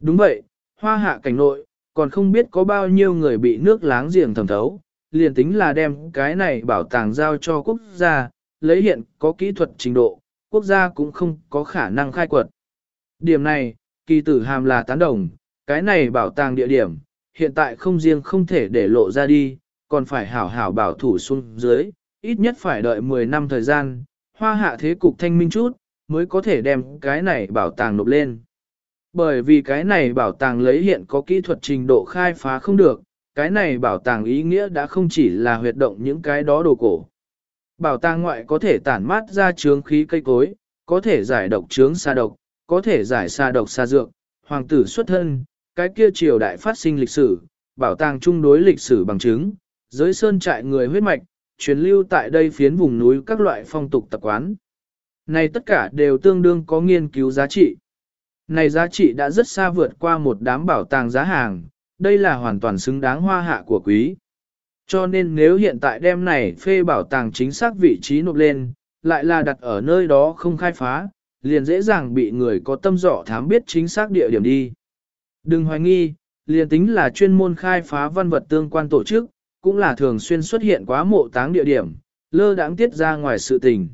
Đúng vậy, hoa hạ cảnh nội, còn không biết có bao nhiêu người bị nước láng giềng thẩm thấu, liền tính là đem cái này bảo tàng giao cho quốc gia, lấy hiện có kỹ thuật trình độ, quốc gia cũng không có khả năng khai quật. Điểm này, kỳ tử hàm là tán đồng, cái này bảo tàng địa điểm, hiện tại không riêng không thể để lộ ra đi, còn phải hảo hảo bảo thủ xuống dưới, ít nhất phải đợi 10 năm thời gian, hoa hạ thế cục thanh minh chút, mới có thể đem cái này bảo tàng nộp lên. Bởi vì cái này bảo tàng lấy hiện có kỹ thuật trình độ khai phá không được, cái này bảo tàng ý nghĩa đã không chỉ là huyệt động những cái đó đồ cổ. Bảo tàng ngoại có thể tản mát ra chướng khí cây cối, có thể giải độc chướng xa độc, có thể giải xa độc xa dược, hoàng tử xuất thân, cái kia triều đại phát sinh lịch sử, bảo tàng chung đối lịch sử bằng chứng, giới sơn trại người huyết mạch, truyền lưu tại đây phiến vùng núi các loại phong tục tập quán. Này tất cả đều tương đương có nghiên cứu giá trị. Này giá trị đã rất xa vượt qua một đám bảo tàng giá hàng, đây là hoàn toàn xứng đáng hoa hạ của quý. Cho nên nếu hiện tại đem này phê bảo tàng chính xác vị trí nộp lên, lại là đặt ở nơi đó không khai phá, liền dễ dàng bị người có tâm dọ thám biết chính xác địa điểm đi. Đừng hoài nghi, liền tính là chuyên môn khai phá văn vật tương quan tổ chức, cũng là thường xuyên xuất hiện quá mộ táng địa điểm, lơ đãng tiết ra ngoài sự tình.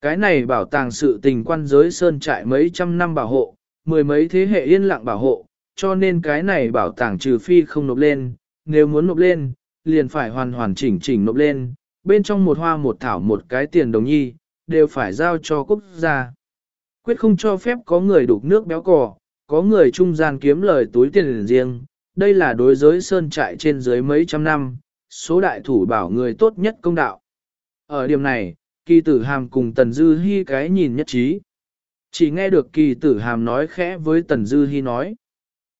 Cái này bảo tàng sự tình quan giới sơn trại mấy trăm năm bảo hộ, mười mấy thế hệ yên lặng bảo hộ, cho nên cái này bảo tàng trừ phi không nộp lên, nếu muốn nộp lên, liền phải hoàn hoàn chỉnh chỉnh nộp lên, bên trong một hoa một thảo một cái tiền đồng nhi, đều phải giao cho quốc gia. Quyết không cho phép có người đục nước béo cò, có người trung gian kiếm lời túi tiền riêng, đây là đối giới sơn trại trên dưới mấy trăm năm, số đại thủ bảo người tốt nhất công đạo. Ở điểm này, kỳ tử hàm cùng Tần Dư Hi cái nhìn nhất trí. Chỉ nghe được kỳ tử hàm nói khẽ với Tần Dư Hi nói.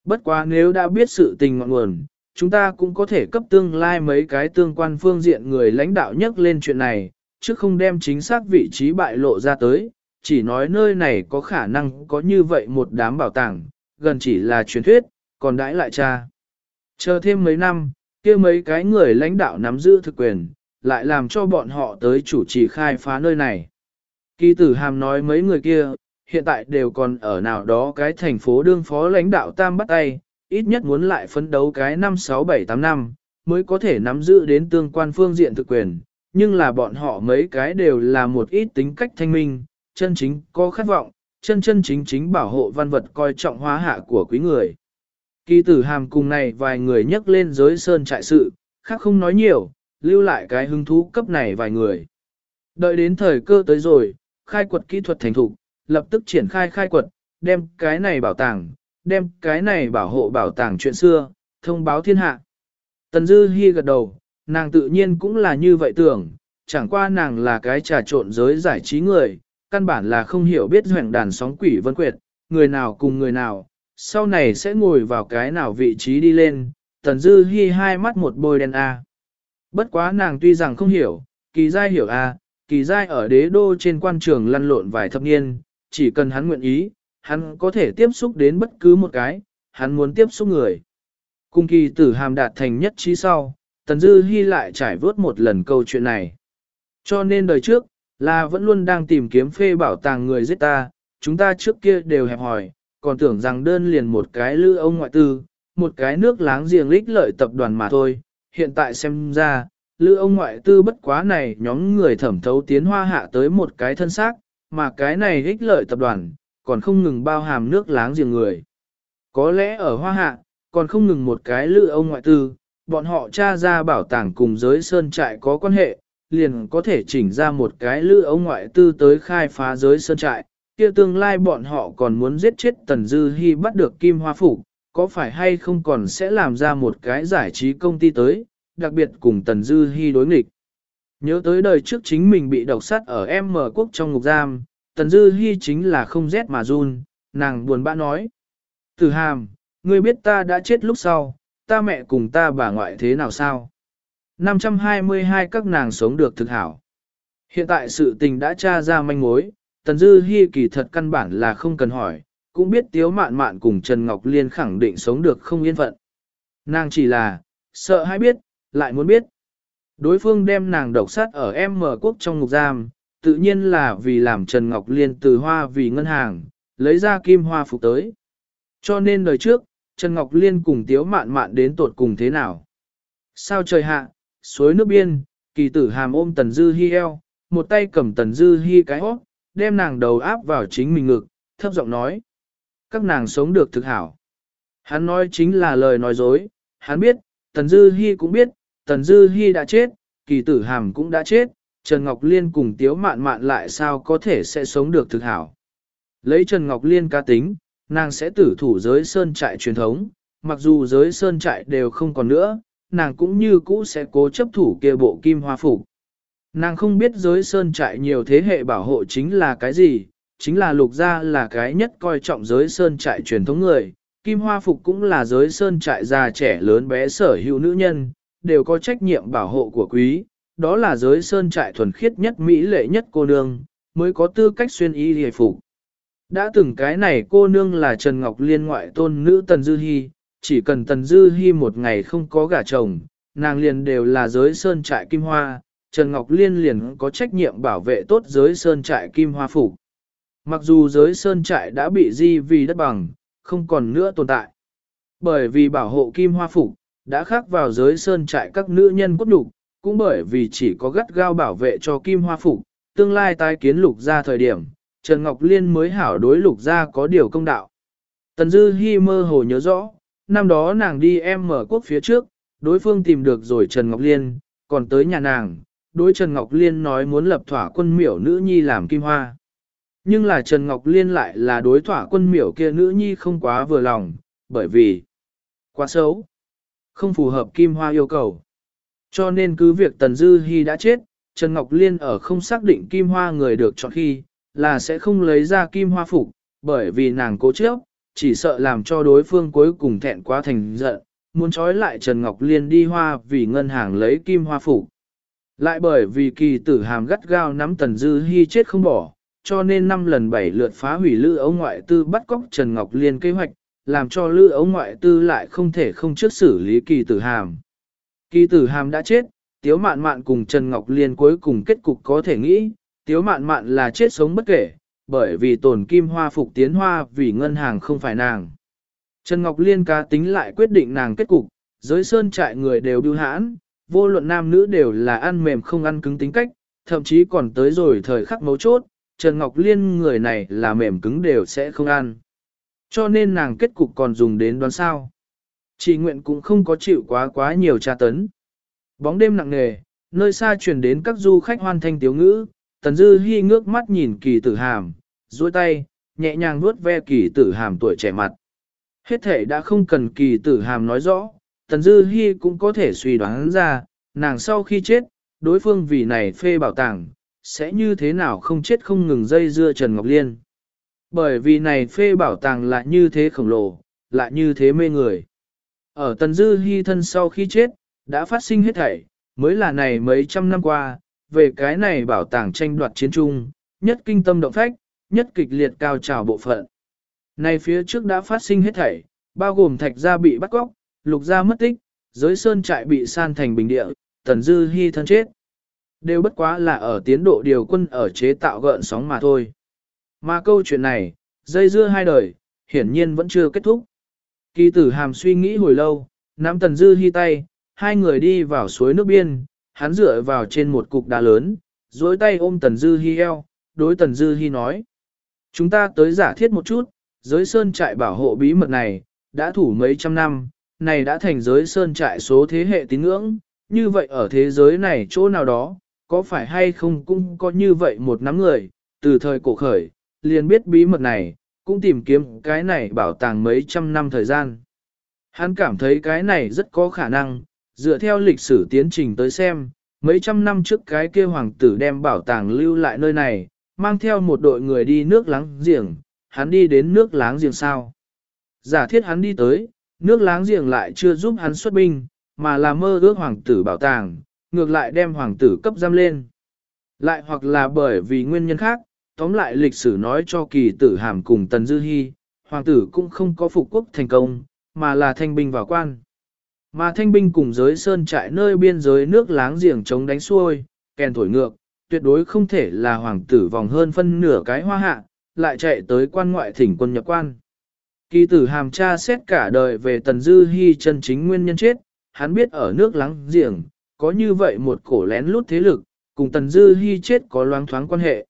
Bất quá nếu đã biết sự tình ngọn nguồn, chúng ta cũng có thể cấp tương lai mấy cái tương quan phương diện người lãnh đạo nhất lên chuyện này, chứ không đem chính xác vị trí bại lộ ra tới, chỉ nói nơi này có khả năng có như vậy một đám bảo tàng, gần chỉ là truyền thuyết, còn đãi lại cha. Chờ thêm mấy năm, kia mấy cái người lãnh đạo nắm giữ thực quyền, lại làm cho bọn họ tới chủ trì khai phá nơi này. Kỳ tử hàm nói mấy người kia, hiện tại đều còn ở nào đó cái thành phố đương phó lãnh đạo tam bắt tay, ít nhất muốn lại phấn đấu cái năm 6 7 8 năm, mới có thể nắm giữ đến tương quan phương diện thực quyền, nhưng là bọn họ mấy cái đều là một ít tính cách thanh minh, chân chính có khát vọng, chân chân chính chính bảo hộ văn vật coi trọng hóa hạ của quý người. Kỳ tử hàm cùng này vài người nhắc lên giới sơn trại sự, khác không nói nhiều, lưu lại cái hứng thú cấp này vài người. Đợi đến thời cơ tới rồi, khai quật kỹ thuật thành thục, lập tức triển khai khai quật, đem cái này bảo tàng, đem cái này bảo hộ bảo tàng chuyện xưa, thông báo thiên hạ. Tần Dư Hi gật đầu, nàng tự nhiên cũng là như vậy tưởng, chẳng qua nàng là cái trà trộn giới giải trí người, căn bản là không hiểu biết hoành đàn sóng quỷ vân quyệt, người nào cùng người nào, sau này sẽ ngồi vào cái nào vị trí đi lên, Tần Dư Hi hai mắt một bôi đen A. Bất quá nàng tuy rằng không hiểu, kỳ giai hiểu A, kỳ giai ở đế đô trên quan trường lăn lộn vài thập niên, chỉ cần hắn nguyện ý, hắn có thể tiếp xúc đến bất cứ một cái, hắn muốn tiếp xúc người. Cung kỳ tử hàm đạt thành nhất trí sau, Tần Dư Hi lại trải vớt một lần câu chuyện này. Cho nên đời trước, là vẫn luôn đang tìm kiếm phê bảo tàng người giết ta, chúng ta trước kia đều hẹp hỏi, còn tưởng rằng đơn liền một cái lư ông ngoại tư, một cái nước láng giềng lích lợi tập đoàn mà thôi. Hiện tại xem ra, lư ông ngoại tư bất quá này nhóm người thẩm thấu tiến hoa hạ tới một cái thân xác, mà cái này ích lợi tập đoàn, còn không ngừng bao hàm nước láng giềng người. Có lẽ ở hoa hạ, còn không ngừng một cái lư ông ngoại tư, bọn họ tra ra bảo tàng cùng giới sơn trại có quan hệ, liền có thể chỉnh ra một cái lư ấu ngoại tư tới khai phá giới sơn trại, kia tương lai bọn họ còn muốn giết chết Tần Dư Hi bắt được Kim Hoa Phủ, có phải hay không còn sẽ làm ra một cái giải trí công ty tới, đặc biệt cùng Tần Dư Hi đối nghịch. Nhớ tới đời trước chính mình bị độc sát ở M quốc trong ngục giam, Tần Dư Hi chính là không rét mà run, nàng buồn bã nói. Tử hàm, ngươi biết ta đã chết lúc sau, ta mẹ cùng ta bà ngoại thế nào sao? 522 các nàng sống được thực hảo. Hiện tại sự tình đã tra ra manh mối, Tần Dư Hi kỳ thật căn bản là không cần hỏi, cũng biết Tiếu Mạn Mạn cùng Trần Ngọc Liên khẳng định sống được không yên phận. Nàng chỉ là, sợ hay biết, lại muốn biết. Đối phương đem nàng độc sát ở M quốc trong ngục giam, tự nhiên là vì làm Trần Ngọc Liên từ hoa vì ngân hàng, lấy ra kim hoa phục tới. Cho nên đời trước, Trần Ngọc Liên cùng Tiếu Mạn Mạn đến tột cùng thế nào? Sao trời hạ, suối nước biên, kỳ tử hàm ôm Tần Dư Hi eo, một tay cầm Tần Dư Hi cái hót, đem nàng đầu áp vào chính mình ngực, thấp giọng nói. Các nàng sống được thực hảo. Hắn nói chính là lời nói dối, hắn biết, Tần Dư Hi cũng biết, Tần Dư Hi đã chết, kỳ tử hàm cũng đã chết, Trần Ngọc Liên cùng Tiếu Mạn Mạn lại sao có thể sẽ sống được thực hảo. Lấy Trần Ngọc Liên ca tính, nàng sẽ tử thủ giới sơn trại truyền thống, mặc dù giới sơn trại đều không còn nữa, nàng cũng như cũ sẽ cố chấp thủ kia bộ kim hoa phục. Nàng không biết giới sơn trại nhiều thế hệ bảo hộ chính là cái gì, chính là lục gia là cái nhất coi trọng giới sơn trại truyền thống người, kim hoa phục cũng là giới sơn trại già trẻ lớn bé sở hữu nữ nhân, đều có trách nhiệm bảo hộ của quý, đó là giới sơn trại thuần khiết nhất mỹ lệ nhất cô nương, mới có tư cách xuyên y hề phục. Đã từng cái này cô nương là Trần Ngọc Liên ngoại tôn nữ Tần Dư Hi, chỉ cần Tần Dư Hi một ngày không có gả chồng, nàng liền đều là giới sơn trại kim hoa, Trần Ngọc Liên liền có trách nhiệm bảo vệ tốt giới sơn trại kim hoa phủ. Mặc dù giới sơn trại đã bị di vì đất bằng, không còn nữa tồn tại. Bởi vì bảo hộ kim hoa phủ đã khắc vào giới sơn trại các nữ nhân cốt đục, cũng bởi vì chỉ có gắt gao bảo vệ cho kim hoa phủ tương lai tái kiến lục gia thời điểm, Trần Ngọc Liên mới hảo đối lục gia có điều công đạo. Tần Dư Hi mơ hồ nhớ rõ, năm đó nàng đi em mở quốc phía trước, đối phương tìm được rồi Trần Ngọc Liên, còn tới nhà nàng, đối Trần Ngọc Liên nói muốn lập thỏa quân miểu nữ nhi làm kim hoa. Nhưng là Trần Ngọc Liên lại là đối thỏa quân miểu kia nữ nhi không quá vừa lòng, bởi vì quá xấu, không phù hợp kim hoa yêu cầu. Cho nên cứ việc Tần Dư Hi đã chết, Trần Ngọc Liên ở không xác định kim hoa người được chọn khi, là sẽ không lấy ra kim hoa phục, bởi vì nàng cố chấp, chỉ sợ làm cho đối phương cuối cùng thẹn quá thành giận, muốn trói lại Trần Ngọc Liên đi hoa vì ngân hàng lấy kim hoa phủ, Lại bởi vì kỳ tử hàm gắt gao nắm Tần Dư Hi chết không bỏ, cho nên năm lần bảy lượt phá hủy lữ ấu ngoại tư bắt cóc Trần Ngọc Liên kế hoạch, làm cho lữ ấu ngoại tư lại không thể không trước xử lý kỳ tử hàm. Kỳ tử hàm đã chết, Tiếu Mạn Mạn cùng Trần Ngọc Liên cuối cùng kết cục có thể nghĩ, Tiếu Mạn Mạn là chết sống bất kể, bởi vì tổn kim hoa phục tiến hoa vì ngân hàng không phải nàng. Trần Ngọc Liên ca tính lại quyết định nàng kết cục, giới sơn trại người đều bưu hãn, vô luận nam nữ đều là ăn mềm không ăn cứng tính cách, thậm chí còn tới rồi thời khắc mấu chốt, Trần Ngọc Liên người này là mềm cứng đều sẽ không ăn. Cho nên nàng kết cục còn dùng đến đoán sao. Chỉ nguyện cũng không có chịu quá quá nhiều tra tấn. Bóng đêm nặng nề, nơi xa truyền đến các du khách hoan thanh tiếu ngữ, Tần Dư Hi ngước mắt nhìn kỳ tử hàm, duỗi tay, nhẹ nhàng vuốt ve kỳ tử hàm tuổi trẻ mặt. Hết thể đã không cần kỳ tử hàm nói rõ, Tần Dư Hi cũng có thể suy đoán ra, nàng sau khi chết, đối phương vì này phê bảo tàng, sẽ như thế nào không chết không ngừng dây dưa Trần Ngọc Liên. Bởi vì này phê bảo tàng lại như thế khổng lồ, lại như thế mê người. Ở Tần Dư Hi thân sau khi chết, đã phát sinh hết thảy, mới là này mấy trăm năm qua, về cái này bảo tàng tranh đoạt chiến trung, nhất kinh tâm động phách, nhất kịch liệt cao trào bộ phận. Này phía trước đã phát sinh hết thảy, bao gồm thạch gia bị bắt cóc, lục gia mất tích, giới sơn trại bị san thành bình địa, tần dư hy thân chết. Đều bất quá là ở tiến độ điều quân ở chế tạo gợn sóng mà thôi. Mà câu chuyện này, dây dưa hai đời, hiển nhiên vẫn chưa kết thúc. Kỳ tử hàm suy nghĩ hồi lâu, nắm tần dư hy tay, hai người đi vào suối nước biên, hắn dựa vào trên một cục đá lớn, duỗi tay ôm tần dư hy eo, đối tần dư hy nói. Chúng ta tới giả thiết một chút, giới sơn trại bảo hộ bí mật này, đã thủ mấy trăm năm, này đã thành giới sơn trại số thế hệ tín ngưỡng, như vậy ở thế giới này chỗ nào đó, có phải hay không cũng có như vậy một nắm người, từ thời cổ khởi, liền biết bí mật này, cũng tìm kiếm cái này bảo tàng mấy trăm năm thời gian. Hắn cảm thấy cái này rất có khả năng, dựa theo lịch sử tiến trình tới xem, mấy trăm năm trước cái kia hoàng tử đem bảo tàng lưu lại nơi này, mang theo một đội người đi nước láng giềng, hắn đi đến nước láng giềng sao. Giả thiết hắn đi tới, nước láng giềng lại chưa giúp hắn xuất binh, mà là mơ ước hoàng tử bảo tàng, ngược lại đem hoàng tử cấp giam lên. Lại hoặc là bởi vì nguyên nhân khác, tóm lại lịch sử nói cho kỳ tử hàm cùng Tần Dư Hi, hoàng tử cũng không có phục quốc thành công, mà là thanh binh vào quan. Mà thanh binh cùng giới sơn trại nơi biên giới nước láng giềng chống đánh xuôi, kèn thổi ngược, tuyệt đối không thể là hoàng tử vòng hơn phân nửa cái hoa hạ, lại chạy tới quan ngoại thỉnh quân nhập quan. Kỳ tử hàm tra xét cả đời về Tần Dư hy chân chính nguyên nhân chết, hắn biết ở nước láng giềng, có như vậy một cổ lén lút thế lực, cùng Tần Dư hy chết có loáng thoáng quan hệ.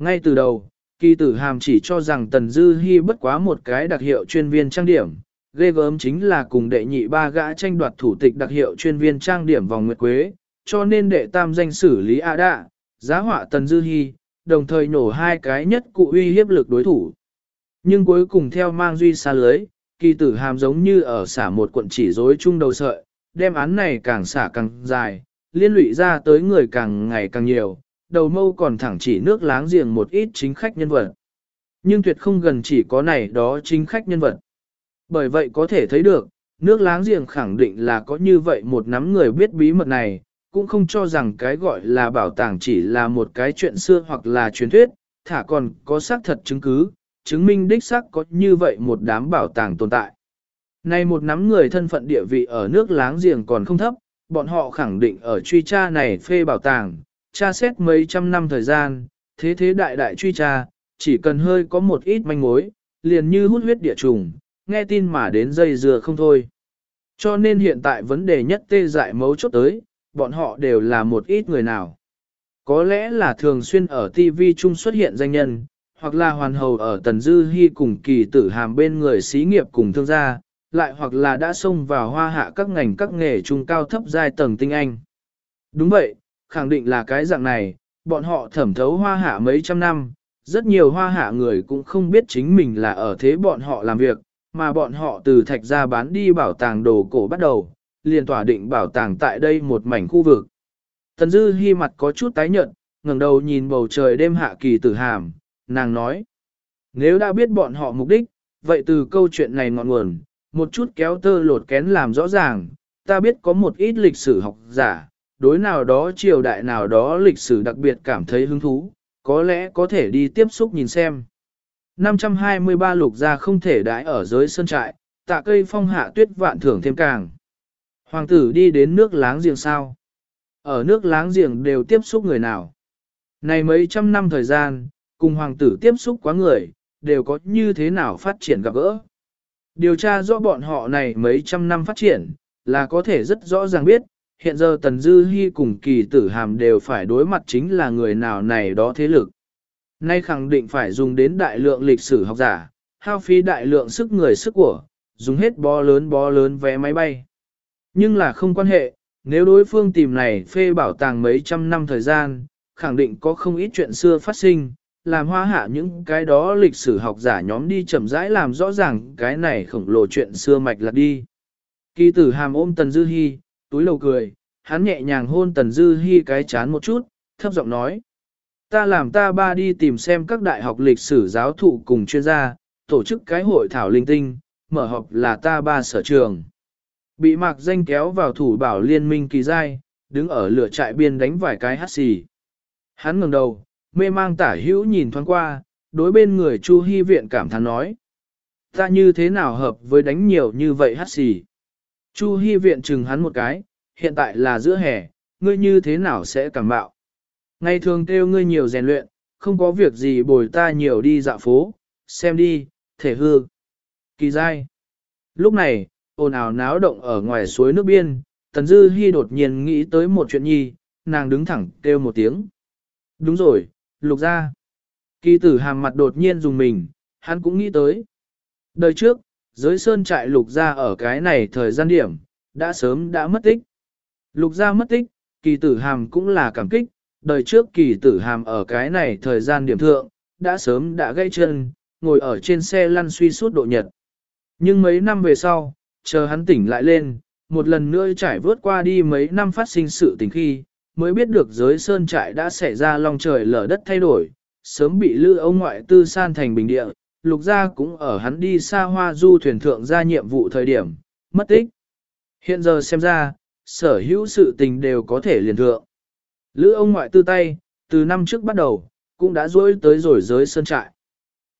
Ngay từ đầu, kỳ tử hàm chỉ cho rằng Tần Dư hy bất quá một cái đặc hiệu chuyên viên trang điểm, ghê gớm chính là cùng đệ nhị ba gã tranh đoạt thủ tịch đặc hiệu chuyên viên trang điểm vòng nguyệt quế, cho nên đệ tam danh xử lý A Đạ, giá họa Tần Dư Hi, đồng thời nổ hai cái nhất cụ uy hiếp lực đối thủ. Nhưng cuối cùng theo mang duy xa lưới, kỳ tử hàm giống như ở xả một cuộn chỉ rối chung đầu sợi, đem án này càng xả càng dài, liên lụy ra tới người càng ngày càng nhiều, đầu mâu còn thẳng chỉ nước láng giềng một ít chính khách nhân vật. Nhưng tuyệt không gần chỉ có này đó chính khách nhân vật. Bởi vậy có thể thấy được, nước láng giềng khẳng định là có như vậy một nắm người biết bí mật này, cũng không cho rằng cái gọi là bảo tàng chỉ là một cái chuyện xưa hoặc là truyền thuyết, thả còn có xác thật chứng cứ, chứng minh đích xác có như vậy một đám bảo tàng tồn tại. Nay một nắm người thân phận địa vị ở nước láng giềng còn không thấp, bọn họ khẳng định ở truy tra này phê bảo tàng, tra xét mấy trăm năm thời gian, thế thế đại đại truy tra, chỉ cần hơi có một ít manh mối, liền như hút huyết địa trùng, nghe tin mà đến dây dừa không thôi. Cho nên hiện tại vấn đề nhất tê dại mấu chốt tới, bọn họ đều là một ít người nào. Có lẽ là thường xuyên ở TV chung xuất hiện danh nhân, hoặc là hoàn hầu ở Tần Dư Hi cùng kỳ tử hàm bên người xí nghiệp cùng thương gia, lại hoặc là đã xông vào hoa hạ các ngành các nghề trung cao thấp giai tầng tinh anh. Đúng vậy, khẳng định là cái dạng này, bọn họ thẩm thấu hoa hạ mấy trăm năm, rất nhiều hoa hạ người cũng không biết chính mình là ở thế bọn họ làm việc, mà bọn họ từ thạch ra bán đi bảo tàng đồ cổ bắt đầu, liền tỏa định bảo tàng tại đây một mảnh khu vực. Tần Dư Hi mặt có chút tái nhợt, ngẩng đầu nhìn bầu trời đêm hạ kỳ tử hàm, nàng nói. Nếu đã biết bọn họ mục đích, vậy từ câu chuyện này ngọn nguồn, một chút kéo tơ lột kén làm rõ ràng, ta biết có một ít lịch sử học giả, đối nào đó triều đại nào đó lịch sử đặc biệt cảm thấy hứng thú, có lẽ có thể đi tiếp xúc nhìn xem. 523 lục gia không thể đãi ở giới sơn trại, tạ cây phong hạ tuyết vạn thưởng thêm càng. Hoàng tử đi đến nước láng giềng sao? Ở nước láng giềng đều tiếp xúc người nào? Này mấy trăm năm thời gian, cùng hoàng tử tiếp xúc quá người, đều có như thế nào phát triển gặp gỡ. Điều tra rõ bọn họ này mấy trăm năm phát triển, là có thể rất rõ ràng biết, hiện giờ Tần Dư Hi cùng kỳ tử hàm đều phải đối mặt chính là người nào này đó thế lực. Nay khẳng định phải dùng đến đại lượng lịch sử học giả, hao phí đại lượng sức người sức của, dùng hết bó lớn bó lớn vé máy bay. Nhưng là không quan hệ, nếu đối phương tìm này phê bảo tàng mấy trăm năm thời gian, khẳng định có không ít chuyện xưa phát sinh, làm hoa hạ những cái đó lịch sử học giả nhóm đi chậm rãi làm rõ ràng cái này khổng lồ chuyện xưa mạch lạc đi. Kỳ tử hàm ôm Tần Dư Hi, túi lầu cười, hắn nhẹ nhàng hôn Tần Dư Hi cái chán một chút, thấp giọng nói. Ta làm ta ba đi tìm xem các đại học lịch sử giáo thụ cùng chuyên gia, tổ chức cái hội thảo linh tinh, mở họp là ta ba sở trường. Bị mạc danh kéo vào thủ bảo liên minh kỳ giai, đứng ở lửa trại biên đánh vài cái hát xì. Hắn ngẩng đầu, mê mang tả hữu nhìn thoáng qua, đối bên người Chu Hy viện cảm thán nói. Ta như thế nào hợp với đánh nhiều như vậy hát xì. Chu Hi viện chừng hắn một cái, hiện tại là giữa hè, ngươi như thế nào sẽ cảm bạo. Ngày thường kêu ngươi nhiều rèn luyện, không có việc gì bồi ta nhiều đi dạo phố, xem đi, thể hư. Kỳ dai. Lúc này, ồn ào náo động ở ngoài suối nước biên, Tần Dư Hi đột nhiên nghĩ tới một chuyện nhi, nàng đứng thẳng kêu một tiếng. Đúng rồi, lục ra. Kỳ tử hàm mặt đột nhiên dùng mình, hắn cũng nghĩ tới. Đời trước, giới sơn trại lục ra ở cái này thời gian điểm, đã sớm đã mất tích. Lục ra mất tích, kỳ tử hàm cũng là cảm kích, đời trước kỳ tử hàm ở cái này thời gian điểm thượng, đã sớm đã gãy chân, ngồi ở trên xe lăn suy suốt độ nhật. Nhưng mấy năm về sau, chờ hắn tỉnh lại lên, một lần nữa trải vớt qua đi mấy năm phát sinh sự tình khi, mới biết được giới sơn trại đã xảy ra long trời lở đất thay đổi, sớm bị lư ông ngoại tư san thành bình địa, lục gia cũng ở hắn đi xa hoa du thuyền thượng ra nhiệm vụ thời điểm, mất tích. Hiện giờ xem ra, sở hữu sự tình đều có thể liền thượng. Lữ ông ngoại tư tay, từ năm trước bắt đầu, cũng đã dối tới rồi giới sơn trại.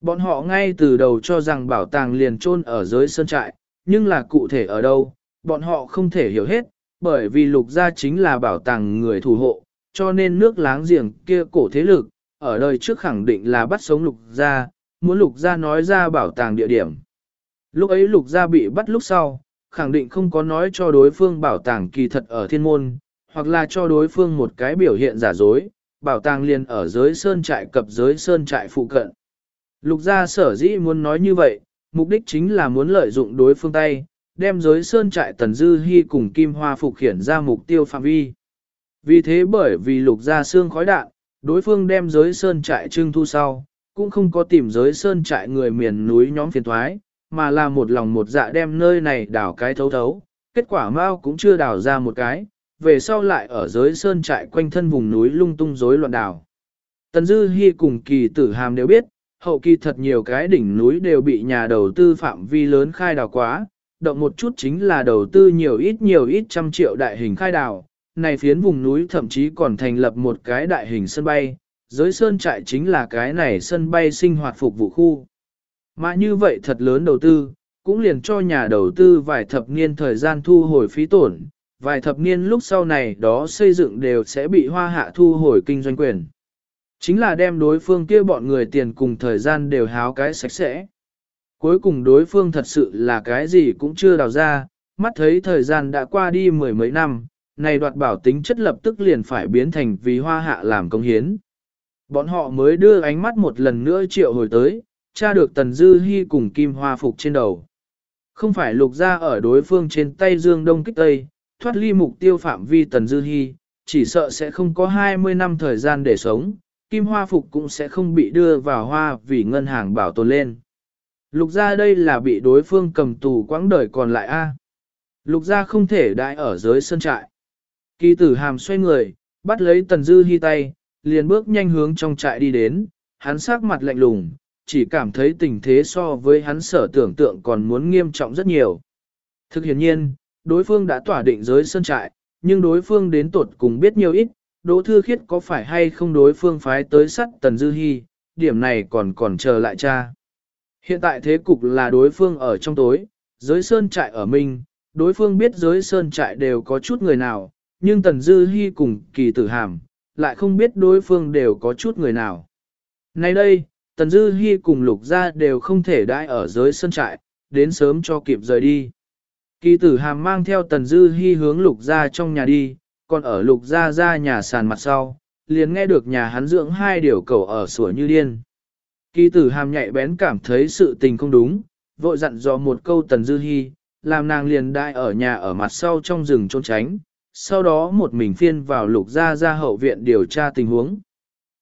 Bọn họ ngay từ đầu cho rằng bảo tàng liền chôn ở giới sơn trại, nhưng là cụ thể ở đâu, bọn họ không thể hiểu hết, bởi vì lục gia chính là bảo tàng người thủ hộ, cho nên nước láng giềng kia cổ thế lực, ở đời trước khẳng định là bắt sống lục gia, muốn lục gia nói ra bảo tàng địa điểm. Lúc ấy lục gia bị bắt lúc sau, khẳng định không có nói cho đối phương bảo tàng kỳ thật ở thiên môn, hoặc là cho đối phương một cái biểu hiện giả dối, bảo tàng liền ở giới sơn trại cập giới sơn trại phụ cận. Lục gia sở dĩ muốn nói như vậy, mục đích chính là muốn lợi dụng đối phương tay, đem giới sơn trại tần dư hy cùng kim hoa phục khiển ra mục tiêu phạm vi. Vì thế bởi vì lục gia xương khói đạn, đối phương đem giới sơn trại trưng thu sau, cũng không có tìm giới sơn trại người miền núi nhóm phiền thoái, mà là một lòng một dạ đem nơi này đào cái thấu thấu, kết quả Mao cũng chưa đào ra một cái, về sau lại ở giới sơn trại quanh thân vùng núi lung tung rối loạn đào. Tần Dư Hi cùng kỳ tử hàm đều biết, hậu kỳ thật nhiều cái đỉnh núi đều bị nhà đầu tư phạm vi lớn khai đào quá, động một chút chính là đầu tư nhiều ít nhiều ít trăm triệu đại hình khai đào, này phiến vùng núi thậm chí còn thành lập một cái đại hình sân bay, giới sơn trại chính là cái này sân bay sinh hoạt phục vụ khu. Mà như vậy thật lớn đầu tư, cũng liền cho nhà đầu tư vài thập niên thời gian thu hồi phí tổn, vài thập niên lúc sau này đó xây dựng đều sẽ bị hoa hạ thu hồi kinh doanh quyền. Chính là đem đối phương kia bọn người tiền cùng thời gian đều háo cái sạch sẽ. Cuối cùng đối phương thật sự là cái gì cũng chưa đào ra, mắt thấy thời gian đã qua đi mười mấy năm, này đoạt bảo tính chất lập tức liền phải biến thành vì hoa hạ làm công hiến. Bọn họ mới đưa ánh mắt một lần nữa triệu hồi tới, tra được Tần Dư Hi cùng Kim Hoa Phục trên đầu. Không phải lục ra ở đối phương trên tay Dương Đông kích Tây, thoát ly mục tiêu phạm vi Tần Dư Hi, chỉ sợ sẽ không có 20 năm thời gian để sống, Kim Hoa Phục cũng sẽ không bị đưa vào hoa vì ngân hàng bảo tồn lên. Lục Gia đây là bị đối phương cầm tù quãng đời còn lại a. Lục Gia không thể đại ở dưới sân trại. Kỳ tử hàm xoay người, bắt lấy Tần Dư hy tay, liền bước nhanh hướng trong trại đi đến, hắn sắc mặt lạnh lùng, chỉ cảm thấy tình thế so với hắn sở tưởng tượng còn muốn nghiêm trọng rất nhiều. Thực hiện nhiên, đối phương đã tỏa định giới sân trại, nhưng đối phương đến tuột cùng biết nhiều ít, Đỗ Thư Khiết có phải hay không đối phương phái tới sắt Tần Dư Hi, điểm này còn còn chờ lại cha. Hiện tại thế cục là đối phương ở trong tối, giới sơn trại ở mình, đối phương biết giới sơn trại đều có chút người nào, nhưng Tần Dư Hi cùng kỳ tử hàm, lại không biết đối phương đều có chút người nào. Nay đây, Tần Dư Hi cùng Lục Gia đều không thể đãi ở giới sơn trại, đến sớm cho kịp rời đi. Kỳ tử hàm mang theo Tần Dư Hi hướng Lục Gia trong nhà đi, còn ở Lục Gia ra nhà sàn mặt sau, liền nghe được nhà hắn dưỡng hai điều cầu ở sủa như điên. Kỳ tử hàm nhạy bén cảm thấy sự tình không đúng, vội dặn dò một câu Tần Dư hy làm nàng liền đại ở nhà ở mặt sau trong rừng trốn tránh, sau đó một mình phiên vào lục gia ra hậu viện điều tra tình huống.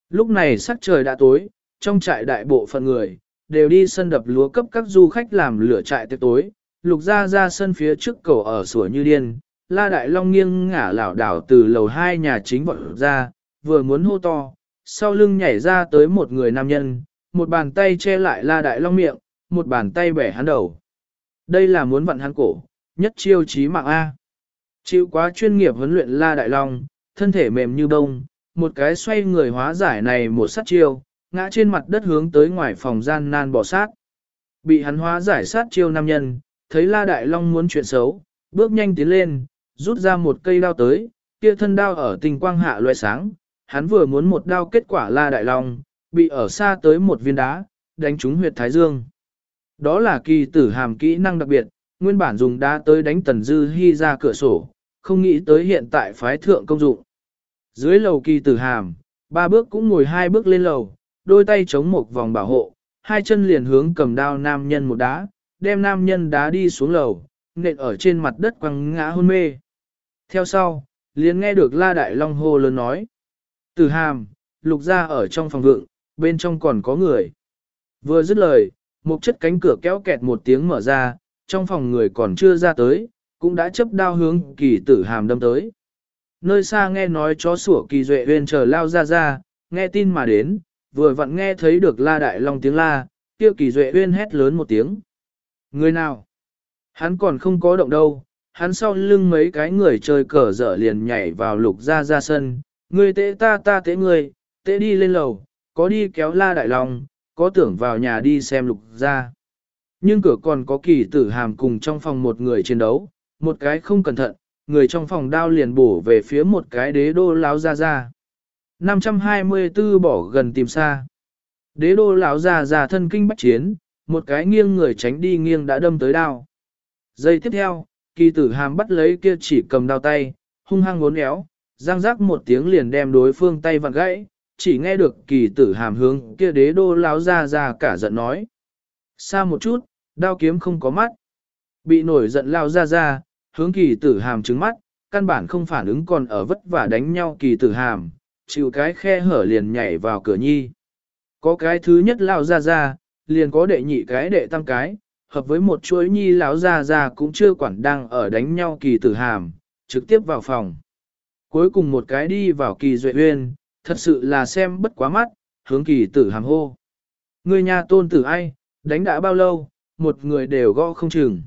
Lúc này sắc trời đã tối, trong trại đại bộ phận người, đều đi sân đập lúa cấp các du khách làm lửa trại tiệc tối, lục gia ra sân phía trước cầu ở sủa như điên, la đại long nghiêng ngả lảo đảo từ lầu hai nhà chính vọt ra, vừa muốn hô to, sau lưng nhảy ra tới một người nam nhân, một bàn tay che lại la đại long miệng, một bàn tay bẻ hắn đầu. Đây là muốn vặn hắn cổ, nhất chiêu chí mạng A. Chịu quá chuyên nghiệp huấn luyện La Đại Long, thân thể mềm như bông, một cái xoay người hóa giải này một sát chiêu, ngã trên mặt đất hướng tới ngoài phòng gian nan bỏ sát. bị hắn hóa giải sát chiêu nam nhân, thấy La Đại Long muốn chuyện xấu, bước nhanh tiến lên, rút ra một cây đao tới, kia thân đao ở tình quang hạ loại sáng, hắn vừa muốn một đao kết quả La Đại Long, bị ở xa tới một viên đá, đánh trúng huyệt thái dương. Đó là kỳ tử hàm kỹ năng đặc biệt, nguyên bản dùng đá tới đánh tần dư hy ra cửa sổ, không nghĩ tới hiện tại phái thượng công dụng. Dưới lầu kỳ tử hàm, ba bước cũng ngồi hai bước lên lầu, đôi tay chống một vòng bảo hộ, hai chân liền hướng cầm đao nam nhân một đá, đem nam nhân đá đi xuống lầu, nện ở trên mặt đất quăng ngã hôn mê. Theo sau, liền nghe được La Đại Long hô lớn nói. Tử hàm, lục ra ở trong phòng vượng, bên trong còn có người. Vừa dứt lời, một chất cánh cửa kéo kẹt một tiếng mở ra, trong phòng người còn chưa ra tới, cũng đã chấp đao hướng kỳ tử hàm đâm tới. Nơi xa nghe nói chó sủa kỳ duệ huyên chờ lao ra ra, nghe tin mà đến, vừa vặn nghe thấy được la đại long tiếng la, tiêu kỳ duệ huyên hét lớn một tiếng. Người nào? Hắn còn không có động đâu, hắn sau lưng mấy cái người chơi cờ dở liền nhảy vào lục ra ra sân, người tệ ta ta tệ người, tệ đi lên lầu, có đi kéo la đại long, có tưởng vào nhà đi xem lục ra. Nhưng cửa còn có kỳ tử hàm cùng trong phòng một người chiến đấu, một cái không cẩn thận, người trong phòng đao liền bổ về phía một cái đế đô láo ra ra. 524 bỏ gần tìm xa. Đế đô lão già già thân kinh bách chiến, một cái nghiêng người tránh đi nghiêng đã đâm tới đao. Giây tiếp theo, kỳ tử hàm bắt lấy kia chỉ cầm đao tay, hung hăng ngốn éo, răng rắc một tiếng liền đem đối phương tay vặn gãy, chỉ nghe được kỳ tử hàm hướng kia đế đô lão ra ra cả giận nói. Xa một chút, đao kiếm không có mắt. Bị nổi giận lao ra ra, hướng kỳ tử hàm trứng mắt, căn bản không phản ứng còn ở vất vả đánh nhau kỳ tử hàm, chịu cái khe hở liền nhảy vào cửa nhi. Có cái thứ nhất lao ra ra, liền có đệ nhị cái đệ tam cái, hợp với một chuỗi nhi lão ra ra cũng chưa quản đang ở đánh nhau kỳ tử hàm, trực tiếp vào phòng. Cuối cùng một cái đi vào kỳ duệ uyên, thật sự là xem bất quá mắt, hướng kỳ tử hàm hô. Người nhà tôn tử ai, đánh đã bao lâu, một người đều gõ không chừng.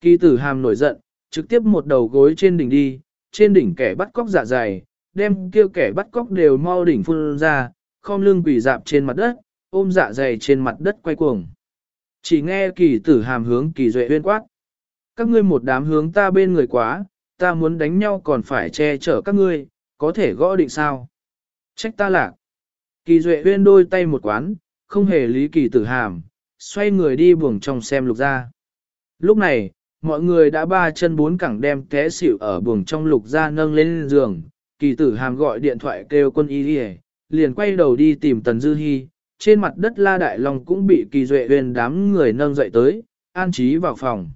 Kỳ tử hàm nổi giận, trực tiếp một đầu gối trên đỉnh đi, trên đỉnh kẻ bắt cóc dạ dày, đem kêu kẻ bắt cóc đều mau đỉnh phun ra, khom lưng quỷ dạp trên mặt đất, ôm dạ dày trên mặt đất quay cuồng. Chỉ nghe kỳ tử hàm hướng kỳ duệ uyên quát. Các ngươi một đám hướng ta bên người quá, ta muốn đánh nhau còn phải che chở các ngươi, có thể gõ định sao? Trách ta lạc. Kỳ duệ uyên đôi tay một quán, không hề lý kỳ tử hàm, xoay người đi buồng trong xem lục ra. Lúc này, mọi người đã ba chân bốn cẳng đem té xỉu ở buồng trong lục ra nâng lên giường, kỳ tử hàm gọi điện thoại kêu quân y đi liền quay đầu đi tìm Tần Dư Hi, trên mặt đất La Đại Long cũng bị kỳ duệ huyền đám người nâng dậy tới, an trí vào phòng.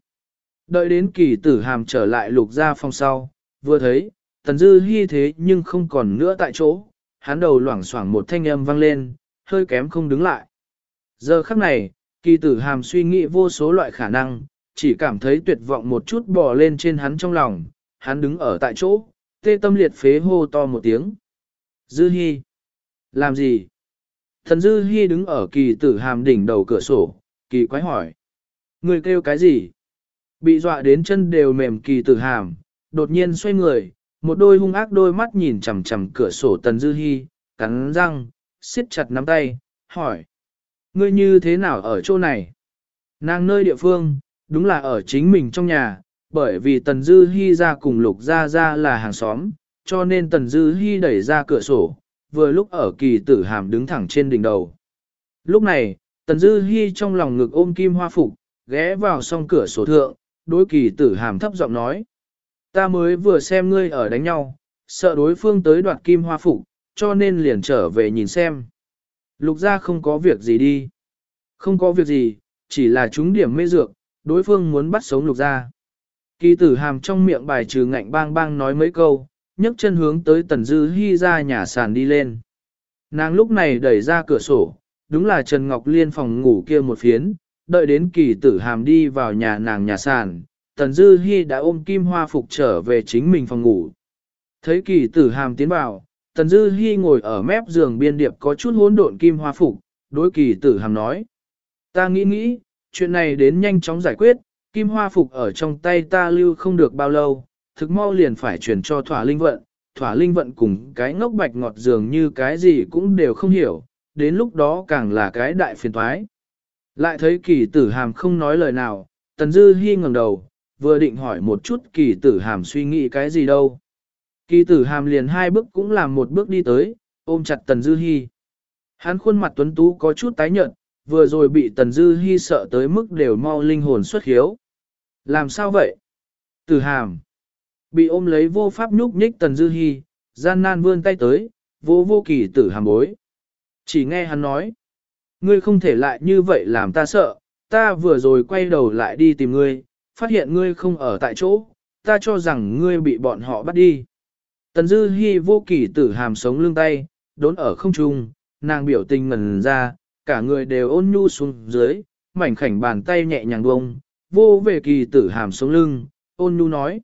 Đợi đến kỳ tử hàm trở lại lục ra phòng sau, vừa thấy, Tần Dư hy thế nhưng không còn nữa tại chỗ, hắn đầu loảng xoảng một thanh âm vang lên, hơi kém không đứng lại. Giờ khắc này, kỳ tử hàm suy nghĩ vô số loại khả năng, chỉ cảm thấy tuyệt vọng một chút bò lên trên hắn trong lòng, hắn đứng ở tại chỗ, tê tâm liệt phế hô to một tiếng. Dư hy Làm gì? Thần Dư Hi đứng ở kỳ tử hàm đỉnh đầu cửa sổ, kỳ quái hỏi. Người kêu cái gì? Bị dọa đến chân đều mềm kỳ tử hàm, đột nhiên xoay người, một đôi hung ác đôi mắt nhìn chằm chằm cửa sổ Tần Dư Hi, cắn răng, siết chặt nắm tay, hỏi. Ngươi như thế nào ở chỗ này? Nàng nơi địa phương, đúng là ở chính mình trong nhà, bởi vì Tần Dư Hi ra cùng Lục Gia Gia là hàng xóm, cho nên Tần Dư Hi đẩy ra cửa sổ, vừa lúc ở kỳ tử hàm đứng thẳng trên đỉnh đầu. Lúc này, Tần Dư Hi trong lòng ngực ôm kim hoa phục, ghé vào song cửa sổ thượng, đối kỳ tử hàm thấp giọng nói. Ta mới vừa xem ngươi ở đánh nhau, sợ đối phương tới đoạt kim hoa phục, cho nên liền trở về nhìn xem. Lục gia không có việc gì đi. Không có việc gì, chỉ là chúng điểm mê dược, đối phương muốn bắt sống lục gia. Kỳ tử hàm trong miệng bài trừ ngạnh bang bang nói mấy câu, nhấc chân hướng tới Tần Dư Hi ra nhà sàn đi lên. Nàng lúc này đẩy ra cửa sổ, đúng là Trần Ngọc Liên phòng ngủ kia một phiến, đợi đến kỳ tử hàm đi vào nhà nàng nhà sàn, Tần Dư Hi đã ôm kim hoa phục trở về chính mình phòng ngủ. Thấy kỳ tử hàm tiến vào, Tần Dư Hi ngồi ở mép giường biên điệp có chút hỗn độn kim hoa phục, đối kỳ tử hàm nói. Ta nghĩ nghĩ, chuyện này đến nhanh chóng giải quyết, kim hoa phục ở trong tay ta lưu không được bao lâu, thực mau liền phải truyền cho thỏa linh vận, thỏa linh vận cùng cái ngốc bạch ngọt dường như cái gì cũng đều không hiểu, đến lúc đó càng là cái đại phiền toái. Lại thấy kỳ tử hàm không nói lời nào, tần dư hy ngẩng đầu, vừa định hỏi một chút kỳ tử hàm suy nghĩ cái gì đâu. Kỳ tử hàm liền hai bước cũng làm một bước đi tới, ôm chặt tần dư hy. Hắn khuôn mặt tuấn tú có chút tái nhợt, vừa rồi bị tần dư hy sợ tới mức đều mau linh hồn xuất hiếu. Làm sao vậy? Tử hàm. Bị ôm lấy vô pháp nhúc nhích tần dư hy, gian nan vươn tay tới, vô vô kỳ tử hàm bối. Chỉ nghe hắn nói. Ngươi không thể lại như vậy làm ta sợ, ta vừa rồi quay đầu lại đi tìm ngươi, phát hiện ngươi không ở tại chỗ, ta cho rằng ngươi bị bọn họ bắt đi. Tần Dư Hi vô kỳ tử hàm sống lưng tay, đốn ở không trung, nàng biểu tình ngần ra, cả người đều ôn nhu xuống dưới, mảnh khảnh bàn tay nhẹ nhàng bông, vô về kỳ tử hàm sống lưng, ôn nhu nói.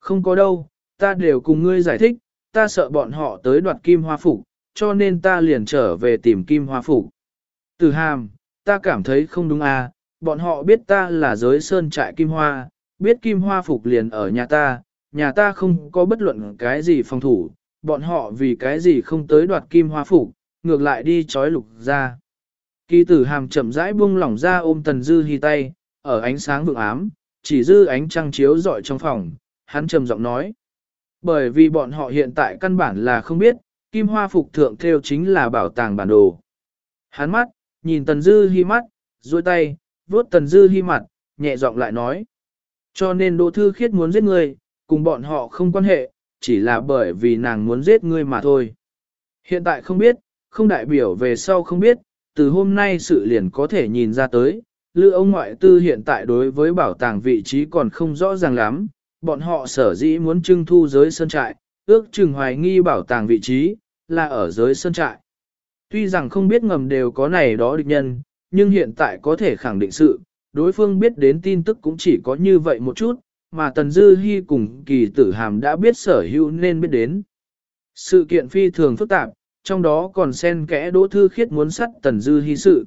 Không có đâu, ta đều cùng ngươi giải thích, ta sợ bọn họ tới đoạt kim hoa phục, cho nên ta liền trở về tìm kim hoa phục. Từ hàm, ta cảm thấy không đúng à, bọn họ biết ta là giới sơn trại kim hoa, biết kim hoa phục liền ở nhà ta, nhà ta không có bất luận cái gì phòng thủ, bọn họ vì cái gì không tới đoạt kim hoa phục, ngược lại đi trói lục ra. Kỳ tử hàm chậm rãi buông lỏng ra ôm tần dư hy tay, ở ánh sáng vượng ám, chỉ dư ánh trăng chiếu rọi trong phòng, hắn trầm giọng nói. Bởi vì bọn họ hiện tại căn bản là không biết, kim hoa phục thượng theo chính là bảo tàng bản đồ. Hắn mắt, nhìn tần dư hi mắt, duỗi tay, vuốt tần dư hi mặt, nhẹ giọng lại nói. Cho nên Đỗ Thư Khiết muốn giết ngươi, cùng bọn họ không quan hệ, chỉ là bởi vì nàng muốn giết ngươi mà thôi. Hiện tại không biết, không đại biểu về sau không biết, từ hôm nay sự liền có thể nhìn ra tới, lư ông ngoại tư hiện tại đối với bảo tàng vị trí còn không rõ ràng lắm, bọn họ sở dĩ muốn trưng thu giới sơn trại, ước chừng hoài nghi bảo tàng vị trí, là ở giới sơn trại. Tuy rằng không biết ngầm đều có này đó địch nhân, nhưng hiện tại có thể khẳng định sự, đối phương biết đến tin tức cũng chỉ có như vậy một chút, mà Tần Dư Hi cùng kỳ tử hàm đã biết sở hữu nên biết đến. Sự kiện phi thường phức tạp, trong đó còn xen kẽ đỗ thư khiết muốn sắt Tần Dư Hi sự.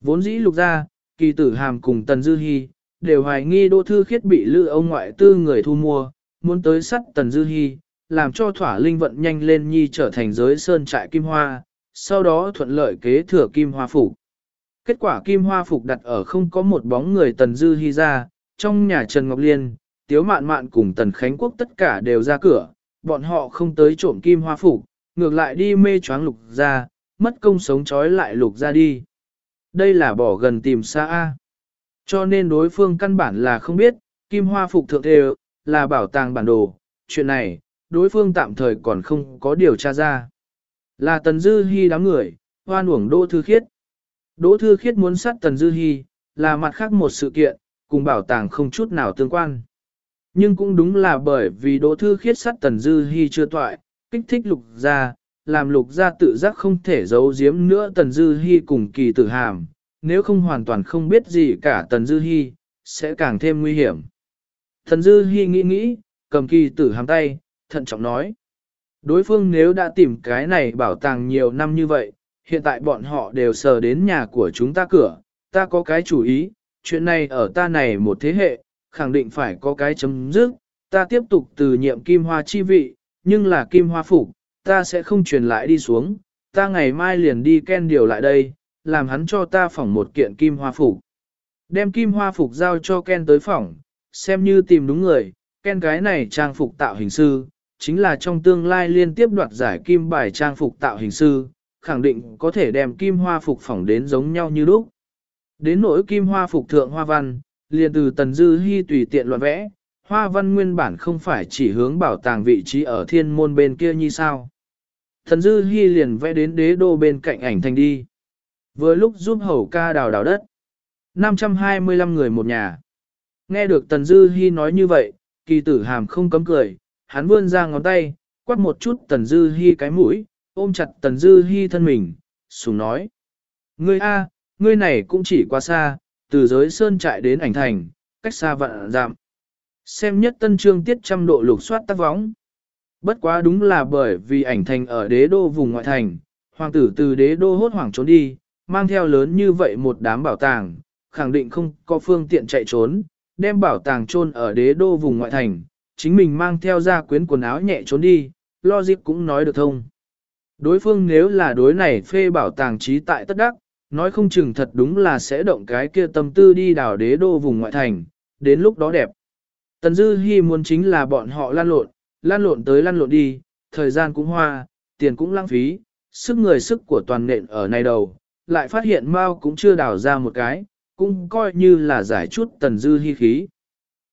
Vốn dĩ lục ra, kỳ tử hàm cùng Tần Dư Hi, đều hoài nghi đỗ thư khiết bị lữ ông ngoại tư người thu mua, muốn tới sắt Tần Dư Hi, làm cho thỏa linh vận nhanh lên nhi trở thành giới sơn trại kim hoa, sau đó thuận lợi kế thừa kim hoa phủ. Kết quả kim hoa phục đặt ở không có một bóng người Tần Dư Hi ra, trong nhà Trần Ngọc Liên, Tiếu Mạn Mạn cùng Tần Khánh Quốc tất cả đều ra cửa, bọn họ không tới trộm kim hoa phục, ngược lại đi mê choáng lục ra, mất công sống trói lại lục ra đi. Đây là bỏ gần tìm xa A. Cho nên đối phương căn bản là không biết, kim hoa phục thượng đều là bảo tàng bản đồ, chuyện này, đối phương tạm thời còn không có điều tra ra. Là Tần Dư Hi đám người, hoan uổng Đỗ Thư Khiết. Đỗ Thư Khiết muốn sát Tần Dư Hi, là mặt khác một sự kiện, cùng bảo tàng không chút nào tương quan. Nhưng cũng đúng là bởi vì Đỗ Thư Khiết sát Tần Dư Hi chưa toại, kích thích lục gia, làm lục gia tự giác không thể giấu giếm nữa Tần Dư Hi cùng kỳ tử hàm, nếu không hoàn toàn không biết gì cả Tần Dư Hi, sẽ càng thêm nguy hiểm. Tần Dư Hi nghĩ nghĩ, cầm kỳ tử hàm tay, thận trọng nói. Đối phương nếu đã tìm cái này bảo tàng nhiều năm như vậy, hiện tại bọn họ đều sờ đến nhà của chúng ta cửa, ta có cái chủ ý, chuyện này ở ta này một thế hệ, khẳng định phải có cái chấm dứt, ta tiếp tục từ nhiệm kim hoa chi vị, nhưng là kim hoa phục, ta sẽ không truyền lại đi xuống, ta ngày mai liền đi ken điều lại đây, làm hắn cho ta phỏng một kiện kim hoa phục. Đem kim hoa phục giao cho ken tới phỏng, xem như tìm đúng người, ken cái này trang phục tạo hình sư, chính là trong tương lai liên tiếp đoạt giải kim bài trang phục tạo hình sư, khẳng định có thể đem kim hoa phục phỏng đến giống nhau như lúc. Đến nỗi kim hoa phục thượng hoa văn, liền từ tần dư hy tùy tiện loạn vẽ, hoa văn nguyên bản không phải chỉ hướng bảo tàng vị trí ở thiên môn bên kia như sao. Thần dư hy liền vẽ đến đế đô bên cạnh ảnh thành đi. Vừa lúc giúp hầu ca đào đào đất. 525 người một nhà. Nghe được tần dư hy nói như vậy, kỳ tử hàm không cấm cười, hắn vươn ra ngón tay, quát một chút tần dư hy cái mũi, ôm chặt tần dư hy thân mình, sùng nói. Ngươi A, ngươi này cũng chỉ quá xa, từ giới sơn trại đến ảnh thành, cách xa vạn dặm Xem nhất tân trương tiết trăm độ lục soát tác võng. Bất quá đúng là bởi vì ảnh thành ở đế đô vùng ngoại thành, hoàng tử từ đế đô hốt hoảng trốn đi, mang theo lớn như vậy một đám bảo tàng, khẳng định không có phương tiện chạy trốn, đem bảo tàng chôn ở đế đô vùng ngoại thành, chính mình mang theo ra quyến quần áo nhẹ trốn đi, logic cũng nói được thông. Đối phương nếu là đối này phê bảo tàng trí tại tất đắc, nói không chừng thật đúng là sẽ động cái kia tâm tư đi đảo đế đô vùng ngoại thành, đến lúc đó đẹp. Tần Dư Hi muốn chính là bọn họ lan lộn, lan lộn tới lan lộn đi, thời gian cũng hoa, tiền cũng lãng phí, sức người sức của toàn nện ở này đầu, lại phát hiện Mao cũng chưa đào ra một cái, cũng coi như là giải chút Tần Dư hy khí.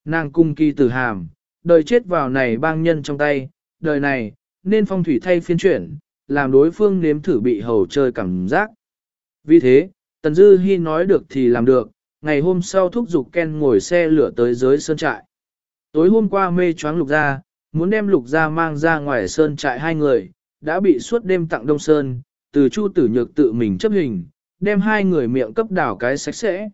Nàng cung kỳ tử hàm, đời chết vào này bang nhân trong tay, đời này, nên phong thủy thay phiên chuyển, làm đối phương nếm thử bị hầu chơi cảm giác. Vì thế, Tần Dư Hi nói được thì làm được, ngày hôm sau thúc giục Ken ngồi xe lửa tới dưới sơn trại. Tối hôm qua mê choáng lục gia, muốn đem lục gia mang ra ngoài sơn trại hai người, đã bị suốt đêm tặng đông sơn, từ chu tử nhược tự mình chấp hình, đem hai người miệng cấp đảo cái sạch sẽ.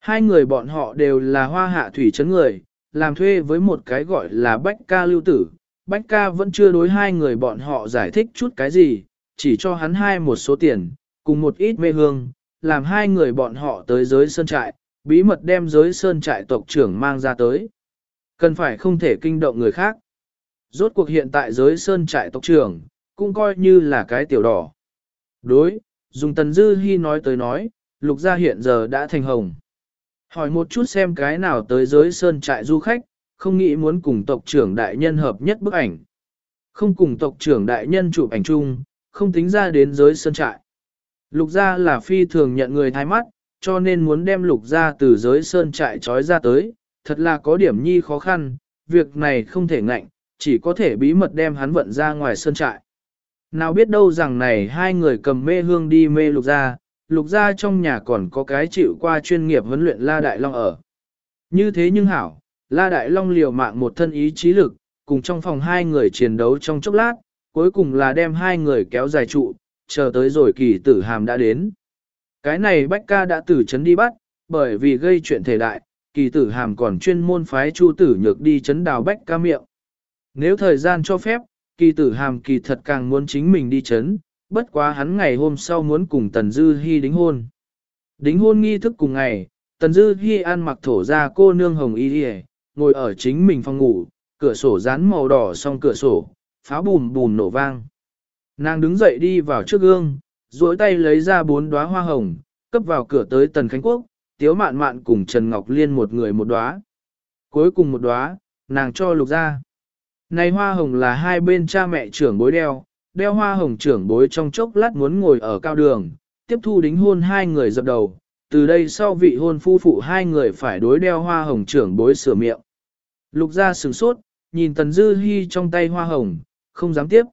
Hai người bọn họ đều là hoa hạ thủy chấn người, làm thuê với một cái gọi là bách ca lưu tử. Bách ca vẫn chưa đối hai người bọn họ giải thích chút cái gì, chỉ cho hắn hai một số tiền, cùng một ít mê hương, làm hai người bọn họ tới giới sơn trại, bí mật đem giới sơn trại tộc trưởng mang ra tới. Cần phải không thể kinh động người khác. Rốt cuộc hiện tại giới sơn trại tộc trưởng, cũng coi như là cái tiểu đỏ. Đối, dùng tần dư hy nói tới nói, lục gia hiện giờ đã thành hồng. Hỏi một chút xem cái nào tới giới sơn trại du khách, không nghĩ muốn cùng tộc trưởng đại nhân hợp nhất bức ảnh. Không cùng tộc trưởng đại nhân chụp ảnh chung, không tính ra đến giới sơn trại. Lục gia là phi thường nhận người thái mắt, cho nên muốn đem lục gia từ giới sơn trại trói ra tới, thật là có điểm nhi khó khăn, việc này không thể ngạnh, chỉ có thể bí mật đem hắn vận ra ngoài sơn trại. Nào biết đâu rằng này hai người cầm mê hương đi mê lục gia, lục gia trong nhà còn có cái chịu qua chuyên nghiệp huấn luyện La Đại Long ở. Như thế nhưng hảo, La Đại Long liều mạng một thân ý chí lực, cùng trong phòng hai người chiến đấu trong chốc lát, cuối cùng là đem hai người kéo dài trụ, chờ tới rồi kỳ tử hàm đã đến. Cái này Bách ca đã tử chấn đi bắt, bởi vì gây chuyện thể đại, kỳ tử hàm còn chuyên môn phái chu tử nhược đi chấn đào Bách ca miệng. Nếu thời gian cho phép, kỳ tử hàm kỳ thật càng muốn chính mình đi chấn, bất quá hắn ngày hôm sau muốn cùng Tần Dư Hi đính hôn. Đính hôn nghi thức cùng ngày, Tần Dư Hi ăn mặc thổ ra cô nương hồng y đi ngồi ở chính mình phòng ngủ, cửa sổ dán màu đỏ song cửa sổ, pháo bùm bùm nổ vang. Nàng đứng dậy đi vào trước gương, duỗi tay lấy ra bốn đóa hoa hồng, cấp vào cửa tới Tần Khánh Quốc, Tiếu Mạn Mạn cùng Trần Ngọc Liên một người một đóa. Cuối cùng một đóa, nàng cho lục ra. Này hoa hồng là hai bên cha mẹ trưởng bối đeo, đeo hoa hồng trưởng bối trong chốc lát muốn ngồi ở cao đường, tiếp thu đính hôn hai người dập đầu, từ đây sau vị hôn phu phụ hai người phải đối đeo hoa hồng trưởng bối sửa miệng. Lục ra sửng sốt, nhìn Tần Dư Hi trong tay hoa hồng, không dám tiếp.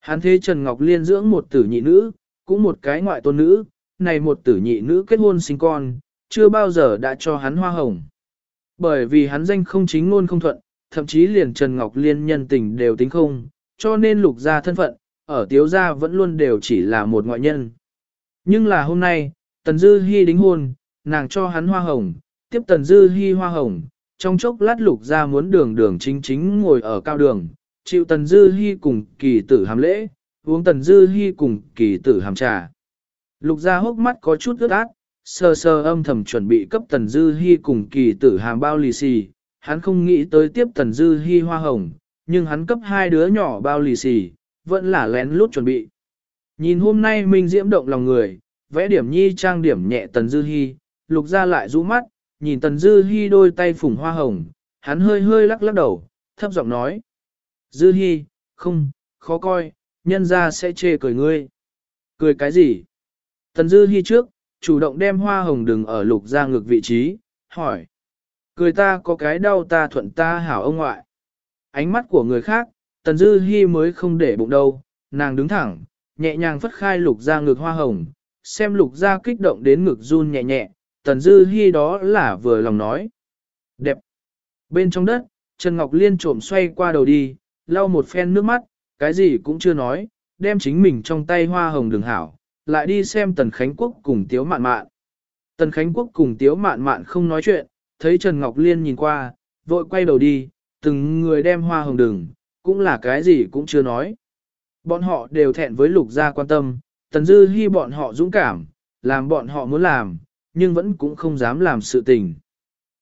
Hắn thế Trần Ngọc Liên dưỡng một tử nhị nữ, cũng một cái ngoại tôn nữ, này một tử nhị nữ kết hôn sinh con, chưa bao giờ đã cho hắn hoa hồng. Bởi vì hắn danh không chính ngôn không thuận, thậm chí liền Trần Ngọc Liên nhân tình đều tính không, cho nên lục ra thân phận, ở tiếu gia vẫn luôn đều chỉ là một ngoại nhân. Nhưng là hôm nay, Tần Dư Hi đính hôn, nàng cho hắn hoa hồng, tiếp Tần Dư Hi hoa hồng, trong chốc lát lục ra muốn đường đường chính chính ngồi ở cao đường, chịu Tần Dư Hi cùng kỳ tử hàm lễ, uống Tần Dư Hi cùng kỳ tử hàm trà. Lục ra hốc mắt có chút ướt át, sơ sơ âm thầm chuẩn bị cấp Tần Dư Hi cùng kỳ tử hàm bao lì xì, hắn không nghĩ tới tiếp Tần Dư hy hoa hồng, nhưng hắn cấp hai đứa nhỏ bao lì xì, vẫn là lén lút chuẩn bị. Nhìn hôm nay Minh Diễm động lòng người, vẽ điểm nhi trang điểm nhẹ Tần Dư hy lục ra lại rũ mắt, nhìn Tần Dư hy đôi tay phủng hoa hồng, hắn hơi hơi lắc lắc đầu, thấp giọng nói. Dư hy không, khó coi, nhân ra sẽ chê cười ngươi. Cười cái gì? Tần Dư hy trước, chủ động đem hoa hồng đừng ở lục ra ngược vị trí, hỏi. Cười ta có cái đau ta thuận ta hảo ông ngoại. Ánh mắt của người khác, Tần Dư Hi mới không để bụng đâu, nàng đứng thẳng, nhẹ nhàng phất khai lục ra ngực hoa hồng, xem lục ra kích động đến ngực run nhẹ nhẹ, Tần Dư Hi đó là vừa lòng nói. Đẹp. Bên trong đất, Trần Ngọc Liên trộm xoay qua đầu đi, lau một phen nước mắt, cái gì cũng chưa nói, đem chính mình trong tay hoa hồng đường hảo, lại đi xem Tần Khánh Quốc cùng Tiếu Mạn Mạn. Tần Khánh Quốc cùng Tiếu Mạn Mạn không nói chuyện, thấy Trần Ngọc Liên nhìn qua, vội quay đầu đi, từng người đem hoa hồng đường, cũng là cái gì cũng chưa nói. Bọn họ đều thẹn với lục gia quan tâm, Tần Dư hy bọn họ dũng cảm, làm bọn họ muốn làm, nhưng vẫn cũng không dám làm sự tình.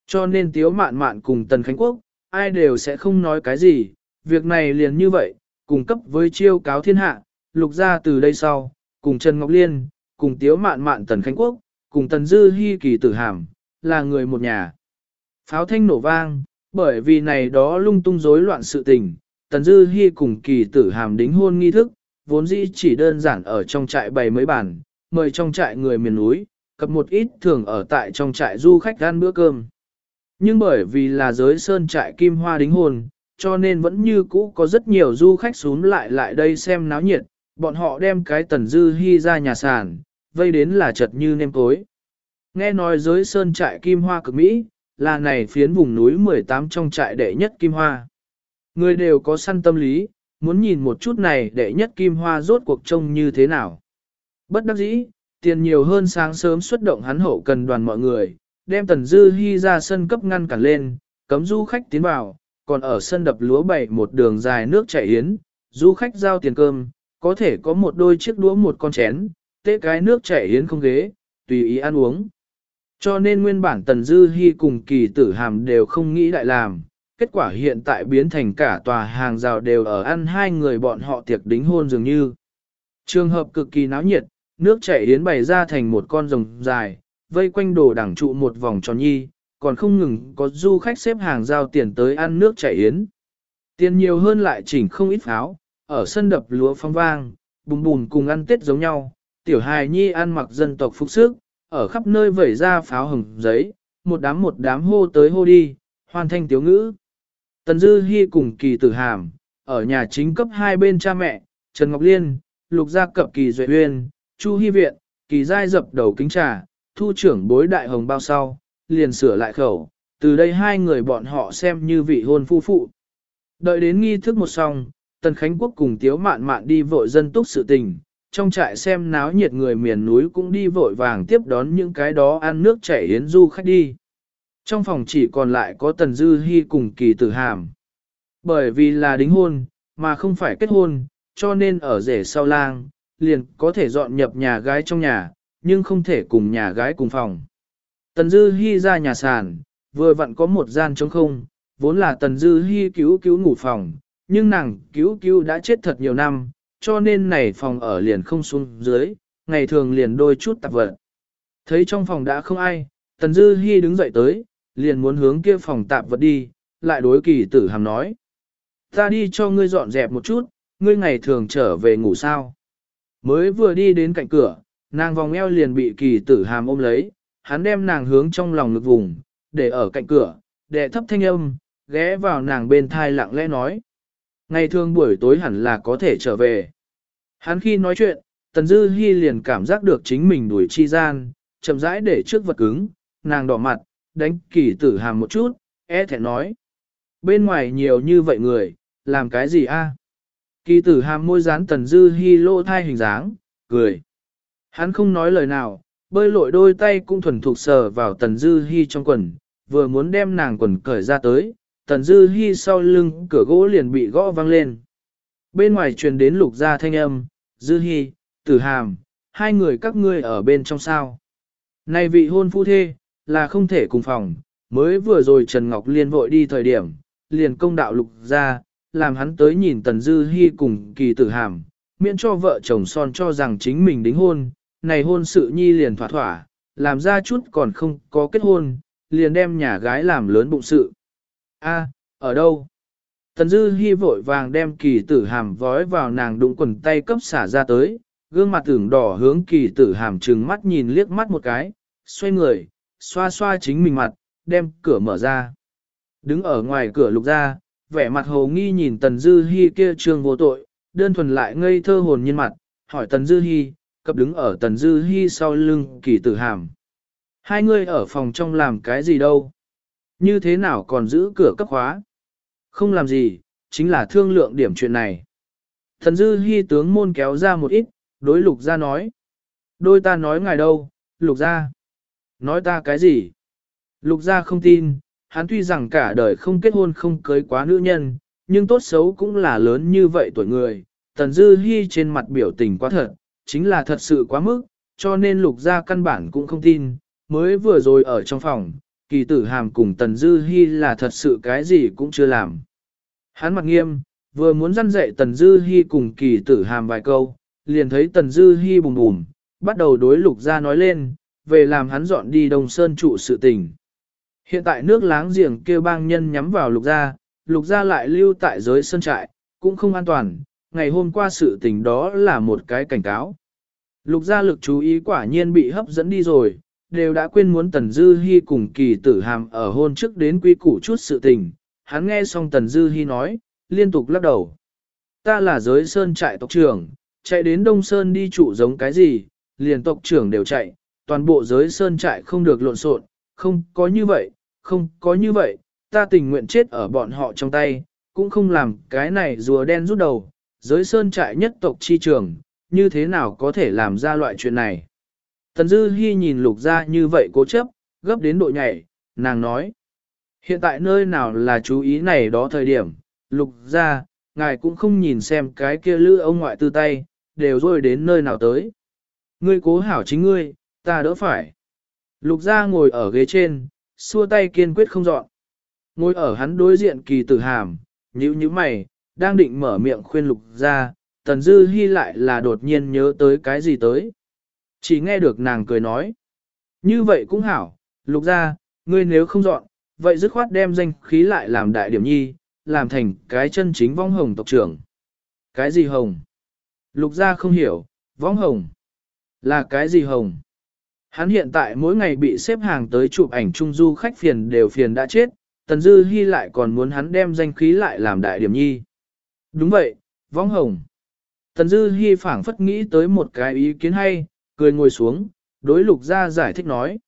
Cho nên Tiếu Mạn Mạn cùng Tần Khánh Quốc, ai đều sẽ không nói cái gì, việc này liền như vậy, cùng cấp với chiêu cáo thiên hạ, lục gia từ đây sau, cùng Trần Ngọc Liên, cùng tiếu mạn mạn tần khánh quốc, cùng tần dư Hi kỳ tử hàm, là người một nhà. Pháo thanh nổ vang, bởi vì này đó lung tung rối loạn sự tình, tần dư hy cùng kỳ tử hàm đính hôn nghi thức, vốn dĩ chỉ đơn giản ở trong trại bày mấy bàn, mời trong trại người miền núi, cập một ít thường ở tại trong trại du khách ăn bữa cơm. Nhưng bởi vì là giới sơn trại kim hoa đính hôn, cho nên vẫn như cũ có rất nhiều du khách xuống lại lại đây xem náo nhiệt, bọn họ đem cái tần dư hy ra nhà sàn, vây đến là chật như nêm cối. Nghe nói giới sơn trại kim hoa cực Mỹ, là này phiến vùng núi 18 trong trại đệ nhất kim hoa. Người đều có săn tâm lý, muốn nhìn một chút này đệ nhất kim hoa rốt cuộc trông như thế nào. Bất đắc dĩ, tiền nhiều hơn sáng sớm xuất động hắn hậu cần đoàn mọi người, đem tần dư hy ra sân cấp ngăn cản lên, cấm du khách tiến vào, còn ở sân đập lúa bảy một đường dài nước chảy yến, du khách giao tiền cơm, có thể có một đôi chiếc đũa một con chén, tế cái nước chảy yến không ghế, tùy ý ăn uống. Cho nên nguyên bản Tần Dư Hi cùng kỳ tử hàm đều không nghĩ đại làm, kết quả hiện tại biến thành cả tòa hàng rào đều ở ăn hai người bọn họ tiệc đính hôn dường như. Trường hợp cực kỳ náo nhiệt, nước chảy yến bày ra thành một con rồng dài, vây quanh đồ đẳng trụ một vòng tròn nhi, còn không ngừng có du khách xếp hàng giao tiền tới ăn nước chảy yến. Tiền nhiều hơn lại chỉnh không ít pháo, ở sân đập lúa phong vang, bùm bùm cùng ăn tết giống nhau, tiểu hài nhi ăn mặc dân tộc phục sức, ở khắp nơi vẩy ra pháo hồng giấy, một đám một đám hô tới hô đi, hoàn thanh tiếu ngữ. Tần Dư Hi cùng kỳ tử hàm, ở nhà chính cấp hai bên cha mẹ, Trần Ngọc Liên, Lục Gia Cập Kỳ Duệ Uyên, Chu Hi Viện, Kỳ Giai dập đầu kính trà, thu trưởng bối đại hồng bao sau, liền sửa lại khẩu, từ đây hai người bọn họ xem như vị hôn phu phụ. Đợi đến nghi thức một xong, Tần Khánh Quốc cùng Tiếu Mạn Mạn đi vội dân túc sự tình, trong trại xem náo nhiệt người miền núi cũng đi vội vàng tiếp đón những cái đó ăn nước chảy yến du khách đi. Trong phòng chỉ còn lại có Tần Dư Hi cùng kỳ tử hàm. Bởi vì là đính hôn, mà không phải kết hôn, cho nên ở rể sau lang, liền có thể dọn nhập nhà gái trong nhà, nhưng không thể cùng nhà gái cùng phòng. Tần Dư Hi ra nhà sàn, vừa vặn có một gian trống không, vốn là Tần Dư Hi cứu cứu ngủ phòng, nhưng nàng cứu cứu đã chết thật nhiều năm, cho nên này phòng ở liền không xuống dưới, ngày thường liền đôi chút tạp vật. Thấy trong phòng đã không ai, Tần Dư Hi đứng dậy tới, liền muốn hướng kia phòng tạp vật đi, lại đối kỳ tử hàm nói. Ta đi cho ngươi dọn dẹp một chút, ngươi ngày thường trở về ngủ sao. Mới vừa đi đến cạnh cửa, nàng vòng eo liền bị kỳ tử hàm ôm lấy, hắn đem nàng hướng trong lòng ngực vùng, để ở cạnh cửa, để thấp thanh âm, ghé vào nàng bên thai lặng lẽ nói. Ngày thường buổi tối hẳn là có thể trở về. Hắn khi nói chuyện, Tần Dư Hi liền cảm giác được chính mình đuổi chi gian, chậm rãi để trước vật cứng, nàng đỏ mặt, đánh kỳ tử hàm một chút, e thẹn nói. Bên ngoài nhiều như vậy người, làm cái gì a? Kỳ tử hàm môi dán Tần Dư Hi lô thai hình dáng, cười. Hắn không nói lời nào, bơi lội đôi tay cũng thuần thục sờ vào Tần Dư Hi trong quần, vừa muốn đem nàng quần cởi ra tới, Tần Dư Hi sau lưng cửa gỗ liền bị gõ vang lên. Bên ngoài truyền đến lục gia thanh âm, Dư Hi, Tử Hàm, hai người các ngươi ở bên trong sao. Này vị hôn phu thê, là không thể cùng phòng, mới vừa rồi Trần Ngọc Liên vội đi thời điểm, liền công đạo lục gia, làm hắn tới nhìn Tần Dư Hi cùng kỳ tử hàm, miễn cho vợ chồng son cho rằng chính mình đính hôn, này hôn sự nhi liền thỏa thỏa, làm ra chút còn không có kết hôn, liền đem nhà gái làm lớn bụng sự. A, ở đâu? Tần Dư Hi vội vàng đem kỳ tử hàm vói vào nàng đụng quần tay cấp xả ra tới, gương mặt tưởng đỏ hướng kỳ tử hàm trừng mắt nhìn liếc mắt một cái, xoay người, xoa xoa chính mình mặt, đem cửa mở ra. Đứng ở ngoài cửa lục ra, vẻ mặt hồ nghi nhìn Tần Dư Hi kia trương vô tội, đơn thuần lại ngây thơ hồn nhiên mặt, hỏi Tần Dư Hi, cập đứng ở Tần Dư Hi sau lưng kỳ tử hàm. Hai người ở phòng trong làm cái gì đâu? Như thế nào còn giữ cửa cấp khóa? Không làm gì, chính là thương lượng điểm chuyện này. Thần dư hy tướng môn kéo ra một ít, đối lục gia nói. Đôi ta nói ngài đâu, lục gia. Nói ta cái gì? Lục gia không tin, hắn tuy rằng cả đời không kết hôn không cưới quá nữ nhân, nhưng tốt xấu cũng là lớn như vậy tuổi người. Tần dư hy trên mặt biểu tình quá thật, chính là thật sự quá mức, cho nên lục gia căn bản cũng không tin, mới vừa rồi ở trong phòng, kỳ tử hàm cùng Tần Dư Hi là thật sự cái gì cũng chưa làm. Hắn mặt nghiêm, vừa muốn dăn dạy Tần Dư Hi cùng kỳ tử hàm vài câu, liền thấy Tần Dư Hi bùm bùm, bắt đầu đối lục gia nói lên, về làm hắn dọn đi Đông Sơn trụ sự tình. Hiện tại nước láng giềng kêu bang nhân nhắm vào lục gia, lục gia lại lưu tại giới sơn trại, cũng không an toàn, ngày hôm qua sự tình đó là một cái cảnh cáo. Lục gia lực chú ý quả nhiên bị hấp dẫn đi rồi, đều đã quên muốn Tần Dư Hi cùng kỳ tử hàm ở hôn trước đến quy củ chút sự tình. Hắn nghe xong Tần Dư Hi nói, liên tục lắc đầu. Ta là giới sơn trại tộc trưởng, chạy đến Đông Sơn đi trụ giống cái gì, liền tộc trưởng đều chạy, toàn bộ giới sơn trại không được lộn xộn, không có như vậy, không có như vậy, ta tình nguyện chết ở bọn họ trong tay, cũng không làm cái này rùa đen rút đầu, giới sơn trại nhất tộc chi trường, như thế nào có thể làm ra loại chuyện này. Tần Dư Hi nhìn lục gia như vậy cố chấp, gấp đến độ nhảy, nàng nói. Hiện tại nơi nào là chú ý này đó thời điểm, lục gia, ngài cũng không nhìn xem cái kia lữ ông ngoại tư tay, đều rồi đến nơi nào tới. Ngươi cố hảo chính ngươi, ta đỡ phải. Lục gia ngồi ở ghế trên, xua tay kiên quyết không dọn. Ngồi ở hắn đối diện kỳ tử hàm, nhíu nhíu mày, đang định mở miệng khuyên lục gia, tần dư hy lại là đột nhiên nhớ tới cái gì tới. Chỉ nghe được nàng cười nói. Như vậy cũng hảo, lục gia, ngươi nếu không dọn, vậy dứt khoát đem danh khí lại làm đại điểm nhi, làm thành cái chân chính vong hồng tộc trưởng. Cái gì hồng? Lục gia không hiểu, vong hồng. Là cái gì hồng? Hắn hiện tại mỗi ngày bị xếp hàng tới chụp ảnh trung du khách phiền đều phiền đã chết, Tần Dư Hi lại còn muốn hắn đem danh khí lại làm đại điểm nhi. Đúng vậy, vong hồng. Tần Dư Hi phảng phất nghĩ tới một cái ý kiến hay, cười ngồi xuống, đối lục gia giải thích nói.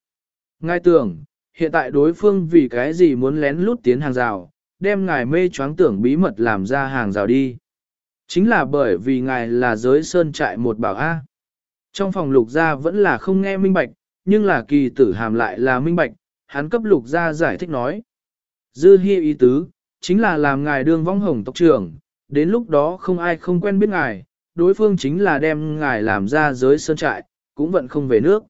Ngài tưởng, hiện tại đối phương vì cái gì muốn lén lút tiến hàng rào, đem ngài mê choáng tưởng bí mật làm ra hàng rào đi. Chính là bởi vì ngài là giới sơn trại một bảo A. Trong phòng lục gia vẫn là không nghe minh bạch, nhưng là kỳ tử hàm lại là minh bạch, hắn cấp lục gia giải thích nói. Dư hi ý tứ, chính là làm ngài đương vong hồng tộc trưởng, đến lúc đó không ai không quen biết ngài, đối phương chính là đem ngài làm ra giới sơn trại, cũng vẫn không về nước.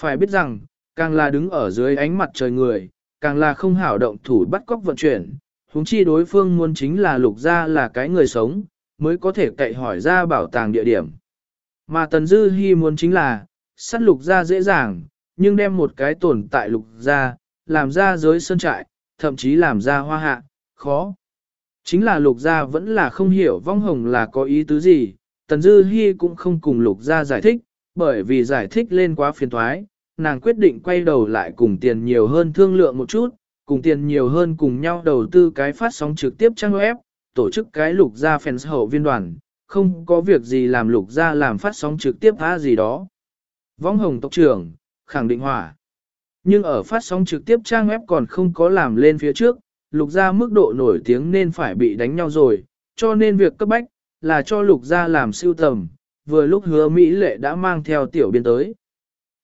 Phải biết rằng, càng là đứng ở dưới ánh mặt trời người, càng là không hảo động thủ bắt cóc vận chuyển, huống chi đối phương muốn chính là lục gia là cái người sống, mới có thể cậy hỏi ra bảo tàng địa điểm. Mà Tần Dư Hi muốn chính là, sát lục gia dễ dàng, nhưng đem một cái tồn tại lục gia, làm ra giới sơn trại, thậm chí làm ra hoa hạ, khó. Chính là lục gia vẫn là không hiểu vong hồng là có ý tứ gì, Tần Dư Hi cũng không cùng lục gia giải thích, bởi vì giải thích lên quá phiền toái, nàng quyết định quay đầu lại cùng tiền nhiều hơn thương lượng một chút, cùng tiền nhiều hơn cùng nhau đầu tư cái phát sóng trực tiếp trang web, tổ chức cái lục gia fans hậu viên đoàn, không có việc gì làm lục gia làm phát sóng trực tiếp há gì đó. Võng hồng tộc trưởng, khẳng định hỏa. Nhưng ở phát sóng trực tiếp trang web còn không có làm lên phía trước, lục gia mức độ nổi tiếng nên phải bị đánh nhau rồi, cho nên việc cấp bách, là cho lục gia làm siêu tầm, vừa lúc hứa Mỹ lệ đã mang theo tiểu biên tới.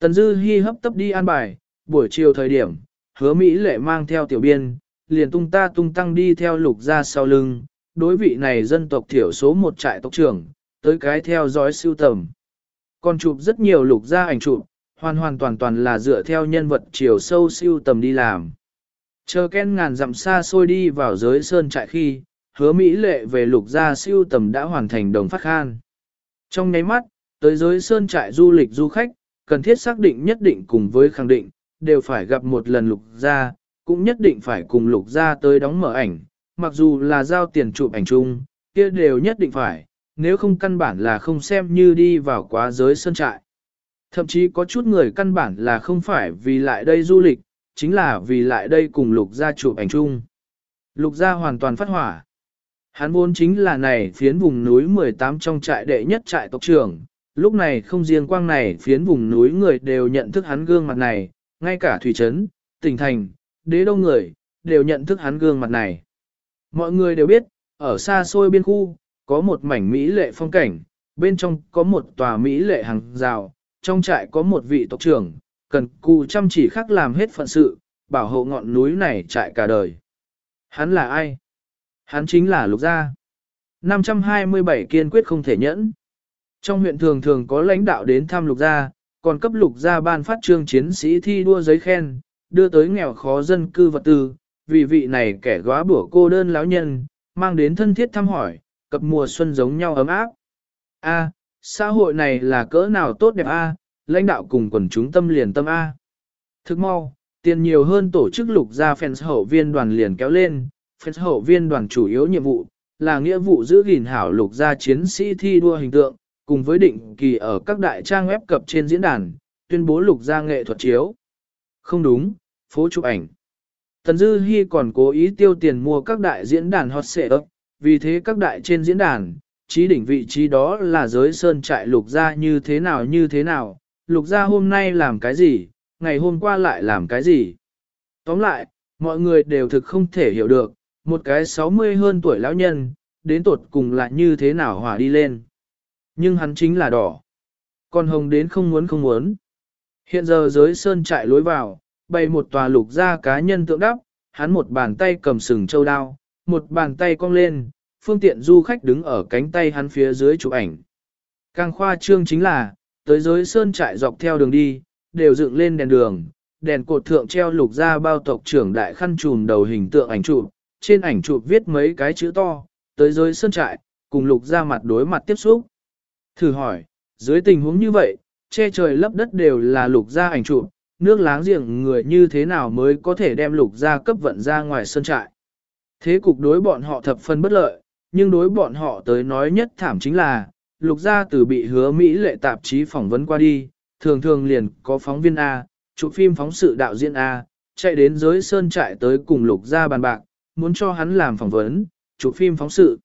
Tần Dư Hi hấp tấp đi an bài, buổi chiều thời điểm, hứa Mỹ lệ mang theo tiểu biên, liền tung ta tung tăng đi theo lục gia sau lưng, đối vị này dân tộc thiểu số một trại tộc trưởng, tới cái theo dõi siêu tầm. Còn chụp rất nhiều lục gia ảnh chụp, hoàn hoàn toàn toàn là dựa theo nhân vật chiều sâu siêu tầm đi làm. Chờ Ken ngàn dặm xa xôi đi vào giới sơn trại khi, hứa Mỹ lệ về lục gia siêu tầm đã hoàn thành đồng phát khan. Trong nháy mắt, tới giới sơn trại du lịch du khách, cần thiết xác định nhất định cùng với khẳng định, đều phải gặp một lần lục gia, cũng nhất định phải cùng lục gia tới đóng mở ảnh, mặc dù là giao tiền chụp ảnh chung, kia đều nhất định phải, nếu không căn bản là không xem như đi vào quá giới sơn trại. Thậm chí có chút người căn bản là không phải vì lại đây du lịch, chính là vì lại đây cùng lục gia chụp ảnh chung. Lục gia hoàn toàn phát hỏa. Hắn vốn chính là này phiến vùng núi 18 trong trại đệ nhất trại tộc trưởng, lúc này không riêng quang này phiến vùng núi người đều nhận thức hắn gương mặt này, ngay cả thủy trấn, tỉnh thành, đế đông người, đều nhận thức hắn gương mặt này. Mọi người đều biết, ở xa xôi biên khu, có một mảnh Mỹ lệ phong cảnh, bên trong có một tòa Mỹ lệ hàng rào, trong trại có một vị tộc trưởng, cần cù chăm chỉ khắc làm hết phận sự, bảo hộ ngọn núi này trại cả đời. Hắn là ai? Hắn chính là lục gia. 527 kiên quyết không thể nhẫn. Trong huyện thường thường có lãnh đạo đến thăm lục gia, còn cấp lục gia ban phát trương chiến sĩ thi đua giấy khen, đưa tới nghèo khó dân cư vật tư, vì vị này kẻ góa bủa cô đơn lão nhân, mang đến thân thiết thăm hỏi, cập mùa xuân giống nhau ấm áp. A, xã hội này là cỡ nào tốt đẹp a, lãnh đạo cùng quần chúng tâm liền tâm a. Thức mau, tiền nhiều hơn tổ chức lục gia fans hậu viên đoàn liền kéo lên, fans hậu viên đoàn chủ yếu nhiệm vụ là nghĩa vụ giữ gìn hảo lục gia chiến sĩ thi đua hình tượng, cùng với định kỳ ở các đại trang web cập trên diễn đàn, tuyên bố lục gia nghệ thuật chiếu. Không đúng, phố chụp ảnh. Tần Dư Hi còn cố ý tiêu tiền mua các đại diễn đàn hot ấp, vì thế các đại trên diễn đàn, trí đỉnh vị trí đó là giới sơn trại lục gia như thế nào như thế nào, lục gia hôm nay làm cái gì, ngày hôm qua lại làm cái gì. Tóm lại, mọi người đều thực không thể hiểu được, một cái 60 hơn tuổi lão nhân, đến tuột cùng lại như thế nào hỏa đi lên. Nhưng hắn chính là đỏ. Còn hồng đến không muốn không muốn. Hiện giờ giới sơn trại lối vào, bày một tòa lục gia cá nhân tượng đắp, hắn một bàn tay cầm sừng châu đao, một bàn tay cong lên, phương tiện du khách đứng ở cánh tay hắn phía dưới chụp ảnh. Càng khoa trương chính là, tới giới sơn trại dọc theo đường đi, đều dựng lên đèn đường, đèn cột thượng treo lục gia bao tộc trưởng đại khăn trùm đầu hình tượng ảnh chụp, trên ảnh chụp viết mấy cái chữ to, tới giới sơn trại, cùng lục gia mặt đối mặt tiếp xúc. Thử hỏi, dưới tình huống như vậy, che trời lấp đất đều là lục gia ảnh chụp, nước láng giềng người như thế nào mới có thể đem lục gia cấp vận ra ngoài sơn trại. Thế cục đối bọn họ thập phân bất lợi, nhưng đối bọn họ tới nói nhất thảm chính là, lục gia từ bị hứa Mỹ lệ tạp chí phỏng vấn qua đi, thường thường liền có phóng viên A, chụp phim phóng sự đạo diễn A, chạy đến giới sơn trại tới cùng lục gia bàn bạc, muốn cho hắn làm phỏng vấn, chụp phim phóng sự.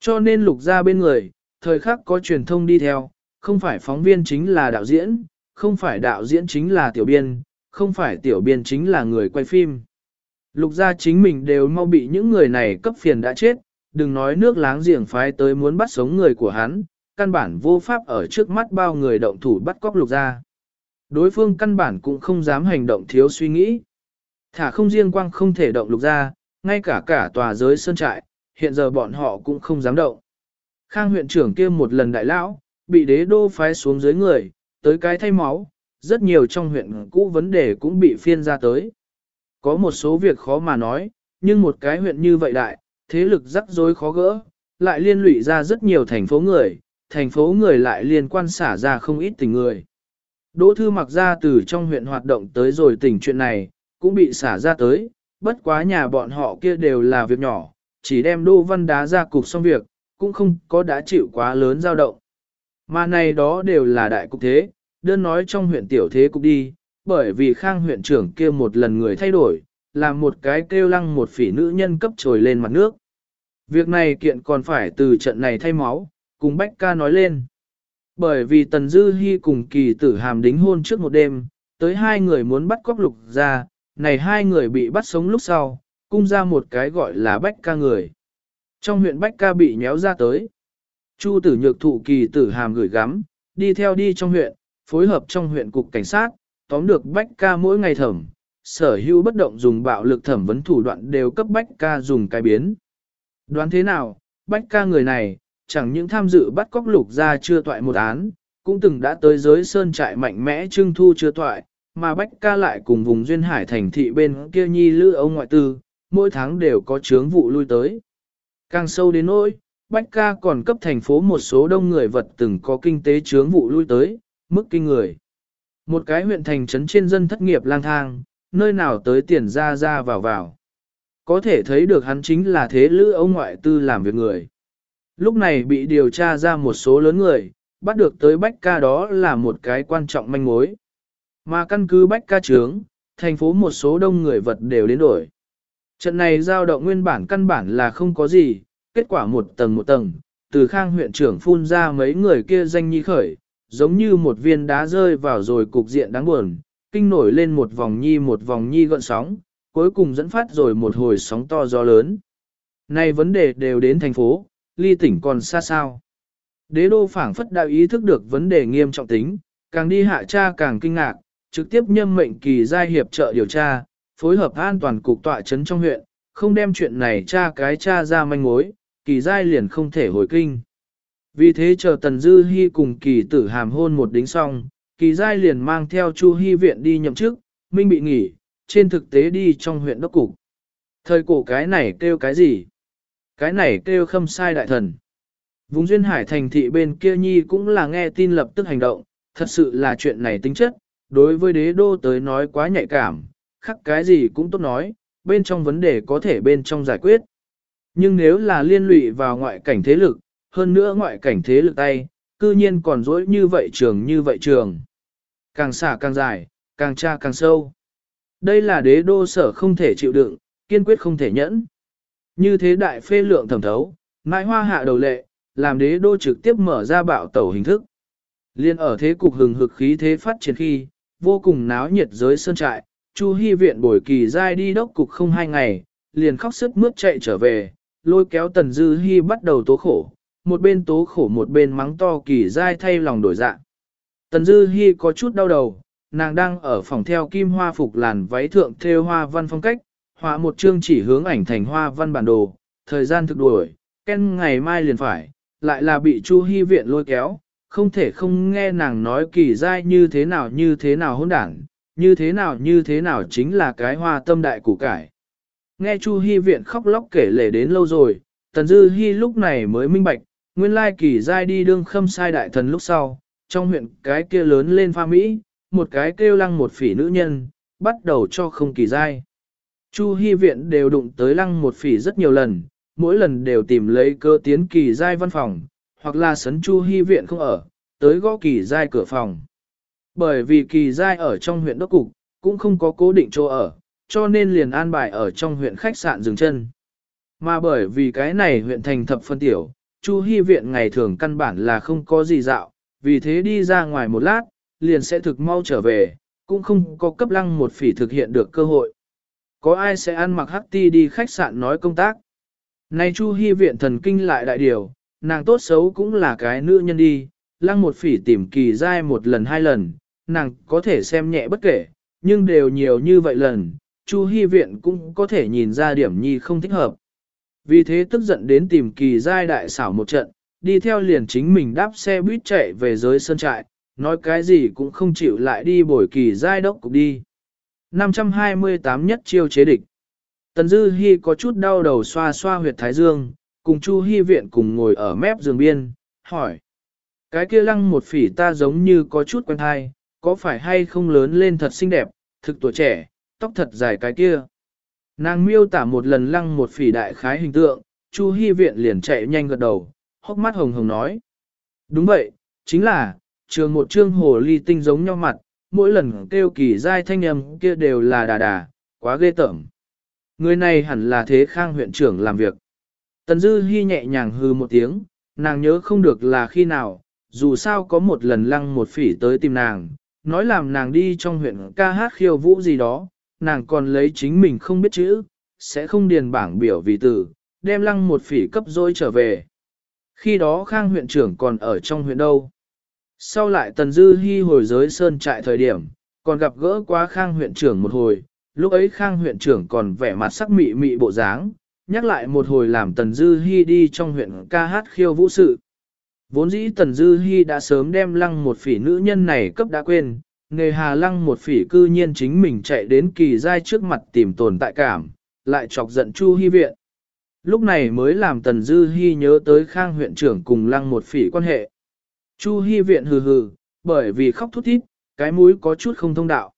Cho nên lục gia bên người, thời khắc có truyền thông đi theo, không phải phóng viên chính là đạo diễn, không phải đạo diễn chính là tiểu biên, không phải tiểu biên chính là người quay phim. Lục gia chính mình đều mau bị những người này cấp phiền đã chết, đừng nói nước láng giềng phái tới muốn bắt sống người của hắn, căn bản vô pháp ở trước mắt bao người động thủ bắt cóc lục gia. Đối phương căn bản cũng không dám hành động thiếu suy nghĩ. Thả không riêng quang không thể động lục gia, ngay cả cả tòa giới sơn trại, hiện giờ bọn họ cũng không dám động. Khang huyện trưởng kia một lần đại lão, bị đế đô phái xuống dưới người, tới cái thay máu, rất nhiều trong huyện cũ vấn đề cũng bị phiên ra tới. Có một số việc khó mà nói, nhưng một cái huyện như vậy đại, thế lực rắc rối khó gỡ, lại liên lụy ra rất nhiều thành phố người, thành phố người lại liên quan xả ra không ít tình người. Đỗ Thư mặc ra từ trong huyện hoạt động tới rồi tỉnh chuyện này, cũng bị xả ra tới, bất quá nhà bọn họ kia đều là việc nhỏ, chỉ đem Đỗ Văn đá ra cục xong việc, cũng không có đã chịu quá lớn dao động. Mà này đó đều là đại cục thế, đơn nói trong huyện tiểu thế cục đi, bởi vì khang huyện trưởng kia một lần người thay đổi, làm một cái kêu lăng một phỉ nữ nhân cấp trồi lên mặt nước. Việc này kiện còn phải từ trận này thay máu, cùng Bách ca nói lên. Bởi vì Tần Dư Hi cùng kỳ tử hàm đính hôn trước một đêm, tới hai người muốn bắt cóc lục ra, này hai người bị bắt sống lúc sau, cung ra một cái gọi là Bách ca người. Trong huyện Bách ca bị nhéo ra tới. Chu tử nhược thụ kỳ tử hàm gửi gắm, đi theo đi trong huyện, phối hợp trong huyện cục cảnh sát, tóm được Bách ca mỗi ngày thẩm, sở hữu bất động dùng bạo lực thẩm vấn thủ đoạn đều cấp Bách ca dùng cái biến. Đoán thế nào, Bách ca người này, chẳng những tham dự bắt cóc lục ra chưa toại một án, cũng từng đã tới giới sơn trại mạnh mẽ trưng thu chưa toại, mà Bách ca lại cùng vùng duyên hải thành thị bên kia nhi lữ ông ngoại tư, mỗi tháng đều có chướng vụ lui tới. Càng sâu đến nỗi, Bách ca còn cấp thành phố một số đông người vật từng có kinh tế chướng vụ lui tới, mức kinh người. Một cái huyện thành trấn trên dân thất nghiệp lang thang, nơi nào tới tiền ra ra vào vào. Có thể thấy được hắn chính là thế lữ ông ngoại tư làm việc người. Lúc này bị điều tra ra một số lớn người, bắt được tới Bách ca đó là một cái quan trọng manh mối. Mà căn cứ Bách ca trướng, thành phố một số đông người vật đều đến đổi. Trận này giao động nguyên bản căn bản là không có gì, kết quả một tầng một tầng, từ khang huyện trưởng phun ra mấy người kia danh nhi khởi, giống như một viên đá rơi vào rồi cục diện đáng buồn, kinh nổi lên một vòng nhi một vòng nhi gợn sóng, cuối cùng dẫn phát rồi một hồi sóng to gió lớn. Nay vấn đề đều đến thành phố, ly tỉnh còn xa sao. Đế đô phảng phất đạo ý thức được vấn đề nghiêm trọng tính, càng đi hạ tra càng kinh ngạc, trực tiếp nhâm mệnh kỳ giai hiệp trợ điều tra, phối hợp an toàn cục tọa trấn trong huyện, không đem chuyện này tra cái tra ra manh mối, kỳ giai liền không thể hồi kinh. Vì thế chờ Tần Dư Hi cùng kỳ tử hàm hôn một đính xong, kỳ giai liền mang theo Chu Hi viện đi nhậm chức, Minh bị nghỉ, trên thực tế đi trong huyện đốc cục. Thời cổ cái này kêu cái gì? Cái này kêu khâm sai đại thần. Vùng duyên hải thành thị bên kia nhi cũng là nghe tin lập tức hành động, thật sự là chuyện này tính chất, đối với đế đô tới nói quá nhạy cảm, khắc cái gì cũng tốt nói, bên trong vấn đề có thể bên trong giải quyết. Nhưng nếu là liên lụy vào ngoại cảnh thế lực, hơn nữa ngoại cảnh thế lực tay, cư nhiên còn dối như vậy trường như vậy trường. Càng xả càng dài, càng tra càng sâu. Đây là đế đô sở không thể chịu đựng, kiên quyết không thể nhẫn. Như thế đại phê lượng thẩm thấu, mãi hoa hạ đầu lệ, làm đế đô trực tiếp mở ra bạo tẩu hình thức. Liên ở thế cục hừng hực khí thế phát triển khi, vô cùng náo nhiệt giới sơn trại, Chu Hi viện bồi kỳ giai đi đốc cục không hai ngày, liền khóc sức mướt chạy trở về, lôi kéo Tần Dư Hi bắt đầu tố khổ, một bên tố khổ một bên mắng to kỳ giai thay lòng đổi dạ. Tần Dư Hi có chút đau đầu, nàng đang ở phòng theo kim hoa phục làn váy thượng thêu hoa văn phong cách, họa một chương chỉ hướng ảnh thành hoa văn bản đồ, thời gian thực đuổi, ken ngày mai liền phải, lại là bị Chu Hi viện lôi kéo, không thể không nghe nàng nói kỳ dai như thế nào như thế nào hỗn đảng, như thế nào như thế nào chính là cái hoa tâm đại củ cải. Nghe Chu Hi viện khóc lóc kể lể đến lâu rồi, Tần Dư Hi lúc này mới minh bạch, nguyên lai kỳ dai đi đương khâm sai đại thần lúc sau, trong huyện cái kia lớn lên pha Mỹ, một cái kêu lăng một phỉ nữ nhân, bắt đầu cho không kỳ dai. Chu Hi viện đều đụng tới lăng một phỉ rất nhiều lần, mỗi lần đều tìm lấy cơ tiến kỳ dai văn phòng, hoặc là sấn Chu Hi viện không ở, tới gõ kỳ giai cửa phòng. Bởi vì kỳ giai ở trong huyện đốc cục, cũng không có cố định chỗ ở, cho nên liền an bài ở trong huyện khách sạn dừng chân. Mà bởi vì cái này huyện thành thập phân tiểu, Chu Hi viện ngày thường căn bản là không có gì dạo, vì thế đi ra ngoài một lát, liền sẽ thực mau trở về, cũng không có cấp lăng một phỉ thực hiện được cơ hội. Có ai sẽ ăn mặc hắc ti đi khách sạn nói công tác? Nay Chu Hi viện thần kinh lại đại điều, nàng tốt xấu cũng là cái nữ nhân đi, lăng một phỉ tìm kỳ dai một lần hai lần, nàng có thể xem nhẹ bất kể, nhưng đều nhiều như vậy lần, Chu Hi viện cũng có thể nhìn ra điểm nhi không thích hợp. Vì thế tức giận đến tìm kỳ giai đại xảo một trận, đi theo liền chính mình đáp xe buýt chạy về giới sơn trại, nói cái gì cũng không chịu lại đi bồi kỳ giai đốc cục đi. 528 nhất chiêu chế địch. Tần Dư Hi có chút đau đầu xoa xoa huyệt thái dương, cùng Chu Hi viện cùng ngồi ở mép giường biên, hỏi. Cái kia lăng một phỉ ta giống như có chút quen thai, có phải hay không lớn lên thật xinh đẹp, thực tuổi trẻ, tóc thật dài cái kia. Nàng miêu tả một lần lăng một phỉ đại khái hình tượng, Chu Hi viện liền chạy nhanh gật đầu, hốc mắt hồng hồng nói. Đúng vậy, chính là, trường một trương hồ ly tinh giống nhau mặt, mỗi lần kêu kỳ giai thanh âm kia đều là đà đà, quá ghê tởm. Người này hẳn là thế khang huyện trưởng làm việc. Tần Dư Hi nhẹ nhàng hư một tiếng, nàng nhớ không được là khi nào, dù sao có một lần lăng một phỉ tới tìm nàng, nói làm nàng đi trong huyện ca hát khiêu vũ gì đó, nàng còn lấy chính mình không biết chữ, sẽ không điền bảng biểu vì từ, đem lăng một phỉ cấp dối trở về. Khi đó Khang huyện trưởng còn ở trong huyện đâu. Sau lại Tần Dư Hi hồi giới sơn trại thời điểm, còn gặp gỡ quá Khang huyện trưởng một hồi, lúc ấy Khang huyện trưởng còn vẻ mặt sắc mị mị bộ dáng, nhắc lại một hồi làm Tần Dư Hi đi trong huyện ca hát khiêu vũ sự. Vốn dĩ Tần Dư Hi đã sớm đem lăng một phỉ nữ nhân này cấp đã quên, nghề hà lăng một phỉ cư nhiên chính mình chạy đến kỳ giai trước mặt tìm tồn tại cảm, lại chọc giận Chu Hi viện. Lúc này mới làm Tần Dư Hi nhớ tới Khang huyện trưởng cùng lăng một phỉ quan hệ. Chu Hi viện hừ hừ, bởi vì khóc thút thít, cái mũi có chút không thông đạo.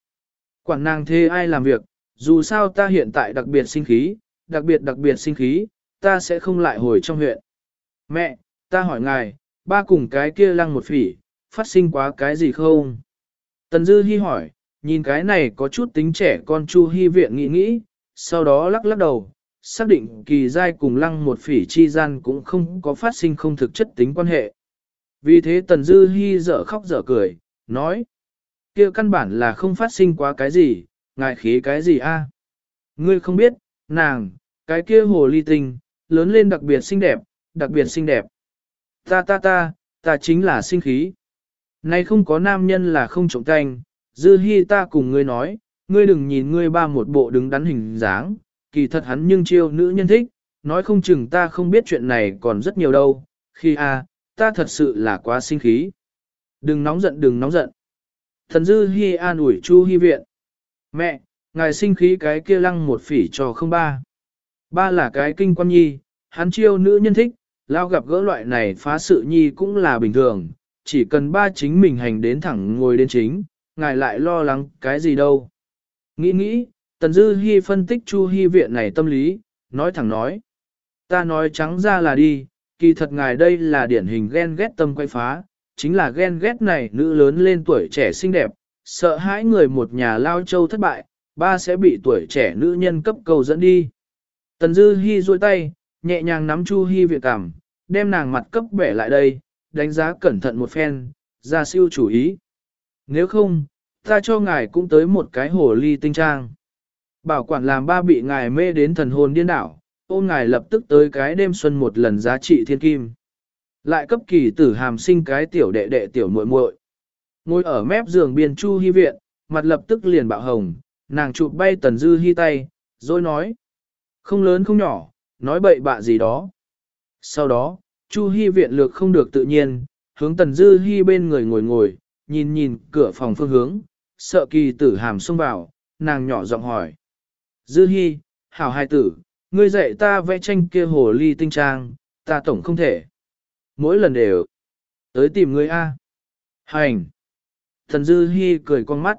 Quản nàng thê ai làm việc, dù sao ta hiện tại đặc biệt sinh khí, đặc biệt đặc biệt sinh khí, ta sẽ không lại hồi trong huyện. Mẹ, ta hỏi ngài, ba cùng cái kia lăng một phỉ, phát sinh quá cái gì không? Tần Dư Hi hỏi, nhìn cái này có chút tính trẻ con Chu Hi viện nghĩ nghĩ, sau đó lắc lắc đầu, xác định kỳ giai cùng lăng một phỉ chi gian cũng không có phát sinh không thực chất tính quan hệ. Vì thế Tần Dư Hi dở khóc dở cười, nói, kia căn bản là không phát sinh quá cái gì, ngài khí cái gì a? Ngươi không biết, nàng, cái kia hồ ly tinh, lớn lên đặc biệt xinh đẹp, đặc biệt xinh đẹp. Ta ta ta, ta chính là sinh khí. Nay không có nam nhân là không trọng canh, dư hy ta cùng ngươi nói, ngươi đừng nhìn ngươi ba một bộ đứng đắn hình dáng, kỳ thật hắn nhưng chiêu nữ nhân thích, nói không chừng ta không biết chuyện này còn rất nhiều đâu, khi a, ta thật sự là quá sinh khí. Đừng nóng giận đừng nóng giận. Thần dư hy an ủi chu hy viện. Mẹ, ngài sinh khí cái kia lăng một phỉ cho không ba. Ba là cái kinh quan nhi, hắn chiêu nữ nhân thích, Lao gặp gỡ loại này phá sự nhi cũng là bình thường, chỉ cần ba chính mình hành đến thẳng ngồi đến chính, ngài lại lo lắng cái gì đâu. Nghĩ nghĩ, Tần Dư Hi phân tích Chu Hi viện này tâm lý, nói thẳng nói. Ta nói trắng ra là đi, kỳ thật ngài đây là điển hình ghen ghét tâm quay phá, chính là ghen ghét này nữ lớn lên tuổi trẻ xinh đẹp, sợ hãi người một nhà lao châu thất bại, ba sẽ bị tuổi trẻ nữ nhân cấp cầu dẫn đi. Tần Dư Hi duỗi tay, nhẹ nhàng nắm Chu Hi viện cảm, đem nàng mặt cấp bẻ lại đây, đánh giá cẩn thận một phen, ra siêu chủ ý. Nếu không, ta cho ngài cũng tới một cái hồ ly tinh trang. Bảo quản làm ba bị ngài mê đến thần hồn điên đảo, ôm ngài lập tức tới cái đêm xuân một lần giá trị thiên kim. Lại cấp kỳ tử hàm sinh cái tiểu đệ đệ tiểu muội muội. Ngồi ở mép giường biên chu hy viện, mặt lập tức liền bạo hồng, nàng chụp bay tần dư hy tay, rồi nói. Không lớn không nhỏ, nói bậy bạ gì đó. Sau đó, chu hy viện lược không được tự nhiên, hướng tần dư hy bên người ngồi ngồi, nhìn nhìn cửa phòng phương hướng, sợ kỳ tử hàm xông vào, nàng nhỏ giọng hỏi. Dư hy, hảo hai tử, ngươi dạy ta vẽ tranh kia hồ ly tinh trang, ta tổng không thể. Mỗi lần đều tới tìm ngươi A. Hành. Thần Dư Hi cười con mắt.